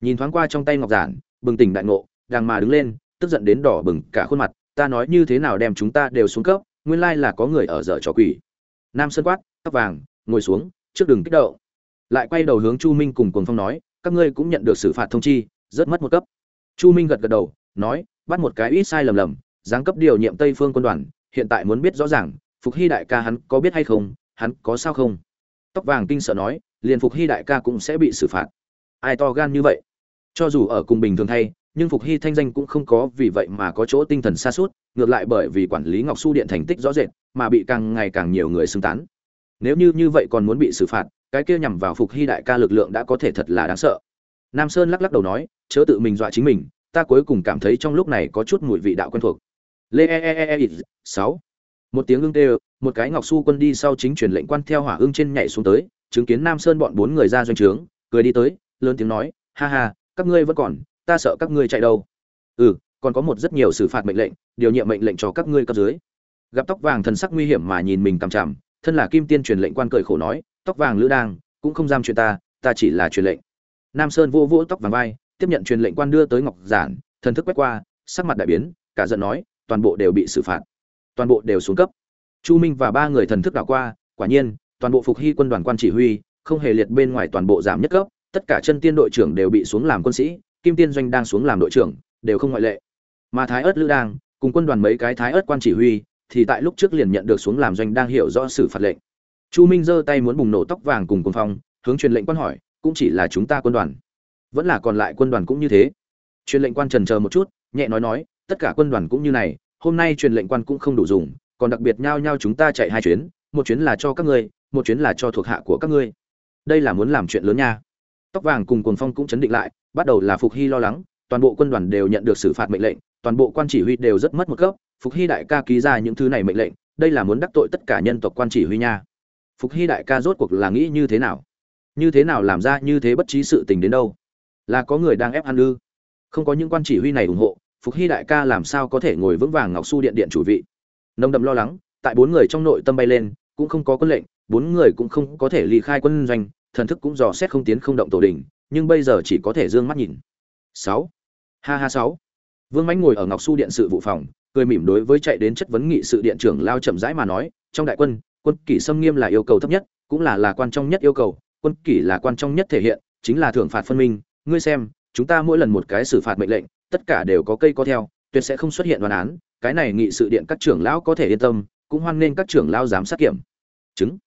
Nhìn thoáng qua trong tay ngọc giản, bừng tỉnh đại ngộ đang mà đứng lên, tức giận đến đỏ bừng cả khuôn mặt, ta nói như thế nào đem chúng ta đều xuống cấp, nguyên lai là có người ở dở trò quỷ. Nam sơn quát, tóc vàng, ngồi xuống, trước đường kích động. Lại quay đầu hướng chu minh cùng cuồng phong nói, các ngươi cũng nhận được xử phạt thông chi rất mất một cấp. Chu minh gật gật đầu, nói, bắt một cái ít sai lầm lầm, giáng cấp điều nhiệm tây phương quân đoàn hiện tại muốn biết rõ ràng, phục hy đại ca hắn có biết hay không, hắn có sao không? Tóc vàng kinh sợ nói, liền phục hy đại ca cũng sẽ bị xử phạt. Ai to gan như vậy? Cho dù ở cùng bình thường thay, nhưng phục hy thanh danh cũng không có vì vậy mà có chỗ tinh thần xa suốt, ngược lại bởi vì quản lý ngọc su điện thành tích rõ rệt, mà bị càng ngày càng nhiều người xưng tán. Nếu như như vậy còn muốn bị xử phạt, cái kia nhằm vào phục hy đại ca lực lượng đã có thể thật là đáng sợ. Nam sơn lắc lắc đầu nói, chớ tự mình dọa chính mình, ta cuối cùng cảm thấy trong lúc này có chút mùi vị đạo quen thuộc lê e e e e sáu. Một tiếng ưng tê một cái ngọc su quân đi sau chính truyền lệnh quan theo hỏa ưng trên nhảy xuống tới, chứng kiến nam sơn bọn bốn người ra doanh trướng, cười đi tới, lớn tiếng nói, ha ha, các ngươi vẫn còn, ta sợ các ngươi chạy đâu. Ừ còn có một rất nhiều xử phạt mệnh lệnh, điều nhiệm mệnh lệnh cho các ngươi cấp dưới. Gặp tóc vàng thần sắc nguy hiểm mà nhìn mình cằm chằm, thân là kim tiên truyền lệnh quan cười khổ nói, tóc vàng lữ đang cũng không giam chuyện ta ta chỉ là truyền lệnh. Nam sơn vô vỗ tóc vàng vai, tiếp nhận truyền lệnh quan đưa tới ngọc giản, thần thức quét qua, sắc mặt đại biến, cả giận nói toàn bộ đều bị xử phạt. Toàn bộ đều xuống cấp. Chu minh và ba người thần thức đảo qua, quả nhiên, toàn bộ phục hy quân đoàn quan chỉ huy, không hề liệt bên ngoài toàn bộ giảm nhất cấp, tất cả chân tiên đội trưởng đều bị xuống làm quân sĩ, kim tiên doanh đang xuống làm đội trưởng, đều không ngoại lệ. Mà thái ớt lữ đang cùng quân đoàn mấy cái thái ớt quan chỉ huy, thì tại lúc trước liền nhận được xuống làm doanh đang hiểu rõ xử phạt lệnh. Chu minh giơ tay muốn bùng nổ tóc vàng cùng quân phong, hướng truyền lệnh quan hỏi, cũng chỉ là chúng ta quân đoàn? Vẫn là còn lại quân đoàn cũng như thế? Truyền lệnh quan trần chờ một chút, nhẹ nói nói tất cả quân đoàn cũng như này, hôm nay truyền lệnh quan cũng không đủ dùng, còn đặc biệt nhau nhau chúng ta chạy hai chuyến, một chuyến là cho các ngươi, một chuyến là cho thuộc hạ của các ngươi. Đây là muốn làm chuyện lớn nha. Tóc vàng cùng cuồng phong cũng chấn định lại, bắt đầu là phục hy lo lắng, toàn bộ quân đoàn đều nhận được xử phạt mệnh lệnh, toàn bộ quan chỉ huy đều rất mất một cấp phục hy đại ca ký ra những thứ này mệnh lệnh, đây là muốn đắc tội tất cả nhân tộc quan chỉ huy nha. Phục hy đại ca rốt cuộc là nghĩ như thế nào? Như thế nào làm ra như thế bất trí sự tình đến đâu? Là có người đang ép ăn ư? Không có những quan chỉ huy này ủng hộ phục hy đại ca làm sao có thể ngồi vững vàng ngọc su điện điện chủ vị? Nông đậm lo lắng, tại bốn người trong nội tâm bay lên, cũng không có quân lệnh, bốn người cũng không có thể ly khai quân doanh, thần thức cũng dò xét không tiến không động tổ đình, nhưng bây giờ chỉ có thể d ư ơ n g mắt nhìn. Sáu. Ha ha sáu. Vương mãnh ngồi ở ngọc su điện sự vụ phòng, cười mỉm đối với chạy đến chất vấn nghị sự điện trưởng lao chậm rãi mà nói, trong đại quân quân kỷ xâm nghiêm là yêu cầu thấp nhất, cũng là là quan trọng nhất yêu cầu, quân kỷ là quan trọng nhất thể hiện, chính là thưởng phạt phân minh. Ngươi xem, chúng ta mỗi lần một cái xử phạt mệnh lệnh tất cả đều có cây có theo, tuyệt sẽ không xuất hiện đoán án, cái này nghị sự điện các trưởng lão có thể yên tâm, cũng hoan nghênh các trưởng lão giám sát kiểm. Chứng.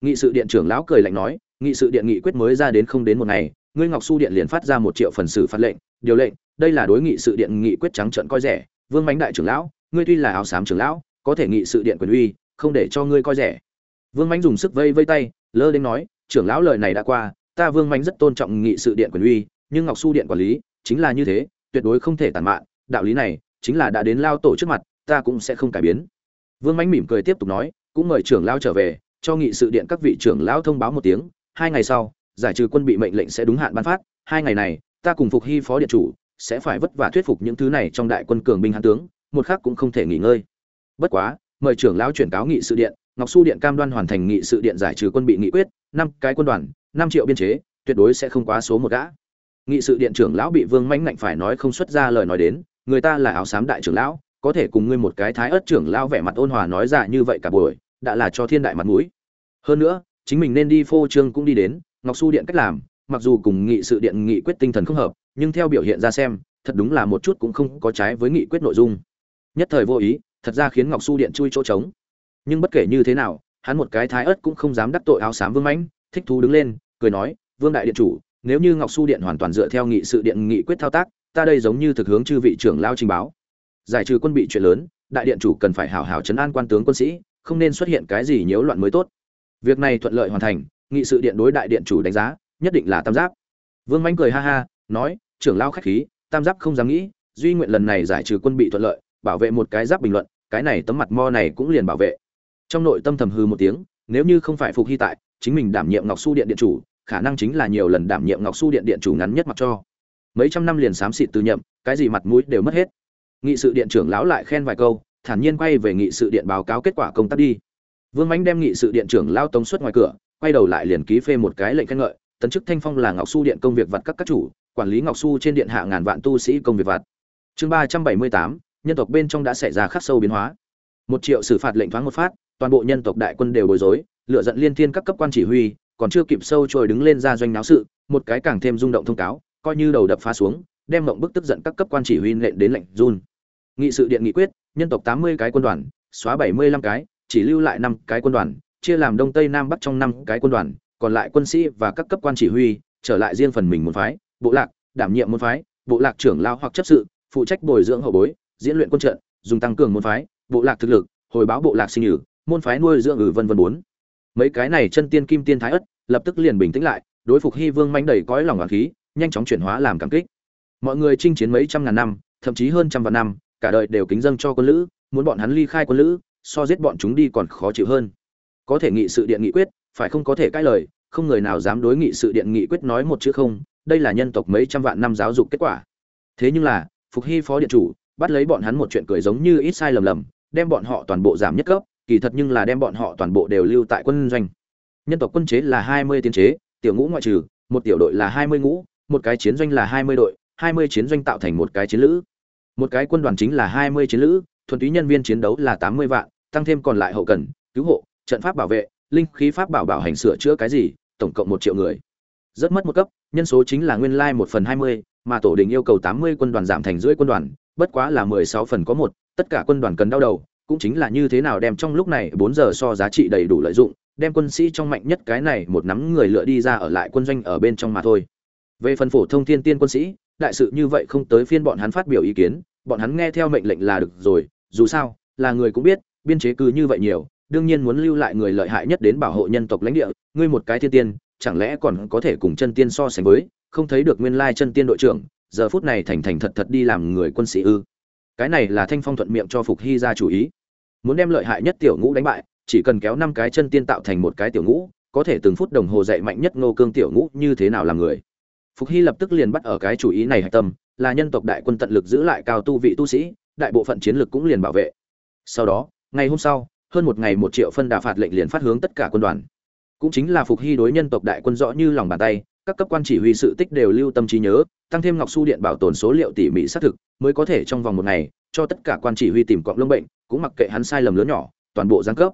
Nghị sự điện trưởng lão cười lạnh nói, nghị sự điện nghị quyết mới ra đến không đến một ngày, ngươi ngọc su điện liền phát ra một triệu phần xử phạt lệnh, điều lệnh, đây là đối nghị sự điện nghị quyết trắng trận coi rẻ, vương mánh đại trưởng lão, ngươi tuy là áo xám trưởng lão, có thể nghị sự điện quyền uy, không để cho ngươi coi rẻ. Vương mánh dùng sức vây vây tay, lơ đến nói, trưởng lão lời này đã qua, ta vương mánh rất tôn trọng nghị sự điện quyền uy, nhưng ngọc su điện quản lý, chính là như thế tuyệt đối không thể tàn mạn, đạo lý này chính là đã đến lao tổ trước mặt, ta cũng sẽ không cải biến. Vương mánh mỉm cười tiếp tục nói, cũng mời trưởng lao trở về, cho nghị sự điện các vị trưởng lão thông báo một tiếng, hai ngày sau, giải trừ quân bị mệnh lệnh sẽ đúng hạn ban phát, hai ngày này, ta cùng phục hy phó điện chủ sẽ phải vất vả thuyết phục những thứ này trong đại quân cường binh hán tướng, một khác cũng không thể nghỉ ngơi. Bất quá, mời trưởng lão chuyển cáo nghị sự điện, ngọc su điện cam đoan hoàn thành nghị sự điện giải trừ quân bị nghị quyết, năm cái quân đoàn, năm triệu biên chế, tuyệt đối sẽ không quá số một gã nghị sự điện trưởng lão bị vương mãnh ngạnh phải nói không xuất ra lời nói đến, người ta là áo xám đại trưởng lão, có thể cùng ngươi một cái thái ớt trưởng lão vẻ mặt ôn hòa nói ra như vậy cả buổi, đã là cho thiên đại mặt mũi. Hơn nữa, chính mình nên đi phô trương cũng đi đến, ngọc su điện cách làm, mặc dù cùng nghị sự điện nghị quyết tinh thần không hợp, nhưng theo biểu hiện ra xem, thật đúng là một chút cũng không có trái với nghị quyết nội dung. Nhất thời vô ý, thật ra khiến ngọc su điện chui chỗ trống. Nhưng bất kể như thế nào, hắn một cái thái ớt cũng không dám đắc tội áo xám vương mãnh, thích thú đứng lên, cười nói, vương đại điện chủ nếu như ngọc su điện hoàn toàn dựa theo nghị sự điện nghị quyết thao tác, ta đây giống như thực hướng chư vị trưởng lao trình báo. Giải trừ quân bị chuyện lớn, đại điện chủ cần phải hảo hảo chấn an quan tướng quân sĩ, không nên xuất hiện cái gì nhiễu loạn mới tốt. Việc này thuận lợi hoàn thành, nghị sự điện đối đại điện chủ đánh giá, nhất định là tam giáp. Vương mãnh cười ha ha, nói, trưởng lao khách khí, tam giáp không dám nghĩ, duy nguyện lần này giải trừ quân bị thuận lợi, bảo vệ một cái giáp bình luận, cái này tấm mặt mo này cũng liền bảo vệ. Trong nội tâm thầm hư một tiếng, nếu như không phải phục hy tại, chính mình đảm nhiệm ngọc su điện điện chủ khả năng chính là nhiều lần đảm nhiệm ngọc su điện điện chủ ngắn nhất mặc cho. Mấy trăm năm liền xám xịt từ nhậm, cái gì mặt mũi đều mất hết. Nghị sự điện trưởng lão lại khen vài câu, thản nhiên quay về nghị sự điện báo cáo kết quả công tác đi. Vương mánh đem nghị sự điện trưởng lao tống xuất ngoài cửa, quay đầu lại liền ký phê một cái lệnh khen ngợi, tấn chức thanh phong là ngọc su điện công việc vặt các các chủ, quản lý ngọc su trên điện hạ ngàn vạn tu sĩ công việc vặt. Chương ba trăm bảy mươi tám, nhân tộc bên trong đã xảy ra khắc sâu biến hóa. Một triệu xử phạt lệnh thoáng một phát, toàn bộ nhân tộc đại quân đều bối rối lựa giận liên thiên các cấp quan chỉ huy còn chưa kịp sâu trôi đứng lên ra doanh náo sự, một cái càng thêm rung động thông cáo, coi như đầu đập phá xuống, đem mộng bức tức giận các cấp quan chỉ huy lệnh đến lệnh run. Nghị sự điện nghị quyết, nhân tộc tám mươi cái quân đoàn, xóa bảy mươi lăm cái, chỉ lưu lại năm cái quân đoàn, chia làm đông tây nam bắc trong năm cái quân đoàn, còn lại quân sĩ và các cấp quan chỉ huy, trở lại riêng phần mình một phái, bộ lạc, đảm nhiệm môn phái, bộ lạc trưởng lao hoặc chấp sự, phụ trách bồi dưỡng hậu bối, diễn luyện quân trận, dùng tăng cường môn phái, bộ lạc thực lực, hồi báo bộ lạc sinh nhử, môn phái nuôi dưỡng ử vân vân bốn mấy cái này chân tiên kim tiên thái ất lập tức liền bình tĩnh lại, đối phục hy vương manh đầy cõi lòng hoàng khí, nhanh chóng chuyển hóa làm cảm kích. Mọi người chinh chiến mấy trăm ngàn năm, thậm chí hơn trăm vạn năm, cả đời đều kính dâng cho quân lữ, muốn bọn hắn ly khai quân lữ, so giết bọn chúng đi còn khó chịu hơn. Có thể nghị sự điện nghị quyết, phải không có thể cãi lời, không người nào dám đối nghị sự điện nghị quyết nói một chữ không, đây là nhân tộc mấy trăm vạn năm giáo dục kết quả. Thế nhưng là, phục hy phó điện chủ, bắt lấy bọn hắn một chuyện cười giống như ít sai lầm lầm, đem bọn họ toàn bộ giảm nhất cấp kỳ thật nhưng là đem bọn họ toàn bộ đều lưu tại quân doanh. Nhân tộc quân chế là hai mươi tiến chế, tiểu ngũ ngoại trừ, một tiểu đội là hai mươi ngũ, một cái chiến doanh là hai mươi đội, hai mươi chiến doanh tạo thành một cái chiến lữ. Một cái quân đoàn chính là hai mươi chiến lữ, thuần túy nhân viên chiến đấu là tám mươi vạn, tăng thêm còn lại hậu cần, cứu hộ, trận pháp bảo vệ, linh khí pháp bảo bảo hành sửa chữa cái gì, tổng cộng một triệu người. Rất mất một cấp, nhân số chính là nguyên lai một phần hai mươi, mà tổ đình yêu cầu tám mươi quân đoàn giảm thành rưỡi quân đoàn, bất quá là mười sáu phần có một, tất cả quân đoàn cần đau đầu cũng chính là như thế nào đem trong lúc này bốn giờ so giá trị đầy đủ lợi dụng, đem quân sĩ trong mạnh nhất cái này một nắm người lựa đi ra ở lại quân doanh ở bên trong mà thôi. Về phần phổ thông thiên tiên quân sĩ, đại sự như vậy không tới phiên bọn hắn phát biểu ý kiến, bọn hắn nghe theo mệnh lệnh là được rồi, dù sao, là người cũng biết, biên chế cứ như vậy nhiều, đương nhiên muốn lưu lại người lợi hại nhất đến bảo hộ nhân tộc lãnh địa, ngươi một cái thiên tiên, chẳng lẽ còn có thể cùng chân tiên so sánh với, không thấy được nguyên lai chân tiên đội trưởng, giờ phút này thành thành thật thật đi làm người quân sĩ ư? Cái này là thanh phong thuận miệng cho phục hy ra chủ ý muốn đem lợi hại nhất tiểu ngũ đánh bại, chỉ cần kéo năm cái chân tiên tạo thành một cái tiểu ngũ, có thể từng phút đồng hồ dạy mạnh nhất ngô cương tiểu ngũ như thế nào làm người. Phục hy lập tức liền bắt ở cái chủ ý này hạch tâm, là nhân tộc đại quân tận lực giữ lại cao tu vị tu sĩ, đại bộ phận chiến lược cũng liền bảo vệ. Sau đó, ngày hôm sau, hơn một ngày một triệu phân đà phạt lệnh liền phát hướng tất cả quân đoàn. Cũng chính là phục hy đối nhân tộc đại quân rõ như lòng bàn tay các cấp quan chỉ huy sự tích đều lưu tâm trí nhớ, tăng thêm ngọc su điện bảo tồn số liệu tỉ mỉ xác thực, mới có thể trong vòng một ngày, cho tất cả quan chỉ huy tìm cọng lông bệnh, cũng mặc kệ hắn sai lầm lớn nhỏ, toàn bộ giáng cấp.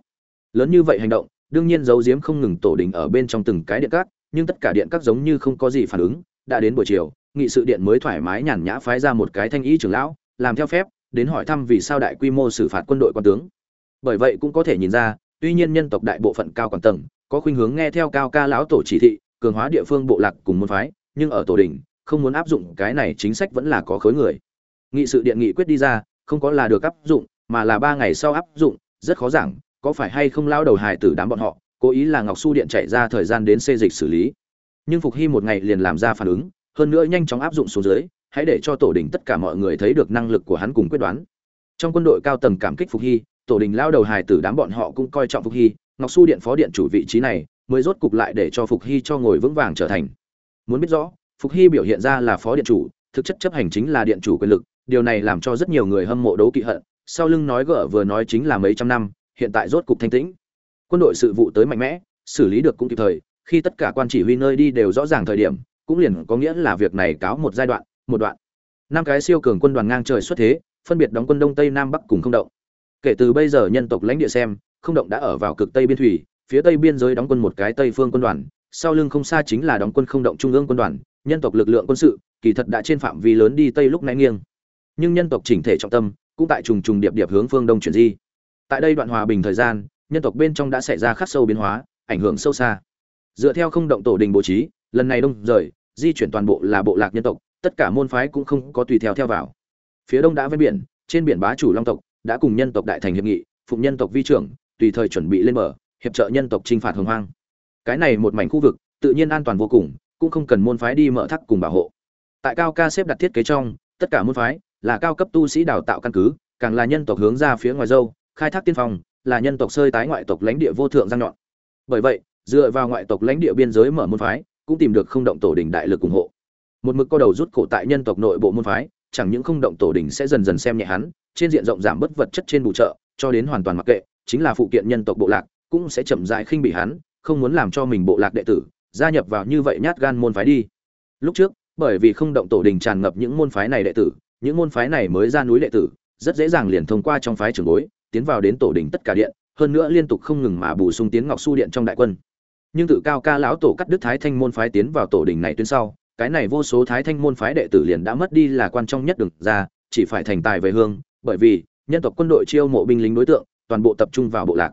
Lớn như vậy hành động, đương nhiên giấu giếm không ngừng tổ đình ở bên trong từng cái điện các, nhưng tất cả điện các giống như không có gì phản ứng, đã đến buổi chiều, nghị sự điện mới thoải mái nhàn nhã phái ra một cái thanh ý trưởng lão, làm theo phép, đến hỏi thăm vì sao đại quy mô xử phạt quân đội quan tướng. Bởi vậy cũng có thể nhìn ra, tuy nhiên nhân tộc đại bộ phận cao quản tầng, có khuynh hướng nghe theo cao ca lão tổ chỉ thị cường hóa địa phương bộ lạc cùng môn phái, nhưng ở tổ đình không muốn áp dụng cái này chính sách vẫn là có khối người. Nghị sự điện nghị quyết đi ra, không có là được áp dụng, mà là ba ngày sau áp dụng, rất khó giảng, có phải hay không lao đầu hài tử đám bọn họ, cố ý là ngọc su điện chạy ra thời gian đến xê dịch xử lý. Nhưng phục hy một ngày liền làm ra phản ứng, hơn nữa nhanh chóng áp dụng xuống dưới, hãy để cho tổ đình tất cả mọi người thấy được năng lực của hắn cùng quyết đoán. Trong quân đội cao tầng cảm kích phục hy, tổ đình lao đầu hài tử đám bọn họ cũng coi trọng phục hy, ngọc su điện phó điện chủ vị trí này mới rốt cục lại để cho phục hy cho ngồi vững vàng trở thành. Muốn biết rõ, phục hy biểu hiện ra là phó điện chủ, thực chất chấp hành chính là điện chủ quyền lực, điều này làm cho rất nhiều người hâm mộ đấu kỵ hận, sau lưng nói gỡ vừa nói chính là mấy trăm năm, hiện tại rốt cục thanh tĩnh. Quân đội sự vụ tới mạnh mẽ, xử lý được cũng kịp thời, khi tất cả quan chỉ huy nơi đi đều rõ ràng thời điểm, cũng liền có nghĩa là việc này cáo một giai đoạn, một đoạn. Năm cái siêu cường quân đoàn ngang trời xuất thế, phân biệt đóng quân đông tây nam bắc cùng không động. Kể từ bây giờ nhân tộc lãnh địa xem, không động đã ở vào cực tây biên thủy phía tây biên giới đóng quân một cái tây phương quân đoàn, sau lưng không xa chính là đóng quân không động trung ương quân đoàn, nhân tộc lực lượng quân sự, kỳ thật đã trên phạm vi lớn đi tây lúc nãy nghiêng. Nhưng nhân tộc chỉnh thể trọng tâm, cũng tại trùng trùng điệp điệp hướng phương đông chuyển di. Tại đây đoạn hòa bình thời gian, nhân tộc bên trong đã xảy ra khắc sâu biến hóa, ảnh hưởng sâu xa. Dựa theo không động tổ đình bố trí, lần này đông rời, di chuyển toàn bộ là bộ lạc nhân tộc, tất cả môn phái cũng không có tùy theo theo vào. Phía đông đã ven biển, trên biển bá chủ long tộc, đã cùng nhân tộc đại thành hiệp nghị, phụng nhân tộc vi trưởng, tùy thời chuẩn bị lên bờ hiệp trợ nhân tộc chinh phạt hồng hoang. Cái này một mảnh khu vực, tự nhiên an toàn vô cùng, cũng không cần môn phái đi mở thắc cùng bảo hộ. Tại cao ca xếp đặt thiết kế trong, tất cả môn phái là cao cấp tu sĩ đào tạo căn cứ, càng là nhân tộc hướng ra phía ngoài dâu, khai thác tiên phong, là nhân tộc sơi tái ngoại tộc lãnh địa vô thượng giang nhọn. Bởi vậy, dựa vào ngoại tộc lãnh địa biên giới mở môn phái, cũng tìm được không động tổ đình đại lực ủng hộ. Một mực co đầu rút cổ tại nhân tộc nội bộ môn phái, chẳng những không động tổ đình sẽ dần dần xem nhẹ hắn, trên diện rộng giảm bất vật chất trên bù trợ, cho đến hoàn toàn mặc kệ, chính là phụ kiện nhân tộc bộ lạc cũng sẽ chậm rãi khinh bị hắn, không muốn làm cho mình bộ lạc đệ tử gia nhập vào như vậy nhát gan môn phái đi. Lúc trước, bởi vì không động tổ đình tràn ngập những môn phái này đệ tử, những môn phái này mới ra núi đệ tử, rất dễ dàng liền thông qua trong phái trưởng bối, tiến vào đến tổ đình tất cả điện, hơn nữa liên tục không ngừng mà bổ sung tiến ngọc su điện trong đại quân. Nhưng tự cao ca lão tổ cắt đức thái thanh môn phái tiến vào tổ đình này tuyến sau, cái này vô số thái thanh môn phái đệ tử liền đã mất đi là quan trọng nhất đường ra, chỉ phải thành tài về hương, bởi vì nhân tộc quân đội chiêu mộ binh lính đối tượng, toàn bộ tập trung vào bộ lạc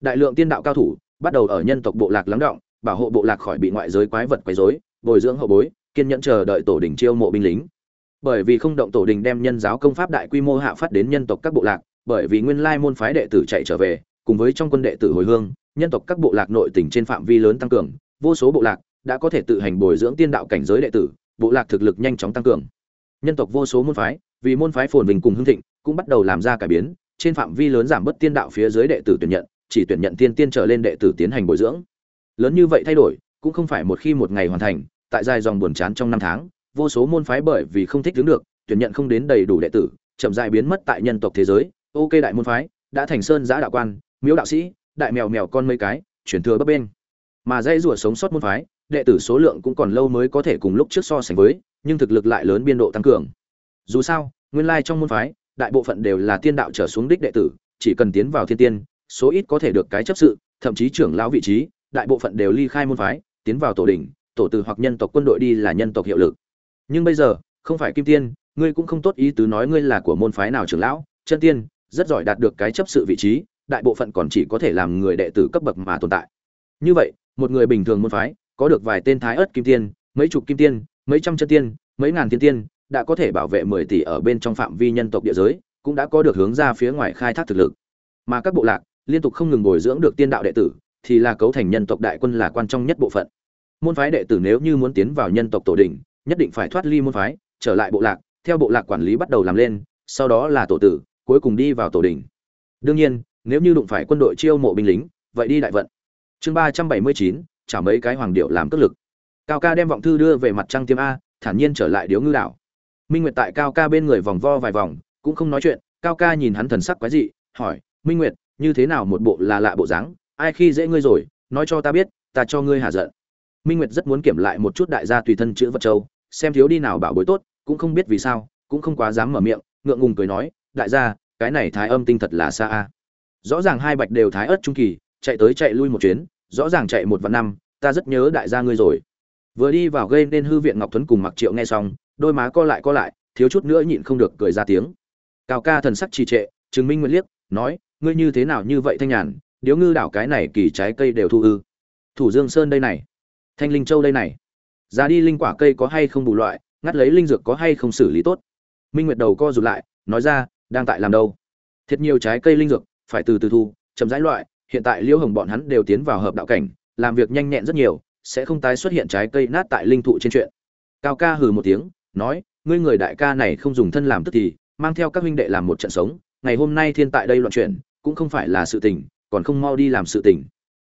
đại lượng tiên đạo cao thủ bắt đầu ở nhân tộc bộ lạc lắng động, bảo hộ bộ lạc khỏi bị ngoại giới quái vật quấy rối, bồi dưỡng hậu bối, kiên nhẫn chờ đợi tổ đình chiêu mộ binh lính. Bởi vì không động tổ đình đem nhân giáo công pháp đại quy mô hạ phát đến nhân tộc các bộ lạc, bởi vì nguyên lai môn phái đệ tử chạy trở về, cùng với trong quân đệ tử hồi hương, nhân tộc các bộ lạc nội tỉnh trên phạm vi lớn tăng cường, vô số bộ lạc đã có thể tự hành bồi dưỡng tiên đạo cảnh giới đệ tử, bộ lạc thực lực nhanh chóng tăng cường. Nhân tộc vô số môn phái, vì môn phái phồn vinh cùng hưng thịnh, cũng bắt đầu làm ra cải biến, trên phạm vi lớn giảm bớt tiên đạo phía dưới đệ tử tuyển nhận chỉ tuyển nhận tiên tiên trở lên đệ tử tiến hành bồi dưỡng. Lớn như vậy thay đổi, cũng không phải một khi một ngày hoàn thành, tại dài dòng buồn chán trong năm tháng, vô số môn phái bởi vì không thích đứng được, tuyển nhận không đến đầy đủ đệ tử, chậm dại biến mất tại nhân tộc thế giới. Ok đại môn phái, đã thành sơn giã đạo quan, miếu đạo sĩ, đại mèo mèo con mấy cái, chuyển thừa bấp bên. Mà dây rủa sống sót môn phái, đệ tử số lượng cũng còn lâu mới có thể cùng lúc trước so sánh với, nhưng thực lực lại lớn biên độ tăng cường. Dù sao, nguyên lai trong môn phái, đại bộ phận đều là tiên đạo trở xuống đích đệ tử, chỉ cần tiến vào thiên tiên số ít có thể được cái chấp sự, thậm chí trưởng lão vị trí, đại bộ phận đều ly khai môn phái, tiến vào tổ đỉnh, tổ từ hoặc nhân tộc quân đội đi là nhân tộc hiệu lực. Nhưng bây giờ, không phải kim tiên, ngươi cũng không tốt ý tứ nói ngươi là của môn phái nào trưởng lão, chân tiên, rất giỏi đạt được cái chấp sự vị trí, đại bộ phận còn chỉ có thể làm người đệ tử cấp bậc mà tồn tại. Như vậy, một người bình thường môn phái, có được vài tên thái ớt kim tiên, mấy chục kim tiên, mấy trăm chân tiên, mấy ngàn tiên tiên, đã có thể bảo vệ mười tỷ ở bên trong phạm vi nhân tộc địa giới, cũng đã có được hướng ra phía ngoài khai thác thực lực. Mà các bộ lạc liên tục không ngừng bồi dưỡng được tiên đạo đệ tử, thì là cấu thành nhân tộc đại quân là quan trọng nhất bộ phận. Môn phái đệ tử nếu như muốn tiến vào nhân tộc tổ đình nhất định phải thoát ly môn phái, trở lại bộ lạc, theo bộ lạc quản lý bắt đầu làm lên, sau đó là tổ tử, cuối cùng đi vào tổ đình đương nhiên, nếu như đụng phải quân đội chiêu mộ binh lính, vậy đi đại vận. Chương ba trăm bảy mươi chín, chả mấy cái hoàng điệu làm cất lực. Cao ca đem vọng thư đưa về mặt trăng tiêm a, thản nhiên trở lại điếu ngư đảo. Minh nguyệt tại cao ca bên người vòng vo vài vòng, cũng không nói chuyện, cao ca nhìn hắn thần sắc quái dị, hỏi, minh nguyệt như thế nào một bộ là lạ bộ dáng, ai khi dễ ngươi rồi, nói cho ta biết, ta cho ngươi hạ giận. Minh nguyệt rất muốn kiểm lại một chút đại gia tùy thân chữ vật châu, xem thiếu đi nào bảo bối tốt, cũng không biết vì sao, cũng không quá dám mở miệng, ngượng ngùng cười nói, đại gia, cái này thái âm tinh thật là xa a. Rõ ràng hai bạch đều thái ớt trung kỳ, chạy tới chạy lui một chuyến, rõ ràng chạy một vạn năm, ta rất nhớ đại gia ngươi rồi. Vừa đi vào gây nên hư viện ngọc Thuấn cùng mặc triệu nghe xong, đôi má co lại co lại, thiếu chút nữa nhịn không được cười ra tiếng. Cao ca thần sắc trì trệ chứng minh Nguyệt liếc, nói ngươi như thế nào như vậy thanh nhàn, điếu ngư đảo cái này kỳ trái cây đều thu ư? Thủ dương sơn đây này, thanh linh châu đây này ra đi linh quả cây có hay không bù loại, ngắt lấy linh dược có hay không xử lý tốt? Minh nguyệt đầu co rụt lại, nói ra, đang tại làm đâu? Thiệt nhiều trái cây linh dược, phải từ từ thu, chậm rãi loại, hiện tại liễu hồng bọn hắn đều tiến vào hợp đạo cảnh, làm việc nhanh nhẹn rất nhiều, sẽ không tái xuất hiện trái cây nát tại linh thụ trên chuyện. Cao ca hừ một tiếng, nói, ngươi người đại ca này không dùng thân làm tức thì, mang theo các huynh đệ làm một trận sống, ngày hôm nay thiên tại đây loạn chuyện cũng không phải là sự tình, còn không mau đi làm sự tình.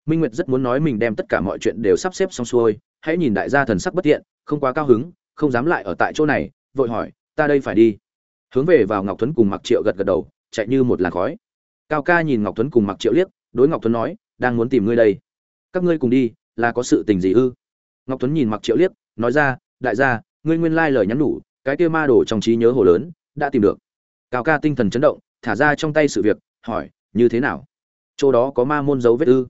Minh nguyệt rất muốn nói mình đem tất cả mọi chuyện đều sắp xếp xong xuôi, hãy nhìn đại gia thần sắc bất thiện, không quá cao hứng, không dám lại ở tại chỗ này, vội hỏi, ta đây phải đi. Hướng về vào ngọc tuấn cùng mặc triệu gật gật đầu, chạy như một làn khói. Cao ca nhìn ngọc tuấn cùng mặc triệu liếc, đối ngọc tuấn nói, đang muốn tìm ngươi đây. Các ngươi cùng đi, là có sự tình gì ư? Ngọc tuấn nhìn mặc triệu liếc, nói ra, đại gia, ngươi nguyên lai lời nhắn nhủ, cái kia ma đồ trong trí nhớ hồ lớn, đã tìm được. Cao ca tinh thần chấn động, thả ra trong tay sự việc hỏi, như thế nào? Chỗ đó có ma môn dấu vết ư?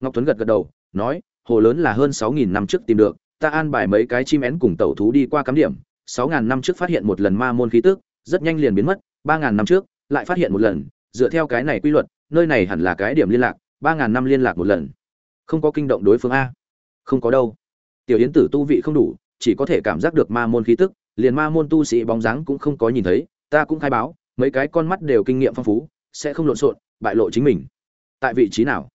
Ngọc tuấn gật gật đầu, nói, hồ lớn là hơn sáu nghìn năm trước tìm được, ta an bài mấy cái chim én cùng tẩu thú đi qua cắm điểm, sáu ngàn năm trước phát hiện một lần ma môn khí tức, rất nhanh liền biến mất, ba ngàn năm trước lại phát hiện một lần, dựa theo cái này quy luật, nơi này hẳn là cái điểm liên lạc, ba ngàn năm liên lạc một lần. Không có kinh động đối phương a? Không có đâu. Tiểu yến tử tu vị không đủ, chỉ có thể cảm giác được ma môn khí tức, liền ma môn tu sĩ bóng dáng cũng không có nhìn thấy, ta cũng khai báo, mấy cái con mắt đều kinh nghiệm phong phú sẽ không lộn xộn, bại lộ chính mình. Tại vị trí nào?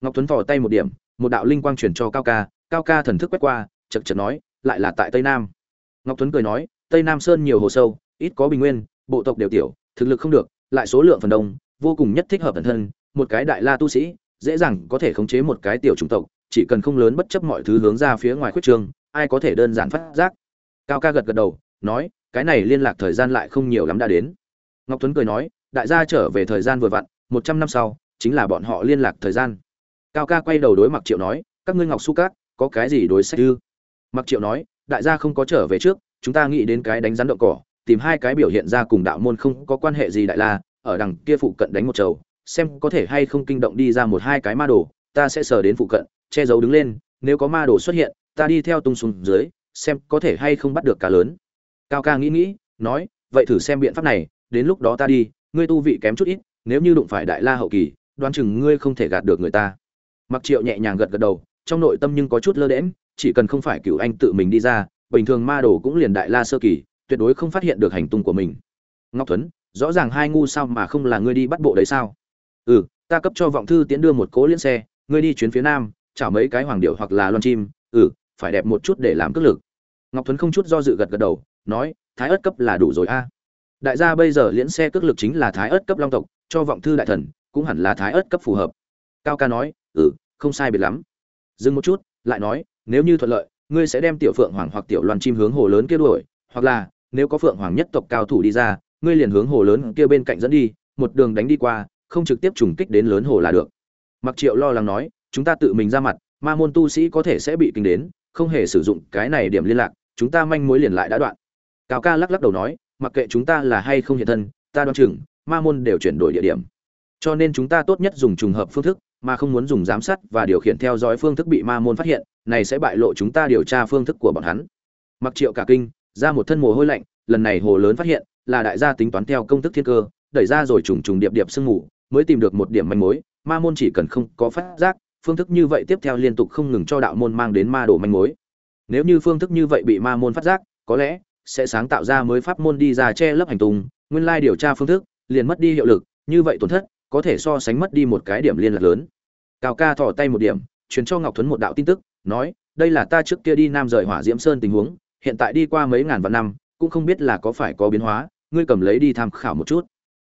Ngọc tuấn thò tay một điểm, một đạo linh quang truyền cho cao ca cao ca thần thức quét qua, chật chật nói, lại là tại tây nam. Ngọc tuấn cười nói, tây nam sơn nhiều hồ sâu, ít có bình nguyên, bộ tộc đều tiểu, thực lực không được, lại số lượng phần đông, vô cùng nhất thích hợp bản thân, một cái đại la tu sĩ, dễ dàng có thể khống chế một cái tiểu chủng tộc, chỉ cần không lớn bất chấp mọi thứ hướng ra phía ngoài khuyết trường, ai có thể đơn giản phát giác. Cao ca gật gật đầu, nói, cái này liên lạc thời gian lại không nhiều lắm đã đến. Ngọc tuấn cười nói đại gia trở về thời gian vừa vặn, một trăm năm sau, chính là bọn họ liên lạc thời gian. Cao ca quay đầu đối mặc triệu nói, các ngươi ngọc su cát, có cái gì đối sách ư? Mặc triệu nói, đại gia không có trở về trước, chúng ta nghĩ đến cái đánh rắn động cỏ, tìm hai cái biểu hiện ra cùng đạo môn không có quan hệ gì đại la, ở đằng kia phụ cận đánh một trầu xem có thể hay không kinh động đi ra một hai cái ma đồ, ta sẽ sờ đến phụ cận, che giấu đứng lên, nếu có ma đồ xuất hiện, ta đi theo tung xuống dưới, xem có thể hay không bắt được cá lớn. Cao ca nghĩ nghĩ, nói, vậy thử xem biện pháp này, đến lúc đó ta đi ngươi tu vị kém chút ít, nếu như đụng phải đại la hậu kỳ, đoán chừng ngươi không thể gạt được người ta. Mặc triệu nhẹ nhàng gật gật đầu, trong nội tâm nhưng có chút lơ đễm chỉ cần không phải cựu anh tự mình đi ra, bình thường ma đồ cũng liền đại la sơ kỳ, tuyệt đối không phát hiện được hành tung của mình. Ngọc thuấn, rõ ràng hai ngu sao mà không là ngươi đi bắt bộ đấy sao? Ừ ta cấp cho vọng thư tiến đưa một cố liên xe, ngươi đi chuyến phía nam, chảo mấy cái hoàng điệu hoặc là loan chim ừ phải đẹp một chút để làm cước lực. Ngọc thuấn không chút do dự gật gật đầu, nói, thái ớt cấp là đủ rồi a đại gia bây giờ liễn xe cước lực chính là thái ớt cấp long tộc, cho vọng thư đại thần, cũng hẳn là thái ớt cấp phù hợp. Cao ca nói ừ không sai biệt lắm. Dừng một chút, lại nói, nếu như thuận lợi, ngươi sẽ đem tiểu phượng hoàng hoặc tiểu loan chim hướng hồ lớn kia đuổi, hoặc là, nếu có phượng hoàng nhất tộc cao thủ đi ra, ngươi liền hướng hồ lớn kia bên cạnh dẫn đi, một đường đánh đi qua, không trực tiếp trùng kích đến lớn hồ là được. Mặc triệu lo lắng nói, chúng ta tự mình ra mặt, ma môn tu sĩ có thể sẽ bị kinh đến, không hề sử dụng cái này điểm liên lạc, chúng ta manh mối liền lại đã đoạn. Cao ca lắc lắc đầu nói mặc kệ chúng ta là hay không hiện thân, ta đoán chừng, ma môn đều chuyển đổi địa điểm. Cho nên chúng ta tốt nhất dùng trùng hợp phương thức, mà không muốn dùng giám sát và điều khiển theo dõi phương thức bị ma môn phát hiện, này sẽ bại lộ chúng ta điều tra phương thức của bọn hắn. Mặc triệu cả kinh, ra một thân mồ hôi lạnh, lần này hồ lớn phát hiện, là đại gia tính toán theo công thức thiên cơ, đẩy ra rồi trùng trùng điệp điệp sương mù, mới tìm được một điểm manh mối, ma môn chỉ cần không có phát giác, phương thức như vậy tiếp theo liên tục không ngừng cho đạo môn mang đến ma đồ manh mối. Nếu như phương thức như vậy bị ma môn phát giác, có lẽ sẽ sáng tạo ra mới pháp môn đi ra che lấp hành tung, nguyên lai điều tra phương thức, liền mất đi hiệu lực, như vậy tổn thất, có thể so sánh mất đi một cái điểm liên lạc lớn. Cao ca thò tay một điểm, truyền cho ngọc thuấn một đạo tin tức, nói, đây là ta trước kia đi nam rời hỏa diễm sơn tình huống, hiện tại đi qua mấy ngàn vạn năm, cũng không biết là có phải có biến hóa, ngươi cầm lấy đi tham khảo một chút.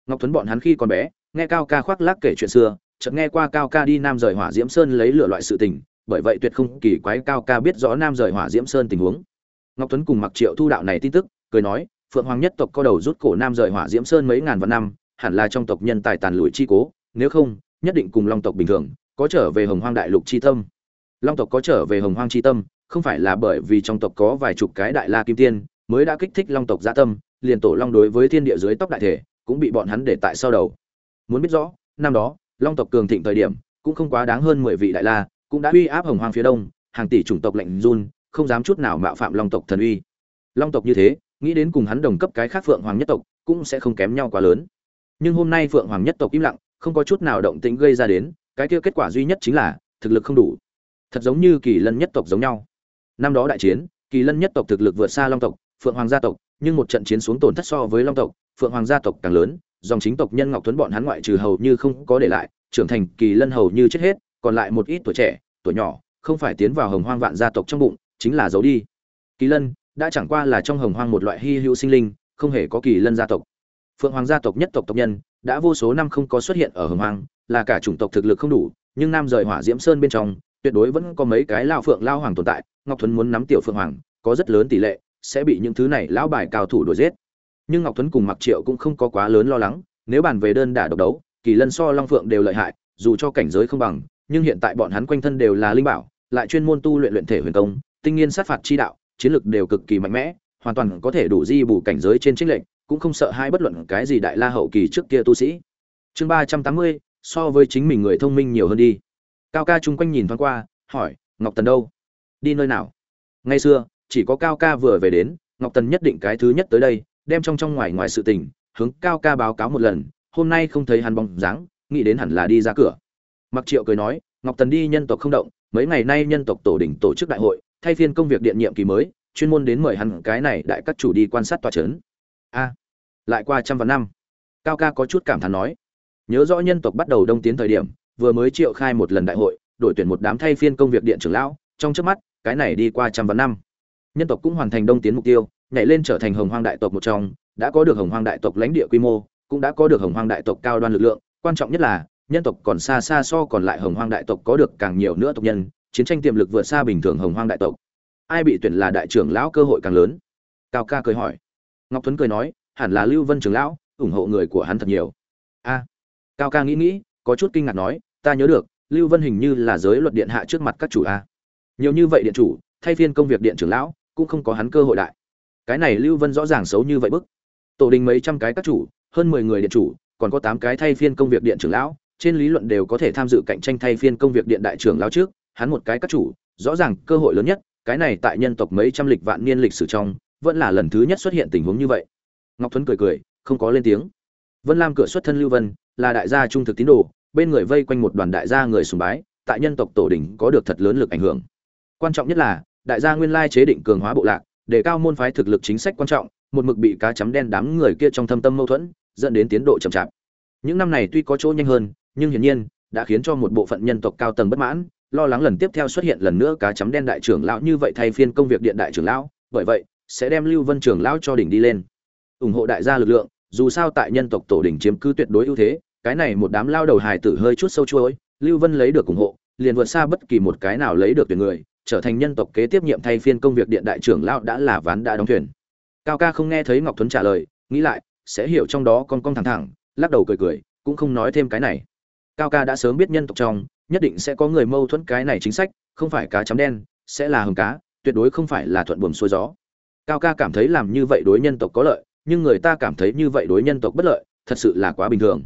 Ngọc thuấn bọn hắn khi còn bé, nghe cao ca khoác lác kể chuyện xưa, chợt nghe qua cao ca đi nam rời hỏa diễm sơn lấy lửa loại sự tình, bởi vậy tuyệt không kỳ quái cao ca biết rõ nam rời hỏa diễm sơn tình huống ngọc tuấn cùng mặc triệu thu đạo này tin tức, cười nói, phượng hoàng nhất tộc có đầu rút cổ nam rời hỏa diễm sơn mấy ngàn vạn năm, hẳn là trong tộc nhân tài tàn lụi chi cố, nếu không, nhất định cùng long tộc bình thường, có trở về hồng hoang đại lục chi tâm. Long tộc có trở về hồng hoang chi tâm, không phải là bởi vì trong tộc có vài chục cái đại la kim tiên, mới đã kích thích long tộc gia tâm, liền tổ long đối với thiên địa dưới tóc đại thể, cũng bị bọn hắn để tại sau đầu. Muốn biết rõ, năm đó, long tộc cường thịnh thời điểm, cũng không quá đáng hơn mười vị đại la, cũng đã uy áp hồng hoang phía đông, hàng tỷ chủng tộc lệnh run không dám chút nào mạo phạm long tộc thần uy. Long tộc như thế, nghĩ đến cùng hắn đồng cấp cái khác phượng hoàng nhất tộc, cũng sẽ không kém nhau quá lớn. Nhưng hôm nay phượng hoàng nhất tộc im lặng, không có chút nào động tĩnh gây ra đến, cái kia kết quả duy nhất chính là, thực lực không đủ. Thật giống như kỳ lân nhất tộc giống nhau. Năm đó đại chiến, kỳ lân nhất tộc thực lực vượt xa long tộc, phượng hoàng gia tộc, nhưng một trận chiến xuống tổn thất so với long tộc, phượng hoàng gia tộc càng lớn, dòng chính tộc nhân ngọc tuấn bọn hắn ngoại trừ hầu như không có để lại, trưởng thành kỳ lân hầu như chết hết, còn lại một ít tuổi trẻ, tuổi nhỏ, không phải tiến vào hồng hoang vạn gia tộc trong bụng chính là giấu đi. Kỳ lân đã chẳng qua là trong hồng hoang một loại hy hữu sinh linh, không hề có kỳ lân gia tộc. Phượng hoàng gia tộc nhất tộc tộc nhân, đã vô số năm không có xuất hiện ở hồng hoang, là cả chủng tộc thực lực không đủ, nhưng nam rời hỏa diễm sơn bên trong, tuyệt đối vẫn có mấy cái lao phượng lao hoàng tồn tại, ngọc thuấn muốn nắm tiểu phượng hoàng, có rất lớn tỷ lệ sẽ bị những thứ này lão bài cao thủ đuổi giết. Nhưng ngọc thuấn cùng mặc triệu cũng không có quá lớn lo lắng, nếu bàn về đơn đả độc đấu, kỳ lân so long phượng đều lợi hại, dù cho cảnh giới không bằng, nhưng hiện tại bọn hắn quanh thân đều là linh bảo, lại chuyên môn tu luyện luyện thể huyền công tinh nghiên sát phạt chi đạo, chiến lực đều cực kỳ mạnh mẽ, hoàn toàn có thể đủ di bù cảnh giới trên trích lệnh cũng không sợ hai bất luận cái gì đại la hậu kỳ trước kia tu sĩ. Chương ba trăm tám mươi, so với chính mình người thông minh nhiều hơn đi. Cao ca chung quanh nhìn thoáng qua, hỏi, ngọc tần đâu? Đi nơi nào? Ngày xưa, chỉ có cao ca vừa về đến, ngọc tần nhất định cái thứ nhất tới đây, đem trong trong ngoài ngoài sự tình, hướng cao ca báo cáo một lần, hôm nay không thấy hắn bóng dáng, nghĩ đến hẳn là đi ra cửa. Mặc triệu cười nói, ngọc tần đi nhân tộc không động, mấy ngày nay nhân tộc tổ đỉnh tổ chức đại hội thay phiên công việc điện nhiệm kỳ mới, chuyên môn đến mời hắn cái này đại các chủ đi quan sát tòa trấn. A, lại qua trăm vạn năm. Cao ca có chút cảm thán nói. Nhớ rõ nhân tộc bắt đầu đông tiến thời điểm, vừa mới triệu khai một lần đại hội, đổi tuyển một đám thay phiên công việc điện trưởng lão, trong trước mắt, cái này đi qua trăm vạn năm. Nhân tộc cũng hoàn thành đông tiến mục tiêu, nhảy lên trở thành hồng hoang đại tộc một trong, đã có được hồng hoang đại tộc lãnh địa quy mô, cũng đã có được hồng hoang đại tộc cao đoan lực lượng, quan trọng nhất là, nhân tộc còn xa xa so còn lại hồng hoang đại tộc có được càng nhiều nữa tộc nhân chiến tranh tiềm lực vượt xa bình thường hồng hoang đại tộc. Ai bị tuyển là đại trưởng lão cơ hội càng lớn? Cao ca cười hỏi. Ngọc tuấn cười nói, hẳn là lưu vân trưởng lão, ủng hộ người của hắn thật nhiều. A. Cao ca nghĩ nghĩ, có chút kinh ngạc nói, ta nhớ được, lưu vân hình như là giới luật điện hạ trước mặt các chủ a. Nhiều như vậy điện chủ, thay phiên công việc điện trưởng lão, cũng không có hắn cơ hội đại. Cái này lưu vân rõ ràng xấu như vậy bức. Tổ đình mấy trăm cái các chủ, hơn mười người điện chủ, còn có tám cái thay phiên công việc điện trưởng lão, trên lý luận đều có thể tham dự cạnh tranh thay phiên công việc điện đại trưởng lão trước hắn một cái các chủ, rõ ràng cơ hội lớn nhất, cái này tại nhân tộc mấy trăm lịch vạn niên lịch sử trong, vẫn là lần thứ nhất xuất hiện tình huống như vậy. Ngọc thuấn cười cười, không có lên tiếng. Vân lam cửa xuất thân lưu vân, là đại gia trung thực tín đồ, bên người vây quanh một đoàn đại gia người sùng bái, tại nhân tộc tổ đỉnh có được thật lớn lực ảnh hưởng. Quan trọng nhất là, đại gia nguyên lai chế định cường hóa bộ lạc, để cao môn phái thực lực chính sách quan trọng, một mực bị cá chấm đen đám người kia trong thâm tâm mâu thuẫn, dẫn đến tiến độ chậm chạp. Những năm này tuy có chỗ nhanh hơn, nhưng hiển nhiên, đã khiến cho một bộ phận nhân tộc cao tầng bất mãn lo lắng lần tiếp theo xuất hiện lần nữa cá chấm đen đại trưởng lão như vậy thay phiên công việc điện đại trưởng lão bởi vậy sẽ đem lưu vân trưởng lão cho đỉnh đi lên. Ủng hộ đại gia lực lượng dù sao tại nhân tộc tổ đỉnh chiếm cứ tuyệt đối ưu thế cái này một đám lao đầu hài tử hơi chút sâu chuối, lưu vân lấy được ủng hộ liền vượt xa bất kỳ một cái nào lấy được tuyển người trở thành nhân tộc kế tiếp nhiệm thay phiên công việc điện đại trưởng lão đã là ván đã đóng thuyền. Cao ca không nghe thấy ngọc tuấn trả lời nghĩ lại sẽ hiểu trong đó con con thẳng thẳng lắc đầu cười cười cũng không nói thêm cái này. Cao ca đã sớm biết nhân tộc trong nhất định sẽ có người mâu thuẫn cái này chính sách, không phải cá chấm đen, sẽ là hồng cá, tuyệt đối không phải là thuận buồm xuôi gió. Cao ca cảm thấy làm như vậy đối nhân tộc có lợi, nhưng người ta cảm thấy như vậy đối nhân tộc bất lợi, thật sự là quá bình thường.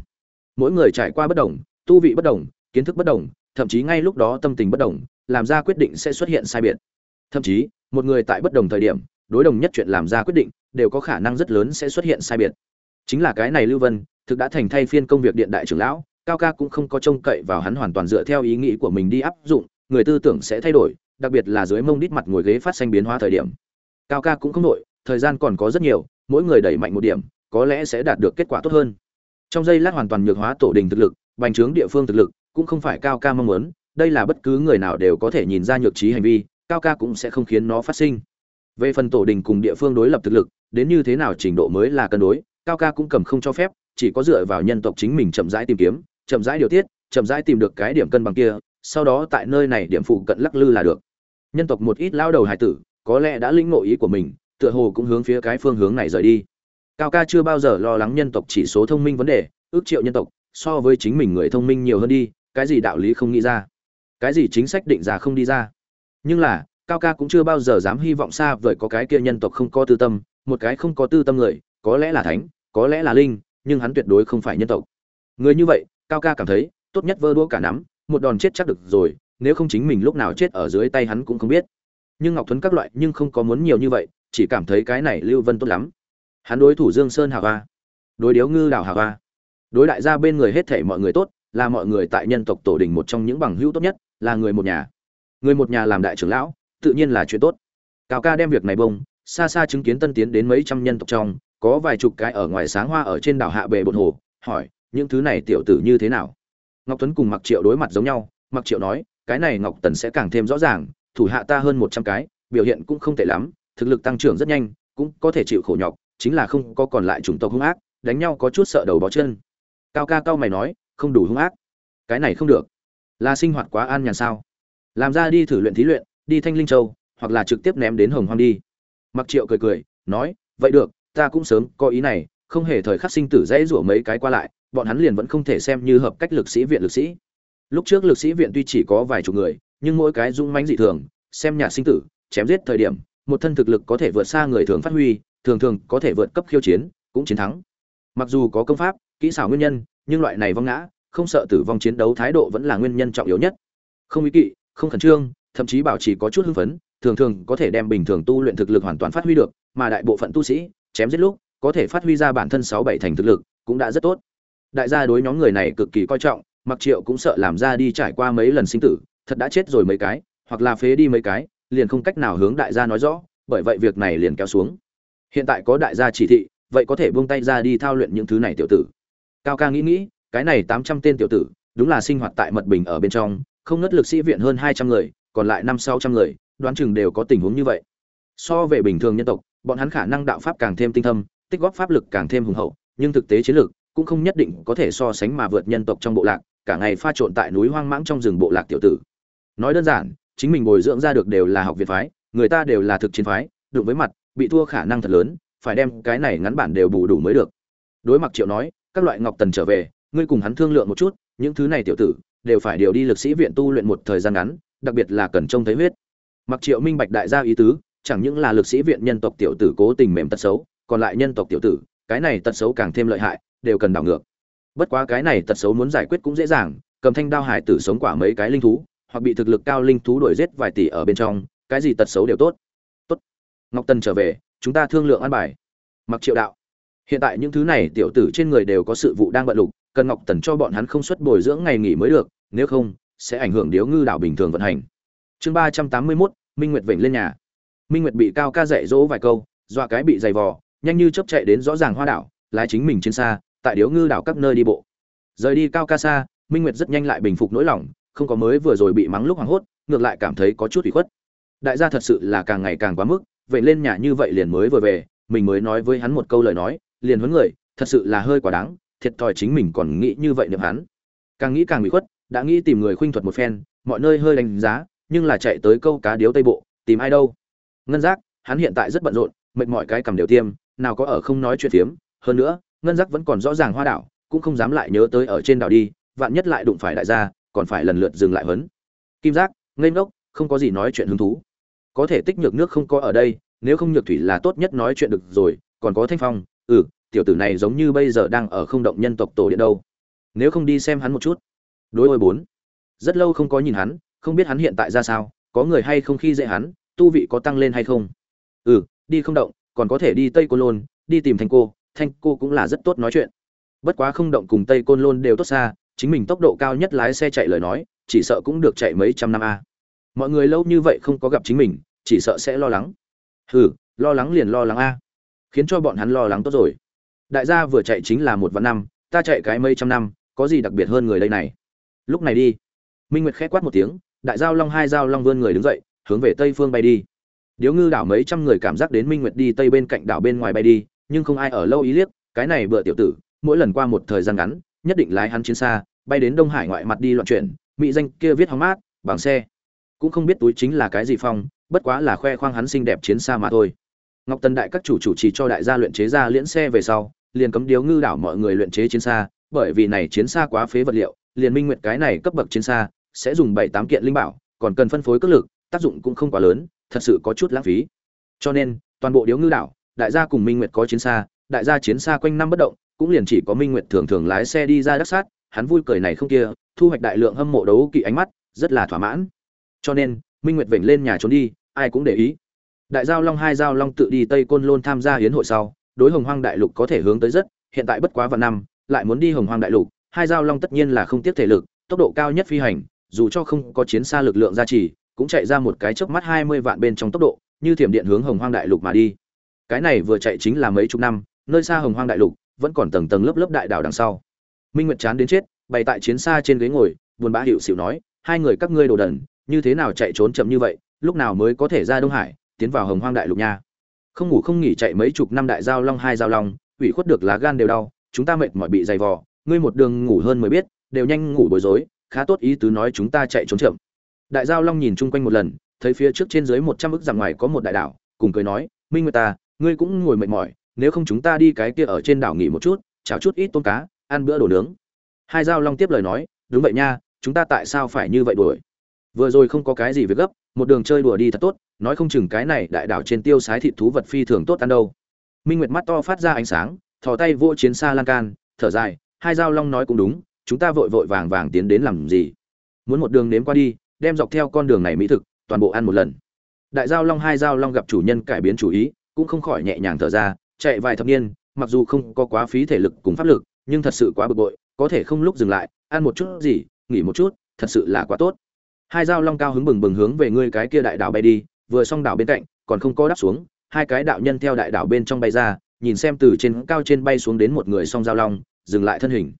Mỗi người trải qua bất đồng, tu vị bất đồng, kiến thức bất đồng, thậm chí ngay lúc đó tâm tình bất đồng, làm ra quyết định sẽ xuất hiện sai biệt. Thậm chí, một người tại bất đồng thời điểm, đối đồng nhất chuyện làm ra quyết định, đều có khả năng rất lớn sẽ xuất hiện sai biệt. Chính là cái này lưu vân, thực đã thành thay phiên công việc điện đại trưởng lão cao ca cũng không có trông cậy vào hắn hoàn toàn dựa theo ý nghĩ của mình đi áp dụng, người tư tưởng sẽ thay đổi, đặc biệt là dưới mông đít mặt ngồi ghế phát sinh biến hóa thời điểm. Cao ca cũng không nội thời gian còn có rất nhiều, mỗi người đẩy mạnh một điểm, có lẽ sẽ đạt được kết quả tốt hơn. Trong giây lát hoàn toàn nhược hóa tổ đình thực lực, bành trướng địa phương thực lực, cũng không phải cao ca mong muốn, đây là bất cứ người nào đều có thể nhìn ra nhược trí hành vi, cao ca cũng sẽ không khiến nó phát sinh. Về phần tổ đình cùng địa phương đối lập thực lực, đến như thế nào trình độ mới là cân đối, cao ca cũng cầm không cho phép, chỉ có dựa vào nhân tộc chính mình chậm rãi tìm kiếm chậm rãi điều tiết, chậm rãi tìm được cái điểm cân bằng kia, sau đó tại nơi này điểm phụ cận lắc lư là được. Nhân tộc một ít lao đầu hải tử, có lẽ đã lĩnh ngộ ý của mình, tựa hồ cũng hướng phía cái phương hướng này rời đi. Cao ca chưa bao giờ lo lắng nhân tộc chỉ số thông minh vấn đề, ước triệu nhân tộc, so với chính mình người thông minh nhiều hơn đi, cái gì đạo lý không nghĩ ra? Cái gì chính sách định ra không đi ra? Nhưng là, cao ca cũng chưa bao giờ dám hy vọng xa vời có cái kia nhân tộc không có tư tâm, một cái không có tư tâm người, có lẽ là thánh, có lẽ là linh, nhưng hắn tuyệt đối không phải nhân tộc. Người như vậy cao ca cảm thấy, tốt nhất vơ đua cả nắm, một đòn chết chắc được rồi, nếu không chính mình lúc nào chết ở dưới tay hắn cũng không biết. Nhưng ngọc thuấn các loại nhưng không có muốn nhiều như vậy, chỉ cảm thấy cái này lưu vân tốt lắm. Hắn đối thủ dương sơn hà hoa, đối điếu ngư đảo hà hoa, đối đại gia bên người hết thể mọi người tốt, là mọi người tại nhân tộc tổ đình một trong những bằng hữu tốt nhất, là người một nhà. Người một nhà làm đại trưởng lão, tự nhiên là chuyện tốt. Cao ca đem việc này bông, xa xa chứng kiến tân tiến đến mấy trăm nhân tộc trong, có vài chục cái ở ngoài sáng hoa ở trên đảo hạ bề bồn hồ, hỏi những thứ này tiểu tử như thế nào? Ngọc tuấn cùng mặc triệu đối mặt giống nhau mặc triệu nói, cái này ngọc tần sẽ càng thêm rõ ràng, thủ hạ ta hơn một trăm cái, biểu hiện cũng không tệ lắm, thực lực tăng trưởng rất nhanh, cũng có thể chịu khổ nhọc, chính là không có còn lại chủng tộc hung ác, đánh nhau có chút sợ đầu bó chân. Cao ca cao mày nói, không đủ hung ác. Cái này không được. Là sinh hoạt quá an nhàn sao? Làm ra đi thử luyện thí luyện, đi thanh linh châu, hoặc là trực tiếp ném đến hồng hoang đi. Mặc triệu cười cười, nói, vậy được, ta cũng sớm có ý này, không hề thời khắc sinh tử dễ rủa mấy cái qua lại bọn hắn liền vẫn không thể xem như hợp cách lực sĩ viện lực sĩ. Lúc trước lực sĩ viện tuy chỉ có vài chục người, nhưng mỗi cái dung mãnh dị thường, xem nhà sinh tử, chém giết thời điểm, một thân thực lực có thể vượt xa người thường phát huy, thường thường có thể vượt cấp khiêu chiến, cũng chiến thắng. Mặc dù có công pháp, kỹ xảo nguyên nhân, nhưng loại này vong ngã, không sợ tử vong chiến đấu thái độ vẫn là nguyên nhân trọng yếu nhất. Không ý kỵ, không khẩn trương, thậm chí bảo trì có chút hưng phấn, thường thường có thể đem bình thường tu luyện thực lực hoàn toàn phát huy được, mà đại bộ phận tu sĩ, chém giết lúc, có thể phát huy ra bản thân sáu bảy thành thực lực, cũng đã rất tốt đại gia đối nhóm người này cực kỳ coi trọng mặc triệu cũng sợ làm ra đi trải qua mấy lần sinh tử, thật đã chết rồi mấy cái, hoặc là phế đi mấy cái, liền không cách nào hướng đại gia nói rõ, bởi vậy việc này liền kéo xuống. Hiện tại có đại gia chỉ thị, vậy có thể buông tay ra đi thao luyện những thứ này tiểu tử. Cao ca nghĩ nghĩ, cái này tám trăm tên tiểu tử, đúng là sinh hoạt tại mật bình ở bên trong, không ngất lực sĩ viện hơn hai trăm người, còn lại năm sáu trăm người, đoán chừng đều có tình huống như vậy. So về bình thường nhân tộc, bọn hắn khả năng đạo pháp càng thêm tinh thâm, tích góp pháp lực càng thêm hùng hậu, nhưng thực tế chiến lược cũng không nhất định có thể so sánh mà vượt nhân tộc trong bộ lạc, cả ngày pha trộn tại núi hoang mãng trong rừng bộ lạc tiểu tử. Nói đơn giản, chính mình bồi dưỡng ra được đều là học viện phái, người ta đều là thực chiến phái, đụng với mặt, bị thua khả năng thật lớn, phải đem cái này ngắn bản đều bù đủ mới được. Đối mặt triệu nói, các loại ngọc tần trở về, ngươi cùng hắn thương lượng một chút, những thứ này tiểu tử đều phải điều đi lực sĩ viện tu luyện một thời gian ngắn, đặc biệt là cần trông thấy huyết. Mặc triệu minh bạch đại gia ý tứ, chẳng những là lực sĩ viện nhân tộc tiểu tử cố tình mềm tật xấu, còn lại nhân tộc tiểu tử, cái này tật xấu càng thêm lợi hại đều cần đảo ngược. Bất quá cái này tật xấu muốn giải quyết cũng dễ dàng, cầm thanh đao hải tử sống quả mấy cái linh thú, hoặc bị thực lực cao linh thú đuổi giết vài tỷ ở bên trong, cái gì tật xấu đều tốt. Tốt. Ngọc tần trở về, chúng ta thương lượng ăn bài. Mặc triệu đạo. Hiện tại những thứ này tiểu tử trên người đều có sự vụ đang bận lục, cần ngọc tần cho bọn hắn không xuất bồi dưỡng ngày nghỉ mới được, nếu không, sẽ ảnh hưởng điếu ngư đảo bình thường vận hành. Chương ba trăm tám mươi mốt, minh nguyệt vểnh lên nhà. Minh nguyệt bị cao ca dạy dỗ vài câu, dọa cái bị dày vò, nhanh như chấp chạy đến rõ ràng hoa đảo, lái chính mình trên xa tại điếu ngư đảo các nơi đi bộ. Rời đi cao ca xa, minh nguyệt rất nhanh lại bình phục nỗi lòng, không có mới vừa rồi bị mắng lúc hoảng hốt, ngược lại cảm thấy có chút ủy khuất. Đại gia thật sự là càng ngày càng quá mức, vậy lên nhà như vậy liền mới vừa về, mình mới nói với hắn một câu lời nói, liền huấn người, thật sự là hơi quá đáng, thiệt thòi chính mình còn nghĩ như vậy niệm hắn. Càng nghĩ càng bị khuất, đã nghĩ tìm người khuynh thuật một phen, mọi nơi hơi đánh giá, nhưng là chạy tới câu cá điếu tây bộ, tìm ai đâu. Ngân giác, hắn hiện tại rất bận rộn, mệt mỏi cái cầm đều tiêm, nào có ở không nói chuyện phiếm, hơn nữa ngân giác vẫn còn rõ ràng hoa đảo, cũng không dám lại nhớ tới ở trên đảo đi, vạn nhất lại đụng phải đại gia, còn phải lần lượt dừng lại huấn. Kim giác, ngây ngốc, không có gì nói chuyện hứng thú. Có thể tích nhược nước không có ở đây, nếu không nhược thủy là tốt nhất nói chuyện được rồi, còn có thanh phong ừ tiểu tử này giống như bây giờ đang ở không động nhân tộc tổ điện đâu. Nếu không đi xem hắn một chút. Đối ôi bốn, rất lâu không có nhìn hắn, không biết hắn hiện tại ra sao, có người hay không khi dễ hắn, tu vị có tăng lên hay không? Ừ đi không động, còn có thể đi tây côn lôn, đi tìm thành cô thanh cô cũng là rất tốt nói chuyện. Bất quá không động cùng tây côn lôn đều tốt xa, chính mình tốc độ cao nhất lái xe chạy lời nói, chỉ sợ cũng được chạy mấy trăm năm a. Mọi người lâu như vậy không có gặp chính mình, chỉ sợ sẽ lo lắng. Hừ, lo lắng liền lo lắng a. Khiến cho bọn hắn lo lắng tốt rồi. Đại gia vừa chạy chính là một vạn năm, ta chạy cái mấy trăm năm, có gì đặc biệt hơn người đây này? Lúc này đi. Minh nguyệt khẽ quát một tiếng, đại giao long hai giao long vươn người đứng dậy, hướng về tây phương bay đi. Điếu ngư đảo mấy trăm người cảm giác đến minh nguyệt đi tây bên cạnh đảo bên ngoài bay đi nhưng không ai ở lâu ý liếc, cái này bựa tiểu tử, mỗi lần qua một thời gian ngắn, nhất định lái hắn chiến xa, bay đến đông hải ngoại mặt đi loạn chuyển mỹ danh kia viết hóng mát, bằng xe. Cũng không biết túi chính là cái gì phong, bất quá là khoe khoang hắn xinh đẹp chiến xa mà thôi. Ngọc tần đại các chủ chủ trì cho đại gia luyện chế ra liễn xe về sau, liền cấm điếu ngư đảo mọi người luyện chế chiến xa, bởi vì này chiến xa quá phế vật liệu, liền minh nguyện cái này cấp bậc chiến xa, sẽ dùng bảy tám kiện linh bảo, còn cần phân phối cước lực, tác dụng cũng không quá lớn, thật sự có chút lãng phí. Cho nên, toàn bộ điếu ngư đảo đại gia cùng minh nguyệt có chiến xa, đại gia chiến xa quanh năm bất động, cũng liền chỉ có minh nguyệt thường thường lái xe đi ra đắc sát, hắn vui cười này không kia, thu hoạch đại lượng hâm mộ đấu kỵ ánh mắt, rất là thỏa mãn. Cho nên, minh nguyệt vểnh lên nhà trốn đi, ai cũng để ý. Đại giao long hai giao long tự đi tây côn lôn tham gia hiến hội sau, đối hồng hoang đại lục có thể hướng tới rất, hiện tại bất quá vạn năm, lại muốn đi hồng hoang đại lục, hai giao long tất nhiên là không tiếc thể lực, tốc độ cao nhất phi hành, dù cho không có chiến xa lực lượng gia trì, cũng chạy ra một cái chớp mắt hai mươi vạn bên trong tốc độ, như thiểm điện hướng hồng hoang đại lục mà đi cái này vừa chạy chính là mấy chục năm, nơi xa hồng hoang đại lục, vẫn còn tầng tầng lớp lớp đại đảo đằng sau. Minh nguyệt chán đến chết, bày tại chiến xa trên ghế ngồi, buồn bã hiệu xịu nói, hai người các ngươi đồ đần, như thế nào chạy trốn chậm như vậy, lúc nào mới có thể ra đông hải, tiến vào hồng hoang đại lục nha. Không ngủ không nghỉ chạy mấy chục năm đại giao long, hai giao long, ủy khuất được lá gan đều đau, chúng ta mệt mỏi bị dày vò, ngươi một đường ngủ hơn mới biết, đều nhanh ngủ bối rối, khá tốt ý tứ nói chúng ta chạy trốn chậm. Đại giao long nhìn chung quanh một lần, thấy phía trước trên dưới một trăm ức rằng ngoài có một đại đảo cùng cười nói, minh nguyệt ta ngươi cũng ngồi mệt mỏi, nếu không chúng ta đi cái kia ở trên đảo nghỉ một chút, chảo chút ít tôm cá, ăn bữa đồ nướng. Hai giao long tiếp lời nói, đúng vậy nha, chúng ta tại sao phải như vậy đuổi? Vừa rồi không có cái gì việc gấp, một đường chơi đùa đi thật tốt, nói không chừng cái này đại đảo trên tiêu sái thịt thú vật phi thường tốt ăn đâu. Minh nguyệt mắt to phát ra ánh sáng, thò tay vỗ chiến xa lan can, thở dài, hai giao long nói cũng đúng, chúng ta vội vội vàng vàng tiến đến làm gì? Muốn một đường nếm qua đi, đem dọc theo con đường này mỹ thực, toàn bộ ăn một lần. Đại giao long, hai giao long gặp chủ nhân cải biến chủ ý cũng không khỏi nhẹ nhàng thở ra, chạy vài thập niên, mặc dù không có quá phí thể lực cùng pháp lực, nhưng thật sự quá bực bội, có thể không lúc dừng lại, ăn một chút gì, nghỉ một chút, thật sự là quá tốt. Hai dao long cao hứng bừng bừng hướng về ngươi cái kia đại đảo bay đi, vừa xong đảo bên cạnh, còn không có đáp xuống, hai cái đạo nhân theo đại đảo bên trong bay ra, nhìn xem từ trên cao trên bay xuống đến một người song dao long, dừng lại thân hình.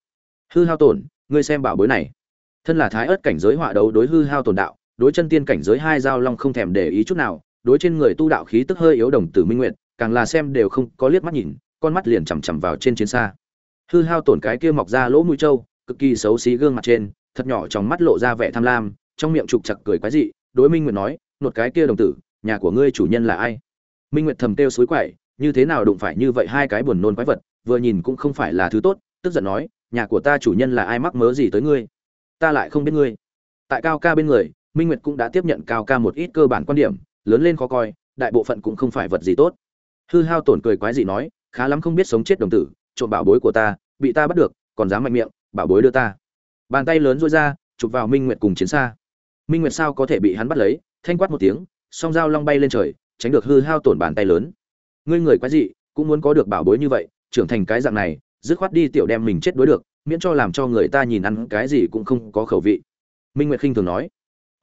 Hư hao tổn, ngươi xem bảo bối này. Thân là thái ớt cảnh giới họa đấu đối hư hao tổn đạo, đối chân tiên cảnh giới hai dao long không thèm để ý chút nào đối trên người tu đạo khí tức hơi yếu đồng tử minh nguyện càng là xem đều không có liếc mắt nhìn, con mắt liền chằm chằm vào trên chiến xa. Hư hao tổn cái kia mọc ra lỗ mũi trâu, cực kỳ xấu xí gương mặt trên, thật nhỏ trong mắt lộ ra vẻ tham lam, trong miệng trục chặt cười quái dị, đối minh nguyệt nói, nột cái kia đồng tử, nhà của ngươi chủ nhân là ai? Minh nguyệt thầm têu suối quậy, như thế nào đụng phải như vậy hai cái buồn nôn quái vật, vừa nhìn cũng không phải là thứ tốt, tức giận nói, nhà của ta chủ nhân là ai mắc mớ gì tới ngươi? Ta lại không biết ngươi. Tại cao ca bên người, minh nguyệt cũng đã tiếp nhận cao ca một ít cơ bản quan điểm lớn lên khó coi, đại bộ phận cũng không phải vật gì tốt. Hư hao tổn cười quái dị nói, khá lắm không biết sống chết đồng tử, trộm bảo bối của ta, bị ta bắt được, còn dám mạnh miệng, bảo bối đưa ta. Bàn tay lớn rối ra, chụp vào minh nguyệt cùng chiến xa. Minh nguyệt sao có thể bị hắn bắt lấy, thanh quát một tiếng, song dao long bay lên trời, tránh được hư hao tổn bàn tay lớn. Ngươi người quái dị, cũng muốn có được bảo bối như vậy, trưởng thành cái dạng này, dứt khoát đi tiểu đem mình chết đối được, miễn cho làm cho người ta nhìn ăn cái gì cũng không có khẩu vị. Minh nguyệt khinh thường nói.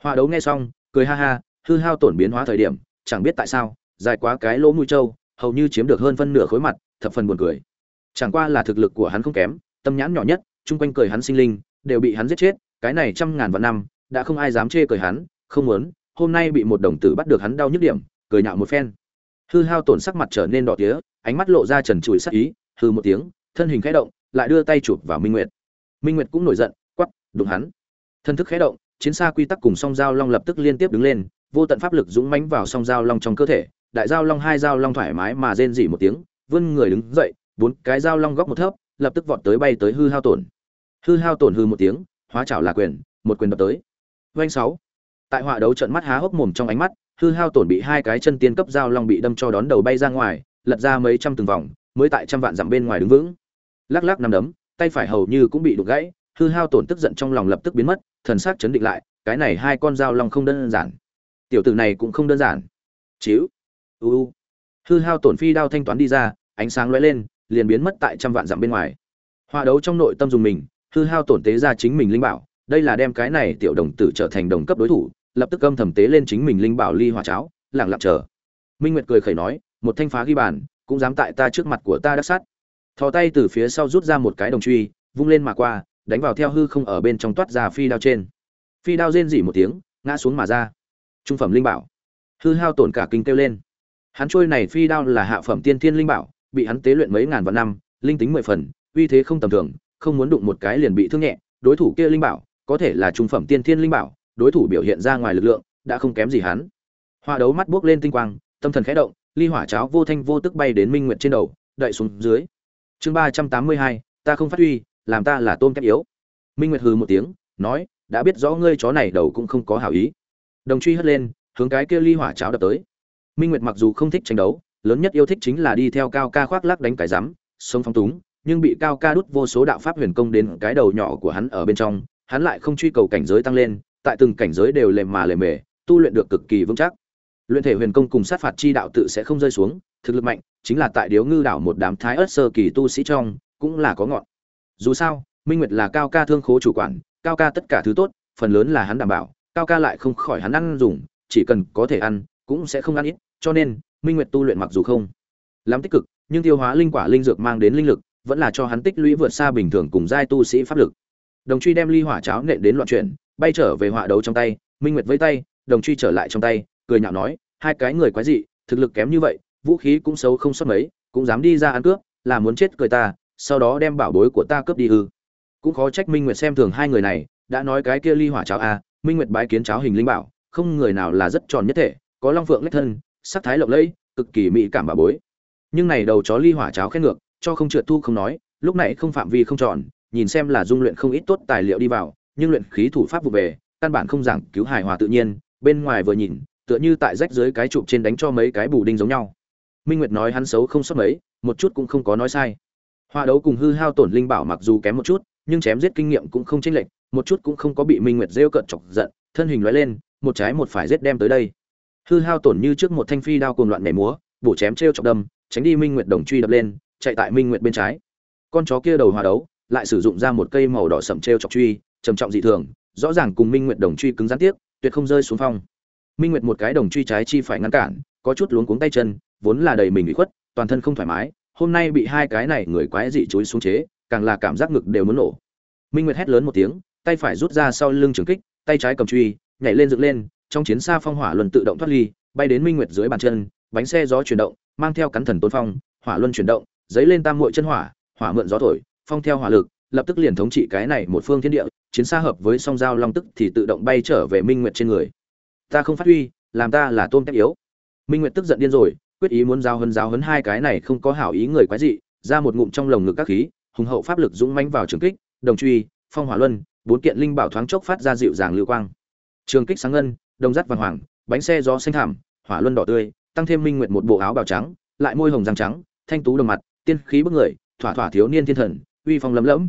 Hòa đấu nghe xong, cười ha ha hư hao tổn biến hóa thời điểm, chẳng biết tại sao, dài quá cái lỗ mũi trâu, hầu như chiếm được hơn phân nửa khối mặt, thập phần buồn cười. Chẳng qua là thực lực của hắn không kém, tâm nhãn nhỏ nhất, chung quanh cười hắn sinh linh, đều bị hắn giết chết, cái này trăm ngàn vạn năm, đã không ai dám chê cười hắn, không muốn, hôm nay bị một đồng tử bắt được hắn đau nhức điểm, cười nhạo một phen. Hư hao tổn sắc mặt trở nên đỏ tía, ánh mắt lộ ra trần trụi sắc ý, hư một tiếng, thân hình khẽ động, lại đưa tay chụp vào minh nguyệt. Minh nguyệt cũng nổi giận quắp đụng hắn. Thân thức khẽ động, chiến xa quy tắc cùng song dao long lập tức liên tiếp đứng lên vô tận pháp lực dũng mãnh vào song dao long trong cơ thể đại dao long hai dao long thoải mái mà rên rỉ một tiếng vươn người đứng dậy bốn cái dao long góc một thấp lập tức vọt tới bay tới hư hao tổn hư hao tổn hư một tiếng hóa chảo là quyền một quyền đập tới Vành sáu. Tại họa đấu trận mắt há hốc mồm trong ánh mắt, hư hao tổn bị hai cái chân tiên cấp dao long bị đâm cho đón đầu bay ra ngoài, lật ra mấy trăm từng vòng, mới tại trăm vạn dặm bên ngoài đứng vững. Lắc lắc năm đấm, tay phải hầu như cũng bị đục gãy, hư hao tổn tức giận trong lòng lập tức biến mất, thần sắc chấn định lại, cái này hai con dao long không đơn giản. Tiểu tử này cũng không đơn giản. Chíu. uu. Hư hao tổn phi đao thanh toán đi ra, ánh sáng lóe lên, liền biến mất tại trăm vạn dặm bên ngoài. Họa đấu trong nội tâm dùng mình, hư hao tổn tế ra chính mình linh bảo, đây là đem cái này tiểu đồng tử trở thành đồng cấp đối thủ lập tức âm thầm tế lên chính mình linh bảo ly hỏa cháo lẳng lặng chờ minh nguyệt cười khẩy nói một thanh phá ghi bàn cũng dám tại ta trước mặt của ta đắc sát thò tay từ phía sau rút ra một cái đồng truy vung lên mà qua đánh vào theo hư không ở bên trong toát ra phi đao trên phi đao rên rỉ một tiếng ngã xuống mà ra trung phẩm linh bảo hư hao tổn cả kinh kêu lên hắn trôi này phi đao là hạ phẩm tiên thiên linh bảo bị hắn tế luyện mấy ngàn vạn năm linh tính mười phần uy thế không tầm thường không muốn đụng một cái liền bị thương nhẹ đối thủ kia linh bảo có thể là trung phẩm tiên thiên linh bảo, đối thủ biểu hiện ra ngoài lực lượng, đã không kém gì hắn. Hoa đấu mắt buốc lên tinh quang, tâm thần khẽ động, ly hỏa cháo vô thanh vô tức bay đến Minh Nguyệt trên đầu, đợi xuống dưới. Chương ba trăm tám mươi hai, ta không phát huy, làm ta là tôm kép yếu. Minh Nguyệt hừ một tiếng, nói, đã biết rõ ngươi chó này đầu cũng không có hảo ý. Đồng truy hất lên, hướng cái kia ly hỏa cháo đập tới. Minh Nguyệt mặc dù không thích tranh đấu, lớn nhất yêu thích chính là đi theo cao ca khoác lác đánh cái rắm, sống phong túng, nhưng bị cao ca đút vô số đạo pháp huyền công đến cái đầu nhỏ của hắn ở bên trong, hắn lại không truy cầu cảnh giới tăng lên, tại từng cảnh giới đều lề mà lề mề, tu luyện được cực kỳ vững chắc. Luyện thể huyền công cùng sát phạt chi đạo tự sẽ không rơi xuống, thực lực mạnh, chính là tại Điếu Ngư đảo một đám thái ớt sơ kỳ tu sĩ trong, cũng là có ngọn. Dù sao, Minh Nguyệt là cao ca thương khố chủ quản, cao ca tất cả thứ tốt, phần lớn là hắn đảm bảo, cao ca lại không khỏi hắn ăn dùng, chỉ cần có thể ăn, cũng sẽ không ăn ít cho nên minh nguyệt tu luyện mặc dù không lắm tích cực nhưng tiêu hóa linh quả linh dược mang đến linh lực vẫn là cho hắn tích lũy vượt xa bình thường cùng giai tu sĩ pháp lực. Đồng truy đem ly hỏa cháo nện đến loạn chuyển bay trở về họa đấu trong tay minh nguyệt với tay đồng truy trở lại trong tay cười nhạo nói hai cái người quái dị thực lực kém như vậy vũ khí cũng xấu không sót mấy cũng dám đi ra ăn cướp là muốn chết cười ta sau đó đem bảo bối của ta cướp đi ư. Cũng khó trách minh nguyệt xem thường hai người này đã nói cái kia ly hỏa cháo a à, minh nguyệt bái kiến cháo hình linh bảo, không người nào là rất tròn nhất thể, có long phượng lách thân, sắc thái lộng lẫy, cực kỳ mỹ cảm bà bối. Nhưng này đầu chó ly hỏa cháo khen ngược, cho không trượt thu không nói, lúc này không phạm vi không tròn, nhìn xem là dung luyện không ít tốt tài liệu đi vào, nhưng luyện khí thủ pháp vụ về, căn bản không giảng cứu hài hòa tự nhiên, bên ngoài vừa nhìn, tựa như tại rách dưới cái trụ trên đánh cho mấy cái bù đinh giống nhau. Minh nguyệt nói hắn xấu không sót mấy, một chút cũng không có nói sai. Hoa đấu cùng hư hao tổn linh bảo mặc dù kém một chút, nhưng chém giết kinh nghiệm cũng không chênh lệch một chút cũng không có bị minh nguyệt rêu cận chọc giận, thân hình lóe lên, một trái một phải giết đem tới đây. Hư hao tổn như trước một thanh phi đao cuồng loạn nhảy múa, bổ chém trêu chọc đâm, tránh đi minh nguyệt đồng truy đập lên, chạy tại minh nguyệt bên trái. Con chó kia đầu hòa đấu, lại sử dụng ra một cây màu đỏ sậm trêu chọc truy, trầm trọng dị thường, rõ ràng cùng minh nguyệt đồng truy cứng gián tiếp, tuyệt không rơi xuống phong. Minh nguyệt một cái đồng truy trái chi phải ngăn cản, có chút luống cuống tay chân, vốn là đầy mình bị khuất, toàn thân không thoải mái, hôm nay bị hai cái này người quái dị chối xuống chế, càng là cảm giác ngực đều muốn nổ. Minh nguyệt hét lớn một tiếng tay phải rút ra sau lưng trường kích, tay trái cầm truy, nhảy lên dựng lên, trong chiến xa phong hỏa luân tự động thoát ly, bay đến minh nguyệt dưới bàn chân, bánh xe gió chuyển động, mang theo cắn thần tôn phong, hỏa luân chuyển động dấy lên tam muội chân hỏa hỏa mượn gió thổi, phong theo hỏa lực, lập tức liền thống trị cái này một phương thiên địa, chiến xa hợp với song giao long tức thì tự động bay trở về minh nguyệt trên người. Ta không phát huy, làm ta là tôm tép yếu. Minh nguyệt tức giận điên rồi, quyết ý muốn giao hấn giao hấn hai cái này không có hảo ý người quái dị, ra một ngụm trong lồng ngực các khí, hùng hậu pháp lực dũng mãnh vào trường kích, đồng truy, phong hỏa luân bốn kiện linh bảo thoáng chốc phát ra dịu dàng lưu quang. Trường kích sáng ngân, đồng dắt vàng hoàng, bánh xe gió xanh thảm hỏa luân đỏ tươi, tăng thêm minh nguyệt một bộ áo bào trắng, lại môi hồng răng trắng, thanh tú đồng mặt, tiên khí bức người, thỏa thỏa thiếu niên thiên thần, uy phong lấm lẫm.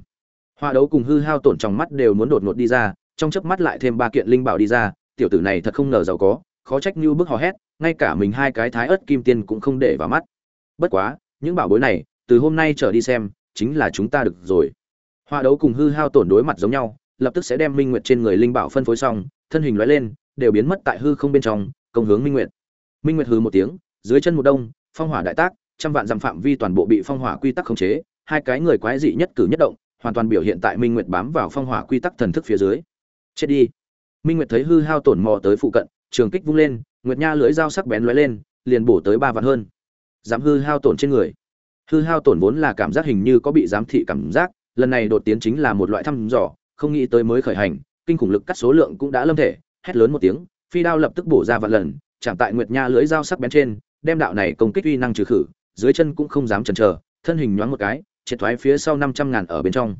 Hoa đấu cùng hư hao tổn trong mắt đều muốn đột ngột đi ra, trong chớp mắt lại thêm ba kiện linh bảo đi ra, tiểu tử này thật không ngờ giàu có, khó trách như bức hò hét, ngay cả mình hai cái thái ớt kim tiên cũng không để vào mắt. Bất quá, những bảo bối này, từ hôm nay trở đi xem, chính là chúng ta được rồi. Hoa đấu cùng hư hao tổn đối mặt giống nhau lập tức sẽ đem minh nguyệt trên người linh bảo phân phối xong, thân hình lóe lên, đều biến mất tại hư không bên trong, công hướng minh nguyệt. Minh nguyệt hư một tiếng, dưới chân một đông, phong hỏa đại tác, trăm vạn dặm phạm vi toàn bộ bị phong hỏa quy tắc khống chế, hai cái người quái dị nhất cử nhất động, hoàn toàn biểu hiện tại minh nguyệt bám vào phong hỏa quy tắc thần thức phía dưới. Chết đi. Minh nguyệt thấy hư hao tổn mò tới phụ cận, trường kích vung lên, nguyệt nha lưỡi dao sắc bén lóe lên, liền bổ tới ba vạn hơn. Dám hư hao tổn trên người. Hư hao tổn vốn là cảm giác hình như có bị giám thị cảm giác, lần này đột tiến chính là một loại thăm dò không nghĩ tới mới khởi hành, kinh khủng lực cắt số lượng cũng đã lâm thể, hét lớn một tiếng, phi đao lập tức bổ ra vạn lần, chạm tại nguyệt nha lưỡi dao sắc bén trên, đem đạo này công kích uy năng trừ khử, dưới chân cũng không dám chần chờ, thân hình nhoáng một cái, triệt thoái phía sau năm trăm ngàn ở bên trong.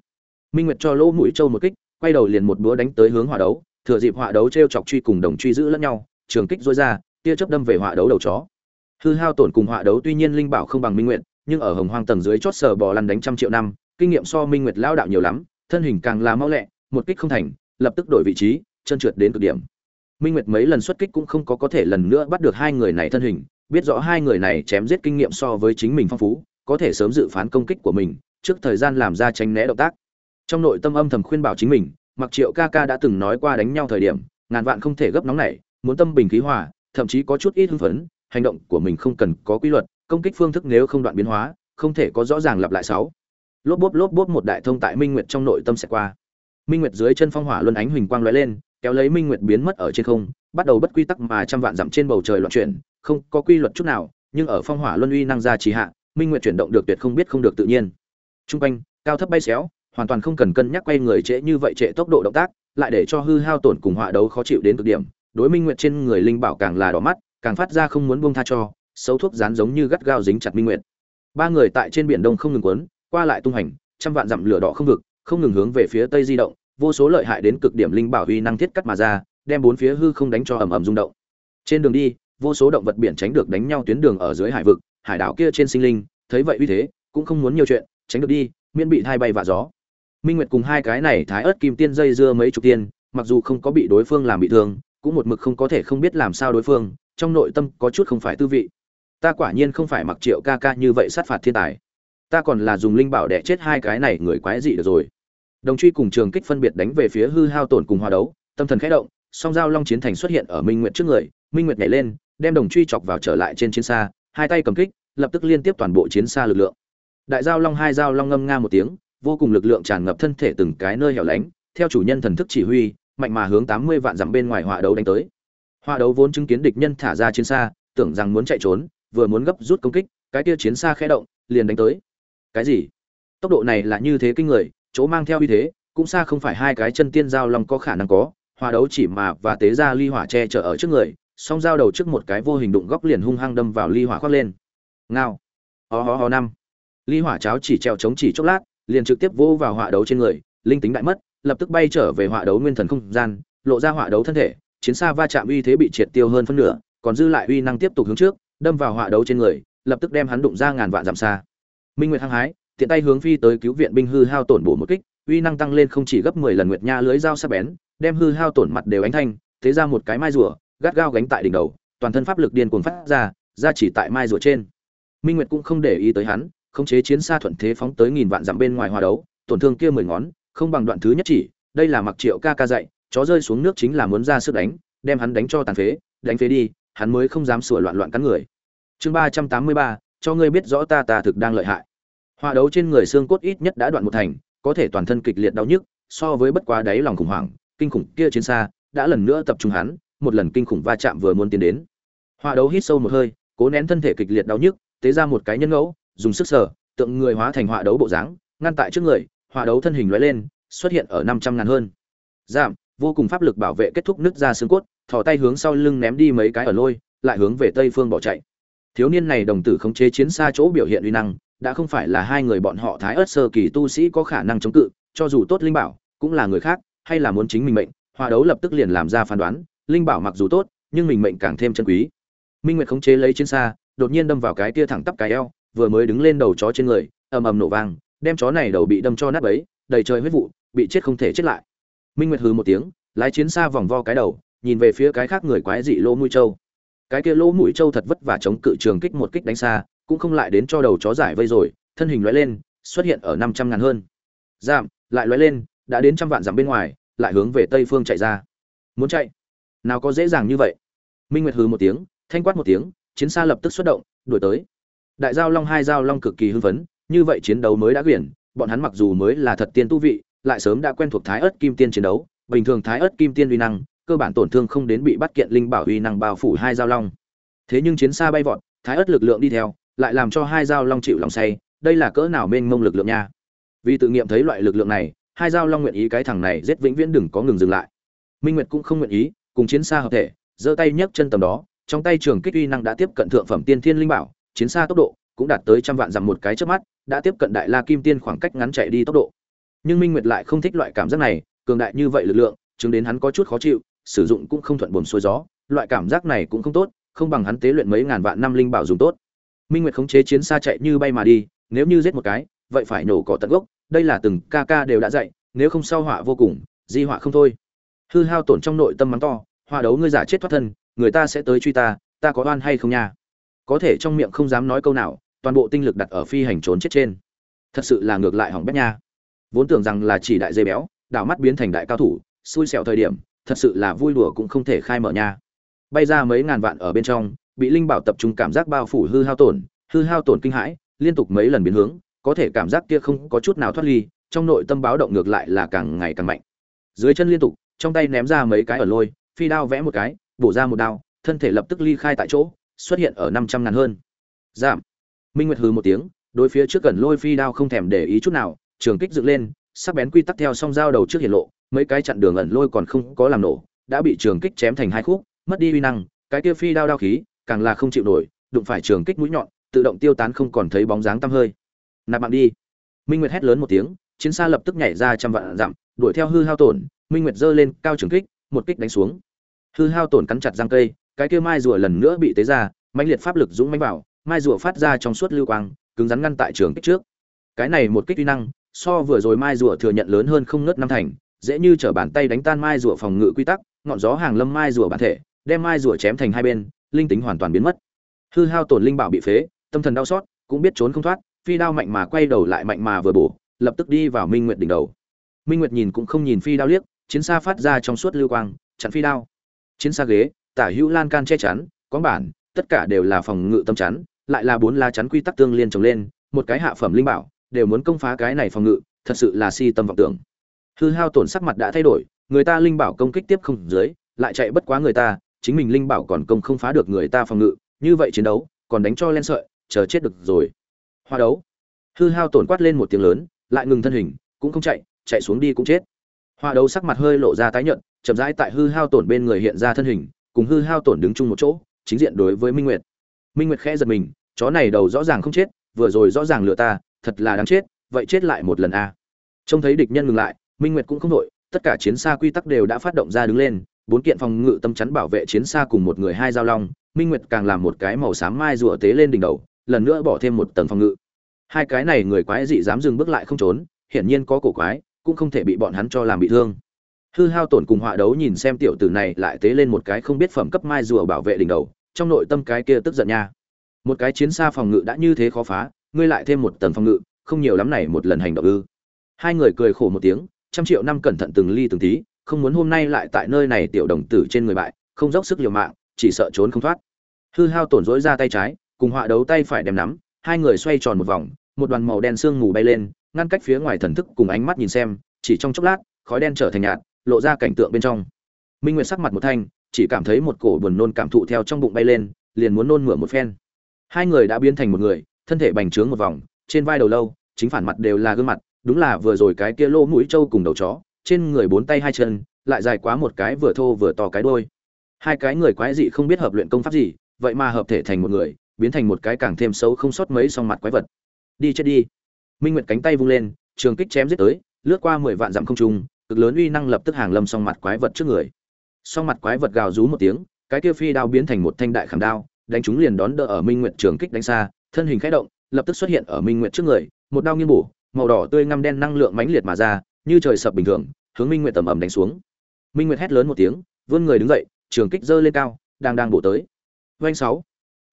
Minh nguyệt cho lỗ mũi trâu một kích, quay đầu liền một búa đánh tới hướng hỏa đấu, thừa dịp hỏa đấu t chọc truy cùng đồng truy giữ lẫn nhau, trường kích dối ra, tia chớp đâm về hỏa đấu đầu chó. Hư hao tổn cùng hỏa đấu tuy nhiên linh bảo không bằng minh nguyệt, nhưng ở hồng hoang tầng dưới chót sờ bò lăn đánh trăm triệu năm, kinh nghiệm so minh nguyệt lao đạo nhiều lắm, thân hình càng là mau lẹ một kích không thành, lập tức đổi vị trí, chân trượt đến cực điểm. Minh nguyệt mấy lần xuất kích cũng không có có thể lần nữa bắt được hai người này thân hình, biết rõ hai người này chém giết kinh nghiệm so với chính mình phong phú, có thể sớm dự phán công kích của mình, trước thời gian làm ra tránh né động tác. Trong nội tâm âm thầm khuyên bảo chính mình, mặc triệu ca ca đã từng nói qua đánh nhau thời điểm, ngàn vạn không thể gấp nóng này muốn tâm bình khí hòa, thậm chí có chút ít hưng phấn, hành động của mình không cần có quy luật, công kích phương thức nếu không đoạn biến hóa, không thể có rõ ràng lặp lại sáu. Lốp bốp lốp bốp một đại thông tại minh nguyệt trong nội tâm sẽ qua minh nguyệt dưới chân phong hỏa luân ánh huỳnh quang lóe lên, kéo lấy minh nguyệt biến mất ở trên không, bắt đầu bất quy tắc mà trăm vạn dặm trên bầu trời loạn chuyển, không có quy luật chút nào, nhưng ở phong hỏa luân uy năng ra trì hạ, minh nguyệt chuyển động được tuyệt không biết không được tự nhiên. Trung quanh, cao thấp bay xéo, hoàn toàn không cần cân nhắc quay người trễ như vậy trễ tốc độ động tác, lại để cho hư hao tổn cùng họa đấu khó chịu đến cực điểm, đối minh nguyệt trên người linh bảo càng là đỏ mắt, càng phát ra không muốn buông tha cho xấu thuốc dán giống như gắt gao dính chặt minh nguyệt. Ba người tại trên biển đông không ngừng quấn qua lại tung hành trăm vạn dặm lửa đỏ không vực không ngừng hướng về phía tây di động, vô số lợi hại đến cực điểm linh bảo uy năng thiết cắt mà ra, đem bốn phía hư không đánh cho ầm ầm rung động. Trên đường đi, vô số động vật biển tránh được đánh nhau tuyến đường ở dưới hải vực, hải đảo kia trên sinh linh, thấy vậy uy thế, cũng không muốn nhiều chuyện, tránh được đi, miễn bị thay bay và gió. Minh nguyệt cùng hai cái này thái ớt kim tiên dây dưa mấy chục tiên, mặc dù không có bị đối phương làm bị thương, cũng một mực không có thể không biết làm sao đối phương, trong nội tâm có chút không phải tư vị. Ta quả nhiên không phải mặc triệu ca ca như vậy sát phạt thiên tài. Ta còn là dùng linh bảo đẻ chết hai cái này người quái dị được rồi đồng truy cùng trường kích phân biệt đánh về phía hư hao tổn cùng hòa đấu, tâm thần khẽ động, song dao long chiến thành xuất hiện ở minh nguyệt trước người, minh nguyệt nhảy lên, đem đồng truy chọc vào trở lại trên chiến xa, hai tay cầm kích, lập tức liên tiếp toàn bộ chiến xa lực lượng. Đại giao long, hai giao long ngâm nga một tiếng, vô cùng lực lượng tràn ngập thân thể từng cái nơi hẻo lánh, theo chủ nhân thần thức chỉ huy, mạnh mà hướng tám mươi vạn dặm bên ngoài hòa đấu đánh tới. Họa đấu vốn chứng kiến địch nhân thả ra chiến xa, tưởng rằng muốn chạy trốn, vừa muốn gấp rút công kích, cái kia chiến xa khẽ động, liền đánh tới. Cái gì? Tốc độ này là như thế kinh người chỗ mang theo uy thế, cũng xa không phải hai cái chân tiên giao long có khả năng có, hòa đấu chỉ mà và tế ra ly hỏa che chở ở trước người, song giao đầu trước một cái vô hình đụng góc liền hung hăng đâm vào ly hỏa khoác lên. Ngao. Ho ho ho năm. Ly hỏa cháo chỉ treo chống chỉ chốc lát, liền trực tiếp vô vào hỏa đấu trên người, linh tính đại mất, lập tức bay trở về hỏa đấu nguyên thần không gian, lộ ra hỏa đấu thân thể, chiến xa va chạm uy thế bị triệt tiêu hơn phân nửa, còn dư lại uy năng tiếp tục hướng trước, đâm vào hỏa đấu trên người, lập tức đem hắn đụng ra ngàn vạn dặm xa. Minh nguyệt hăng hái tiện tay hướng phi tới cứu viện binh hư hao tổn bổ một kích, uy năng tăng lên không chỉ gấp 10 lần nguyệt nha lưới dao sắc bén, đem hư hao tổn mặt đều ánh thanh, thế ra một cái mai rùa, gắt gao gánh tại đỉnh đầu, toàn thân pháp lực điên cuồng phát ra ra chỉ tại mai rùa trên. Minh nguyệt cũng không để ý tới hắn, khống chế chiến xa thuận thế phóng tới nghìn vạn dặm bên ngoài hòa đấu, tổn thương kia mười ngón, không bằng đoạn thứ nhất chỉ, đây là mặc triệu ca ca dạy, chó rơi xuống nước chính là muốn ra sức đánh, đem hắn đánh cho tàn phế, đánh phế đi, hắn mới không dám sủa loạn loạn cắn người. Chương ba trăm tám mươi ba, cho ngươi biết rõ ta ta thực đang lợi hại họa đấu trên người xương cốt ít nhất đã đoạn một thành, có thể toàn thân kịch liệt đau nhức, so với bất quá đáy lòng khủng hoảng, kinh khủng kia chiến xa, đã lần nữa tập trung hắn, một lần kinh khủng va chạm vừa muốn tiến đến. Họa đấu hít sâu một hơi, cố nén thân thể kịch liệt đau nhức, tế ra một cái nhân ngẫu, dùng sức sở tượng người hóa thành họa đấu bộ dáng, ngăn tại trước người, họa đấu thân hình lóe lên, xuất hiện ở năm trăm ngàn hơn. Giảm, vô cùng pháp lực bảo vệ kết thúc nứt ra xương cốt, thò tay hướng sau lưng ném đi mấy cái ở lôi, lại hướng về tây phương bỏ chạy. Thiếu niên này đồng tử khống chế chiến xa chỗ biểu hiện uy năng đã không phải là hai người bọn họ thái ớt sơ kỳ tu sĩ có khả năng chống cự, cho dù tốt linh bảo cũng là người khác, hay là muốn chính mình mệnh, hòa đấu lập tức liền làm ra phán đoán, linh bảo mặc dù tốt, nhưng mình mệnh càng thêm chân quý. Minh nguyệt khống chế lấy chiến xa, đột nhiên đâm vào cái kia thẳng tắp cái eo, vừa mới đứng lên đầu chó trên người, ầm ầm nổ vang, đem chó này đầu bị đâm cho nát bấy, đầy trời huyết vụ, bị chết không thể chết lại. Minh nguyệt hừ một tiếng, lái chiến xa vòng vo cái đầu, nhìn về phía cái khác người quái dị lỗ mũi trâu cái kia lỗ mũi trâu thật vất vả chống cự trường kích một kích đánh xa, cũng không lại đến cho đầu chó giải vây rồi, thân hình lóe lên, xuất hiện ở năm trăm ngàn hơn. Giảm, lại lóe lên, đã đến trăm vạn dặm bên ngoài, lại hướng về tây phương chạy ra. Muốn chạy? Nào có dễ dàng như vậy. Minh nguyệt hừ một tiếng, thanh quát một tiếng, chiến xa lập tức xuất động, đuổi tới. Đại giao long, hai giao long cực kỳ hưng phấn, như vậy chiến đấu mới đã quyển, bọn hắn mặc dù mới là thật tiên tu vị, lại sớm đã quen thuộc thái ớt kim tiên chiến đấu, bình thường thái ớt kim tiên uy năng cơ bản tổn thương không đến bị bắt kiện linh bảo uy năng bao phủ hai giao long. Thế nhưng chiến xa bay vọt, thái ớt lực lượng đi theo, lại làm cho hai giao long chịu lòng say, đây là cỡ nào mênh mông lực lượng nha. Vì tự nghiệm thấy loại lực lượng này, hai giao long nguyện ý cái thằng này giết vĩnh viễn đừng có ngừng dừng lại. Minh nguyệt cũng không nguyện ý, cùng chiến xa hợp thể, giơ tay nhấc chân tầm đó, trong tay trường kích uy năng đã tiếp cận thượng phẩm tiên thiên linh bảo, chiến xa tốc độ cũng đạt tới trăm vạn dặm một cái trước mắt, đã tiếp cận đại la kim tiên khoảng cách ngắn chạy đi tốc độ. Nhưng minh nguyệt lại không thích loại cảm giác này, cường đại như vậy lực lượng, chứng đến hắn có chút khó chịu sử dụng cũng không thuận buồm xuôi gió, loại cảm giác này cũng không tốt, không bằng hắn tế luyện mấy ngàn vạn năm linh bảo dùng tốt. Minh nguyệt khống chế chiến xa chạy như bay mà đi, nếu như giết một cái, vậy phải nổ cỏ tận gốc, đây là từng ca ca đều đã dạy, nếu không sao họa vô cùng, di họa không thôi. Hư hao tổn trong nội tâm mắng to, họa đấu ngươi giả chết thoát thân, người ta sẽ tới truy ta ta có oan hay không nha? Có thể trong miệng không dám nói câu nào, toàn bộ tinh lực đặt ở phi hành trốn chết trên. Thật sự là ngược lại hỏng bét nha. Vốn tưởng rằng là chỉ đại dây béo, đảo mắt biến thành đại cao thủ, xui xẻo thời điểm thật sự là vui đùa cũng không thể khai mở nha. Bay ra mấy ngàn vạn ở bên trong, bị linh bảo tập trung cảm giác bao phủ hư hao tổn, hư hao tổn kinh hãi, liên tục mấy lần biến hướng, có thể cảm giác kia không có chút nào thoát ly, trong nội tâm báo động ngược lại là càng ngày càng mạnh. Dưới chân liên tục, trong tay ném ra mấy cái ở lôi, phi đao vẽ một cái, bổ ra một đao, thân thể lập tức ly khai tại chỗ, xuất hiện ở năm trăm ngàn hơn. Giảm. Minh nguyệt hừ một tiếng, đối phía trước gần lôi phi đao không thèm để ý chút nào, trường kích dựng lên, sắc bén quy tắc theo song dao đầu trước hiện lộ mấy cái chặn đường ẩn lôi còn không có làm nổ, đã bị trường kích chém thành hai khúc, mất đi uy năng, cái kia phi đao đao khí, càng là không chịu nổi, đụng phải trường kích mũi nhọn, tự động tiêu tán không còn thấy bóng dáng tăm hơi. Nạp mạng đi. Minh nguyệt hét lớn một tiếng, chiến xa lập tức nhảy ra trăm vạn dặm, đuổi theo hư hao tổn, minh nguyệt giơ lên cao trường kích, một kích đánh xuống. Hư hao tổn cắn chặt răng cây, cái kia mai rùa lần nữa bị tế ra, mãnh liệt pháp lực dũng mãnh vào, mai rùa phát ra trong suốt lưu quang, cứng rắn ngăn tại trường kích trước. Cái này một kích uy năng, so vừa rồi mai rùa thừa nhận lớn hơn không nớt năm thành dễ như trở bàn tay đánh tan mai rùa phòng ngự quy tắc, ngọn gió hàng lâm mai rùa bản thể, đem mai rùa chém thành hai bên, linh tính hoàn toàn biến mất. Hư hao tổn linh bảo bị phế, tâm thần đau xót, cũng biết trốn không thoát, phi đao mạnh mà quay đầu lại mạnh mà vừa bổ, lập tức đi vào minh nguyệt đỉnh đầu. Minh nguyệt nhìn cũng không nhìn phi đao liếc, chiến xa phát ra trong suốt lưu quang, chặn phi đao. Chiến xa ghế, tả hữu lan can che chắn, có bản, tất cả đều là phòng ngự tâm chắn, lại là bốn lá chắn quy tắc tương liên trồng lên, một cái hạ phẩm linh bảo, đều muốn công phá cái này phòng ngự, thật sự là si tâm vọng tưởng hư hao tổn sắc mặt đã thay đổi, người ta linh bảo công kích tiếp không dưới, lại chạy bất quá người ta, chính mình linh bảo còn công không phá được người ta phòng ngự, như vậy chiến đấu, còn đánh cho len sợi, chờ chết được rồi. Hoa đấu. Hư hao tổn quát lên một tiếng lớn, lại ngừng thân hình, cũng không chạy chạy xuống đi cũng chết. Hoa đấu sắc mặt hơi lộ ra tái nhợt, chậm rãi tại hư hao tổn bên người hiện ra thân hình, cùng hư hao tổn đứng chung một chỗ, chính diện đối với minh nguyệt. Minh nguyệt khẽ giật mình, chó này đầu rõ ràng không chết, vừa rồi rõ ràng lừa ta, thật là đáng chết, vậy chết lại một lần a trông thấy địch nhân ngừng lại minh nguyệt cũng không đổi, tất cả chiến xa quy tắc đều đã phát động ra đứng lên bốn kiện phòng ngự tâm chắn bảo vệ chiến xa cùng một người hai giao long minh nguyệt càng làm một cái màu xám mai rùa tế lên đỉnh đầu lần nữa bỏ thêm một tầng phòng ngự. Hai cái này người quái dị dám dừng bước lại không trốn hiển nhiên có cổ quái cũng không thể bị bọn hắn cho làm bị thương. Hư hao tổn cùng họa đấu nhìn xem tiểu tử này lại tế lên một cái không biết phẩm cấp mai rùa bảo vệ đỉnh đầu trong nội tâm cái kia tức giận nha. Một cái chiến xa phòng ngự đã như thế khó phá ngươi lại thêm một tầng phòng ngự không nhiều lắm này một lần hành động ư. Hai người cười khổ một tiếng trăm triệu năm cẩn thận từng ly từng tí, không muốn hôm nay lại tại nơi này tiểu đồng tử trên người bại, không dốc sức liều mạng, chỉ sợ trốn không thoát. Hư hao tổn dỗi ra tay trái, cùng họa đấu tay phải đem nắm, hai người xoay tròn một vòng, một đoàn màu đen sương mù bay lên, ngăn cách phía ngoài thần thức cùng ánh mắt nhìn xem, chỉ trong chốc lát, khói đen trở thành nhạt, lộ ra cảnh tượng bên trong. Minh nguyệt sắc mặt một thanh, chỉ cảm thấy một cổ buồn nôn cảm thụ theo trong bụng bay lên, liền muốn nôn mửa một phen. Hai người đã biến thành một người, thân thể bành trướng một vòng, trên vai đầu lâu, chính phản mặt đều là gương mặt đúng là vừa rồi cái kia lỗ mũi trâu cùng đầu chó, trên người bốn tay hai chân, lại dài quá một cái vừa thô vừa to cái đôi hai cái người quái dị không biết hợp luyện công pháp gì, vậy mà hợp thể thành một người, biến thành một cái càng thêm xấu không sót mấy song mặt quái vật. Đi chết đi. Minh nguyệt cánh tay vung lên, trường kích chém giết tới, lướt qua mười vạn dặm không trung, cực lớn uy năng lập tức hàng lâm song mặt quái vật trước người. Song mặt quái vật gào rú một tiếng, cái kia phi đao biến thành một thanh đại khảm đao, đánh chúng liền đón đỡ ở minh nguyệt trường kích đánh xa, thân hình khẽ động, lập tức xuất hiện ở minh nguyệt trước người, một đao nghiêng bổ màu đỏ tươi ngăm đen năng lượng mãnh liệt mà ra, như trời sập bình thường, hướng minh nguyệt tầm ầm đánh xuống. Minh nguyệt hét lớn một tiếng, vươn người đứng dậy, trường kích giơ lên cao, đang đang bổ tới. Oanh sáu.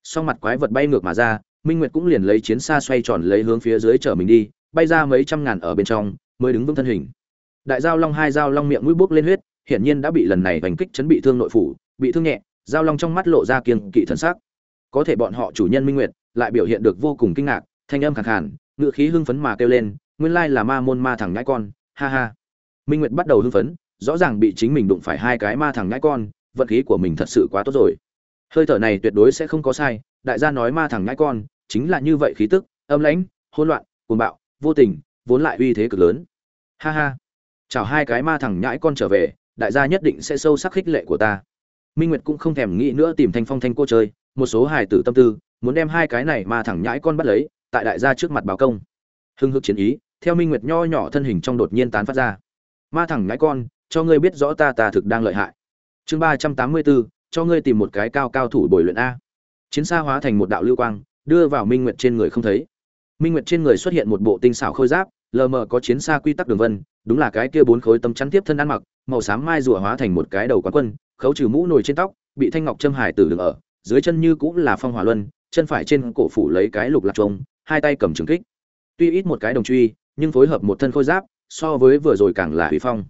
Song mặt quái vật bay ngược mà ra, minh nguyệt cũng liền lấy chiến xa xoay tròn lấy hướng phía dưới chở mình đi, bay ra mấy trăm ngàn ở bên trong, mới đứng vững thân hình. Đại giao long hai giao long miệng mũi bốc lên huyết, hiển nhiên đã bị lần này hành kích chấn bị thương nội phủ, bị thương nhẹ, giao long trong mắt lộ ra kiên kỵ thần sắc. Có thể bọn họ chủ nhân minh nguyệt lại biểu hiện được vô cùng kinh ngạc, thanh âm khàn khàn ngựa khí hưng phấn mà kêu lên, nguyên lai là ma môn ma thằng nhãi con, ha ha. Minh nguyệt bắt đầu hưng phấn, rõ ràng bị chính mình đụng phải hai cái ma thằng nhãi con, vận khí của mình thật sự quá tốt rồi. Hơi thở này tuyệt đối sẽ không có sai, đại gia nói ma thằng nhãi con, chính là như vậy khí tức, âm lãnh, hỗn loạn, cuồng bạo, vô tình, vốn lại uy thế cực lớn. Ha ha. Chào hai cái ma thằng nhãi con trở về, đại gia nhất định sẽ sâu sắc khích lệ của ta. Minh nguyệt cũng không thèm nghĩ nữa tìm thanh phong thanh cô chơi, một số hài tử tâm tư, muốn đem hai cái này ma thằng nhãi con bắt lấy tại đại gia trước mặt báo công. Hưng hực chiến ý, theo minh nguyệt nho nhỏ thân hình trong đột nhiên tán phát ra. Ma thẳng ngãi con, cho ngươi biết rõ ta ta thực đang lợi hại. Chương ba trăm tám mươi bốn cho ngươi tìm một cái cao cao thủ bồi luyện a. Chiến xa hóa thành một đạo lưu quang, đưa vào minh nguyệt trên người không thấy. Minh nguyệt trên người xuất hiện một bộ tinh xảo khôi giáp, lờ mờ có chiến xa quy tắc đường vân, đúng là cái kia bốn khối tấm chắn tiếp thân ăn mặc, màu xám mai rùa hóa thành một cái đầu quán quân, khấu trừ mũ nồi trên tóc, bị thanh ngọc châm hải tử đường ở, dưới chân như cũng là phong hỏa luân, chân phải trên cổ phủ lấy cái lục lạc trông hai tay cầm trường kích. Tuy ít một cái đồng truy, nhưng phối hợp một thân khôi giáp, so với vừa rồi càng là uy phong.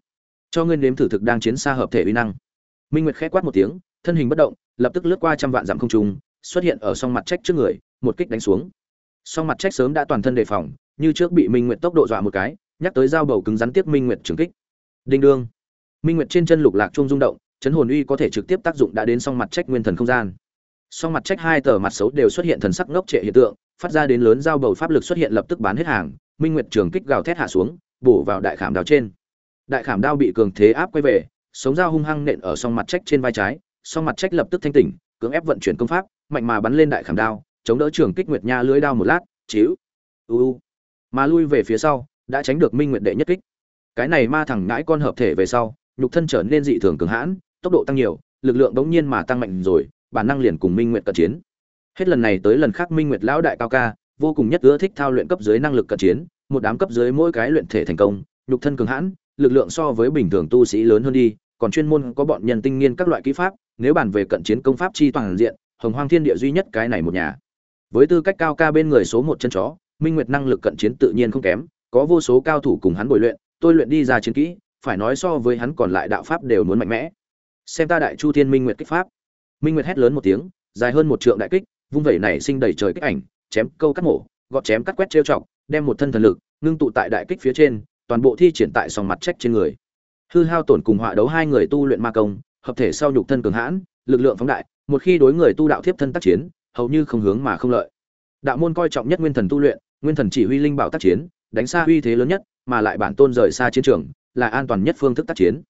Cho ngươi nếm thử thực đang chiến xa hợp thể uy năng. Minh nguyệt khẽ quát một tiếng, thân hình bất động, lập tức lướt qua trăm vạn dặm không trung, xuất hiện ở song mặt trách trước người, một kích đánh xuống. Song mặt trách sớm đã toàn thân đề phòng, như trước bị minh nguyệt tốc độ dọa một cái, nhắc tới dao bầu cứng rắn tiếp minh nguyệt trường kích. Đinh đương. Minh nguyệt trên chân lục lạc trung rung động, chấn hồn uy có thể trực tiếp tác dụng đã đến song mặt trách nguyên thần không gian. Song mặt trách hai tờ mặt xấu đều xuất hiện thần sắc ngốc trệ hiện tượng phát ra đến lớn giao bầu pháp lực xuất hiện lập tức bán hết hàng, minh nguyệt trường kích gào thét hạ xuống, bổ vào đại khảm đao trên. Đại khảm đao bị cường thế áp quay về, sống dao hung hăng nện ở song mặt trách trên vai trái, song mặt trách lập tức thanh tỉnh, cưỡng ép vận chuyển công pháp, mạnh mà bắn lên đại khảm đao, chống đỡ trường kích nguyệt nha lưới đao một lát, chíu uu mà lui về phía sau, đã tránh được minh nguyệt đệ nhất kích. Cái này ma thẳng ngãi con hợp thể về sau, nhục thân trở nên dị thường cường hãn, tốc độ tăng nhiều, lực lượng bỗng nhiên mà tăng mạnh rồi, bản năng liền cùng minh nguyệt cận chiến hết lần này tới lần khác minh nguyệt lão đại cao ca, vô cùng nhất ưa thích thao luyện cấp dưới năng lực cận chiến, một đám cấp dưới mỗi cái luyện thể thành công, nhục thân cường hãn, lực lượng so với bình thường tu sĩ lớn hơn đi, còn chuyên môn có bọn nhân tinh nghiên các loại kỹ pháp, nếu bàn về cận chiến công pháp chi toàn diện, hồng hoang thiên địa duy nhất cái này một nhà. Với tư cách cao ca bên người số một chân chó, minh nguyệt năng lực cận chiến tự nhiên không kém, có vô số cao thủ cùng hắn bồi luyện, tôi luyện đi ra chiến kỹ, phải nói so với hắn còn lại đạo pháp đều muốn mạnh mẽ. Xem ta đại chu thiên minh nguyệt kích pháp. Minh nguyệt hét lớn một tiếng, dài hơn một trượng đại kích vung vẩy này sinh đầy trời kích ảnh, chém câu cắt mổ, gọt chém cắt quét trêu chọc, đem một thân thần lực ngưng tụ tại đại kích phía trên, toàn bộ thi triển tại sòng mặt trách trên người. Hư hao tổn cùng họa đấu hai người tu luyện ma công, hợp thể sau nhục thân cường hãn, lực lượng phóng đại, một khi đối người tu đạo thiếp thân tác chiến, hầu như không hướng mà không lợi. Đạo môn coi trọng nhất nguyên thần tu luyện, nguyên thần chỉ huy linh bảo tác chiến, đánh xa uy thế lớn nhất, mà lại bản tôn rời xa chiến trường, là an toàn nhất phương thức tác chiến.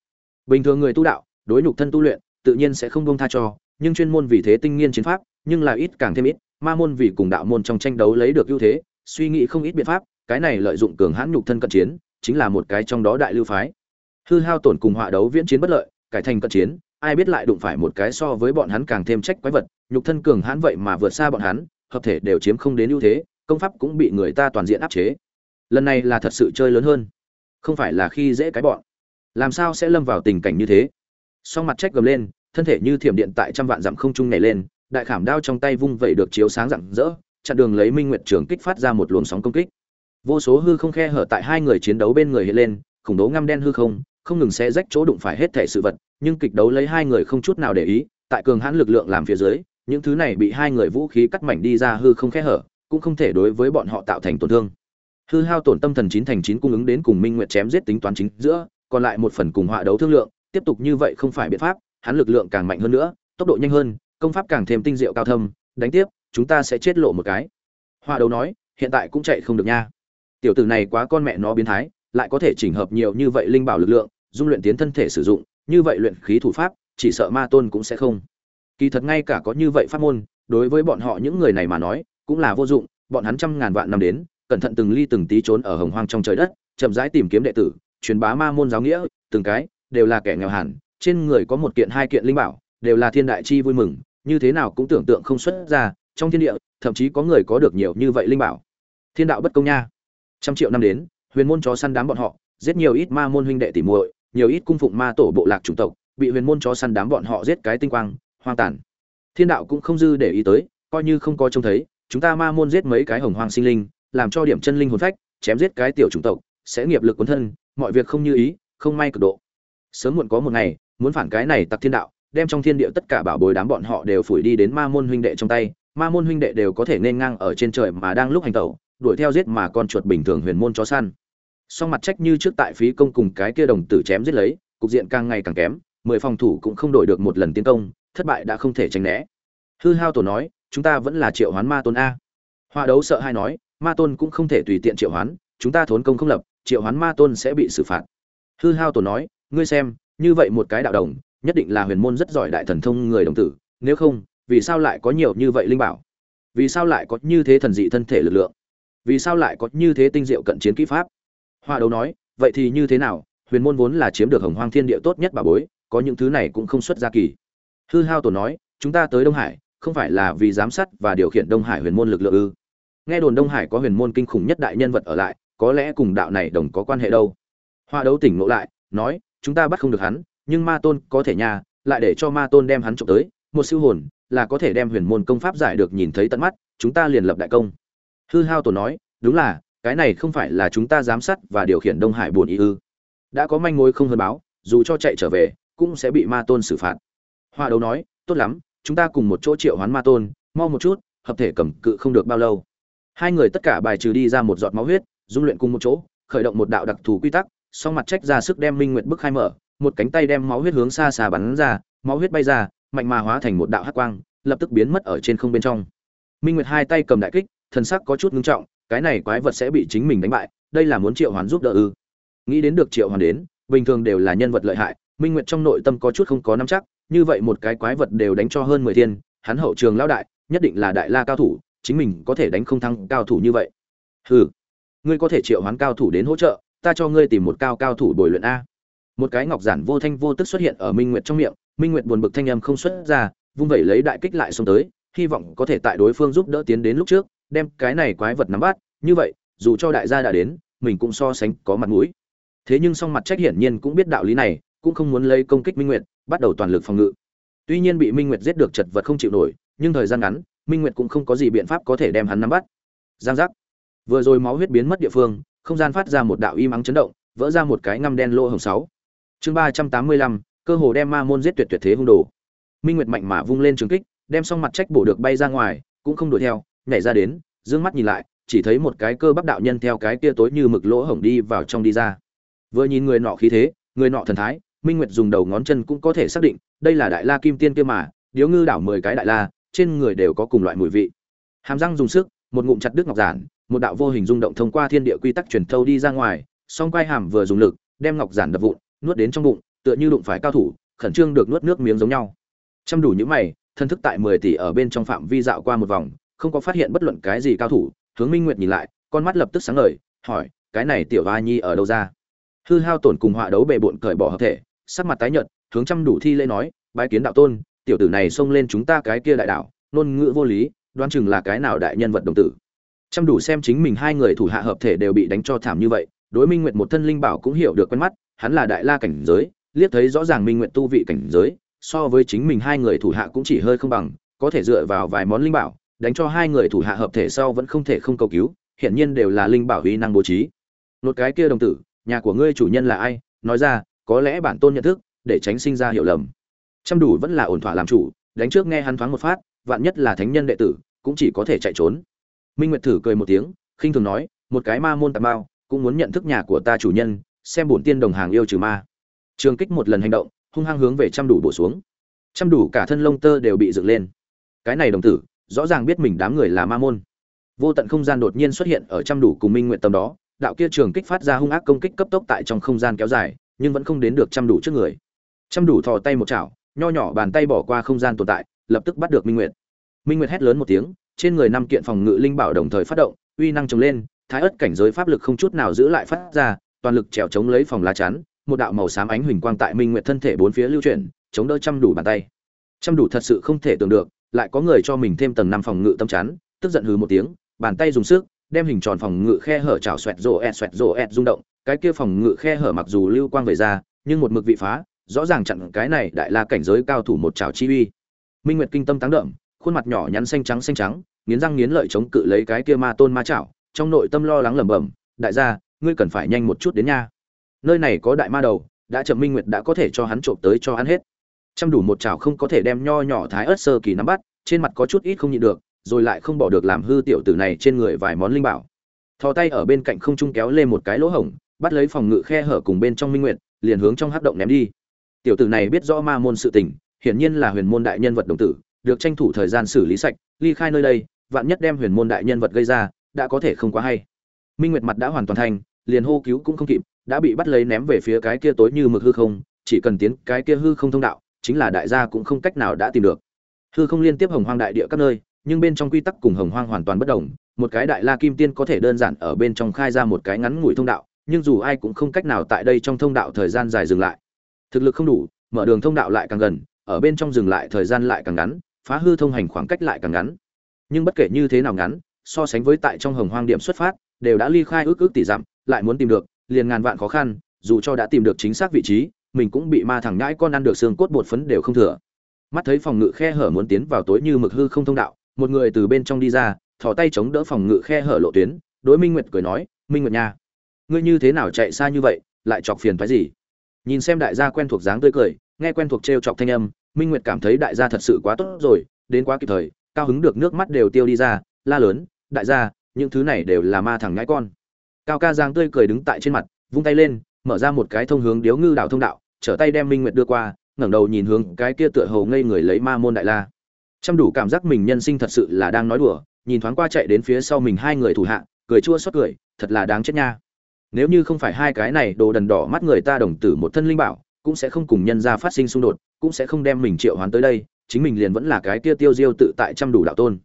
Bình thường người tu đạo, đối nhục thân tu luyện, tự nhiên sẽ không bông tha cho, nhưng chuyên môn vì thế tinh nghiên chiến pháp nhưng là ít càng thêm ít, ma môn vì cùng đạo môn trong tranh đấu lấy được ưu thế, suy nghĩ không ít biện pháp, cái này lợi dụng cường hãn nhục thân cận chiến, chính là một cái trong đó đại lưu phái. Hư hao tổn cùng họa đấu viễn chiến bất lợi, cải thành cận chiến, ai biết lại đụng phải một cái so với bọn hắn càng thêm trách quái vật, nhục thân cường hãn vậy mà vượt xa bọn hắn, hợp thể đều chiếm không đến ưu thế, công pháp cũng bị người ta toàn diện áp chế. Lần này là thật sự chơi lớn hơn, không phải là khi dễ cái bọn. Làm sao sẽ lâm vào tình cảnh như thế? Song mặt trách gầm lên, thân thể như thiểm điện tại trăm vạn dặm không trung nhảy lên đại khảm đao trong tay vung vẩy được chiếu sáng rạng rỡ, chặn đường lấy minh nguyệt trường kích phát ra một luồng sóng công kích. Vô số hư không khe hở tại hai người chiến đấu bên người hiện lên, khủng đấu ngăm đen hư không không ngừng xé rách chỗ đụng phải hết thể sự vật, nhưng kịch đấu lấy hai người không chút nào để ý, tại cường hãn lực lượng làm phía dưới, những thứ này bị hai người vũ khí cắt mảnh đi ra hư không khe hở, cũng không thể đối với bọn họ tạo thành tổn thương. Hư hao tổn tâm thần chín thành chín cung ứng đến cùng minh nguyệt chém giết tính toán chính giữa, còn lại một phần cùng họa đấu thương lượng, tiếp tục như vậy không phải biện pháp, hắn lực lượng càng mạnh hơn nữa, tốc độ nhanh hơn công pháp càng thêm tinh diệu cao thâm, đánh tiếp, chúng ta sẽ chết lộ một cái. Hoa đấu nói, hiện tại cũng chạy không được nha. Tiểu tử này quá con mẹ nó biến thái, lại có thể chỉnh hợp nhiều như vậy linh bảo lực lượng, dung luyện tiến thân thể sử dụng, như vậy luyện khí thủ pháp, chỉ sợ ma tôn cũng sẽ không. Kỳ thật ngay cả có như vậy pháp môn, đối với bọn họ những người này mà nói, cũng là vô dụng, bọn hắn trăm ngàn vạn năm đến, cẩn thận từng ly từng tí trốn ở hồng hoang trong trời đất, chậm rãi tìm kiếm đệ tử, truyền bá ma môn giáo nghĩa, từng cái, đều là kẻ nghèo hẳn trên người có một kiện hai kiện linh bảo, đều là thiên đại chi vui mừng như thế nào cũng tưởng tượng không xuất ra, trong thiên địa, thậm chí có người có được nhiều như vậy linh bảo. Thiên đạo bất công nha. Trăm triệu năm đến, huyền môn chó săn đám bọn họ, giết nhiều ít ma môn huynh đệ tỉ muội, nhiều ít cung phụng ma tổ bộ lạc chủng tộc, bị huyền môn chó săn đám bọn họ giết cái tinh quang, hoang tàn. Thiên đạo cũng không dư để ý tới, coi như không có trông thấy, chúng ta ma môn giết mấy cái hồng hoang sinh linh, làm cho điểm chân linh hồn phách, chém giết cái tiểu chủng tộc, sẽ nghiệp lực cuốn thân, mọi việc không như ý, không may cực độ. Sớm muộn có một ngày, muốn phản cái này tặc thiên đạo đem trong thiên địa tất cả bảo bối đám bọn họ đều phủi đi đến ma môn huynh đệ trong tay, ma môn huynh đệ đều có thể nên ngang ở trên trời mà đang lúc hành tẩu, đuổi theo giết mà con chuột bình thường huyền môn chó săn. Song mặt trách như trước tại phí công cùng cái kia đồng tử chém giết lấy, cục diện càng ngày càng kém, mười phòng thủ cũng không đổi được một lần tiến công, thất bại đã không thể tránh né. Hư hao tổ nói, chúng ta vẫn là triệu hoán ma tôn a. Hoa đấu sợ hai nói, ma tôn cũng không thể tùy tiện triệu hoán, chúng ta thốn công không lập, triệu hoán ma tôn sẽ bị xử phạt. Hư hao tổ nói, ngươi xem, như vậy một cái đạo đồng nhất định là huyền môn rất giỏi đại thần thông người đồng tử, nếu không, vì sao lại có nhiều như vậy linh bảo? Vì sao lại có như thế thần dị thân thể lực lượng? Vì sao lại có như thế tinh diệu cận chiến kỹ pháp? Hoa đấu nói, vậy thì như thế nào? Huyền môn vốn là chiếm được hồng hoang thiên địa tốt nhất bà bối, có những thứ này cũng không xuất ra kỳ. Hư hao tổ nói, chúng ta tới đông hải, không phải là vì giám sát và điều khiển đông hải huyền môn lực lượng ư? Nghe đồn đông hải có huyền môn kinh khủng nhất đại nhân vật ở lại, có lẽ cùng đạo này đồng có quan hệ đâu. Hoa đấu tỉnh ngộ lại, nói, chúng ta bắt không được hắn nhưng ma tôn có thể nhà lại để cho ma tôn đem hắn trộm tới, một siêu hồn là có thể đem huyền môn công pháp giải được nhìn thấy tận mắt, chúng ta liền lập đại công. Hư hao tổ nói, đúng là, cái này không phải là chúng ta giám sát và điều khiển đông hải buồn ý ư. Đã có manh mối không hơn báo, dù cho chạy trở về, cũng sẽ bị ma tôn xử phạt. Hoa đấu nói, tốt lắm, chúng ta cùng một chỗ triệu hoán ma tôn, mau một chút, hợp thể cầm cự không được bao lâu. Hai người tất cả bài trừ đi ra một giọt máu huyết, dung luyện cùng một chỗ, khởi động một đạo đặc thù quy tắc, song mặt trách ra sức đem minh nguyệt bức khai mở một cánh tay đem máu huyết hướng xa xa bắn ra, máu huyết bay ra, mạnh mà hóa thành một đạo hắc quang, lập tức biến mất ở trên không bên trong. Minh nguyệt hai tay cầm đại kích, thần sắc có chút ngưng trọng, cái này quái vật sẽ bị chính mình đánh bại, đây là muốn triệu hoán giúp đỡ ư? Nghĩ đến được triệu hoán đến, bình thường đều là nhân vật lợi hại, minh nguyệt trong nội tâm có chút không có nắm chắc, như vậy một cái quái vật đều đánh cho hơn mười thiên, hắn hậu trường lão đại, nhất định là đại la cao thủ, chính mình có thể đánh không thắng cao thủ như vậy. Hừ, ngươi có thể triệu hoán cao thủ đến hỗ trợ, ta cho ngươi tìm một cao cao thủ bồi luyện a một cái ngọc giản vô thanh vô tức xuất hiện ở minh nguyệt trong miệng, minh nguyệt buồn bực thanh âm không xuất ra, vung vẩy lấy đại kích lại xông tới, hy vọng có thể tại đối phương giúp đỡ tiến đến lúc trước, đem cái này quái vật nắm bắt. Như vậy, dù cho đại gia đã đến, mình cũng so sánh có mặt mũi. Thế nhưng song mặt trách hiển nhiên cũng biết đạo lý này, cũng không muốn lấy công kích minh nguyệt, bắt đầu toàn lực phòng ngự. Tuy nhiên bị minh nguyệt giết được chật vật không chịu nổi, nhưng thời gian ngắn, minh nguyệt cũng không có gì biện pháp có thể đem hắn nắm bắt. Giang giác. Vừa rồi máu huyết biến mất địa phương, không gian phát ra một đạo y mắng chấn động, vỡ ra một cái ngăm đen lỗ hồng sáu chương ba trăm tám mươi lăm, cơ hồ đem ma môn giết tuyệt tuyệt thế hung đồ. Minh nguyệt mạnh mà vung lên trường kích, đem xong mặt trách bổ được bay ra ngoài, cũng không đuổi theo, nhảy ra đến, dương mắt nhìn lại, chỉ thấy một cái cơ bắp đạo nhân theo cái kia tối như mực lỗ hổng đi vào trong đi ra. Vừa nhìn người nọ khí thế, người nọ thần thái, minh nguyệt dùng đầu ngón chân cũng có thể xác định, đây là đại la kim tiên kia mà, điếu ngư đảo mười cái đại la, trên người đều có cùng loại mùi vị. Hàm răng dùng sức, một ngụm chặt đứt ngọc giản, một đạo vô hình rung động thông qua thiên địa quy tắc truyền thâu đi ra ngoài, song quai hàm vừa dùng lực, đem ngọc giản đập vụn nuốt đến trong bụng, tựa như đụng phải cao thủ, khẩn trương được nuốt nước miếng giống nhau. Chăm đủ những mày, thân thức tại mười tỷ ở bên trong phạm vi dạo qua một vòng, không có phát hiện bất luận cái gì cao thủ, hướng minh nguyệt nhìn lại, con mắt lập tức sáng ngời, hỏi, cái này tiểu va nhi ở đâu ra? Hư hao tổn cùng họa đấu bề bộn cởi bỏ hợp thể, sắc mặt tái nhợt, hướng chăm đủ thi lễ nói, bái kiến đạo tôn, tiểu tử này xông lên chúng ta cái kia đại đạo, ngôn ngữ vô lý, đoán chừng là cái nào đại nhân vật đồng tử. Chăm đủ xem chính mình hai người thủ hạ hợp thể đều bị đánh cho thảm như vậy đối minh nguyệt một thân linh bảo cũng hiểu được quen mắt, hắn là đại la cảnh giới, liếc thấy rõ ràng minh nguyệt tu vị cảnh giới, so với chính mình hai người thủ hạ cũng chỉ hơi không bằng, có thể dựa vào vài món linh bảo, đánh cho hai người thủ hạ hợp thể sau vẫn không thể không cầu cứu hiện nhiên đều là linh bảo uy năng bố trí. Một cái kia đồng tử, nhà của ngươi chủ nhân là ai? Nói ra, có lẽ bản tôn nhận thức, để tránh sinh ra hiểu lầm. Chăm đủ vẫn là ổn thỏa làm chủ, đánh trước nghe hắn thoáng một phát, vạn nhất là thánh nhân đệ tử, cũng chỉ có thể chạy trốn. Minh nguyệt thử cười một tiếng, khinh thường nói, một cái ma môn tạp mao cũng muốn nhận thức nhà của ta chủ nhân, xem bổn tiên đồng hàng yêu trừ ma. Trường kích một lần hành động, hung hăng hướng về chăm đủ bổ xuống. Chăm đủ cả thân lông tơ đều bị dựng lên. Cái này đồng tử, rõ ràng biết mình đám người là ma môn. Vô tận không gian đột nhiên xuất hiện ở chăm đủ cùng minh nguyện tâm đó. Đạo kia trường kích phát ra hung ác công kích cấp tốc tại trong không gian kéo dài, nhưng vẫn không đến được chăm đủ trước người. Chăm đủ thò tay một chảo, nho nhỏ bàn tay bỏ qua không gian tồn tại, lập tức bắt được minh nguyệt minh nguyệt hét lớn một tiếng, trên người năm kiện phòng ngự linh bảo đồng thời phát động, uy năng trồng lên thái ất cảnh giới pháp lực không chút nào giữ lại phát ra, toàn lực trèo chống lấy phòng lá chắn, một đạo màu xám ánh huỳnh quang tại minh nguyệt thân thể bốn phía lưu chuyển, chống đỡ chăm đủ bàn tay. Chăm đủ thật sự không thể tưởng được, lại có người cho mình thêm tầng năm phòng ngự tâm chắn, tức giận hừ một tiếng, bàn tay dùng sức, đem hình tròn phòng ngự khe hở chảo xoẹt rổ ẹt xoẹt rổ ẹt rung động, cái kia phòng ngự khe hở mặc dù lưu quang về ra, nhưng một mực vị phá, rõ ràng chặn cái này đại la cảnh giới cao thủ một chảo chi uy. Minh nguyệt kinh tâm táng đậm, khuôn mặt nhỏ nhắn xanh trắng xanh trắng, nghiến răng nghiến lợi chống cự lấy cái kia ma tôn ma chảo trong nội tâm lo lắng lẩm bẩm, đại gia, ngươi cần phải nhanh một chút đến nha. Nơi này có đại ma đầu, đã chậm minh nguyệt đã có thể cho hắn trộm tới cho hắn hết. Chăm đủ một chảo không có thể đem nho nhỏ thái ớt sơ kỳ nắm bắt, trên mặt có chút ít không nhịn được, rồi lại không bỏ được làm hư tiểu tử này trên người vài món linh bảo. Thò tay ở bên cạnh không trung kéo lên một cái lỗ hổng, bắt lấy phòng ngự khe hở cùng bên trong minh nguyệt, liền hướng trong hắc động ném đi. Tiểu tử này biết rõ ma môn sự tình, hiển nhiên là huyền môn đại nhân vật đồng tử, được tranh thủ thời gian xử lý sạch, ly khai nơi đây, vạn nhất đem huyền môn đại nhân vật gây ra đã có thể không quá hay. Minh nguyệt mặt đã hoàn toàn thành, liền hô cứu cũng không kịp, đã bị bắt lấy ném về phía cái kia tối như mực hư không, chỉ cần tiến cái kia hư không thông đạo, chính là đại gia cũng không cách nào đã tìm được. Hư không liên tiếp hồng hoang đại địa các nơi, nhưng bên trong quy tắc cùng hồng hoang hoàn toàn bất đồng, một cái đại la kim tiên có thể đơn giản ở bên trong khai ra một cái ngắn ngủi thông đạo, nhưng dù ai cũng không cách nào tại đây trong thông đạo thời gian dài dừng lại. Thực lực không đủ, mở đường thông đạo lại càng gần, ở bên trong dừng lại thời gian lại càng ngắn, phá hư thông hành khoảng cách lại càng ngắn. Nhưng bất kể như thế nào ngắn so sánh với tại trong hồng hoang điểm xuất phát, đều đã ly khai ước ước tỷ dặm, lại muốn tìm được, liền ngàn vạn khó khăn, dù cho đã tìm được chính xác vị trí, mình cũng bị ma thẳng nhãi con ăn được xương cốt bột phấn đều không thừa. Mắt thấy phòng ngự khe hở muốn tiến vào tối như mực hư không thông đạo, một người từ bên trong đi ra, thò tay chống đỡ phòng ngự khe hở lộ tuyến, đối minh nguyệt cười nói, minh nguyệt nha, ngươi như thế nào chạy xa như vậy, lại chọc phiền phái gì? Nhìn xem đại gia quen thuộc dáng tươi cười, nghe quen thuộc t chọc thanh âm, minh nguyệt cảm thấy đại gia thật sự quá tốt rồi, đến quá kịp thời, cao hứng được nước mắt đều tiêu đi ra, la lớn đại gia, những thứ này đều là ma thằng ngãi con. Cao ca giang tươi cười đứng tại trên mặt, vung tay lên, mở ra một cái thông hướng điếu ngư đảo thông đạo, trở tay đem minh nguyệt đưa qua, ngẩng đầu nhìn hướng cái kia tựa hầu ngây người lấy ma môn đại la. Chăm đủ cảm giác mình nhân sinh thật sự là đang nói đùa, nhìn thoáng qua chạy đến phía sau mình hai người thủ hạ, cười chua xót cười, thật là đáng chết nha. Nếu như không phải hai cái này đồ đần đỏ mắt người ta đồng tử một thân linh bảo, cũng sẽ không cùng nhân ra phát sinh xung đột, cũng sẽ không đem mình triệu hoán tới đây, chính mình liền vẫn là cái kia tiêu diêu tự tại chăm đủ đạo tôn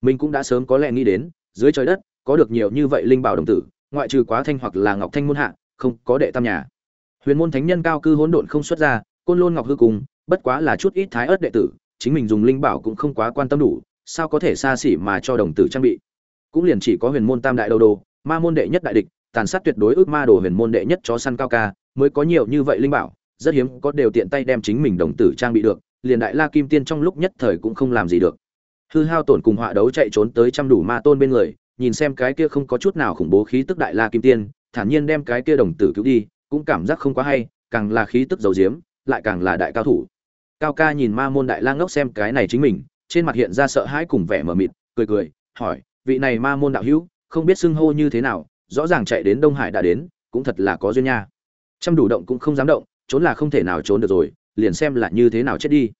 mình cũng đã sớm có lẽ nghĩ đến, dưới trời đất, có được nhiều như vậy linh bảo đồng tử, ngoại trừ quá thanh hoặc là ngọc thanh môn hạ, không có đệ tam nhà. Huyền môn thánh nhân cao cư hỗn độn không xuất ra, côn lôn ngọc hư cùng, bất quá là chút ít thái ớt đệ tử, chính mình dùng linh bảo cũng không quá quan tâm đủ, sao có thể xa xỉ mà cho đồng tử trang bị? Cũng liền chỉ có huyền môn tam đại đầu đồ, ma môn đệ nhất đại địch, tàn sát tuyệt đối ước ma đồ huyền môn đệ nhất chó săn cao ca, mới có nhiều như vậy linh bảo, rất hiếm có đều tiện tay đem chính mình đồng tử trang bị được, liền đại la kim tiên trong lúc nhất thời cũng không làm gì được hư hao tổn cùng họa đấu chạy trốn tới trăm đủ ma tôn bên người, nhìn xem cái kia không có chút nào khủng bố khí tức đại la kim tiên, thản nhiên đem cái kia đồng tử cứu đi, cũng cảm giác không quá hay, càng là khí tức dầu diếm, lại càng là đại cao thủ. Cao ca nhìn ma môn đại la ngốc xem cái này chính mình, trên mặt hiện ra sợ hãi cùng vẻ mờ mịt, cười cười, hỏi, vị này ma môn đạo hữu, không biết xưng hô như thế nào, rõ ràng chạy đến đông hải đã đến, cũng thật là có duyên nha. Trăm đủ động cũng không dám động, trốn là không thể nào trốn được rồi, liền xem là như thế nào chết đi.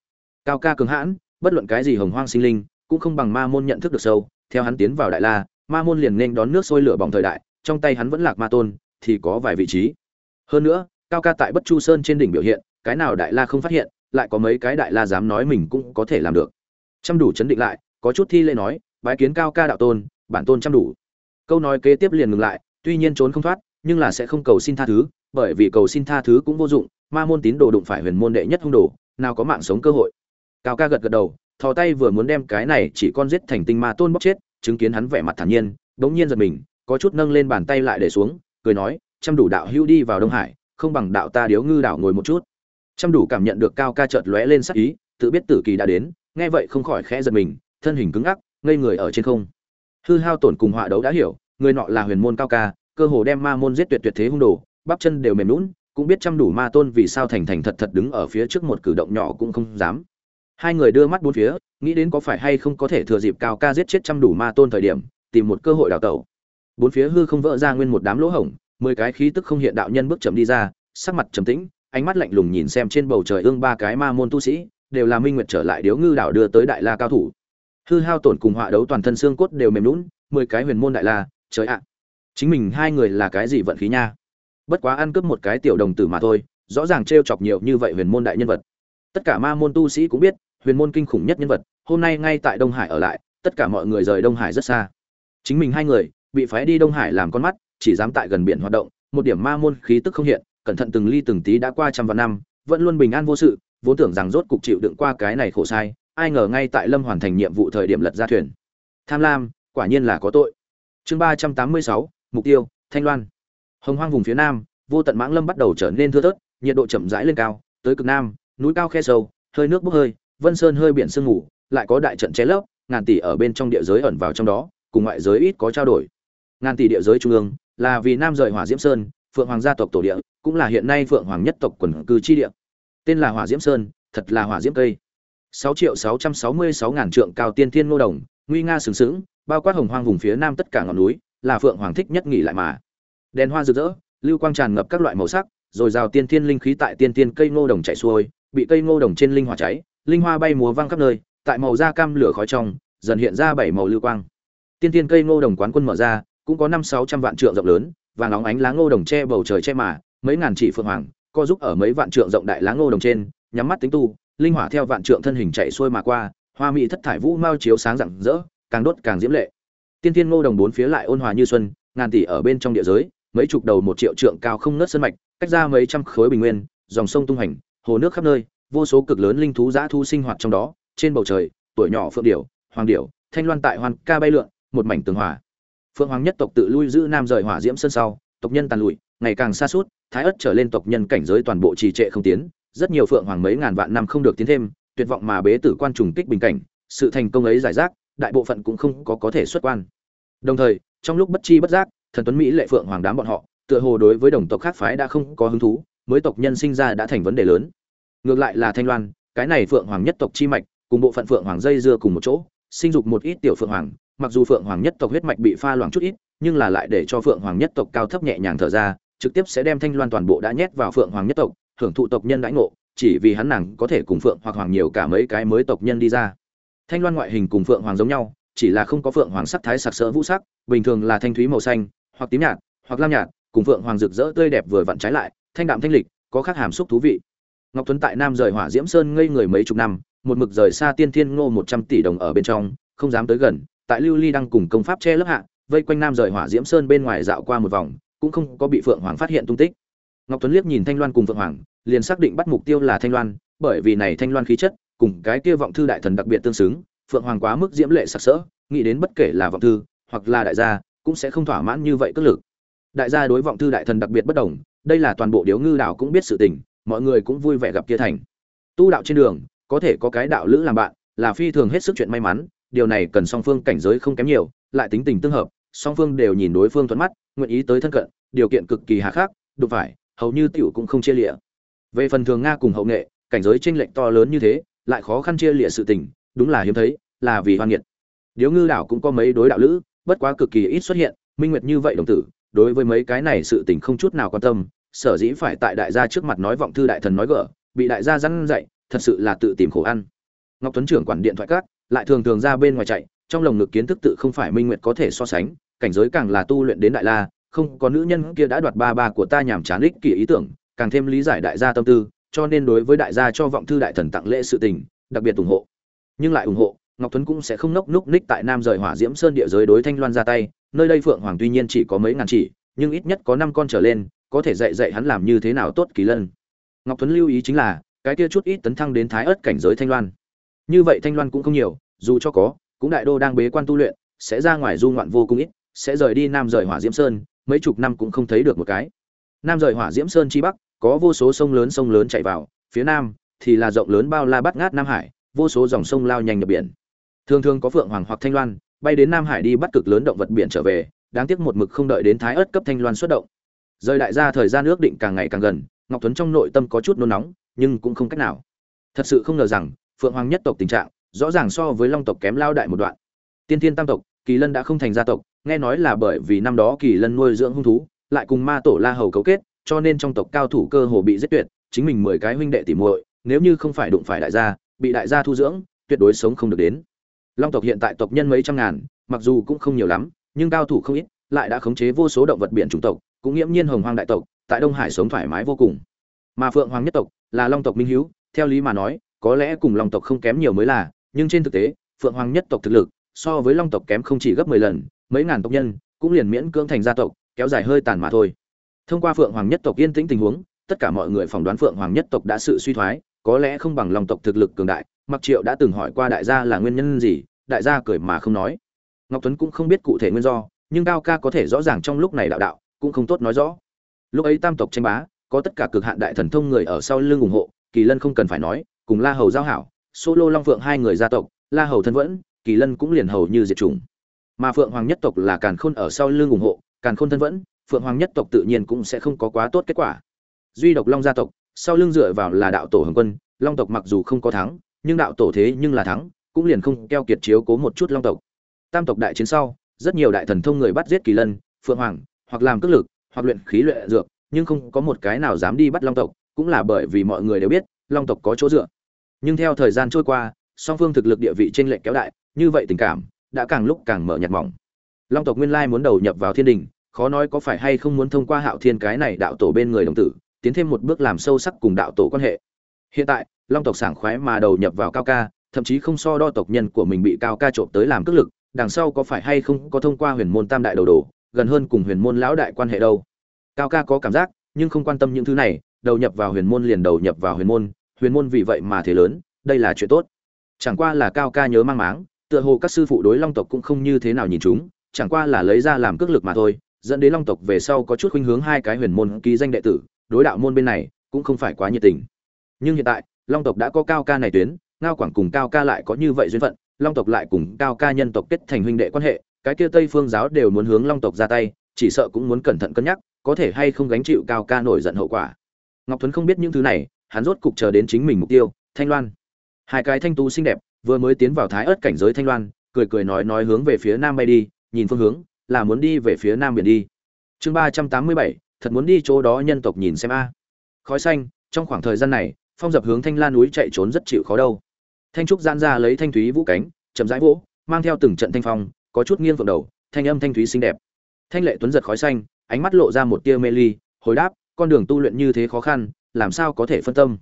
Cao ca cường hãn, bất luận cái gì hồng hoang sinh linh cũng không bằng ma môn nhận thức được sâu. Theo hắn tiến vào đại la, ma môn liền nên đón nước sôi lửa bỏng thời đại, trong tay hắn vẫn lạc ma tôn, thì có vài vị trí. Hơn nữa, cao ca tại bất chu sơn trên đỉnh biểu hiện, cái nào đại la không phát hiện, lại có mấy cái đại la dám nói mình cũng có thể làm được. Chăm đủ chấn định lại, có chút thi lễ nói, bái kiến cao ca đạo tôn, bản tôn chăm đủ. Câu nói kế tiếp liền ngừng lại, tuy nhiên trốn không thoát, nhưng là sẽ không cầu xin tha thứ, bởi vì cầu xin tha thứ cũng vô dụng, ma môn tín đồ đụng phải huyền môn đệ nhất hung đồ, nào có mạng sống cơ hội. Cao ca gật gật đầu thò tay vừa muốn đem cái này chỉ con giết thành tinh ma tôn bóc chết, chứng kiến hắn vẻ mặt thản nhiên, đống nhiên giật mình, có chút nâng lên bàn tay lại để xuống, cười nói, chăm đủ đạo hưu đi vào đông hải, không bằng đạo ta điếu ngư đảo ngồi một chút. Chăm đủ cảm nhận được cao ca chợt lóe lên sắc ý, tự biết tử kỳ đã đến, nghe vậy không khỏi khẽ giật mình, thân hình cứng ngắc, ngây người ở trên không. Hư hao tổn cùng họa đấu đã hiểu, người nọ là huyền môn cao ca, cơ hồ đem ma môn giết tuyệt tuyệt thế hung đồ, bắp chân đều mềm lún cũng biết chăm đủ ma tôn vì sao thành thành thật thật đứng ở phía trước một cử động nhỏ cũng không dám hai người đưa mắt bốn phía, nghĩ đến có phải hay không có thể thừa dịp cao ca giết chết trăm đủ ma tôn thời điểm, tìm một cơ hội đào tẩu. Bốn phía hư không vỡ ra nguyên một đám lỗ hổng, mười cái khí tức không hiện đạo nhân bước chậm đi ra, sắc mặt trầm tĩnh, ánh mắt lạnh lùng nhìn xem trên bầu trời ương ba cái ma môn tu sĩ, đều là minh nguyệt trở lại điếu ngư đảo đưa tới đại la cao thủ. Hư hao tổn cùng họa đấu toàn thân xương cốt đều mềm lún mười cái huyền môn đại la, trời ạ. Chính mình hai người là cái gì vận khí nha? Bất quá ăn cướp một cái tiểu đồng tử mà thôi, rõ ràng t chọc nhiều như vậy huyền môn đại nhân vật. Tất cả ma môn tu sĩ cũng biết huyền môn kinh khủng nhất nhân vật, hôm nay ngay tại đông hải ở lại, tất cả mọi người rời đông hải rất xa. Chính mình hai người, bị phái đi đông hải làm con mắt, chỉ dám tại gần biển hoạt động, một điểm ma môn khí tức không hiện, cẩn thận từng ly từng tí đã qua trăm vạn năm, vẫn luôn bình an vô sự, vốn tưởng rằng rốt cục chịu đựng qua cái này khổ sai, ai ngờ ngay tại lâm hoàn thành nhiệm vụ thời điểm lật ra thuyền. Tham lam, quả nhiên là có tội. Chương ba trăm tám mươi sáu, mục tiêu, thanh loan. Hồng hoang vùng phía nam, vô tận mãng lâm bắt đầu trở nên thưa thớt, nhiệt độ chậm rãi lên cao, tới cực nam, núi cao khe sâu, hơi nước bốc hơi vân sơn hơi biển sương ngủ, lại có đại trận chế lấp, ngàn tỷ ở bên trong địa giới ẩn vào trong đó, cùng ngoại giới ít có trao đổi. Ngàn tỷ địa giới trung ương, là vì nam rời hỏa diễm sơn, phượng hoàng gia tộc tổ địa, cũng là hiện nay phượng hoàng nhất tộc quần cư chi địa. Tên là hỏa diễm sơn, thật là hỏa diễm cây. Sáu triệu sáu trăm sáu mươi sáu ngàn trượng cao tiên thiên ngô đồng, nguy nga sừng sững, bao quát hồng hoang vùng phía nam tất cả ngọn núi, là phượng hoàng thích nhất nghỉ lại mà. Đèn hoa rực rỡ, lưu quang tràn ngập các loại màu sắc, rồi rào tiên thiên linh khí tại tiên thiên cây ngô đồng chạy xuôi, bị cây ngô đồng trên linh hỏa cháy linh hoa bay múa vang khắp nơi, tại màu da cam lửa khói trong, dần hiện ra bảy màu lưu quang. Tiên thiên cây ngô đồng quán quân mở ra, cũng có năm sáu trăm vạn trượng rộng lớn, vàng óng ánh lá ngô đồng che bầu trời che mà, mấy ngàn chỉ phượng hoàng, co giúp ở mấy vạn trượng rộng đại lá ngô đồng trên, nhắm mắt tính tu, linh hỏa theo vạn trượng thân hình chạy xuôi mà qua, hoa mỹ thất thải vũ mau chiếu sáng rạng rỡ, càng đốt càng diễm lệ. Tiên tiên ngô đồng bốn phía lại ôn hòa như xuân, ngàn tỷ ở bên trong địa giới, mấy chục đầu một triệu trượng cao không nớt sân mạch, cách ra mấy trăm khối bình nguyên, dòng sông tung hành hồ nước khắp nơi vô số cực lớn linh thú dã thu sinh hoạt trong đó, trên bầu trời, tuổi nhỏ phượng điểu, hoàng điểu, thanh loan tại hoàn ca bay lượn, một mảnh tường hòa. Phượng hoàng nhất tộc tự lui giữ nam rời hỏa diễm sân sau, tộc nhân tàn lụi, ngày càng xa suốt, thái ất trở lên tộc nhân cảnh giới toàn bộ trì trệ không tiến, rất nhiều phượng hoàng mấy ngàn vạn năm không được tiến thêm, tuyệt vọng mà bế tử quan trùng kích bình cảnh, sự thành công ấy giải rác, đại bộ phận cũng không có có thể xuất quan. Đồng thời, trong lúc bất chi bất giác, thần tuấn mỹ lệ phượng hoàng đám bọn họ, tựa hồ đối với đồng tộc khác phái đã không có hứng thú, mới tộc nhân sinh ra đã thành vấn đề lớn ngược lại là thanh loan, cái này phượng hoàng nhất tộc chi mạch, cùng bộ phận phượng hoàng dây dưa cùng một chỗ, sinh dục một ít tiểu phượng hoàng, mặc dù phượng hoàng nhất tộc huyết mạch bị pha loãng chút ít, nhưng là lại để cho phượng hoàng nhất tộc cao thấp nhẹ nhàng thở ra, trực tiếp sẽ đem thanh loan toàn bộ đã nhét vào phượng hoàng nhất tộc, hưởng thụ tộc nhân đãi ngộ, chỉ vì hắn nàng có thể cùng phượng hoặc hoàng nhiều cả mấy cái mới tộc nhân đi ra. Thanh loan ngoại hình cùng phượng hoàng giống nhau, chỉ là không có phượng hoàng sắc thái sặc sỡ vũ sắc, bình thường là thanh thúy màu xanh, hoặc tím nhạt, hoặc lam nhạt, cùng phượng hoàng rực rỡ tươi đẹp vừa vặn trái lại, thanh đạm thanh lịch, có khác hàm xúc thú vị ngọc tuấn tại nam rời hỏa diễm sơn ngây người mấy chục năm, một mực rời xa tiên thiên ngô một trăm tỷ đồng ở bên trong, không dám tới gần. Tại lưu ly đang cùng công pháp che lớp hạ, vây quanh nam rời hỏa diễm sơn bên ngoài dạo qua một vòng, cũng không có bị phượng hoàng phát hiện tung tích. Ngọc tuấn liếc nhìn thanh loan cùng phượng hoàng, liền xác định bắt mục tiêu là thanh loan, bởi vì này thanh loan khí chất, cùng cái kia vọng thư đại thần đặc biệt tương xứng, phượng hoàng quá mức diễm lệ sặc sỡ, nghĩ đến bất kể là vọng thư, hoặc là đại gia, cũng sẽ không thỏa mãn như vậy cất lực. Đại gia đối vọng thư đại thần đặc biệt bất đồng, đây là toàn bộ điếu ngư đảo cũng biết sự tình mọi người cũng vui vẻ gặp kia thành. Tu đạo trên đường, có thể có cái đạo lữ làm bạn, là phi thường hết sức chuyện may mắn, điều này cần song phương cảnh giới không kém nhiều, lại tính tình tương hợp, song phương đều nhìn đối phương thuận mắt, nguyện ý tới thân cận, điều kiện cực kỳ hà khắc, đụng phải, hầu như tiểu cũng không chia lịa. Về phần thường nga cùng hậu nghệ, cảnh giới chênh lệch to lớn như thế, lại khó khăn chia lịa sự tình, đúng là hiếm thấy, là vì hoan nghiệt. Điếu ngư đảo cũng có mấy đối đạo lữ, bất quá cực kỳ ít xuất hiện, minh nguyệt như vậy đồng tử, đối với mấy cái này sự tình không chút nào quan tâm sở dĩ phải tại đại gia trước mặt nói vọng thư đại thần nói gở, bị đại gia răn dạy, thật sự là tự tìm khổ ăn. Ngọc tuấn trưởng quản điện thoại cát lại thường thường ra bên ngoài chạy, trong lồng ngực kiến thức tự không phải minh nguyện có thể so sánh, cảnh giới càng là tu luyện đến đại la, không có nữ nhân kia đã đoạt ba ba của ta nhảm chán ích kỷ ý tưởng, càng thêm lý giải đại gia tâm tư, cho nên đối với đại gia cho vọng thư đại thần tặng lễ sự tình, đặc biệt ủng hộ. Nhưng lại ủng hộ, ngọc tuấn cũng sẽ không nốc núc ních tại nam rời hỏa diễm sơn địa giới đối thanh loan ra tay, nơi đây phượng hoàng tuy nhiên chỉ có mấy ngàn chỉ, nhưng ít nhất có năm con trở lên có thể dạy dạy hắn làm như thế nào tốt kỳ lân. Ngọc tuấn lưu ý chính là, cái kia chút ít tấn thăng đến thái ớt cảnh giới thanh loan. Như vậy thanh loan cũng không nhiều, dù cho có, cũng đại đô đang bế quan tu luyện, sẽ ra ngoài du ngoạn vô cùng ít, sẽ rời đi nam rời hỏa diễm sơn, mấy chục năm cũng không thấy được một cái. Nam rời hỏa diễm sơn chi bắc, có vô số sông lớn sông lớn chạy vào, phía nam thì là rộng lớn bao la bắt ngát nam hải, vô số dòng sông lao nhanh nhập biển. Thường thường có phượng hoàng hoặc thanh loan, bay đến nam hải đi bắt cực lớn động vật biển trở về, đáng tiếc một mực không đợi đến thái ớt cấp thanh loan xuất động rời đại gia thời gian ước định càng ngày càng gần, ngọc tuấn trong nội tâm có chút nôn nóng, nhưng cũng không cách nào. Thật sự không ngờ rằng, phượng hoàng nhất tộc tình trạng, rõ ràng so với long tộc kém lao đại một đoạn. Tiên thiên tam tộc, kỳ lân đã không thành gia tộc, nghe nói là bởi vì năm đó kỳ lân nuôi dưỡng hung thú, lại cùng ma tổ la hầu cấu kết, cho nên trong tộc cao thủ cơ hồ bị giết tuyệt, chính mình mười cái huynh đệ tìm muội, nếu như không phải đụng phải đại gia, bị đại gia thu dưỡng, tuyệt đối sống không được đến. Long tộc hiện tại tộc nhân mấy trăm ngàn, mặc dù cũng không nhiều lắm, nhưng cao thủ không ít, lại đã khống chế vô số động vật biển chủng tộc cũng nghiễm nhiên hồng hoang đại tộc, tại đông hải sống thoải mái vô cùng. Mà phượng hoàng nhất tộc là long tộc minh hiếu, theo lý mà nói, có lẽ cùng long tộc không kém nhiều mới là, nhưng trên thực tế, phượng hoàng nhất tộc thực lực, so với long tộc kém không chỉ gấp mười lần, mấy ngàn tộc nhân, cũng liền miễn cưỡng thành gia tộc, kéo dài hơi tàn mà thôi. Thông qua phượng hoàng nhất tộc yên tĩnh tình huống, tất cả mọi người phỏng đoán phượng hoàng nhất tộc đã sự suy thoái, có lẽ không bằng long tộc thực lực cường đại mặc triệu đã từng hỏi qua đại gia là nguyên nhân gì, đại gia cười mà không nói. Ngọc tuấn cũng không biết cụ thể nguyên do, nhưng cao ca có thể rõ ràng trong lúc này đạo đạo cũng không tốt nói rõ. Lúc ấy tam tộc tranh bá, có tất cả cực hạn đại thần thông người ở sau lưng ủng hộ, kỳ lân không cần phải nói, cùng la hầu giao hảo, solo long phượng hai người gia tộc, la hầu thân vẫn, kỳ lân cũng liền hầu như diệt chủng. Mà phượng hoàng nhất tộc là càn khôn ở sau lưng ủng hộ, càn khôn thân vẫn, phượng hoàng nhất tộc tự nhiên cũng sẽ không có quá tốt kết quả. Duy độc long gia tộc, sau lưng dựa vào là đạo tổ hồng quân, long tộc mặc dù không có thắng, nhưng đạo tổ thế nhưng là thắng, cũng liền không keo kiệt chiếu cố một chút long tộc. Tam tộc đại chiến sau, rất nhiều đại thần thông người bắt giết kỳ lân, phượng hoàng hoặc làm cước lực, hoặc luyện khí luyện dược, nhưng không có một cái nào dám đi bắt long tộc, cũng là bởi vì mọi người đều biết, long tộc có chỗ dựa. Nhưng theo thời gian trôi qua, song phương thực lực địa vị trên lệnh kéo đại, như vậy tình cảm đã càng lúc càng mở nhạt mỏng. Long tộc nguyên lai muốn đầu nhập vào thiên đình, khó nói có phải hay không muốn thông qua hạo thiên cái này đạo tổ bên người đồng tử, tiến thêm một bước làm sâu sắc cùng đạo tổ quan hệ. Hiện tại, long tộc sảng khoái mà đầu nhập vào cao ca, thậm chí không so đo tộc nhân của mình bị cao ca trộm tới làm cước lực, đằng sau có phải hay không có thông qua huyền môn tam đại đầu đồ gần hơn cùng huyền môn lão đại quan hệ đâu. Cao ca có cảm giác, nhưng không quan tâm những thứ này, đầu nhập vào huyền môn liền đầu nhập vào huyền môn huyền môn vì vậy mà thế lớn, đây là chuyện tốt. Chẳng qua là cao ca nhớ mang máng, tựa hồ các sư phụ đối long tộc cũng không như thế nào nhìn chúng, chẳng qua là lấy ra làm cước lực mà thôi, dẫn đến long tộc về sau có chút khuynh hướng hai cái huyền môn ký danh đệ tử, đối đạo môn bên này cũng không phải quá nhiệt tình. Nhưng hiện tại, long tộc đã có cao ca này tuyến, ngao quảng cùng cao ca lại có như vậy duyên phận, long tộc lại cùng cao ca nhân tộc kết thành huynh đệ quan hệ cái kia tây phương giáo đều muốn hướng long tộc ra tay, chỉ sợ cũng muốn cẩn thận cân nhắc, có thể hay không gánh chịu cao ca nổi giận hậu quả. Ngọc thuấn không biết những thứ này, hắn rốt cục chờ đến chính mình mục tiêu, thanh loan. Hai cái thanh tú xinh đẹp, vừa mới tiến vào thái ớt cảnh giới thanh loan, cười cười nói nói hướng về phía nam bay đi, nhìn phương hướng, là muốn đi về phía nam biển đi. Chương ba trăm tám mươi bảy, thật muốn đi chỗ đó nhân tộc nhìn xem a. Khói xanh, trong khoảng thời gian này, phong dập hướng thanh lan núi chạy trốn rất chịu khó đâu. Thanh trúc giãn ra lấy thanh thúy vũ cánh, chậm rãi vỗ, mang theo từng trận thanh phong có chút nghiêng vượng đầu, thanh âm thanh thúy xinh đẹp. Thanh lệ tuấn giật khói xanh, ánh mắt lộ ra một tia mê ly, hồi đáp, con đường tu luyện như thế khó khăn, làm sao có thể phân tâm?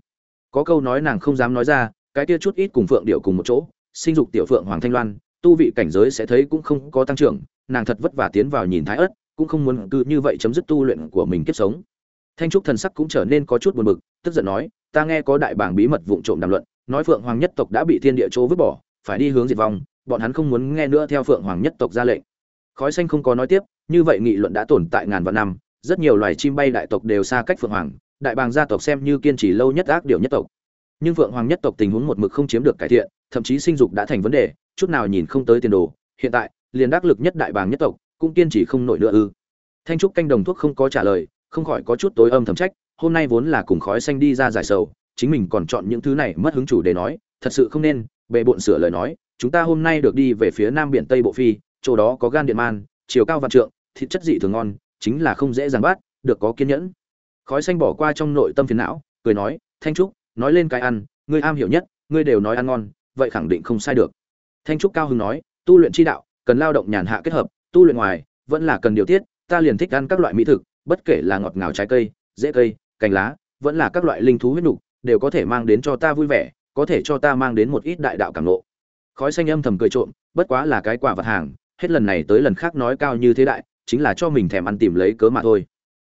Có câu nói nàng không dám nói ra, cái tia chút ít cùng phượng điệu cùng một chỗ, sinh dục tiểu phượng hoàng thanh loan, tu vị cảnh giới sẽ thấy cũng không có tăng trưởng, nàng thật vất vả tiến vào nhìn thái ớt, cũng không muốn cứ như vậy chấm dứt tu luyện của mình kiếp sống. Thanh trúc thần sắc cũng trở nên có chút buồn bực, tức giận nói, ta nghe có đại bảng bí mật vụng trộm đàm luận, nói phượng hoàng nhất tộc đã bị thiên địa chỗ vứt bỏ, phải đi hướng diệt vong bọn hắn không muốn nghe nữa theo phượng hoàng nhất tộc ra lệnh. Khói xanh không có nói tiếp, như vậy nghị luận đã tồn tại ngàn vạn năm, rất nhiều loài chim bay đại tộc đều xa cách phượng hoàng, đại bàng gia tộc xem như kiên trì lâu nhất ác điều nhất tộc. Nhưng phượng hoàng nhất tộc tình huống một mực không chiếm được cải thiện, thậm chí sinh dục đã thành vấn đề, chút nào nhìn không tới tiền đồ, hiện tại, liền đắc lực nhất đại bàng nhất tộc, cũng kiên trì không nổi nữa ư. Thanh trúc canh đồng thuốc không có trả lời, không khỏi có chút tối âm thầm trách, hôm nay vốn là cùng khói xanh đi ra giải sầu, chính mình còn chọn những thứ này mất hứng chủ để nói, thật sự không nên bệ bộn sửa lời nói chúng ta hôm nay được đi về phía nam biển tây bộ phi, chỗ đó có gan điện man, chiều cao vạn trượng, thịt chất dị thường ngon, chính là không dễ dàng bắt, được có kiên nhẫn khói xanh bỏ qua trong nội tâm phiền não, cười nói, thanh trúc, nói lên cái ăn, ngươi am hiểu nhất, ngươi đều nói ăn ngon, vậy khẳng định không sai được thanh trúc cao hưng nói, tu luyện chi đạo, cần lao động nhàn hạ kết hợp, tu luyện ngoài, vẫn là cần điều tiết, ta liền thích ăn các loại mỹ thực, bất kể là ngọt ngào trái cây, dễ cây, cành lá, vẫn là các loại linh thú huyết nục, đều có thể mang đến cho ta vui vẻ, có thể cho ta mang đến một ít đại đạo cảm lộ khói xanh âm thầm cười trộm, bất quá là cái quả vật hàng, hết lần này tới lần khác nói cao như thế đại, chính là cho mình thèm ăn tìm lấy cớ mà thôi.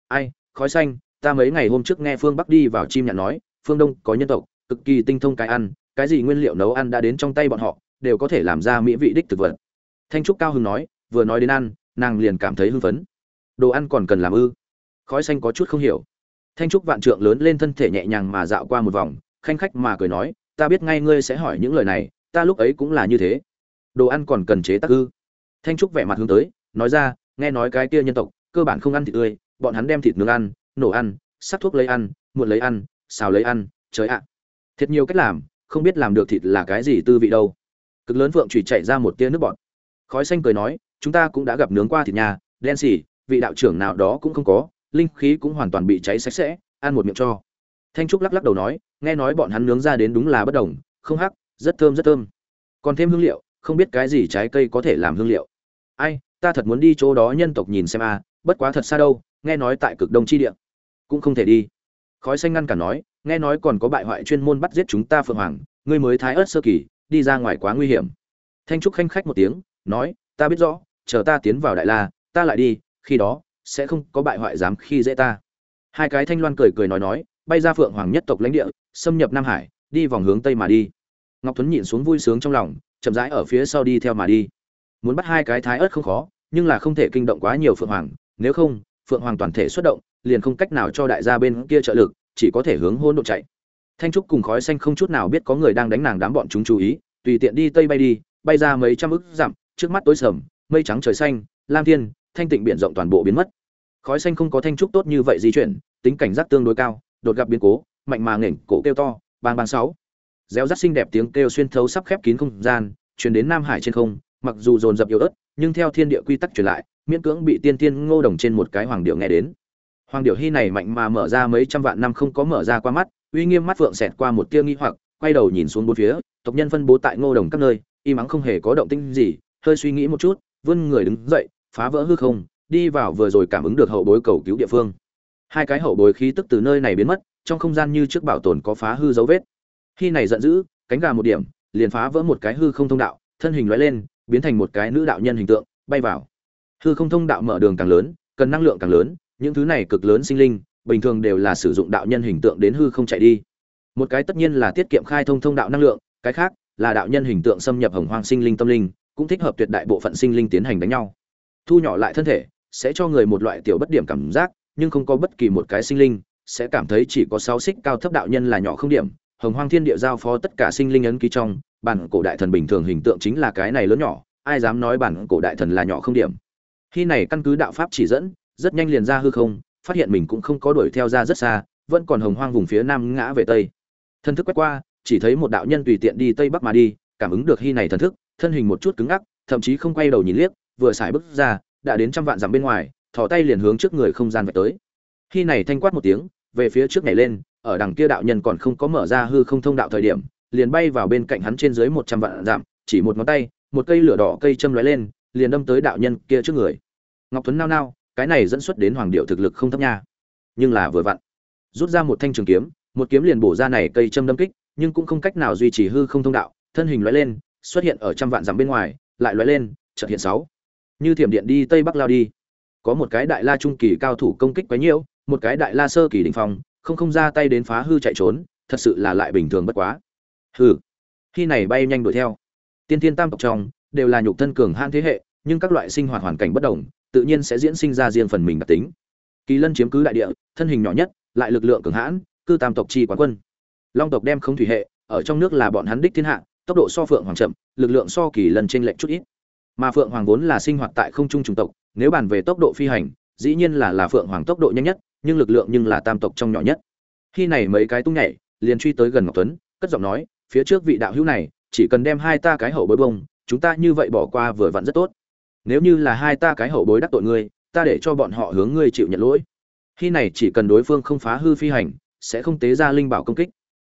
Ai, khói xanh, ta mấy ngày hôm trước nghe phương bắc đi vào chim nhạn nói, phương đông có nhân tộc, cực kỳ tinh thông cái ăn, cái gì nguyên liệu nấu ăn đã đến trong tay bọn họ, đều có thể làm ra mỹ vị đích thực vật. Thanh trúc cao hưng nói, vừa nói đến ăn, nàng liền cảm thấy hưng phấn. Đồ ăn còn cần làm ư? Khói xanh có chút không hiểu. Thanh trúc vạn trượng lớn lên thân thể nhẹ nhàng mà dạo qua một vòng, khanh khách mà cười nói, ta biết ngay ngươi sẽ hỏi những lời này ta lúc ấy cũng là như thế. Đồ ăn còn cần chế tác ư? Thanh trúc vẻ mặt hướng tới, nói ra, nghe nói cái kia nhân tộc, cơ bản không ăn thịt tươi, bọn hắn đem thịt nướng ăn, nổ ăn, sắc thuốc lấy ăn, muộn lấy ăn, xào lấy ăn, trời ạ. Thiệt nhiều cách làm, không biết làm được thịt là cái gì tư vị đâu. Cực lớn phượng chỉ chạy ra một tia nước bọt. Khói xanh cười nói, chúng ta cũng đã gặp nướng qua thịt nhà, đen xỉ vị đạo trưởng nào đó cũng không có, linh khí cũng hoàn toàn bị cháy sạch sẽ, ăn một miệng cho. Thanh trúc lắc lắc đầu nói, nghe nói bọn hắn nướng ra đến đúng là bất đồng, không hắc rất thơm rất thơm. Còn thêm hương liệu, không biết cái gì trái cây có thể làm hương liệu. Ai, ta thật muốn đi chỗ đó nhân tộc nhìn xem a bất quá thật xa đâu, nghe nói tại cực đông chi địa, cũng không thể đi. Khói xanh ngăn cả nói, nghe nói còn có bại hoại chuyên môn bắt giết chúng ta phượng hoàng, ngươi mới thái ớt sơ kỳ, đi ra ngoài quá nguy hiểm. Thanh trúc khanh khách một tiếng, nói, ta biết rõ, chờ ta tiến vào đại la, ta lại đi, khi đó, sẽ không có bại hoại dám khi dễ ta. Hai cái thanh loan cười cười nói nói, bay ra phượng hoàng nhất tộc lãnh địa, xâm nhập nam hải, đi vòng hướng tây mà đi ngọc tuấn nhịn xuống vui sướng trong lòng, chậm rãi ở phía sau đi theo mà đi. Muốn bắt hai cái thái ớt không khó, nhưng là không thể kinh động quá nhiều phượng hoàng, nếu không, phượng hoàng toàn thể xuất động, liền không cách nào cho đại gia bên kia trợ lực, chỉ có thể hướng hôn độ chạy. Thanh trúc cùng khói xanh không chút nào biết có người đang đánh nàng đám bọn chúng chú ý, tùy tiện đi tây bay đi, bay ra mấy trăm ức dặm, trước mắt tối sầm, mây trắng trời xanh, lam thiên, thanh tịnh biển rộng toàn bộ biến mất. Khói xanh không có thanh trúc tốt như vậy di chuyển, tính cảnh giác tương đối cao, đột gặp biến cố, mạnh mà nghển cổ kêu to, bang bang sáu réo rắt xinh đẹp tiếng kêu xuyên thấu sắp khép kín không gian, truyền đến nam hải trên không, mặc dù dồn dập yếu ớt, nhưng theo thiên địa quy tắc truyền lại, miễn cưỡng bị tiên tiên ngô đồng trên một cái hoàng điệu nghe đến. Hoàng điệu hy này mạnh mà mở ra mấy trăm vạn năm không có mở ra qua mắt, uy nghiêm mắt phượng xẹt qua một tia nghi hoặc, quay đầu nhìn xuống bốn phía, tộc nhân phân bố tại ngô đồng các nơi, im ắng không hề có động tĩnh gì, hơi suy nghĩ một chút, vươn người đứng dậy, phá vỡ hư không, đi vào vừa rồi cảm ứng được hậu bối cầu cứu địa phương. Hai cái hậu bối khí tức từ nơi này biến mất, trong không gian như trước bảo tồn có phá hư dấu vết khi này giận dữ, cánh gà một điểm, liền phá vỡ một cái hư không thông đạo, thân hình lóe lên, biến thành một cái nữ đạo nhân hình tượng, bay vào. Hư không thông đạo mở đường càng lớn, cần năng lượng càng lớn, những thứ này cực lớn sinh linh, bình thường đều là sử dụng đạo nhân hình tượng đến hư không chạy đi. Một cái tất nhiên là tiết kiệm khai thông thông đạo năng lượng, cái khác là đạo nhân hình tượng xâm nhập hồng hoang sinh linh tâm linh, cũng thích hợp tuyệt đại bộ phận sinh linh tiến hành đánh nhau. Thu nhỏ lại thân thể, sẽ cho người một loại tiểu bất điểm cảm giác, nhưng không có bất kỳ một cái sinh linh sẽ cảm thấy chỉ có sáu xích cao thấp đạo nhân là nhỏ không điểm hồng hoang thiên địa giao phó tất cả sinh linh ấn ký trong, bản cổ đại thần bình thường hình tượng chính là cái này lớn nhỏ, ai dám nói bản cổ đại thần là nhỏ không điểm. Khi này căn cứ đạo pháp chỉ dẫn, rất nhanh liền ra hư không, phát hiện mình cũng không có đuổi theo ra rất xa, vẫn còn hồng hoang vùng phía nam ngã về tây. Thân thức quét qua, chỉ thấy một đạo nhân tùy tiện đi tây bắc mà đi, cảm ứng được khi này thần thức, thân hình một chút cứng ngắc, thậm chí không quay đầu nhìn liếc, vừa xài bước ra, đã đến trăm vạn dặm bên ngoài, thò tay liền hướng trước người không gian về tới. Khi này thanh quát một tiếng, về phía trước nhảy lên ở đằng kia đạo nhân còn không có mở ra hư không thông đạo thời điểm, liền bay vào bên cạnh hắn trên dưới một trăm vạn dặm, chỉ một ngón tay, một cây lửa đỏ, cây châm lóe lên, liền đâm tới đạo nhân kia trước người. Ngọc tuấn nao nao, cái này dẫn xuất đến hoàng điệu thực lực không thấp nha. Nhưng là vừa vặn, rút ra một thanh trường kiếm, một kiếm liền bổ ra này cây châm đâm kích, nhưng cũng không cách nào duy trì hư không thông đạo, thân hình lóe lên, xuất hiện ở trăm vạn dặm bên ngoài, lại lóe lên, chợt hiện sáu. Như thiểm điện đi tây bắc lao đi. Có một cái đại la trung kỳ cao thủ công kích quá nhiễu, một cái đại la sơ kỳ đỉnh phong không không ra tay đến phá hư chạy trốn, thật sự là lại bình thường bất quá. Hừ, khi này bay nhanh đuổi theo. Tiên thiên tam tộc trong, đều là nhục thân cường hãn thế hệ, nhưng các loại sinh hoạt hoàn cảnh bất đồng, tự nhiên sẽ diễn sinh ra riêng phần mình đặc tính. Kỳ lân chiếm cứ đại địa, thân hình nhỏ nhất, lại lực lượng cường hãn, cư tam tộc chi quán quân. Long tộc đem không thủy hệ, ở trong nước là bọn hắn đích thiên hạ, tốc độ so phượng hoàng chậm, lực lượng so kỳ lân trên lệnh chút ít. Mà phượng hoàng vốn là sinh hoạt tại không trung trùng tộc, nếu bàn về tốc độ phi hành, dĩ nhiên là là phượng hoàng tốc độ nhanh nhất nhưng lực lượng nhưng là tam tộc trong nhỏ nhất. Khi này mấy cái tung nhảy, liền truy tới gần ngọc tuấn, cất giọng nói, phía trước vị đạo hữu này, chỉ cần đem hai ta cái hậu bối bông, chúng ta như vậy bỏ qua vừa vặn rất tốt. Nếu như là hai ta cái hậu bối đắc tội ngươi, ta để cho bọn họ hướng ngươi chịu nhận lỗi. Khi này chỉ cần đối phương không phá hư phi hành, sẽ không tế ra linh bảo công kích.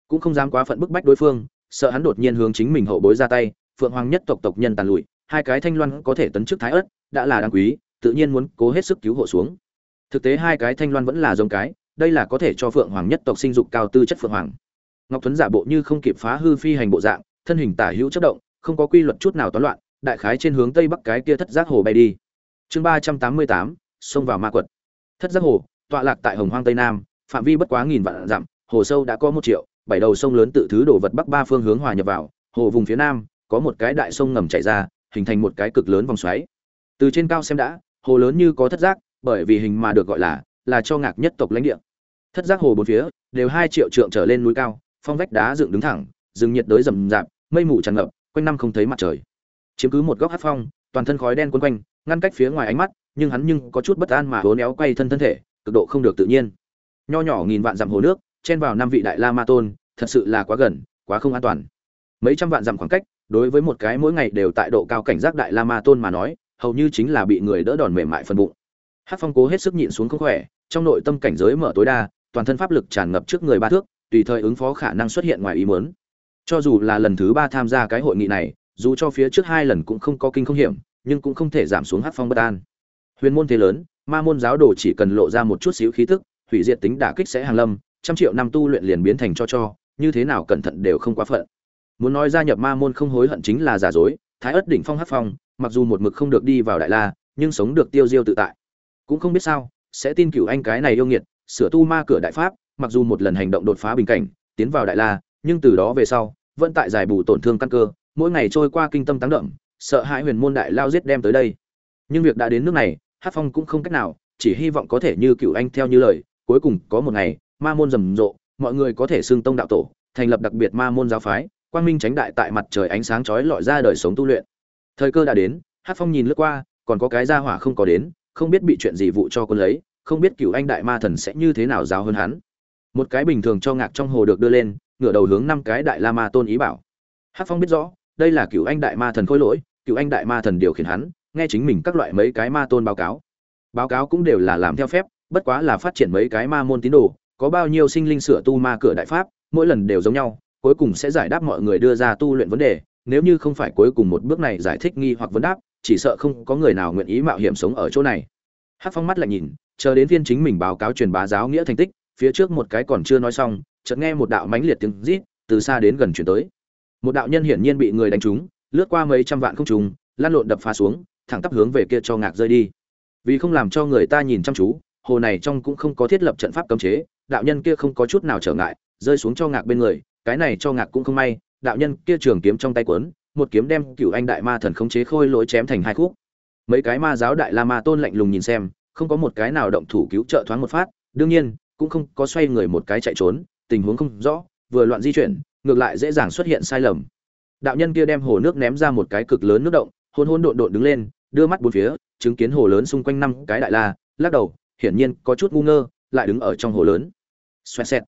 Cũng không dám quá phận bức bách đối phương, sợ hắn đột nhiên hướng chính mình hậu bối ra tay, phượng hoàng nhất tộc tộc nhân tàn lụi, hai cái thanh loan có thể tấn chức thái ất đã là đáng quý, tự nhiên muốn cố hết sức cứu hộ xuống thực tế hai cái thanh loan vẫn là giống cái, đây là có thể cho phượng hoàng nhất tộc sinh dục cao tư chất phượng hoàng. Ngọc tuấn giả bộ như không kịp phá hư phi hành bộ dạng, thân hình tả hữu chất động, không có quy luật chút nào toán loạn, đại khái trên hướng tây bắc cái kia thất giác hồ bay đi. Chương ba trăm tám mươi tám, xông vào ma quật. Thất giác hồ, tọa lạc tại hồng hoang tây nam, phạm vi bất quá nghìn vạn dặm, hồ sâu đã có một triệu, bảy đầu sông lớn tự thứ đổ vật bắc ba phương hướng hòa nhập vào, hồ vùng phía nam, có một cái đại sông ngầm chảy ra, hình thành một cái cực lớn vòng xoáy. Từ trên cao xem đã, hồ lớn như có thất giác bởi vì hình mà được gọi là là cho ngạc nhất tộc lãnh địa. Thất giác hồ bốn phía, đều hai triệu trượng trở lên núi cao, phong vách đá dựng đứng thẳng, rừng nhiệt đới rầm rạp, mây mù tràn ngập, quanh năm không thấy mặt trời. Chiếm cứ một góc hát phong, toàn thân khói đen quấn quanh, ngăn cách phía ngoài ánh mắt, nhưng hắn nhưng có chút bất an mà hố néo quay thân thân thể, cực độ không được tự nhiên. Nho nhỏ nghìn vạn dặm hồ nước, chen vào năm vị đại la ma tôn, thật sự là quá gần, quá không an toàn. Mấy trăm vạn dặm khoảng cách, đối với một cái mỗi ngày đều tại độ cao cảnh giác đại la ma tôn mà nói, hầu như chính là bị người đỡ đòn mềm mại phần bụng hát phong cố hết sức nhịn xuống không khỏe, trong nội tâm cảnh giới mở tối đa, toàn thân pháp lực tràn ngập trước người ba thước, tùy thời ứng phó khả năng xuất hiện ngoài ý muốn. Cho dù là lần thứ ba tham gia cái hội nghị này, dù cho phía trước hai lần cũng không có kinh không hiểm, nhưng cũng không thể giảm xuống hát phong bất an. Huyền môn thế lớn, ma môn giáo đồ chỉ cần lộ ra một chút xíu khí tức, hủy diệt tính đả kích sẽ hàng lâm, trăm triệu năm tu luyện liền biến thành cho cho, như thế nào cẩn thận đều không quá phận. Muốn nói gia nhập ma môn không hối hận chính là giả dối, thái ất đỉnh phong hát phong, mặc dù một mực không được đi vào đại la, nhưng sống được tiêu diêu tự tại cũng không biết sao, sẽ tin cửu anh cái này yêu nghiệt, sửa tu ma cửa đại pháp, mặc dù một lần hành động đột phá bình cảnh, tiến vào đại la, nhưng từ đó về sau, vẫn tại giải bù tổn thương căn cơ, mỗi ngày trôi qua kinh tâm tăng đậm sợ hãi huyền môn đại lao giết đem tới đây. Nhưng việc đã đến nước này hát phong cũng không cách nào, chỉ hy vọng có thể như cựu anh theo như lời, cuối cùng có một ngày, ma môn rầm rộ, mọi người có thể xưng tông đạo tổ, thành lập đặc biệt ma môn giáo phái, quang minh tránh đại tại mặt trời ánh sáng chói lọi ra đời sống tu luyện. Thời cơ đã đến hát phong nhìn lướt qua, còn có cái gia hỏa không có đến không biết bị chuyện gì vụ cho quân lấy, không biết cựu anh đại ma thần sẽ như thế nào giáo hơn hắn. Một cái bình thường cho ngạc trong hồ được đưa lên, ngửa đầu hướng năm cái đại la ma tôn ý bảo. Hát phong biết rõ, đây là cựu anh đại ma thần khôi lỗi cựu anh đại ma thần điều khiển hắn, nghe chính mình các loại mấy cái ma tôn báo cáo. Báo cáo cũng đều là làm theo phép, bất quá là phát triển mấy cái ma môn tín đồ, có bao nhiêu sinh linh sửa tu ma cửa đại pháp, mỗi lần đều giống nhau, cuối cùng sẽ giải đáp mọi người đưa ra tu luyện vấn đề, nếu như không phải cuối cùng một bước này giải thích nghi hoặc vấn đáp chỉ sợ không có người nào nguyện ý mạo hiểm sống ở chỗ này. Hát phong mắt lại nhìn, chờ đến viên chính mình báo cáo truyền bá giáo nghĩa thành tích, phía trước một cái còn chưa nói xong, chợt nghe một đạo mãnh liệt tiếng rít từ xa đến gần chuyển tới. Một đạo nhân hiển nhiên bị người đánh trúng, lướt qua mấy trăm vạn không trùng lan lộn đập phá xuống, thẳng tắp hướng về kia cho ngạc rơi đi. Vì không làm cho người ta nhìn chăm chú, hồ này trong cũng không có thiết lập trận pháp cấm chế, đạo nhân kia không có chút nào trở ngại, rơi xuống cho ngạc bên người, cái này cho ngạc cũng không may, đạo nhân kia trường kiếm trong tay quấn một kiếm đem cựu anh đại ma thần khống chế khôi lỗi chém thành hai khúc. Mấy cái ma giáo đại la ma tôn lạnh lùng nhìn xem, không có một cái nào động thủ cứu trợ thoáng một phát, đương nhiên, cũng không có xoay người một cái chạy trốn, tình huống không rõ, vừa loạn di chuyển, ngược lại dễ dàng xuất hiện sai lầm. Đạo nhân kia đem hồ nước ném ra một cái cực lớn nước động, hôn hôn độn độn đứng lên, đưa mắt bốn phía, chứng kiến hồ lớn xung quanh năm cái đại la, lắc đầu, hiển nhiên có chút ngu ngơ, lại đứng ở trong hồ lớn. Xoẹt xẹt.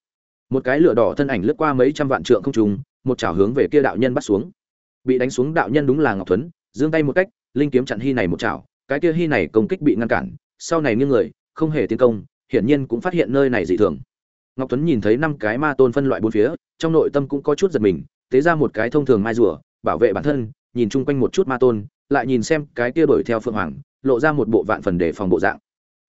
Một cái lửa đỏ thân ảnh lướt qua mấy trăm vạn trượng không trùng một chảo hướng về kia đạo nhân bắt xuống bị đánh xuống đạo nhân đúng là ngọc thuấn, giương tay một cách, linh kiếm chặn hy này một chảo, cái kia hy này công kích bị ngăn cản, sau này nghiêng người, không hề tiến công, hiển nhiên cũng phát hiện nơi này dị thường. Ngọc tuấn nhìn thấy năm cái ma tôn phân loại bốn phía, trong nội tâm cũng có chút giật mình, tế ra một cái thông thường mai rùa, bảo vệ bản thân, nhìn chung quanh một chút ma tôn, lại nhìn xem cái kia đuổi theo phượng hoàng, lộ ra một bộ vạn phần để phòng bộ dạng.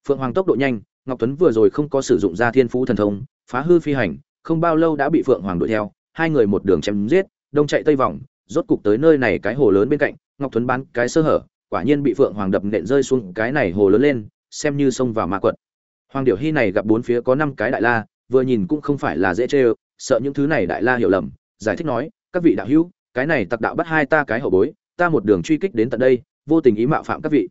Phượng hoàng tốc độ nhanh, ngọc tuấn vừa rồi không có sử dụng ra thiên phú thần thông, phá hư phi hành, không bao lâu đã bị phượng hoàng đuổi theo, hai người một đường chém giết, đông chạy tây vòng rốt cục tới nơi này cái hồ lớn bên cạnh ngọc thuấn bán cái sơ hở quả nhiên bị phượng hoàng đập nện rơi xuống cái này hồ lớn lên xem như xông vào ma quật. Hoàng điểu hy này gặp bốn phía có năm cái đại la vừa nhìn cũng không phải là dễ chơi, sợ những thứ này đại la hiểu lầm giải thích nói các vị đạo hữu cái này tặc đạo bắt hai ta cái hậu bối ta một đường truy kích đến tận đây vô tình ý mạo phạm các vị.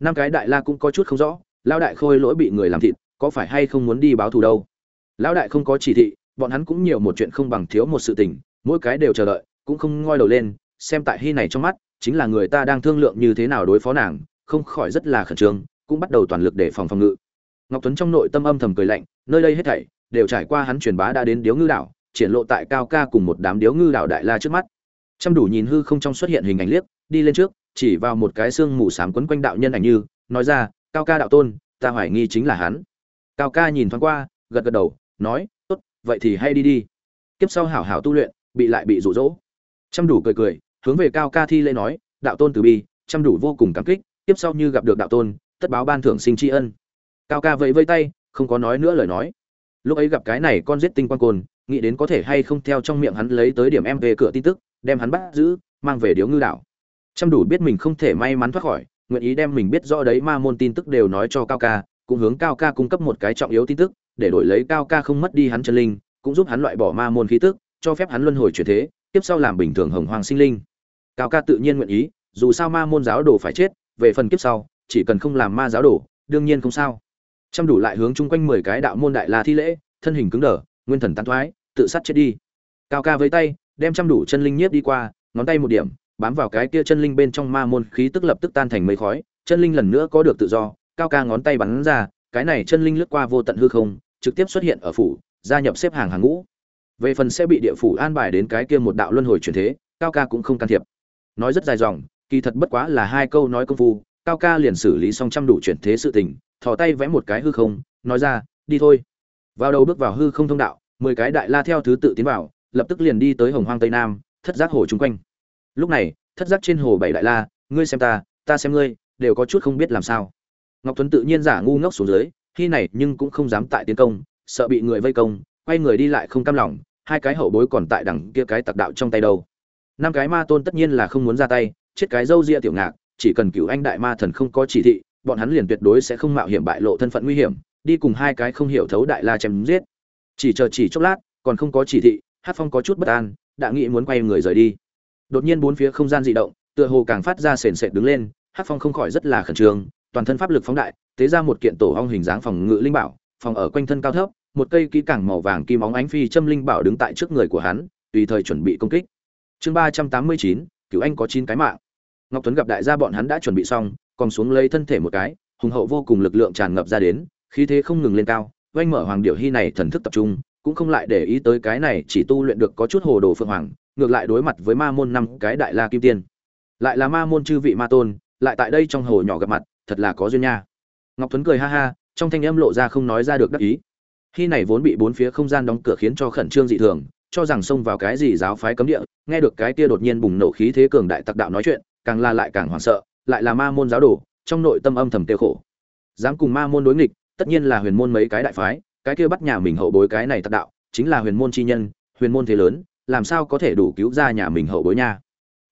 Năm cái đại la cũng có chút không rõ lão đại khôi lỗi bị người làm thịt có phải hay không muốn đi báo thù đâu? Lão đại không có chỉ thị bọn hắn cũng nhiều một chuyện không bằng thiếu một sự tình mỗi cái đều chờ đợi cũng không ngoi đầu lên, xem tại hy này trong mắt, chính là người ta đang thương lượng như thế nào đối phó nàng, không khỏi rất là khẩn trương, cũng bắt đầu toàn lực để phòng phòng ngự. Ngọc tuấn trong nội tâm âm thầm cười lạnh, nơi đây hết thảy đều trải qua hắn truyền bá đã đến điếu ngư đảo, triển lộ tại cao ca cùng một đám điếu ngư đạo đại la trước mắt. Chăm đủ nhìn hư không trong xuất hiện hình ảnh liếc, đi lên trước, chỉ vào một cái xương mù sám quấn quanh đạo nhân ảnh như, nói ra, cao ca đạo tôn, ta hoài nghi chính là hắn. Cao ca nhìn thoáng qua, gật gật đầu, nói, tốt, vậy thì hay đi đi. Kiếp sau hảo hảo tu luyện, bị lại bị rụ rỗ chăm đủ cười cười, hướng về cao ca thi lễ nói, đạo tôn từ bi, chăm đủ vô cùng cảm kích, tiếp sau như gặp được đạo tôn, tất báo ban thưởng sinh tri ân. Cao ca vẫy vây tay, không có nói nữa lời nói. Lúc ấy gặp cái này con giết tinh quan côn, nghĩ đến có thể hay không theo trong miệng hắn lấy tới điểm em về cửa tin tức, đem hắn bắt giữ, mang về điếu ngư đảo. Chăm đủ biết mình không thể may mắn thoát khỏi, nguyện ý đem mình biết rõ đấy ma môn tin tức đều nói cho cao ca, cũng hướng cao ca cung cấp một cái trọng yếu tin tức, để đổi lấy cao ca không mất đi hắn chân linh, cũng giúp hắn loại bỏ ma môn khí tức, cho phép hắn luân hồi chuyển thế tiếp sau làm bình thường hồng hoàng sinh linh. Cao ca tự nhiên nguyện ý, dù sao ma môn giáo đồ phải chết, về phần kiếp sau, chỉ cần không làm ma giáo đồ, đương nhiên không sao. Chăm đủ lại hướng chung quanh mười cái đạo môn đại la thi lễ, thân hình cứng đờ, nguyên thần tán thoái, tự sát chết đi. Cao ca với tay, đem chăm đủ chân linh nhiếp đi qua, ngón tay một điểm, bám vào cái kia chân linh bên trong ma môn khí tức lập tức tan thành mây khói, chân linh lần nữa có được tự do. Cao ca ngón tay bắn ra, cái này chân linh lướt qua vô tận hư không, trực tiếp xuất hiện ở phủ, gia nhập xếp hàng hàng ngũ về phần sẽ bị địa phủ an bài đến cái kia một đạo luân hồi chuyển thế, cao ca cũng không can thiệp. Nói rất dài dòng, kỳ thật bất quá là hai câu nói công phu, cao ca liền xử lý xong trăm đủ chuyển thế sự tình, thò tay vẽ một cái hư không, nói ra, đi thôi. Vào đầu bước vào hư không thông đạo, mười cái đại la theo thứ tự tiến vào, lập tức liền đi tới hồng hoang tây nam, thất giác hồ chung quanh. Lúc này, thất giác trên hồ bảy đại la, ngươi xem ta ta xem ngươi, đều có chút không biết làm sao. Ngọc tuấn tự nhiên giả ngu ngốc xuống dưới, khi này nhưng cũng không dám tại tiến công, sợ bị người vây công, quay người đi lại không cam lòng hai cái hậu bối còn tại đằng kia cái tặc đạo trong tay đâu. Năm cái ma tôn tất nhiên là không muốn ra tay, chết cái dâu ria tiểu ngạc, chỉ cần cửu anh đại ma thần không có chỉ thị, bọn hắn liền tuyệt đối sẽ không mạo hiểm bại lộ thân phận nguy hiểm, đi cùng hai cái không hiểu thấu đại la chém giết. Chỉ chờ chỉ chốc lát, còn không có chỉ thị, hát phong có chút bất an, đã nghĩ muốn quay người rời đi. Đột nhiên bốn phía không gian dị động, tựa hồ càng phát ra sền sệt đứng lên, hát phong không khỏi rất là khẩn trương, toàn thân pháp lực phóng đại, tế ra một kiện tổ ong hình dáng phòng ngự linh bảo, phòng ở quanh thân cao thấp một cây kỹ cảng màu vàng kim óng ánh phi châm linh bảo đứng tại trước người của hắn, tùy thời chuẩn bị công kích. Chương ba trăm tám mươi chín, cựu anh có chín cái mạng. Ngọc tuấn gặp đại gia bọn hắn đã chuẩn bị xong, còn xuống lấy thân thể một cái, hùng hậu vô cùng lực lượng tràn ngập ra đến, khí thế không ngừng lên cao, oanh mở hoàng điểu hy này thần thức tập trung, cũng không lại để ý tới cái này chỉ tu luyện được có chút hồ đồ phượng hoàng, ngược lại đối mặt với ma môn năm cái đại la kim tiên. Lại là ma môn chư vị ma tôn, lại tại đây trong hồ nhỏ gặp mặt, thật là có duyên nha. Ngọc tuấn cười ha ha, trong thanh âm lộ ra không nói ra được đắc ý khi này vốn bị bốn phía không gian đóng cửa khiến cho khẩn trương dị thường, cho rằng xông vào cái gì giáo phái cấm địa, nghe được cái kia đột nhiên bùng nổ khí thế cường đại tặc đạo nói chuyện, càng la lại càng hoảng sợ, lại là ma môn giáo đồ, trong nội tâm âm thầm tiêu khổ. Dám cùng ma môn đối nghịch, tất nhiên là huyền môn mấy cái đại phái, cái kia bắt nhà mình hậu bối cái này tặc đạo, chính là huyền môn chi nhân, huyền môn thế lớn, làm sao có thể đủ cứu ra nhà mình hậu bối nha.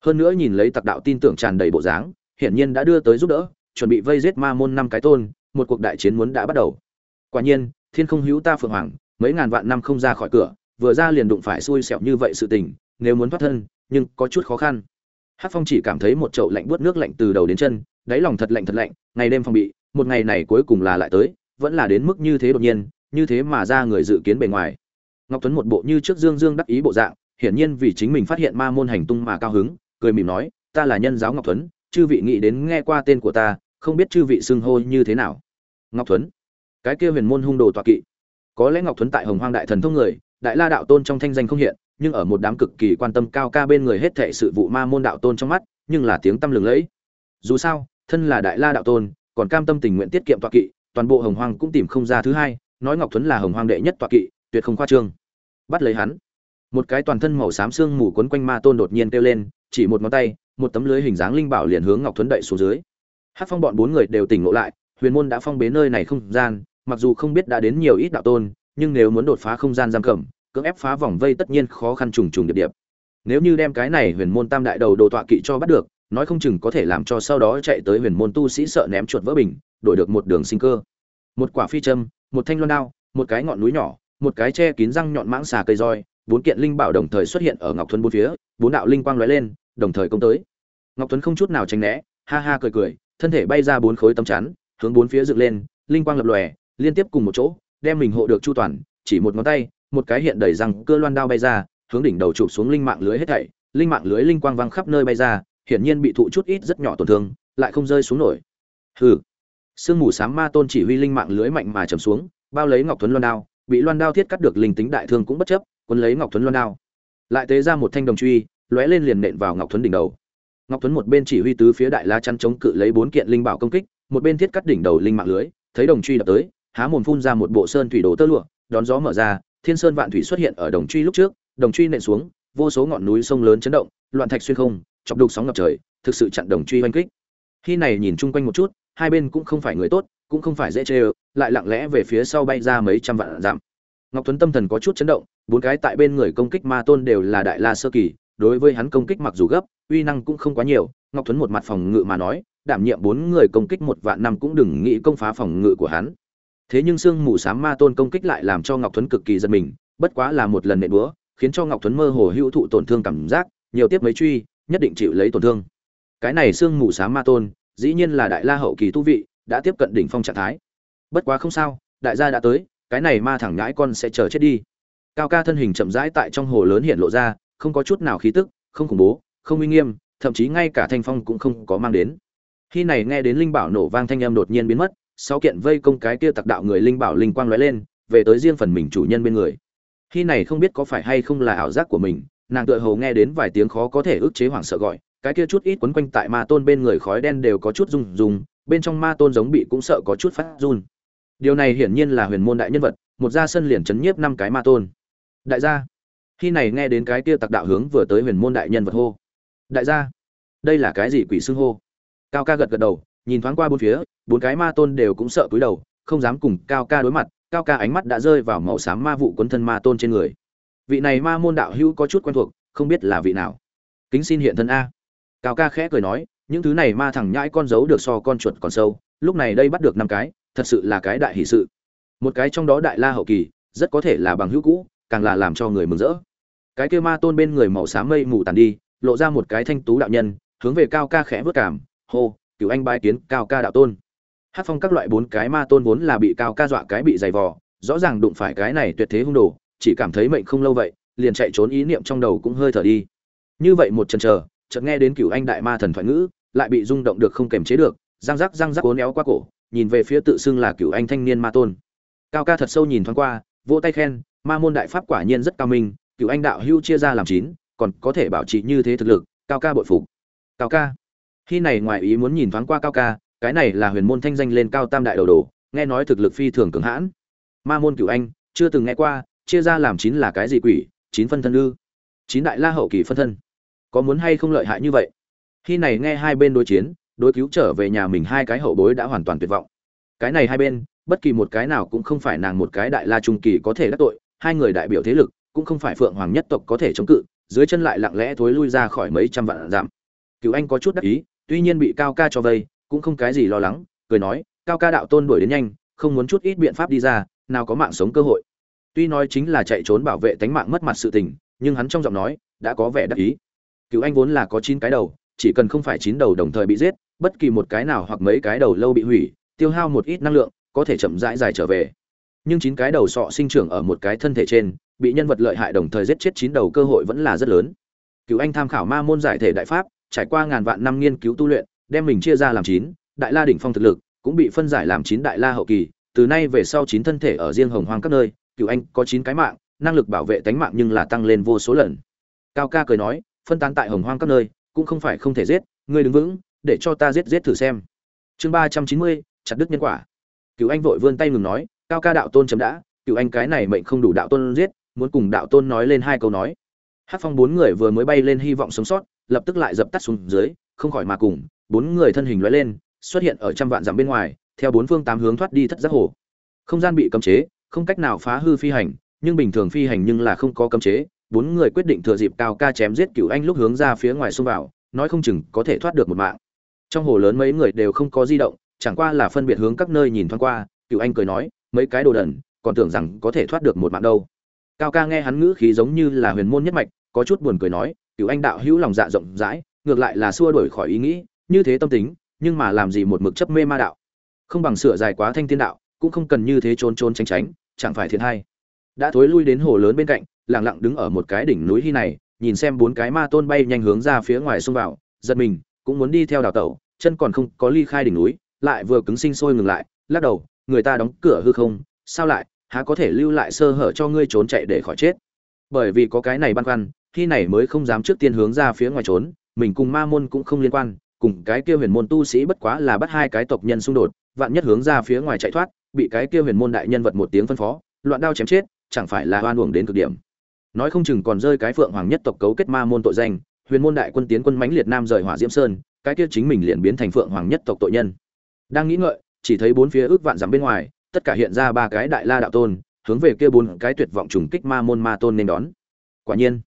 Hơn nữa nhìn lấy tặc đạo tin tưởng tràn đầy bộ dáng, hiển nhiên đã đưa tới giúp đỡ, chuẩn bị vây giết ma môn năm cái tôn, một cuộc đại chiến muốn đã bắt đầu. Quả nhiên thiên không hữu ta phượng hoàng, mấy ngàn vạn năm không ra khỏi cửa, vừa ra liền đụng phải xui xẻo như vậy sự tình, nếu muốn thoát thân, nhưng có chút khó khăn. Hát phong chỉ cảm thấy một chậu lạnh buốt nước lạnh từ đầu đến chân, đáy lòng thật lạnh thật lạnh, ngày đêm phòng bị, một ngày này cuối cùng là lại tới, vẫn là đến mức như thế đột nhiên, như thế mà ra người dự kiến bề ngoài. Ngọc tuấn một bộ như trước dương dương đắc ý bộ dạng, hiển nhiên vì chính mình phát hiện ma môn hành tung mà cao hứng, cười mỉm nói, ta là nhân giáo ngọc tuấn, chư vị nghĩ đến nghe qua tên của ta, không biết chư vị xưng hô như thế nào. Ngọc tuấn cái kia huyền môn hung đồ tọa kỵ. Có lẽ ngọc thuấn tại hồng hoang đại thần thông người, đại la đạo tôn trong thanh danh không hiện, nhưng ở một đám cực kỳ quan tâm cao ca bên người hết thệ sự vụ ma môn đạo tôn trong mắt, nhưng là tiếng tăm lừng lẫy. Dù sao, thân là đại la đạo tôn, còn cam tâm tình nguyện tiết kiệm tọa kỵ, toàn bộ hồng hoang cũng tìm không ra thứ hai, nói ngọc thuấn là hồng hoang đệ nhất tọa kỵ, tuyệt không khoa trương. Bắt lấy hắn. Một cái toàn thân màu xám xương mù quấn quanh ma tôn đột nhiên kêu lên, chỉ một ngón tay, một tấm lưới hình dáng linh bảo liền hướng ngọc thuấn đậy xuống dưới. Hát phong bọn bốn người đều tỉnh ngộ lại huyền môn đã phong bế nơi này không gian, mặc dù không biết đã đến nhiều ít đạo tôn, nhưng nếu muốn đột phá không gian giam cầm, cưỡng ép phá vòng vây tất nhiên khó khăn trùng trùng điệp điệp. Nếu như đem cái này huyền môn tam đại đầu đồ tọa kỵ cho bắt được, nói không chừng có thể làm cho sau đó chạy tới huyền môn tu sĩ sợ ném chuột vỡ bình, đổi được một đường sinh cơ. Một quả phi châm, một thanh loan đao, một cái ngọn núi nhỏ, một cái che kín răng nhọn mãng xà cây roi, bốn kiện linh bảo đồng thời xuất hiện ở ngọc thuấn bốn phía, bốn đạo linh quang lóe lên, đồng thời công tới. Ngọc tuấn không chút nào tránh né, ha ha cười cười, thân thể bay ra bốn khối tấm chắn hướng bốn phía dựng lên, linh quang lập lòe, liên tiếp cùng một chỗ, đem mình hộ được chu toàn, chỉ một ngón tay, một cái hiện đầy răng cưa loan đao bay ra, hướng đỉnh đầu chụp xuống linh mạng lưới hết thảy. Linh mạng lưới linh quang vang khắp nơi bay ra, hiển nhiên bị thụ chút ít rất nhỏ tổn thương, lại không rơi xuống nổi. Hừ. Sương mù xám ma tôn chỉ huy linh mạng lưới mạnh mà trầm xuống, bao lấy ngọc tuấn loan đao, bị loan đao thiết cắt được linh tính đại thương cũng bất chấp, cuốn lấy ngọc tuấn loan đao. Lại tế ra một thanh đồng truy, lóe lên liền nện vào ngọc tuấn đỉnh đầu. Ngọc tuấn một bên chỉ huy tứ phía đại la chăn chống cự lấy bốn kiện linh bảo công kích một bên thiết cắt đỉnh đầu linh mạng lưới, thấy đồng truy đập tới, há mồm phun ra một bộ sơn thủy đồ tơ lụa, đón gió mở ra, thiên sơn vạn thủy xuất hiện ở đồng truy lúc trước, đồng truy nện xuống, vô số ngọn núi sông lớn chấn động, loạn thạch xuyên không, chọc đục sóng ngập trời, thực sự chặn đồng truy oanh kích. Khi này nhìn chung quanh một chút, hai bên cũng không phải người tốt, cũng không phải dễ chê lại lặng lẽ về phía sau bay ra mấy trăm vạn dặm. Ngọc tuấn tâm thần có chút chấn động, bốn cái tại bên người công kích ma tôn đều là đại la sơ kỳ, đối với hắn công kích mặc dù gấp, uy năng cũng không quá nhiều, ngọc tuấn một mặt phòng ngự mà nói đảm nhiệm bốn người công kích một vạn năm cũng đừng nghĩ công phá phòng ngự của hắn. Thế nhưng sương mù sám ma tôn công kích lại làm cho ngọc thuấn cực kỳ giật mình, bất quá là một lần nện búa, khiến cho ngọc thuấn mơ hồ hữu thụ tổn thương cảm giác, nhiều tiếp mấy truy, nhất định chịu lấy tổn thương. Cái này sương mù sám ma tôn, dĩ nhiên là đại la hậu kỳ tu vị, đã tiếp cận đỉnh phong trạng thái. Bất quá không sao, đại gia đã tới, cái này ma thẳng ngãi con sẽ chờ chết đi. Cao ca thân hình chậm rãi tại trong hồ lớn hiện lộ ra, không có chút nào khí tức, không khủng bố, không uy nghiêm, thậm chí ngay cả thanh phong cũng không có mang đến khi này nghe đến linh bảo nổ vang thanh âm đột nhiên biến mất, sáu kiện vây công cái kia tặc đạo người linh bảo linh quang lóe lên, về tới riêng phần mình chủ nhân bên người. Khi này không biết có phải hay không là ảo giác của mình, nàng tựa hồ nghe đến vài tiếng khó có thể ức chế hoảng sợ gọi, cái kia chút ít quấn quanh tại ma tôn bên người khói đen đều có chút rung rung, bên trong ma tôn giống bị cũng sợ có chút phát run. Điều này hiển nhiên là huyền môn đại nhân vật, một ra sân liền chấn nhiếp năm cái ma tôn. Đại gia, khi này nghe đến cái kia tặc đạo hướng vừa tới huyền môn đại nhân vật hô. Đại gia, đây là cái gì quỷ xưng hô? Cao ca gật gật đầu, nhìn thoáng qua bốn phía, bốn cái ma tôn đều cũng sợ cúi đầu, không dám cùng cao ca đối mặt, cao ca ánh mắt đã rơi vào màu xám ma vụ quấn thân ma tôn trên người. Vị này ma môn đạo hữu có chút quen thuộc, không biết là vị nào. Kính xin hiện thân a. Cao ca khẽ cười nói, những thứ này ma thẳng nhãi con giấu được so con chuột còn sâu, lúc này đây bắt được năm cái, thật sự là cái đại hỷ sự. Một cái trong đó đại la hậu kỳ, rất có thể là bằng hữu cũ, càng là làm cho người mừng rỡ. Cái kia ma tôn bên người màu xám mây mù tàn đi, lộ ra một cái thanh tú đạo nhân, hướng về cao ca khẽ vớt cảm hô cựu anh bái kiến cao ca đạo tôn. Hát phong các loại bốn cái ma tôn vốn là bị cao ca dọa cái bị dày vò, rõ ràng đụng phải cái này tuyệt thế hung đồ, chỉ cảm thấy mệnh không lâu vậy, liền chạy trốn ý niệm trong đầu cũng hơi thở đi. Như vậy một chân chờ, chợt nghe đến cựu anh đại ma thần thoại ngữ, lại bị rung động được không kềm chế được, răng rắc răng rắc cố néo qua cổ, nhìn về phía tự xưng là cựu anh thanh niên ma tôn. Cao ca thật sâu nhìn thoáng qua, vỗ tay khen, ma môn đại pháp quả nhiên rất cao minh cựu anh đạo hưu chia ra làm chín, còn có thể bảo trì như thế thực lực, cao ca bội phục. Cao ca khi này ngoài ý muốn nhìn thoáng qua cao ca, cái này là huyền môn thanh danh lên cao tam đại đầu đồ, nghe nói thực lực phi thường cường hãn. Ma môn cửu anh, chưa từng nghe qua, chia ra làm chín là cái gì quỷ, chín phân thân ư? Chín đại la hậu kỳ phân thân. Có muốn hay không lợi hại như vậy? Khi này nghe hai bên đối chiến, đối cứu trở về nhà mình hai cái hậu bối đã hoàn toàn tuyệt vọng. Cái này hai bên, bất kỳ một cái nào cũng không phải nàng một cái đại la trung kỳ có thể đắc tội, hai người đại biểu thế lực, cũng không phải phượng hoàng nhất tộc có thể chống cự, dưới chân lại lặng lẽ thối lui ra khỏi mấy trăm vạn giảm. Cứu anh có chút đắc ý tuy nhiên bị cao ca cho vây, cũng không cái gì lo lắng, cười nói, cao ca đạo tôn đuổi đến nhanh, không muốn chút ít biện pháp đi ra, nào có mạng sống cơ hội. Tuy nói chính là chạy trốn bảo vệ tánh mạng mất mặt sự tình, nhưng hắn trong giọng nói, đã có vẻ đắc ý. Cứu anh vốn là có chín cái đầu, chỉ cần không phải chín đầu đồng thời bị giết, bất kỳ một cái nào hoặc mấy cái đầu lâu bị hủy, tiêu hao một ít năng lượng, có thể chậm rãi dài trở về. Nhưng chín cái đầu sọ sinh trưởng ở một cái thân thể trên, bị nhân vật lợi hại đồng thời giết chết chín đầu cơ hội vẫn là rất lớn. Cựu anh tham khảo ma môn giải thể đại pháp trải qua ngàn vạn năm nghiên cứu tu luyện, đem mình chia ra làm chín, đại la đỉnh phong thực lực, cũng bị phân giải làm chín đại la hậu kỳ, từ nay về sau chín thân thể ở riêng hồng hoang các nơi, cựu anh có chín cái mạng, năng lực bảo vệ tánh mạng nhưng là tăng lên vô số lần. Cao ca cười nói, phân tán tại hồng hoang các nơi, cũng không phải không thể giết, ngươi đứng vững, để cho ta giết giết thử xem. Chương ba trăm chín mươi, chặt đứt nhân quả. Cựu anh vội vươn tay ngừng nói, cao ca đạo tôn chấm đã, cựu anh cái này mệnh không đủ đạo tôn giết, muốn cùng đạo tôn nói lên hai câu nói. Hát phong bốn người vừa mới bay lên hy vọng sống sót lập tức lại dập tắt xuống dưới, không khỏi mà cùng, bốn người thân hình lóe lên, xuất hiện ở trăm vạn dặm bên ngoài, theo bốn phương tám hướng thoát đi thất giác hồ. Không gian bị cấm chế, không cách nào phá hư phi hành, nhưng bình thường phi hành nhưng là không có cấm chế, bốn người quyết định thừa dịp cao ca chém giết cựu anh lúc hướng ra phía ngoài xông vào, nói không chừng có thể thoát được một mạng. Trong hồ lớn mấy người đều không có di động, chẳng qua là phân biệt hướng các nơi nhìn thoáng qua cựu anh cười nói, mấy cái đồ đần, còn tưởng rằng có thể thoát được một mạng đâu. Cao ca nghe hắn ngữ khí giống như là huyền môn nhất mạch có chút buồn cười nói cựu anh đạo hữu lòng dạ rộng rãi, ngược lại là xua đổi khỏi ý nghĩ, như thế tâm tính, nhưng mà làm gì một mực chấp mê ma đạo? Không bằng sửa dài quá thanh thiên đạo, cũng không cần như thế trốn trốn tránh tránh, chẳng phải thiệt hay. Đã thối lui đến hồ lớn bên cạnh, lặng lặng đứng ở một cái đỉnh núi hy này, nhìn xem bốn cái ma tôn bay nhanh hướng ra phía ngoài xông vào, giật mình, cũng muốn đi theo đào tẩu, chân còn không có ly khai đỉnh núi, lại vừa cứng sinh sôi ngừng lại, lắc đầu, người ta đóng cửa hư không, sao lại, há có thể lưu lại sơ hở cho ngươi trốn chạy để khỏi chết? Bởi vì có cái này băn khoăn, khi này mới không dám trước tiên hướng ra phía ngoài trốn, mình cùng ma môn cũng không liên quan, cùng cái kia huyền môn tu sĩ bất quá là bắt hai cái tộc nhân xung đột, vạn nhất hướng ra phía ngoài chạy thoát, bị cái kia huyền môn đại nhân vật một tiếng phân phó, loạn đao chém chết, chẳng phải là oan uổng đến cực điểm. Nói không chừng còn rơi cái phượng hoàng nhất tộc cấu kết ma môn tội danh, huyền môn đại quân tiến quân mãnh liệt nam rời hỏa diễm sơn, cái kia chính mình liền biến thành phượng hoàng nhất tộc tội nhân. Đang nghĩ ngợi, chỉ thấy bốn phía ước vạn dặm bên ngoài, tất cả hiện ra ba cái đại la đạo tôn hướng về kia bốn cái tuyệt vọng trùng kích ma môn ma tôn nên đón. Quả nhiên,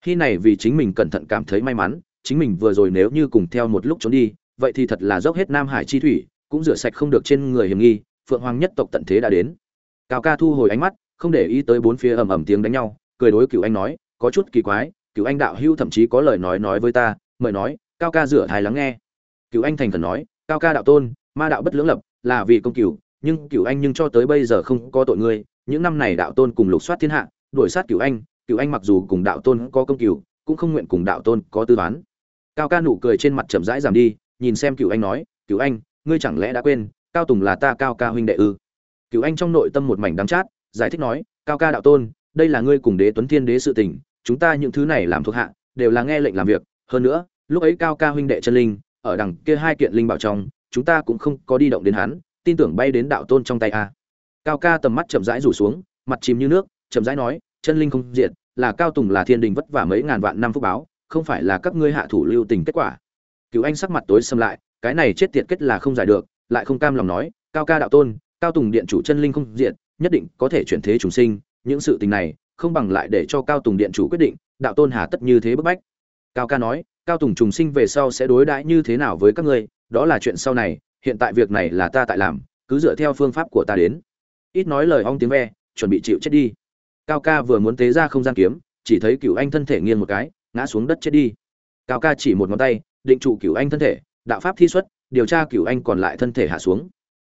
khi này vì chính mình cẩn thận cảm thấy may mắn, chính mình vừa rồi nếu như cùng theo một lúc trốn đi, vậy thì thật là dốc hết nam hải chi thủy, cũng rửa sạch không được trên người hiểm nghi, phượng hoàng nhất tộc tận thế đã đến. Cao ca thu hồi ánh mắt, không để ý tới bốn phía ầm ầm tiếng đánh nhau, cười đối cựu anh nói, có chút kỳ quái cựu anh đạo hưu thậm chí có lời nói nói với ta, mời nói, cao ca rửa thái lắng nghe. Cựu anh thành thần nói, cao ca đạo tôn, ma đạo bất lưỡng lập, là vì công cựu nhưng cựu anh nhưng cho tới bây giờ không có tội ngươi những năm này đạo tôn cùng lục soát thiên hạ, đuổi sát cửu anh Cửu anh mặc dù cùng đạo tôn có công cửu, cũng không nguyện cùng đạo tôn có tư toán. Cao ca nụ cười trên mặt chậm rãi giảm đi, nhìn xem cửu anh nói, cửu anh, ngươi chẳng lẽ đã quên, cao tùng là ta cao ca huynh đệ ư? Cửu anh trong nội tâm một mảnh đắng chát, giải thích nói, cao ca đạo tôn, đây là ngươi cùng đế tuấn thiên đế sự tình, chúng ta những thứ này làm thuộc hạ, đều là nghe lệnh làm việc. Hơn nữa, lúc ấy cao ca huynh đệ chân linh, ở đằng kia hai kiện linh bảo trong, chúng ta cũng không có đi động đến hắn, tin tưởng bay đến đạo tôn trong tay a cao ca tầm mắt chậm rãi rủ xuống, mặt chìm như nước, chậm rãi nói, chân linh không diệt, là cao tùng là thiên đình vất vả mấy ngàn vạn năm phúc báo, không phải là các ngươi hạ thủ lưu tình kết quả. Cứu anh sắc mặt tối xâm lại, cái này chết tiệt kết là không giải được. Lại không cam lòng nói, cao ca đạo tôn, cao tùng điện chủ chân linh không diệt, nhất định có thể chuyển thế chúng sinh, những sự tình này không bằng lại để cho cao tùng điện chủ quyết định, đạo tôn hà tất như thế bức bách. Cao ca nói, cao tùng trùng sinh về sau sẽ đối đãi như thế nào với các ngươi, đó là chuyện sau này, hiện tại việc này là ta tại làm, cứ dựa theo phương pháp của ta đến ít nói lời ong tiếng ve, chuẩn bị chịu chết đi. Cao ca vừa muốn tế ra không gian kiếm, chỉ thấy cựu anh thân thể nghiêng một cái, ngã xuống đất chết đi. Cao ca chỉ một ngón tay, định trụ cựu anh thân thể, đạo pháp thi xuất, điều tra cựu anh còn lại thân thể hạ xuống.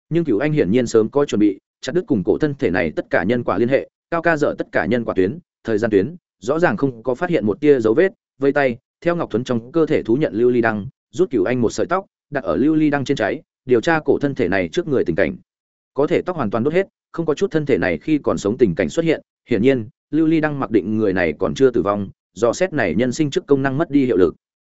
Nhưng cựu anh hiển nhiên sớm có chuẩn bị, chặt đứt cùng cổ thân thể này tất cả nhân quả liên hệ, cao ca dở tất cả nhân quả tuyến, thời gian tuyến, rõ ràng không có phát hiện một tia dấu vết, vây tay, theo ngọc thuấn trong cơ thể thú nhận lưu ly đăng, rút cửu anh một sợi tóc, đặt ở lưu ly đăng trên cháy điều tra cổ thân thể này trước người tình cảnh. Có thể tóc hoàn toàn đốt hết không có chút thân thể này khi còn sống tình cảnh xuất hiện, hiển nhiên, lưu ly đăng mặc định người này còn chưa tử vong, do xét này nhân sinh trước công năng mất đi hiệu lực.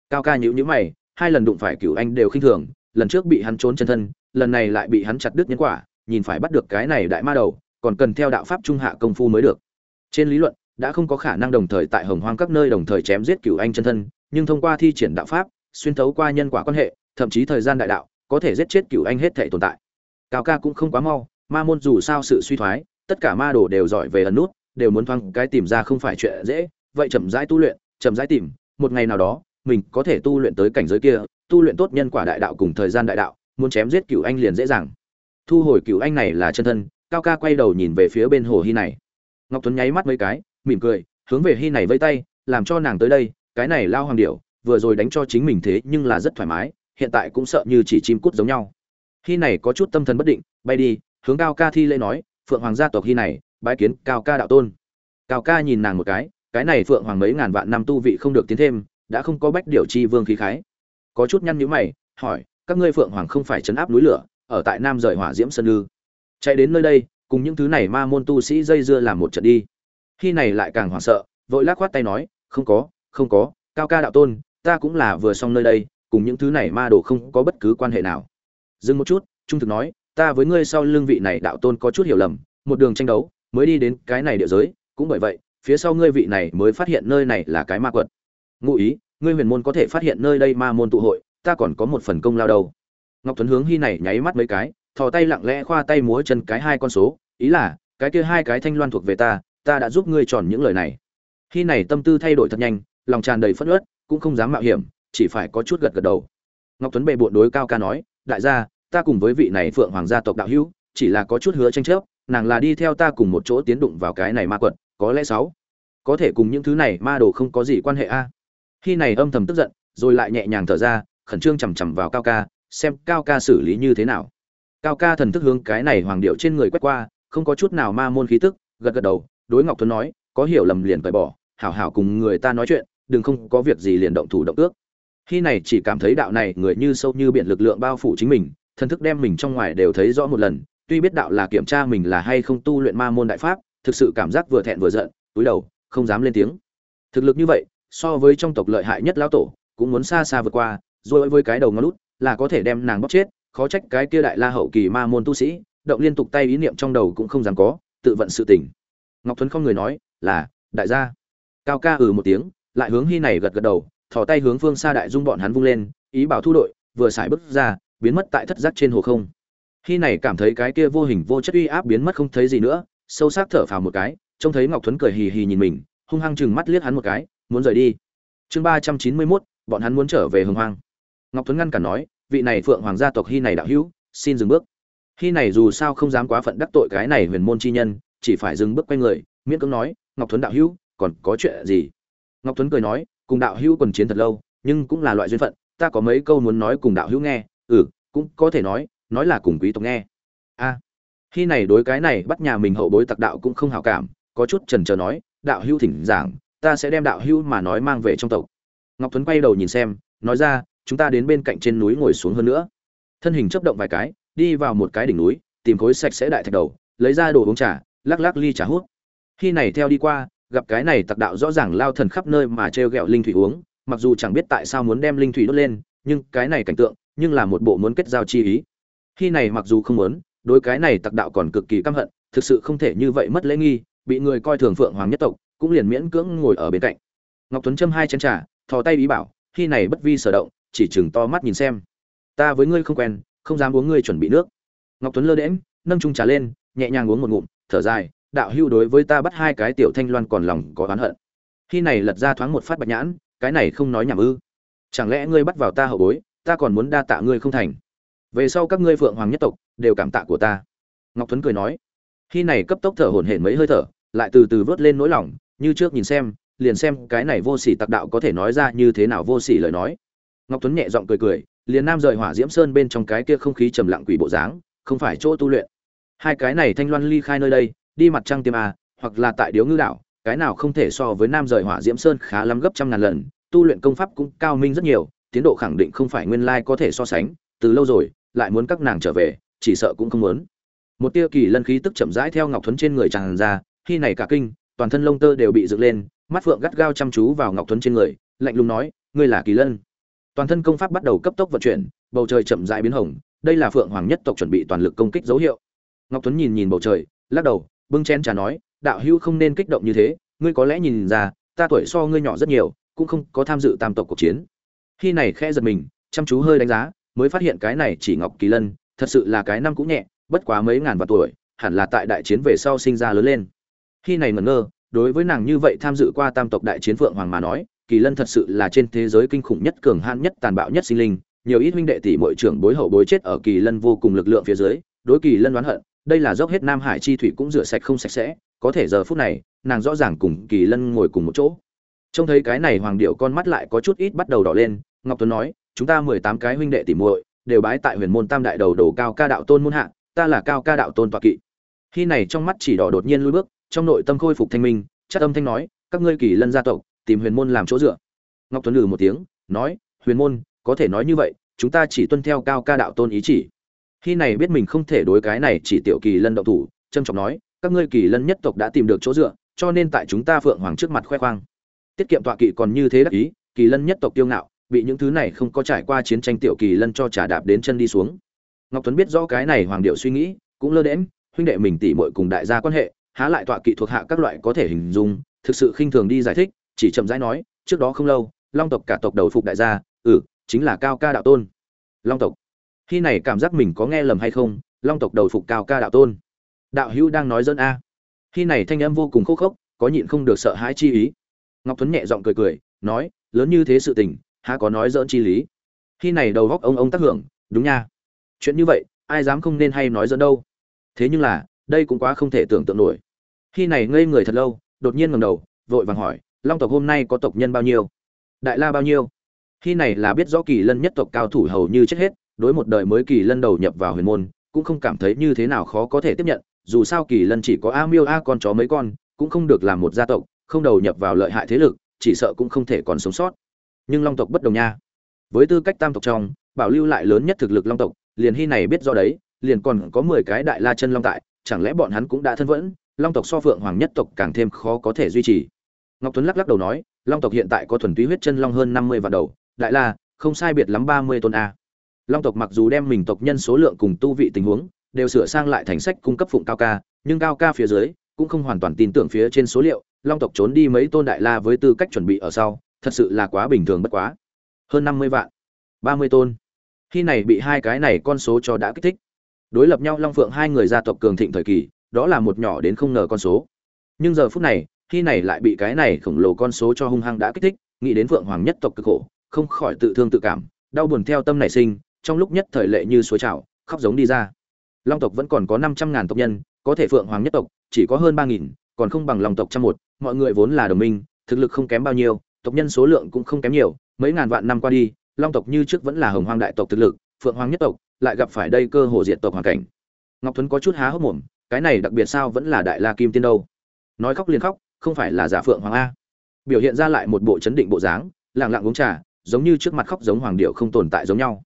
Cao ca nhữ nhữ mày, hai lần đụng phải cựu anh đều khinh thường, lần trước bị hắn trốn chân thân, lần này lại bị hắn chặt đứt nhân quả, nhìn phải bắt được cái này đại ma đầu, còn cần theo đạo pháp trung hạ công phu mới được. Trên lý luận, đã không có khả năng đồng thời tại hồng hoang các nơi đồng thời chém giết cựu anh chân thân, nhưng thông qua thi triển đạo pháp, xuyên thấu qua nhân quả quan hệ, thậm chí thời gian đại đạo, có thể giết chết cựu anh hết thể tồn tại. Cao ca cũng không quá mau ma môn dù sao sự suy thoái, tất cả ma đồ đều giỏi về ẩn nút, đều muốn thoáng cái tìm ra không phải chuyện dễ, vậy chậm rãi tu luyện, chậm rãi tìm, một ngày nào đó, mình có thể tu luyện tới cảnh giới kia, tu luyện tốt nhân quả đại đạo cùng thời gian đại đạo, muốn chém giết cửu anh liền dễ dàng. Thu hồi cửu anh này là chân thân, cao ca quay đầu nhìn về phía bên hồ hy này. Ngọc tuấn nháy mắt mấy cái, mỉm cười, hướng về hy này vây tay, làm cho nàng tới đây, cái này lao hoàng điệu vừa rồi đánh cho chính mình thế nhưng là rất thoải mái, hiện tại cũng sợ như chỉ chim cút giống nhau. Hy này có chút tâm thần bất định, bay đi hướng cao ca thi lễ nói, phượng hoàng gia tộc hy này, bái kiến cao ca đạo tôn. Cao ca nhìn nàng một cái cái này phượng hoàng mấy ngàn vạn năm tu vị không được tiến thêm, đã không có bách điều chi vương khí khái. Có chút nhăn nhữ mày, hỏi, các ngươi phượng hoàng không phải chấn áp núi lửa, ở tại nam rời hỏa diễm sơn lư? Chạy đến nơi đây, cùng những thứ này ma môn tu sĩ dây dưa làm một trận đi. Khi này lại càng hoảng sợ, vội lắc khoát tay nói, không có không có, cao ca đạo tôn, ta cũng là vừa xong nơi đây, cùng những thứ này ma đồ không có bất cứ quan hệ nào. Dừng một chút, trung thực nói ta với ngươi sau lương vị này đạo tôn có chút hiểu lầm, một đường tranh đấu, mới đi đến cái này địa giới, cũng bởi vậy, phía sau ngươi vị này mới phát hiện nơi này là cái ma quật. Ngụ ý, ngươi huyền môn có thể phát hiện nơi đây ma môn tụ hội, ta còn có một phần công lao đâu. Ngọc tuấn hướng hy này nháy mắt mấy cái, thò tay lặng lẽ khoa tay múa chân cái hai con số, ý là, cái kia hai cái thanh loan thuộc về ta ta đã giúp ngươi tròn những lời này. Hi này tâm tư thay đổi thật nhanh, lòng tràn đầy phất ớt cũng không dám mạo hiểm, chỉ phải có chút gật gật đầu. Ngọc tuấn bệ bộn đối cao ca nói, đại gia ta cùng với vị này phượng hoàng gia tộc đạo hữu, chỉ là có chút hứa tranh chấp, nàng là đi theo ta cùng một chỗ tiến đụng vào cái này ma quật, có lẽ sáu. Có thể cùng những thứ này ma đồ không có gì quan hệ a. Khi này âm thầm tức giận, rồi lại nhẹ nhàng thở ra, khẩn trương chằm chằm vào cao ca, xem cao ca xử lý như thế nào. Cao ca thần thức hướng cái này hoàng điệu trên người quét qua, không có chút nào ma môn khí tức, gật gật đầu, đối ngọc thuấn nói, có hiểu lầm liền cởi bỏ, hảo hảo cùng người ta nói chuyện, đừng không có việc gì liền động thủ động ước. Khi này chỉ cảm thấy đạo này người như sâu như biển lực lượng bao phủ chính mình thần thức đem mình trong ngoài đều thấy rõ một lần, tuy biết đạo là kiểm tra mình là hay không tu luyện ma môn đại pháp, thực sự cảm giác vừa thẹn vừa giận, túi đầu, không dám lên tiếng. Thực lực như vậy, so với trong tộc lợi hại nhất lão tổ, cũng muốn xa xa vượt qua, rồi với cái đầu ngón lút, là có thể đem nàng bóc chết, khó trách cái kia đại la hậu kỳ ma môn tu sĩ, động liên tục tay ý niệm trong đầu cũng không dám có, tự vận sự tỉnh ngọc thuấn không người nói, là, đại gia. Cao ca ừ một tiếng, lại hướng hy này gật gật đầu, thò tay hướng phương xa đại dung bọn hắn vung lên, ý bảo thu đội, vừa xài bước ra biến mất tại thất giác trên hồ không. Khi này cảm thấy cái kia vô hình vô chất uy áp biến mất không thấy gì nữa, sâu sắc thở phào một cái, trông thấy ngọc thuấn cười hì hì nhìn mình, hung hăng chừng mắt liếc hắn một cái, muốn rời đi. Chương ba trăm chín mươi mốt, bọn hắn muốn trở về hồng hoang. Ngọc thuấn ngăn cản nói, vị này phượng hoàng gia tộc hy này đạo hữu, xin dừng bước. Hy này dù sao không dám quá phận đắc tội cái này huyền môn chi nhân, chỉ phải dừng bước quay người, miễn cưỡng nói, ngọc thuấn đạo hữu, còn có chuyện gì? Ngọc thuấn cười nói, cùng đạo hữu còn chiến thật lâu, nhưng cũng là loại duyên phận, ta có mấy câu muốn nói cùng đạo hữu nghe ừ cũng có thể nói nói là cùng quý tộc nghe. A à, khi này đối cái này bắt nhà mình hậu bối tặc đạo cũng không hào cảm có chút trần trờ nói đạo hữu thỉnh giảng ta sẽ đem đạo hữu mà nói mang về trong tộc. Ngọc thuấn quay đầu nhìn xem nói ra chúng ta đến bên cạnh trên núi ngồi xuống hơn nữa. Thân hình chấp động vài cái đi vào một cái đỉnh núi tìm khối sạch sẽ đại thạch đầu lấy ra đồ uống trà lắc lắc ly trà hút. Khi này theo đi qua gặp cái này tặc đạo rõ ràng lao thần khắp nơi mà treo gẹo linh thủy uống mặc dù chẳng biết tại sao muốn đem linh thủy đốt lên nhưng cái này cảnh tượng nhưng là một bộ muốn kết giao chi ý. Khi này mặc dù không muốn, đối cái này tặc đạo còn cực kỳ căm hận, thực sự không thể như vậy mất lễ nghi, bị người coi thường phượng hoàng nhất tộc, cũng liền miễn cưỡng ngồi ở bên cạnh. Ngọc tuấn châm hai chén trà, thò tay ý bảo, khi này bất vi sở động, chỉ chừng to mắt nhìn xem. Ta với ngươi không quen, không dám uống ngươi chuẩn bị nước. Ngọc tuấn lơ đễm nâng chung trà lên, nhẹ nhàng uống một ngụm, thở dài, đạo hưu đối với ta bắt hai cái tiểu thanh loan còn lòng có oán hận. Khi này lật ra thoáng một phát bạch nhãn, cái này không nói nhảm ư. Chẳng lẽ ngươi bắt vào ta hậu bối ta còn muốn đa tạ ngươi không thành. Về sau các ngươi phượng hoàng nhất tộc đều cảm tạ của ta. Ngọc Thuấn cười nói. Khi này cấp tốc thở hổn hển mấy hơi thở, lại từ từ vớt lên nỗi lòng, như trước nhìn xem, liền xem cái này vô sỉ tặc đạo có thể nói ra như thế nào vô sỉ lời nói. Ngọc tuấn nhẹ giọng cười cười, liền nam rời hỏa diễm sơn bên trong cái kia không khí trầm lặng quỷ bộ dáng, không phải chỗ tu luyện. Hai cái này thanh loan ly khai nơi đây, đi mặt trăng tiêm a hoặc là tại điếu ngư đảo, cái nào không thể so với nam rời hỏa diễm sơn khá lắm gấp trăm ngàn lần, tu luyện công pháp cũng cao minh rất nhiều tiến độ khẳng định không phải nguyên lai có thể so sánh, từ lâu rồi, lại muốn các nàng trở về, chỉ sợ cũng không muốn. Một tia kỳ lân khí tức chậm rãi theo ngọc thuấn trên người tràn ra, khi này cả kinh, toàn thân lông tơ đều bị dựng lên, mắt phượng gắt gao chăm chú vào ngọc thuấn trên người, lạnh lùng nói, ngươi là kỳ lân. Toàn thân công pháp bắt đầu cấp tốc vận chuyển, bầu trời chậm rãi biến hồng, đây là phượng hoàng nhất tộc chuẩn bị toàn lực công kích dấu hiệu. Ngọc tuấn nhìn nhìn bầu trời, lắc đầu, bưng chén trà nói, đạo hữu không nên kích động như thế, ngươi có lẽ nhìn ra, ta tuổi so ngươi nhỏ rất nhiều, cũng không có tham dự tam tộc cuộc chiến khi này khẽ giật mình, chăm chú hơi đánh giá, mới phát hiện cái này chỉ ngọc kỳ lân, thật sự là cái năm cũng nhẹ, bất quá mấy ngàn vạn tuổi, hẳn là tại đại chiến về sau sinh ra lớn lên. Khi này ngẩn ngơ, đối với nàng như vậy tham dự qua tam tộc đại chiến phượng hoàng mà nói, kỳ lân thật sự là trên thế giới kinh khủng nhất, cường hãn nhất, tàn bạo nhất sinh linh, nhiều ít huynh đệ tỷ mọi trưởng bối hậu bối chết ở kỳ lân vô cùng lực lượng phía dưới, đối kỳ lân oán hận, đây là dốc hết nam hải chi thủy cũng rửa sạch không sạch sẽ, có thể giờ phút này, nàng rõ ràng cùng kỳ lân ngồi cùng một chỗ. Trông thấy cái này hoàng điệu con mắt lại có chút ít bắt đầu đỏ lên ngọc tuấn nói, chúng ta mười tám cái huynh đệ tỷ muội đều bái tại huyền môn tam đại đầu đồ cao ca đạo tôn môn hạ, ta là cao ca đạo tôn tọa kỵ. Khi này trong mắt chỉ đỏ đột nhiên lui bước, trong nội tâm khôi phục thanh minh chất âm thanh nói, các ngươi kỳ lân gia tộc, tìm huyền môn làm chỗ dựa. Ngọc tuấn lừ một tiếng, nói, huyền môn, có thể nói như vậy, chúng ta chỉ tuân theo cao ca đạo tôn ý chỉ. Khi này biết mình không thể đối cái này chỉ tiểu kỳ lân động thủ, trầm trọng nói, các ngươi kỳ lân nhất tộc đã tìm được chỗ dựa, cho nên tại chúng ta phượng hoàng trước mặt khoe khoang. Tiết kiệm tọa kỵ còn như thế đắc ý, kỳ lân nhất tộc kiêu ngạo bị những thứ này không có trải qua chiến tranh tiểu kỳ lân cho trả đạp đến chân đi xuống. Ngọc tuấn biết rõ cái này hoàng điệu suy nghĩ, cũng lơ đễm huynh đệ mình tỉ muội cùng đại gia quan hệ, há lại tọa kỵ thuộc hạ các loại có thể hình dung, thực sự khinh thường đi giải thích, chỉ chậm rãi nói, trước đó không lâu, long tộc cả tộc đầu phục đại gia ừ chính là cao ca đạo tôn. Long tộc. Khi này cảm giác mình có nghe lầm hay không, long tộc đầu phục cao ca đạo tôn. Đạo hữu đang nói dân a. Khi này thanh âm vô cùng khô khốc, có nhịn không được sợ hãi chi ý. Ngọc tuấn nhẹ giọng cười cười, nói, lớn như thế sự tình há có nói dỡn chi lý. Khi này đầu góc ông ông tác hưởng, đúng nha. Chuyện như vậy, ai dám không nên hay nói dẫn đâu. Thế nhưng là, đây cũng quá không thể tưởng tượng nổi. Khi này ngây người thật lâu, đột nhiên ngầm đầu, vội vàng hỏi, long tộc hôm nay có tộc nhân bao nhiêu? Đại la bao nhiêu? Khi này là biết rõ kỳ lân nhất tộc cao thủ hầu như chết hết, đối một đời mới kỳ lân đầu nhập vào huyền môn, cũng không cảm thấy như thế nào khó có thể tiếp nhận, dù sao kỳ lân chỉ có a miêu a con chó mấy con, cũng không được làm một gia tộc, không đầu nhập vào lợi hại thế lực, chỉ sợ cũng không thể còn sống sót nhưng long tộc bất đồng nha. Với tư cách tam tộc trong, bảo lưu lại lớn nhất thực lực long tộc, liền hy này biết do đấy, liền còn có mười cái đại la chân long tại, chẳng lẽ bọn hắn cũng đã thân vẫn? Long tộc so phượng hoàng nhất tộc càng thêm khó có thể duy trì. Ngọc tuấn lắc lắc đầu nói, long tộc hiện tại có thuần túy huyết chân long hơn năm mươi vạn đầu, đại la, không sai biệt lắm ba mươi tôn a. Long tộc mặc dù đem mình tộc nhân số lượng cùng tu vị tình huống, đều sửa sang lại thành sách cung cấp phụng cao ca, nhưng cao ca phía dưới, cũng không hoàn toàn tin tưởng phía trên số liệu, long tộc trốn đi mấy tôn đại la với tư cách chuẩn bị ở sau thật sự là quá bình thường bất quá. Hơn năm mươi vạn, ba mươi tôn. Khi này bị hai cái này con số cho đã kích thích. Đối lập nhau long phượng hai người gia tộc cường thịnh thời kỳ, đó là một nhỏ đến không ngờ con số. Nhưng giờ phút này, khi này lại bị cái này khổng lồ con số cho hung hăng đã kích thích, nghĩ đến phượng hoàng nhất tộc cực khổ, không khỏi tự thương tự cảm, đau buồn theo tâm nảy sinh, trong lúc nhất thời lệ như suối trào, khóc giống đi ra. Long tộc vẫn còn có năm trăm ngàn tộc nhân, có thể phượng hoàng nhất tộc chỉ có hơn ba nghìn, còn không bằng long tộc trăm một, mọi người vốn là đồng minh, thực lực không kém bao nhiêu tộc nhân số lượng cũng không kém nhiều, mấy ngàn vạn năm qua đi, long tộc như trước vẫn là hồng hoang đại tộc thực lực, phượng hoàng nhất tộc, lại gặp phải đây cơ hồ diệt tộc hoàn cảnh. Ngọc thuấn có chút há hốc mồm, cái này đặc biệt sao vẫn là đại la kim tiên đâu? Nói khóc liền khóc, không phải là giả phượng hoàng a. Biểu hiện ra lại một bộ chấn định bộ dáng, lặng lặng uống trà, giống như trước mặt khóc giống hoàng điệu không tồn tại giống nhau.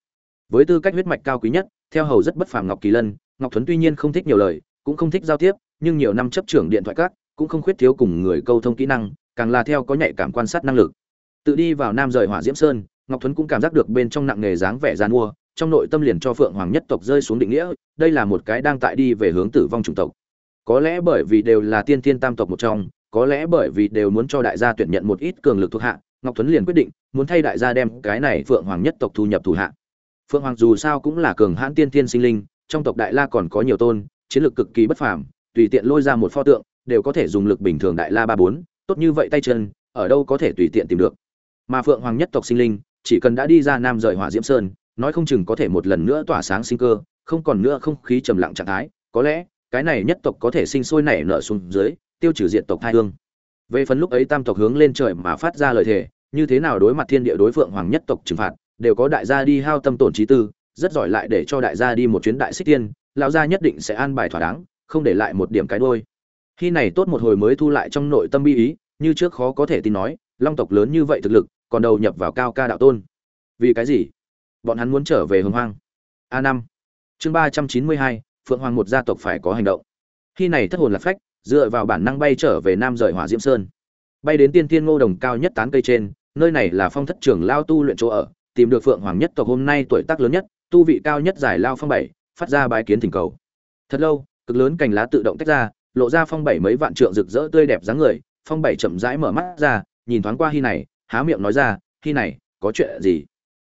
Với tư cách huyết mạch cao quý nhất, theo hầu rất bất phàm ngọc kỳ lân, ngọc thuấn tuy nhiên không thích nhiều lời, cũng không thích giao tiếp, nhưng nhiều năm chấp trưởng điện thoại các, cũng không khuyết thiếu cùng người câu thông kỹ năng càng là theo có nhạy cảm quan sát năng lực. Tự đi vào nam rời hỏa diễm sơn, ngọc thuấn cũng cảm giác được bên trong nặng nghề dáng vẻ gian mua, trong nội tâm liền cho phượng hoàng nhất tộc rơi xuống định nghĩa, đây là một cái đang tại đi về hướng tử vong chủng tộc. Có lẽ bởi vì đều là tiên tiên tam tộc một trong, có lẽ bởi vì đều muốn cho đại gia tuyển nhận một ít cường lực thuộc hạ, ngọc thuấn liền quyết định muốn thay đại gia đem cái này phượng hoàng nhất tộc thu nhập thủ hạ. Phượng hoàng dù sao cũng là cường hãn tiên tiên sinh linh, trong tộc đại la còn có nhiều tôn, chiến lược cực kỳ bất phàm, tùy tiện lôi ra một pho tượng, đều có thể dùng lực bình thường đại la ba bốn tốt như vậy tay chân, ở đâu có thể tùy tiện tìm được. Mà phượng hoàng nhất tộc sinh linh, chỉ cần đã đi ra nam rời hỏa diễm sơn, nói không chừng có thể một lần nữa tỏa sáng sinh cơ, không còn nữa không khí trầm lặng trạng thái. Có lẽ, cái này nhất tộc có thể sinh sôi nảy nở xuống dưới, tiêu trừ diện tộc hai hương. Về phần lúc ấy tam tộc hướng lên trời mà phát ra lời thề, như thế nào đối mặt thiên địa đối phượng hoàng nhất tộc trừng phạt, đều có đại gia đi hao tâm tổn trí tư, rất giỏi lại để cho đại gia đi một chuyến đại xích tiên, lão gia nhất định sẽ an bài thỏa đáng, không để lại một điểm cái đôi khi này tốt một hồi mới thu lại trong nội tâm bi ý, như trước khó có thể tin nói, long tộc lớn như vậy thực lực, còn đầu nhập vào cao ca đạo tôn. Vì cái gì? Bọn hắn muốn trở về hồng hoang. A năm. Chương ba trăm chín mươi hai, phượng hoàng một gia tộc phải có hành động. Khi này thất hồn lạc phách, dựa vào bản năng bay trở về nam rời hỏa diễm sơn. Bay đến tiên tiên ngô đồng cao nhất tán cây trên, nơi này là phong thất trưởng lao tu luyện chỗ ở, tìm được phượng hoàng nhất tộc hôm nay tuổi tác lớn nhất, tu vị cao nhất giải lao phong bảy, phát ra bái kiến thỉnh cầu. Thật lâu, cực lớn cành lá tự động tách ra lộ ra phong bảy mấy vạn trượng rực rỡ tươi đẹp dáng người phong bảy chậm rãi mở mắt ra nhìn thoáng qua hy này há miệng nói ra hy này có chuyện gì?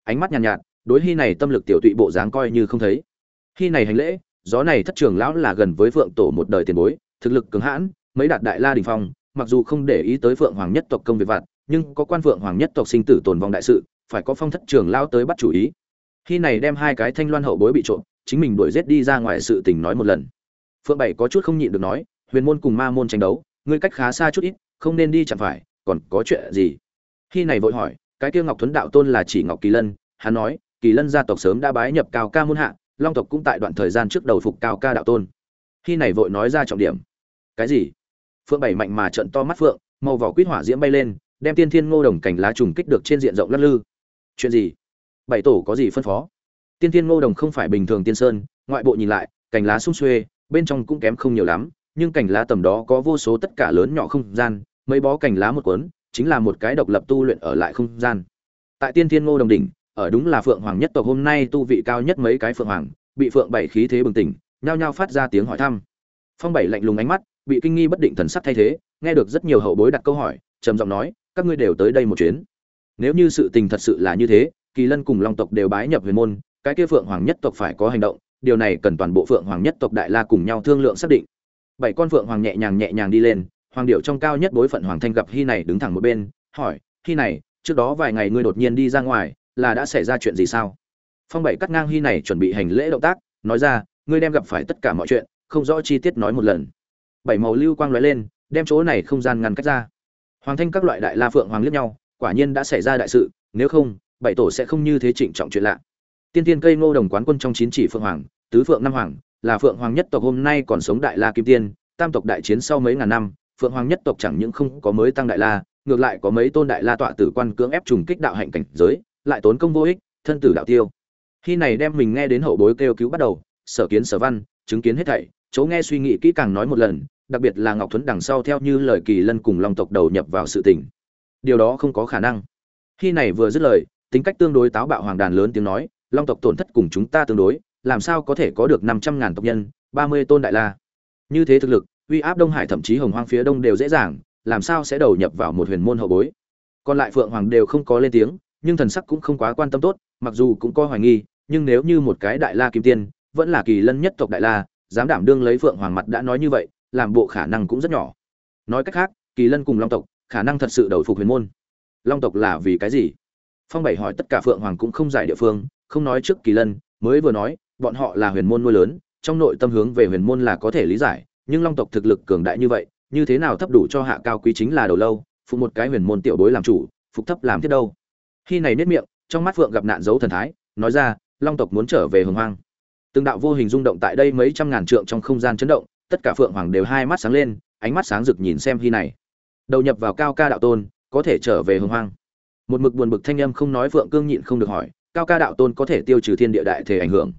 Ánh mắt nhàn nhạt, nhạt đối hy này tâm lực tiểu tụy bộ dáng coi như không thấy. Hy này hành lễ gió này thất trường lão là gần với phượng tổ một đời tiền bối thực lực cứng hãn mấy đạt đại la đình phong mặc dù không để ý tới phượng hoàng nhất tộc công việc vặt nhưng có quan phượng hoàng nhất tộc sinh tử tồn vong đại sự phải có phong thất trường lao tới bắt chủ ý. Khi này đem hai cái thanh loan hậu bối bị trộm chính mình đuổi giết đi ra ngoài sự tình nói một lần. Phượng bảy có chút không nhịn được nói huyền môn cùng ma môn tranh đấu, ngươi cách khá xa chút ít, không nên đi chẳng phải, còn có chuyện gì? Khi này vội hỏi, cái kia ngọc thuấn đạo tôn là chỉ ngọc kỳ lân, hắn nói, kỳ lân gia tộc sớm đã bái nhập cao ca môn hạ, long tộc cũng tại đoạn thời gian trước đầu phục cao ca đạo tôn. Khi này vội nói ra trọng điểm. Cái gì? Phượng bảy mạnh mà trận to mắt phượng, màu vỏ quýt hỏa diễm bay lên, đem tiên thiên ngô đồng cảnh lá trùng kích được trên diện rộng lắc lư. Chuyện gì? Bảy tổ có gì phân phó? Tiên thiên ngô đồng không phải bình thường tiên sơn, ngoại bộ nhìn lại, cành lá sung xuê, bên trong cũng kém không nhiều lắm nhưng cành lá tầm đó có vô số tất cả lớn nhỏ không gian, mấy bó cành lá một cuốn, chính là một cái độc lập tu luyện ở lại không gian. Tại tiên thiên ngô đồng đỉnh, ở đúng là phượng hoàng nhất tộc hôm nay tu vị cao nhất mấy cái phượng hoàng, bị phượng bảy khí thế bừng tỉnh, nhao nhao phát ra tiếng hỏi thăm. Phong bảy lạnh lùng ánh mắt, bị kinh nghi bất định thần sắc thay thế, nghe được rất nhiều hậu bối đặt câu hỏi, trầm giọng nói, các ngươi đều tới đây một chuyến. Nếu như sự tình thật sự là như thế, kỳ lân cùng long tộc đều bái nhập huyền môn, cái kia phượng hoàng nhất tộc phải có hành động, điều này cần toàn bộ phượng hoàng nhất tộc đại la cùng nhau thương lượng xác định bảy con phượng hoàng nhẹ nhàng nhẹ nhàng đi lên, hoàng điệu trong cao nhất bối phận hoàng thanh gặp hy này đứng thẳng một bên, hỏi hy này, trước đó vài ngày ngươi đột nhiên đi ra ngoài, là đã xảy ra chuyện gì sao? Phong bảy cắt ngang hy này chuẩn bị hành lễ động tác, nói ra, ngươi đem gặp phải tất cả mọi chuyện, không rõ chi tiết nói một lần. Bảy màu lưu quang lóe lên, đem chỗ này không gian ngăn cách ra. Hoàng thanh các loại đại la phượng hoàng liếc nhau, quả nhiên đã xảy ra đại sự, nếu không, bảy tổ sẽ không như thế trịnh trọng chuyện lạ. Tiên tiên cây ngô đồng quán quân trong chín chỉ phượng hoàng, tứ phượng năm hoàng là phượng hoàng nhất tộc hôm nay còn sống đại la kim tiên, tam tộc đại chiến sau mấy ngàn năm, phượng hoàng nhất tộc chẳng những không có mới tăng đại la, ngược lại có mấy tôn đại la tọa tử quan cưỡng ép trùng kích đạo hạnh cảnh giới, lại tốn công vô ích, thân tử đạo tiêu. Khi này đem mình nghe đến hậu bối kêu cứu bắt đầu, sở kiến sở văn, chứng kiến hết thảy, chỗ nghe suy nghĩ kỹ càng nói một lần, đặc biệt là ngọc thuấn đằng sau theo như lời kỳ lân cùng long tộc đầu nhập vào sự tình. Điều đó không có khả năng. Khi này vừa dứt lời, tính cách tương đối táo bạo hoàng đàn lớn tiếng nói, long tộc tổn thất cùng chúng ta tương đối làm sao có thể có được năm trăm ngàn tộc nhân, ba mươi tôn đại la? Như thế thực lực, uy áp đông hải thậm chí hồng hoang phía đông đều dễ dàng, làm sao sẽ đầu nhập vào một huyền môn hậu bối? Còn lại phượng hoàng đều không có lên tiếng, nhưng thần sắc cũng không quá quan tâm tốt, mặc dù cũng có hoài nghi, nhưng nếu như một cái đại la kim tiên, vẫn là kỳ lân nhất tộc đại la, dám đảm đương lấy phượng hoàng mặt đã nói như vậy, làm bộ khả năng cũng rất nhỏ. Nói cách khác, kỳ lân cùng long tộc, khả năng thật sự đầu phục huyền môn. Long tộc là vì cái gì? Phong bảy hỏi tất cả phượng hoàng cũng không giải địa phương, không nói trước kỳ lân, mới vừa nói bọn họ là huyền môn nuôi lớn, trong nội tâm hướng về huyền môn là có thể lý giải, nhưng long tộc thực lực cường đại như vậy, như thế nào thấp đủ cho hạ cao quý chính là đầu lâu, phụ một cái huyền môn tiểu bối làm chủ, phục thấp làm thế đâu. Khi này nét miệng, trong mắt phượng gặp nạn dấu thần thái, nói ra, long tộc muốn trở về hồng hoang. Từng đạo vô hình rung động tại đây mấy trăm ngàn trượng trong không gian chấn động, tất cả phượng hoàng đều hai mắt sáng lên, ánh mắt sáng rực nhìn xem khi này. Đầu nhập vào cao ca đạo tôn, có thể trở về hồng hoang. Một mực buồn bực thanh âm không nói phượng cương nhịn không được hỏi, cao ca đạo tôn có thể tiêu trừ thiên địa đại thể ảnh hưởng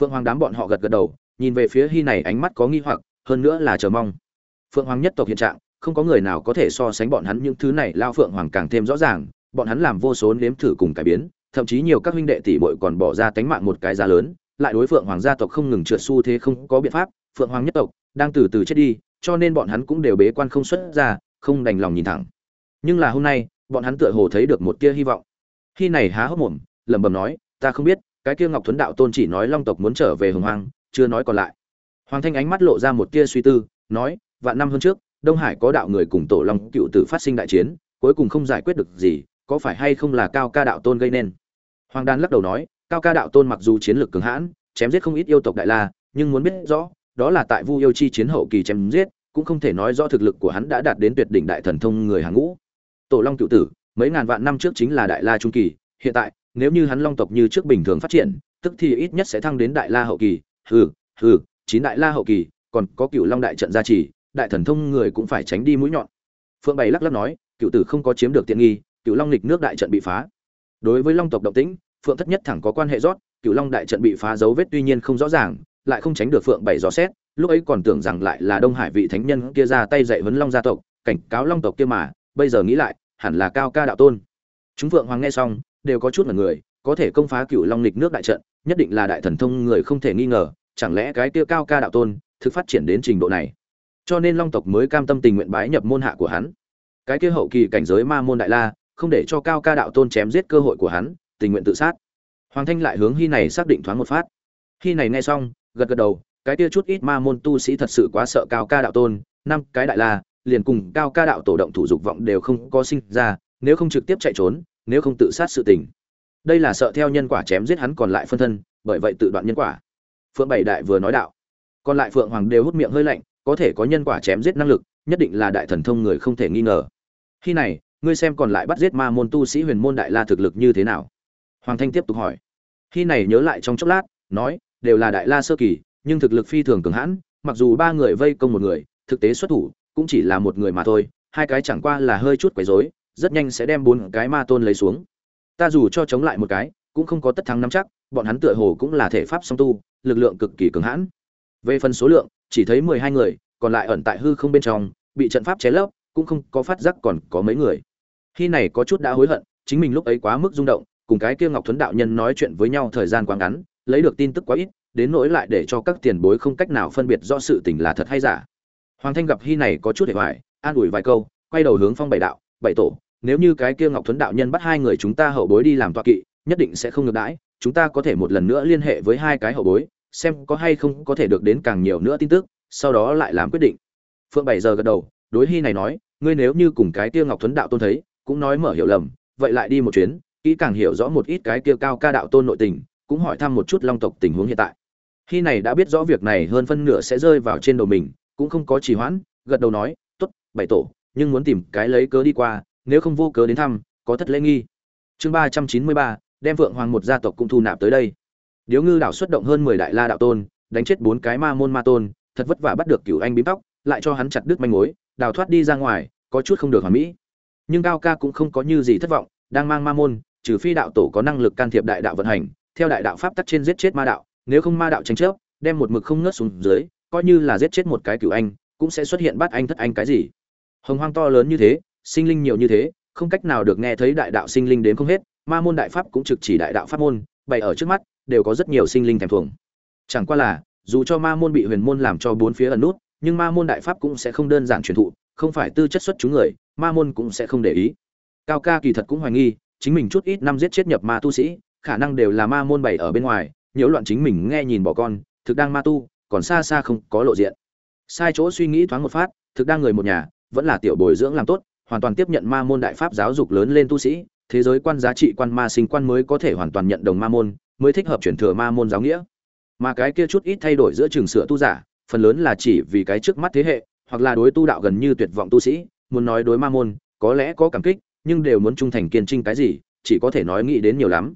phượng hoàng đám bọn họ gật gật đầu, nhìn về phía hy này ánh mắt có nghi hoặc, hơn nữa là chờ mong. Phượng hoàng nhất tộc hiện trạng, không có người nào có thể so sánh bọn hắn những thứ này, lao phượng hoàng càng thêm rõ ràng, bọn hắn làm vô số nếm thử cùng cải biến, thậm chí nhiều các huynh đệ tỷ muội còn bỏ ra tánh mạng một cái giá lớn, lại đối phượng hoàng gia tộc không ngừng trượt xu thế không có biện pháp, phượng hoàng nhất tộc đang từ từ chết đi, cho nên bọn hắn cũng đều bế quan không xuất ra, không đành lòng nhìn thẳng. Nhưng là hôm nay, bọn hắn tựa hồ thấy được một tia hy vọng. Khi này há hốc mồm, lẩm bẩm nói, ta không biết cái kia ngọc thuấn đạo tôn chỉ nói long tộc muốn trở về hồng hoang, chưa nói còn lại. Hoàng thanh ánh mắt lộ ra một tia suy tư, nói, vạn năm hơn trước, đông hải có đạo người cùng tổ long cựu tử phát sinh đại chiến, cuối cùng không giải quyết được gì, có phải hay không là cao ca đạo tôn gây nên? Hoàng đan lắc đầu nói, cao ca đạo tôn mặc dù chiến lược cường hãn, chém giết không ít yêu tộc đại la, nhưng muốn biết rõ, đó là tại vu yêu chi chiến hậu kỳ chém giết, cũng không thể nói rõ thực lực của hắn đã đạt đến tuyệt đỉnh đại thần thông người hàng ngũ. Tổ long cựu tử, mấy ngàn vạn năm trước chính là đại la trung kỳ, hiện tại nếu như hắn long tộc như trước bình thường phát triển, tức thì ít nhất sẽ thăng đến đại la hậu kỳ. Hừ hừ, chín đại la hậu kỳ, còn có cựu long đại trận gia trì, đại thần thông người cũng phải tránh đi mũi nhọn. Phượng bảy lắc lắc nói cựu tử không có chiếm được tiện nghi cựu long lịch nước đại trận bị phá. Đối với long tộc động tĩnh, phượng thất nhất thẳng có quan hệ rót cựu long đại trận bị phá dấu vết tuy nhiên không rõ ràng, lại không tránh được phượng bảy dò xét, lúc ấy còn tưởng rằng lại là đông hải vị thánh nhân kia ra tay dạy vấn long gia tộc, cảnh cáo long tộc kia mà, bây giờ nghĩ lại, hẳn là cao ca đạo tôn. Chúng phượng hoàng nghe xong đều có chút là người, có thể công phá cựu long lịch nước đại trận, nhất định là đại thần thông người không thể nghi ngờ, chẳng lẽ cái kia cao ca đạo tôn thực phát triển đến trình độ này? Cho nên long tộc mới cam tâm tình nguyện bái nhập môn hạ của hắn. Cái kia hậu kỳ cảnh giới ma môn đại la, không để cho cao ca đạo tôn chém giết cơ hội của hắn, tình nguyện tự sát. Hoàng thanh lại hướng hy này xác định thoáng một phát. Hy này nghe xong, gật gật đầu, cái kia chút ít ma môn tu sĩ thật sự quá sợ cao ca đạo tôn, năm cái đại la, liền cùng cao ca đạo tổ động thủ dục vọng đều không có sinh ra, nếu không trực tiếp chạy trốn nếu không tự sát sự tình. Đây là sợ theo nhân quả chém giết hắn còn lại phân thân, bởi vậy tự đoạn nhân quả. Phượng bảy đại vừa nói đạo. Còn lại phượng hoàng đều hút miệng hơi lạnh, có thể có nhân quả chém giết năng lực, nhất định là đại thần thông người không thể nghi ngờ. Khi này, ngươi xem còn lại bắt giết ma môn tu sĩ huyền môn đại la thực lực như thế nào? Hoàng thanh tiếp tục hỏi. Khi này nhớ lại trong chốc lát, nói, đều là đại la sơ kỳ, nhưng thực lực phi thường cường hãn, mặc dù ba người vây công một người, thực tế xuất thủ, cũng chỉ là một người mà thôi, hai cái chẳng qua là hơi chút quấy rối rất nhanh sẽ đem bốn cái ma tôn lấy xuống. Ta dù cho chống lại một cái, cũng không có tất thắng nắm chắc, bọn hắn tựa hồ cũng là thể pháp song tu, lực lượng cực kỳ cường hãn. Về phần số lượng, chỉ thấy mười hai người, còn lại ẩn tại hư không bên trong, bị trận pháp chế lấp, cũng không có phát giác còn có mấy người. Khi này có chút đã hối hận, chính mình lúc ấy quá mức rung động, cùng cái kia ngọc thuấn đạo nhân nói chuyện với nhau thời gian quá ngắn, lấy được tin tức quá ít, đến nỗi lại để cho các tiền bối không cách nào phân biệt rõ sự tình là thật hay giả. Hoàng thanh gặp hy này có chút hệ hoài, an ủi vài câu, quay đầu hướng phong bảy đạo bảy tổ nếu như cái kia ngọc thuấn đạo nhân bắt hai người chúng ta hậu bối đi làm tọa kỵ, nhất định sẽ không ngược đãi, chúng ta có thể một lần nữa liên hệ với hai cái hậu bối, xem có hay không có thể được đến càng nhiều nữa tin tức, sau đó lại làm quyết định. Phượng bảy giờ gật đầu, đối hy này nói, ngươi nếu như cùng cái kia ngọc thuấn đạo tôn thấy, cũng nói mở hiểu lầm, vậy lại đi một chuyến, kỹ càng hiểu rõ một ít cái kia cao ca đạo tôn nội tình, cũng hỏi thăm một chút long tộc tình huống hiện tại. Hy này đã biết rõ việc này hơn phân nửa sẽ rơi vào trên đầu mình, cũng không có trì hoãn, gật đầu nói, tốt, bảy tổ, nhưng muốn tìm cái lấy cớ đi qua nếu không vô cớ đến thăm, có thất lễ nghi. Chương ba trăm chín mươi ba, đem vượng hoàng một gia tộc cũng thu nạp tới đây. Điếu ngư đảo xuất động hơn mười đại la đạo tôn, đánh chết bốn cái ma môn ma tôn, thật vất vả bắt được cửu anh bím tóc, lại cho hắn chặt đứt manh mối, đào thoát đi ra ngoài, có chút không được hoàn mỹ. Nhưng cao ca cũng không có như gì thất vọng, đang mang ma môn, trừ phi đạo tổ có năng lực can thiệp đại đạo vận hành, theo đại đạo pháp tắc trên giết chết ma đạo, nếu không ma đạo tranh chấp, đem một mực không ngớt xuống dưới, coi như là giết chết một cái cửu anh, cũng sẽ xuất hiện bắt anh thất anh cái gì. Hồng hoang to lớn như thế sinh linh nhiều như thế, không cách nào được nghe thấy đại đạo sinh linh đến không hết, ma môn đại pháp cũng trực chỉ đại đạo pháp môn, bày ở trước mắt, đều có rất nhiều sinh linh thèm thuồng. Chẳng qua là, dù cho ma môn bị huyền môn làm cho bốn phía ẩn nút, nhưng ma môn đại pháp cũng sẽ không đơn giản truyền thụ, không phải tư chất xuất chúng người, ma môn cũng sẽ không để ý. Cao ca kỳ thật cũng hoài nghi, chính mình chút ít năm giết chết nhập ma tu sĩ, khả năng đều là ma môn bày ở bên ngoài, nhiễu loạn chính mình nghe nhìn bỏ con, thực đang ma tu, còn xa xa không có lộ diện. Sai chỗ suy nghĩ thoáng một phát, thực đang người một nhà, vẫn là tiểu bồi dưỡng làm tốt hoàn toàn tiếp nhận ma môn đại pháp giáo dục lớn lên tu sĩ, thế giới quan giá trị quan ma sinh quan mới có thể hoàn toàn nhận đồng ma môn, mới thích hợp chuyển thừa ma môn giáo nghĩa. Mà cái kia chút ít thay đổi giữa trường sửa tu giả, phần lớn là chỉ vì cái trước mắt thế hệ, hoặc là đối tu đạo gần như tuyệt vọng tu sĩ, muốn nói đối ma môn, có lẽ có cảm kích, nhưng đều muốn trung thành kiên trinh cái gì, chỉ có thể nói nghĩ đến nhiều lắm.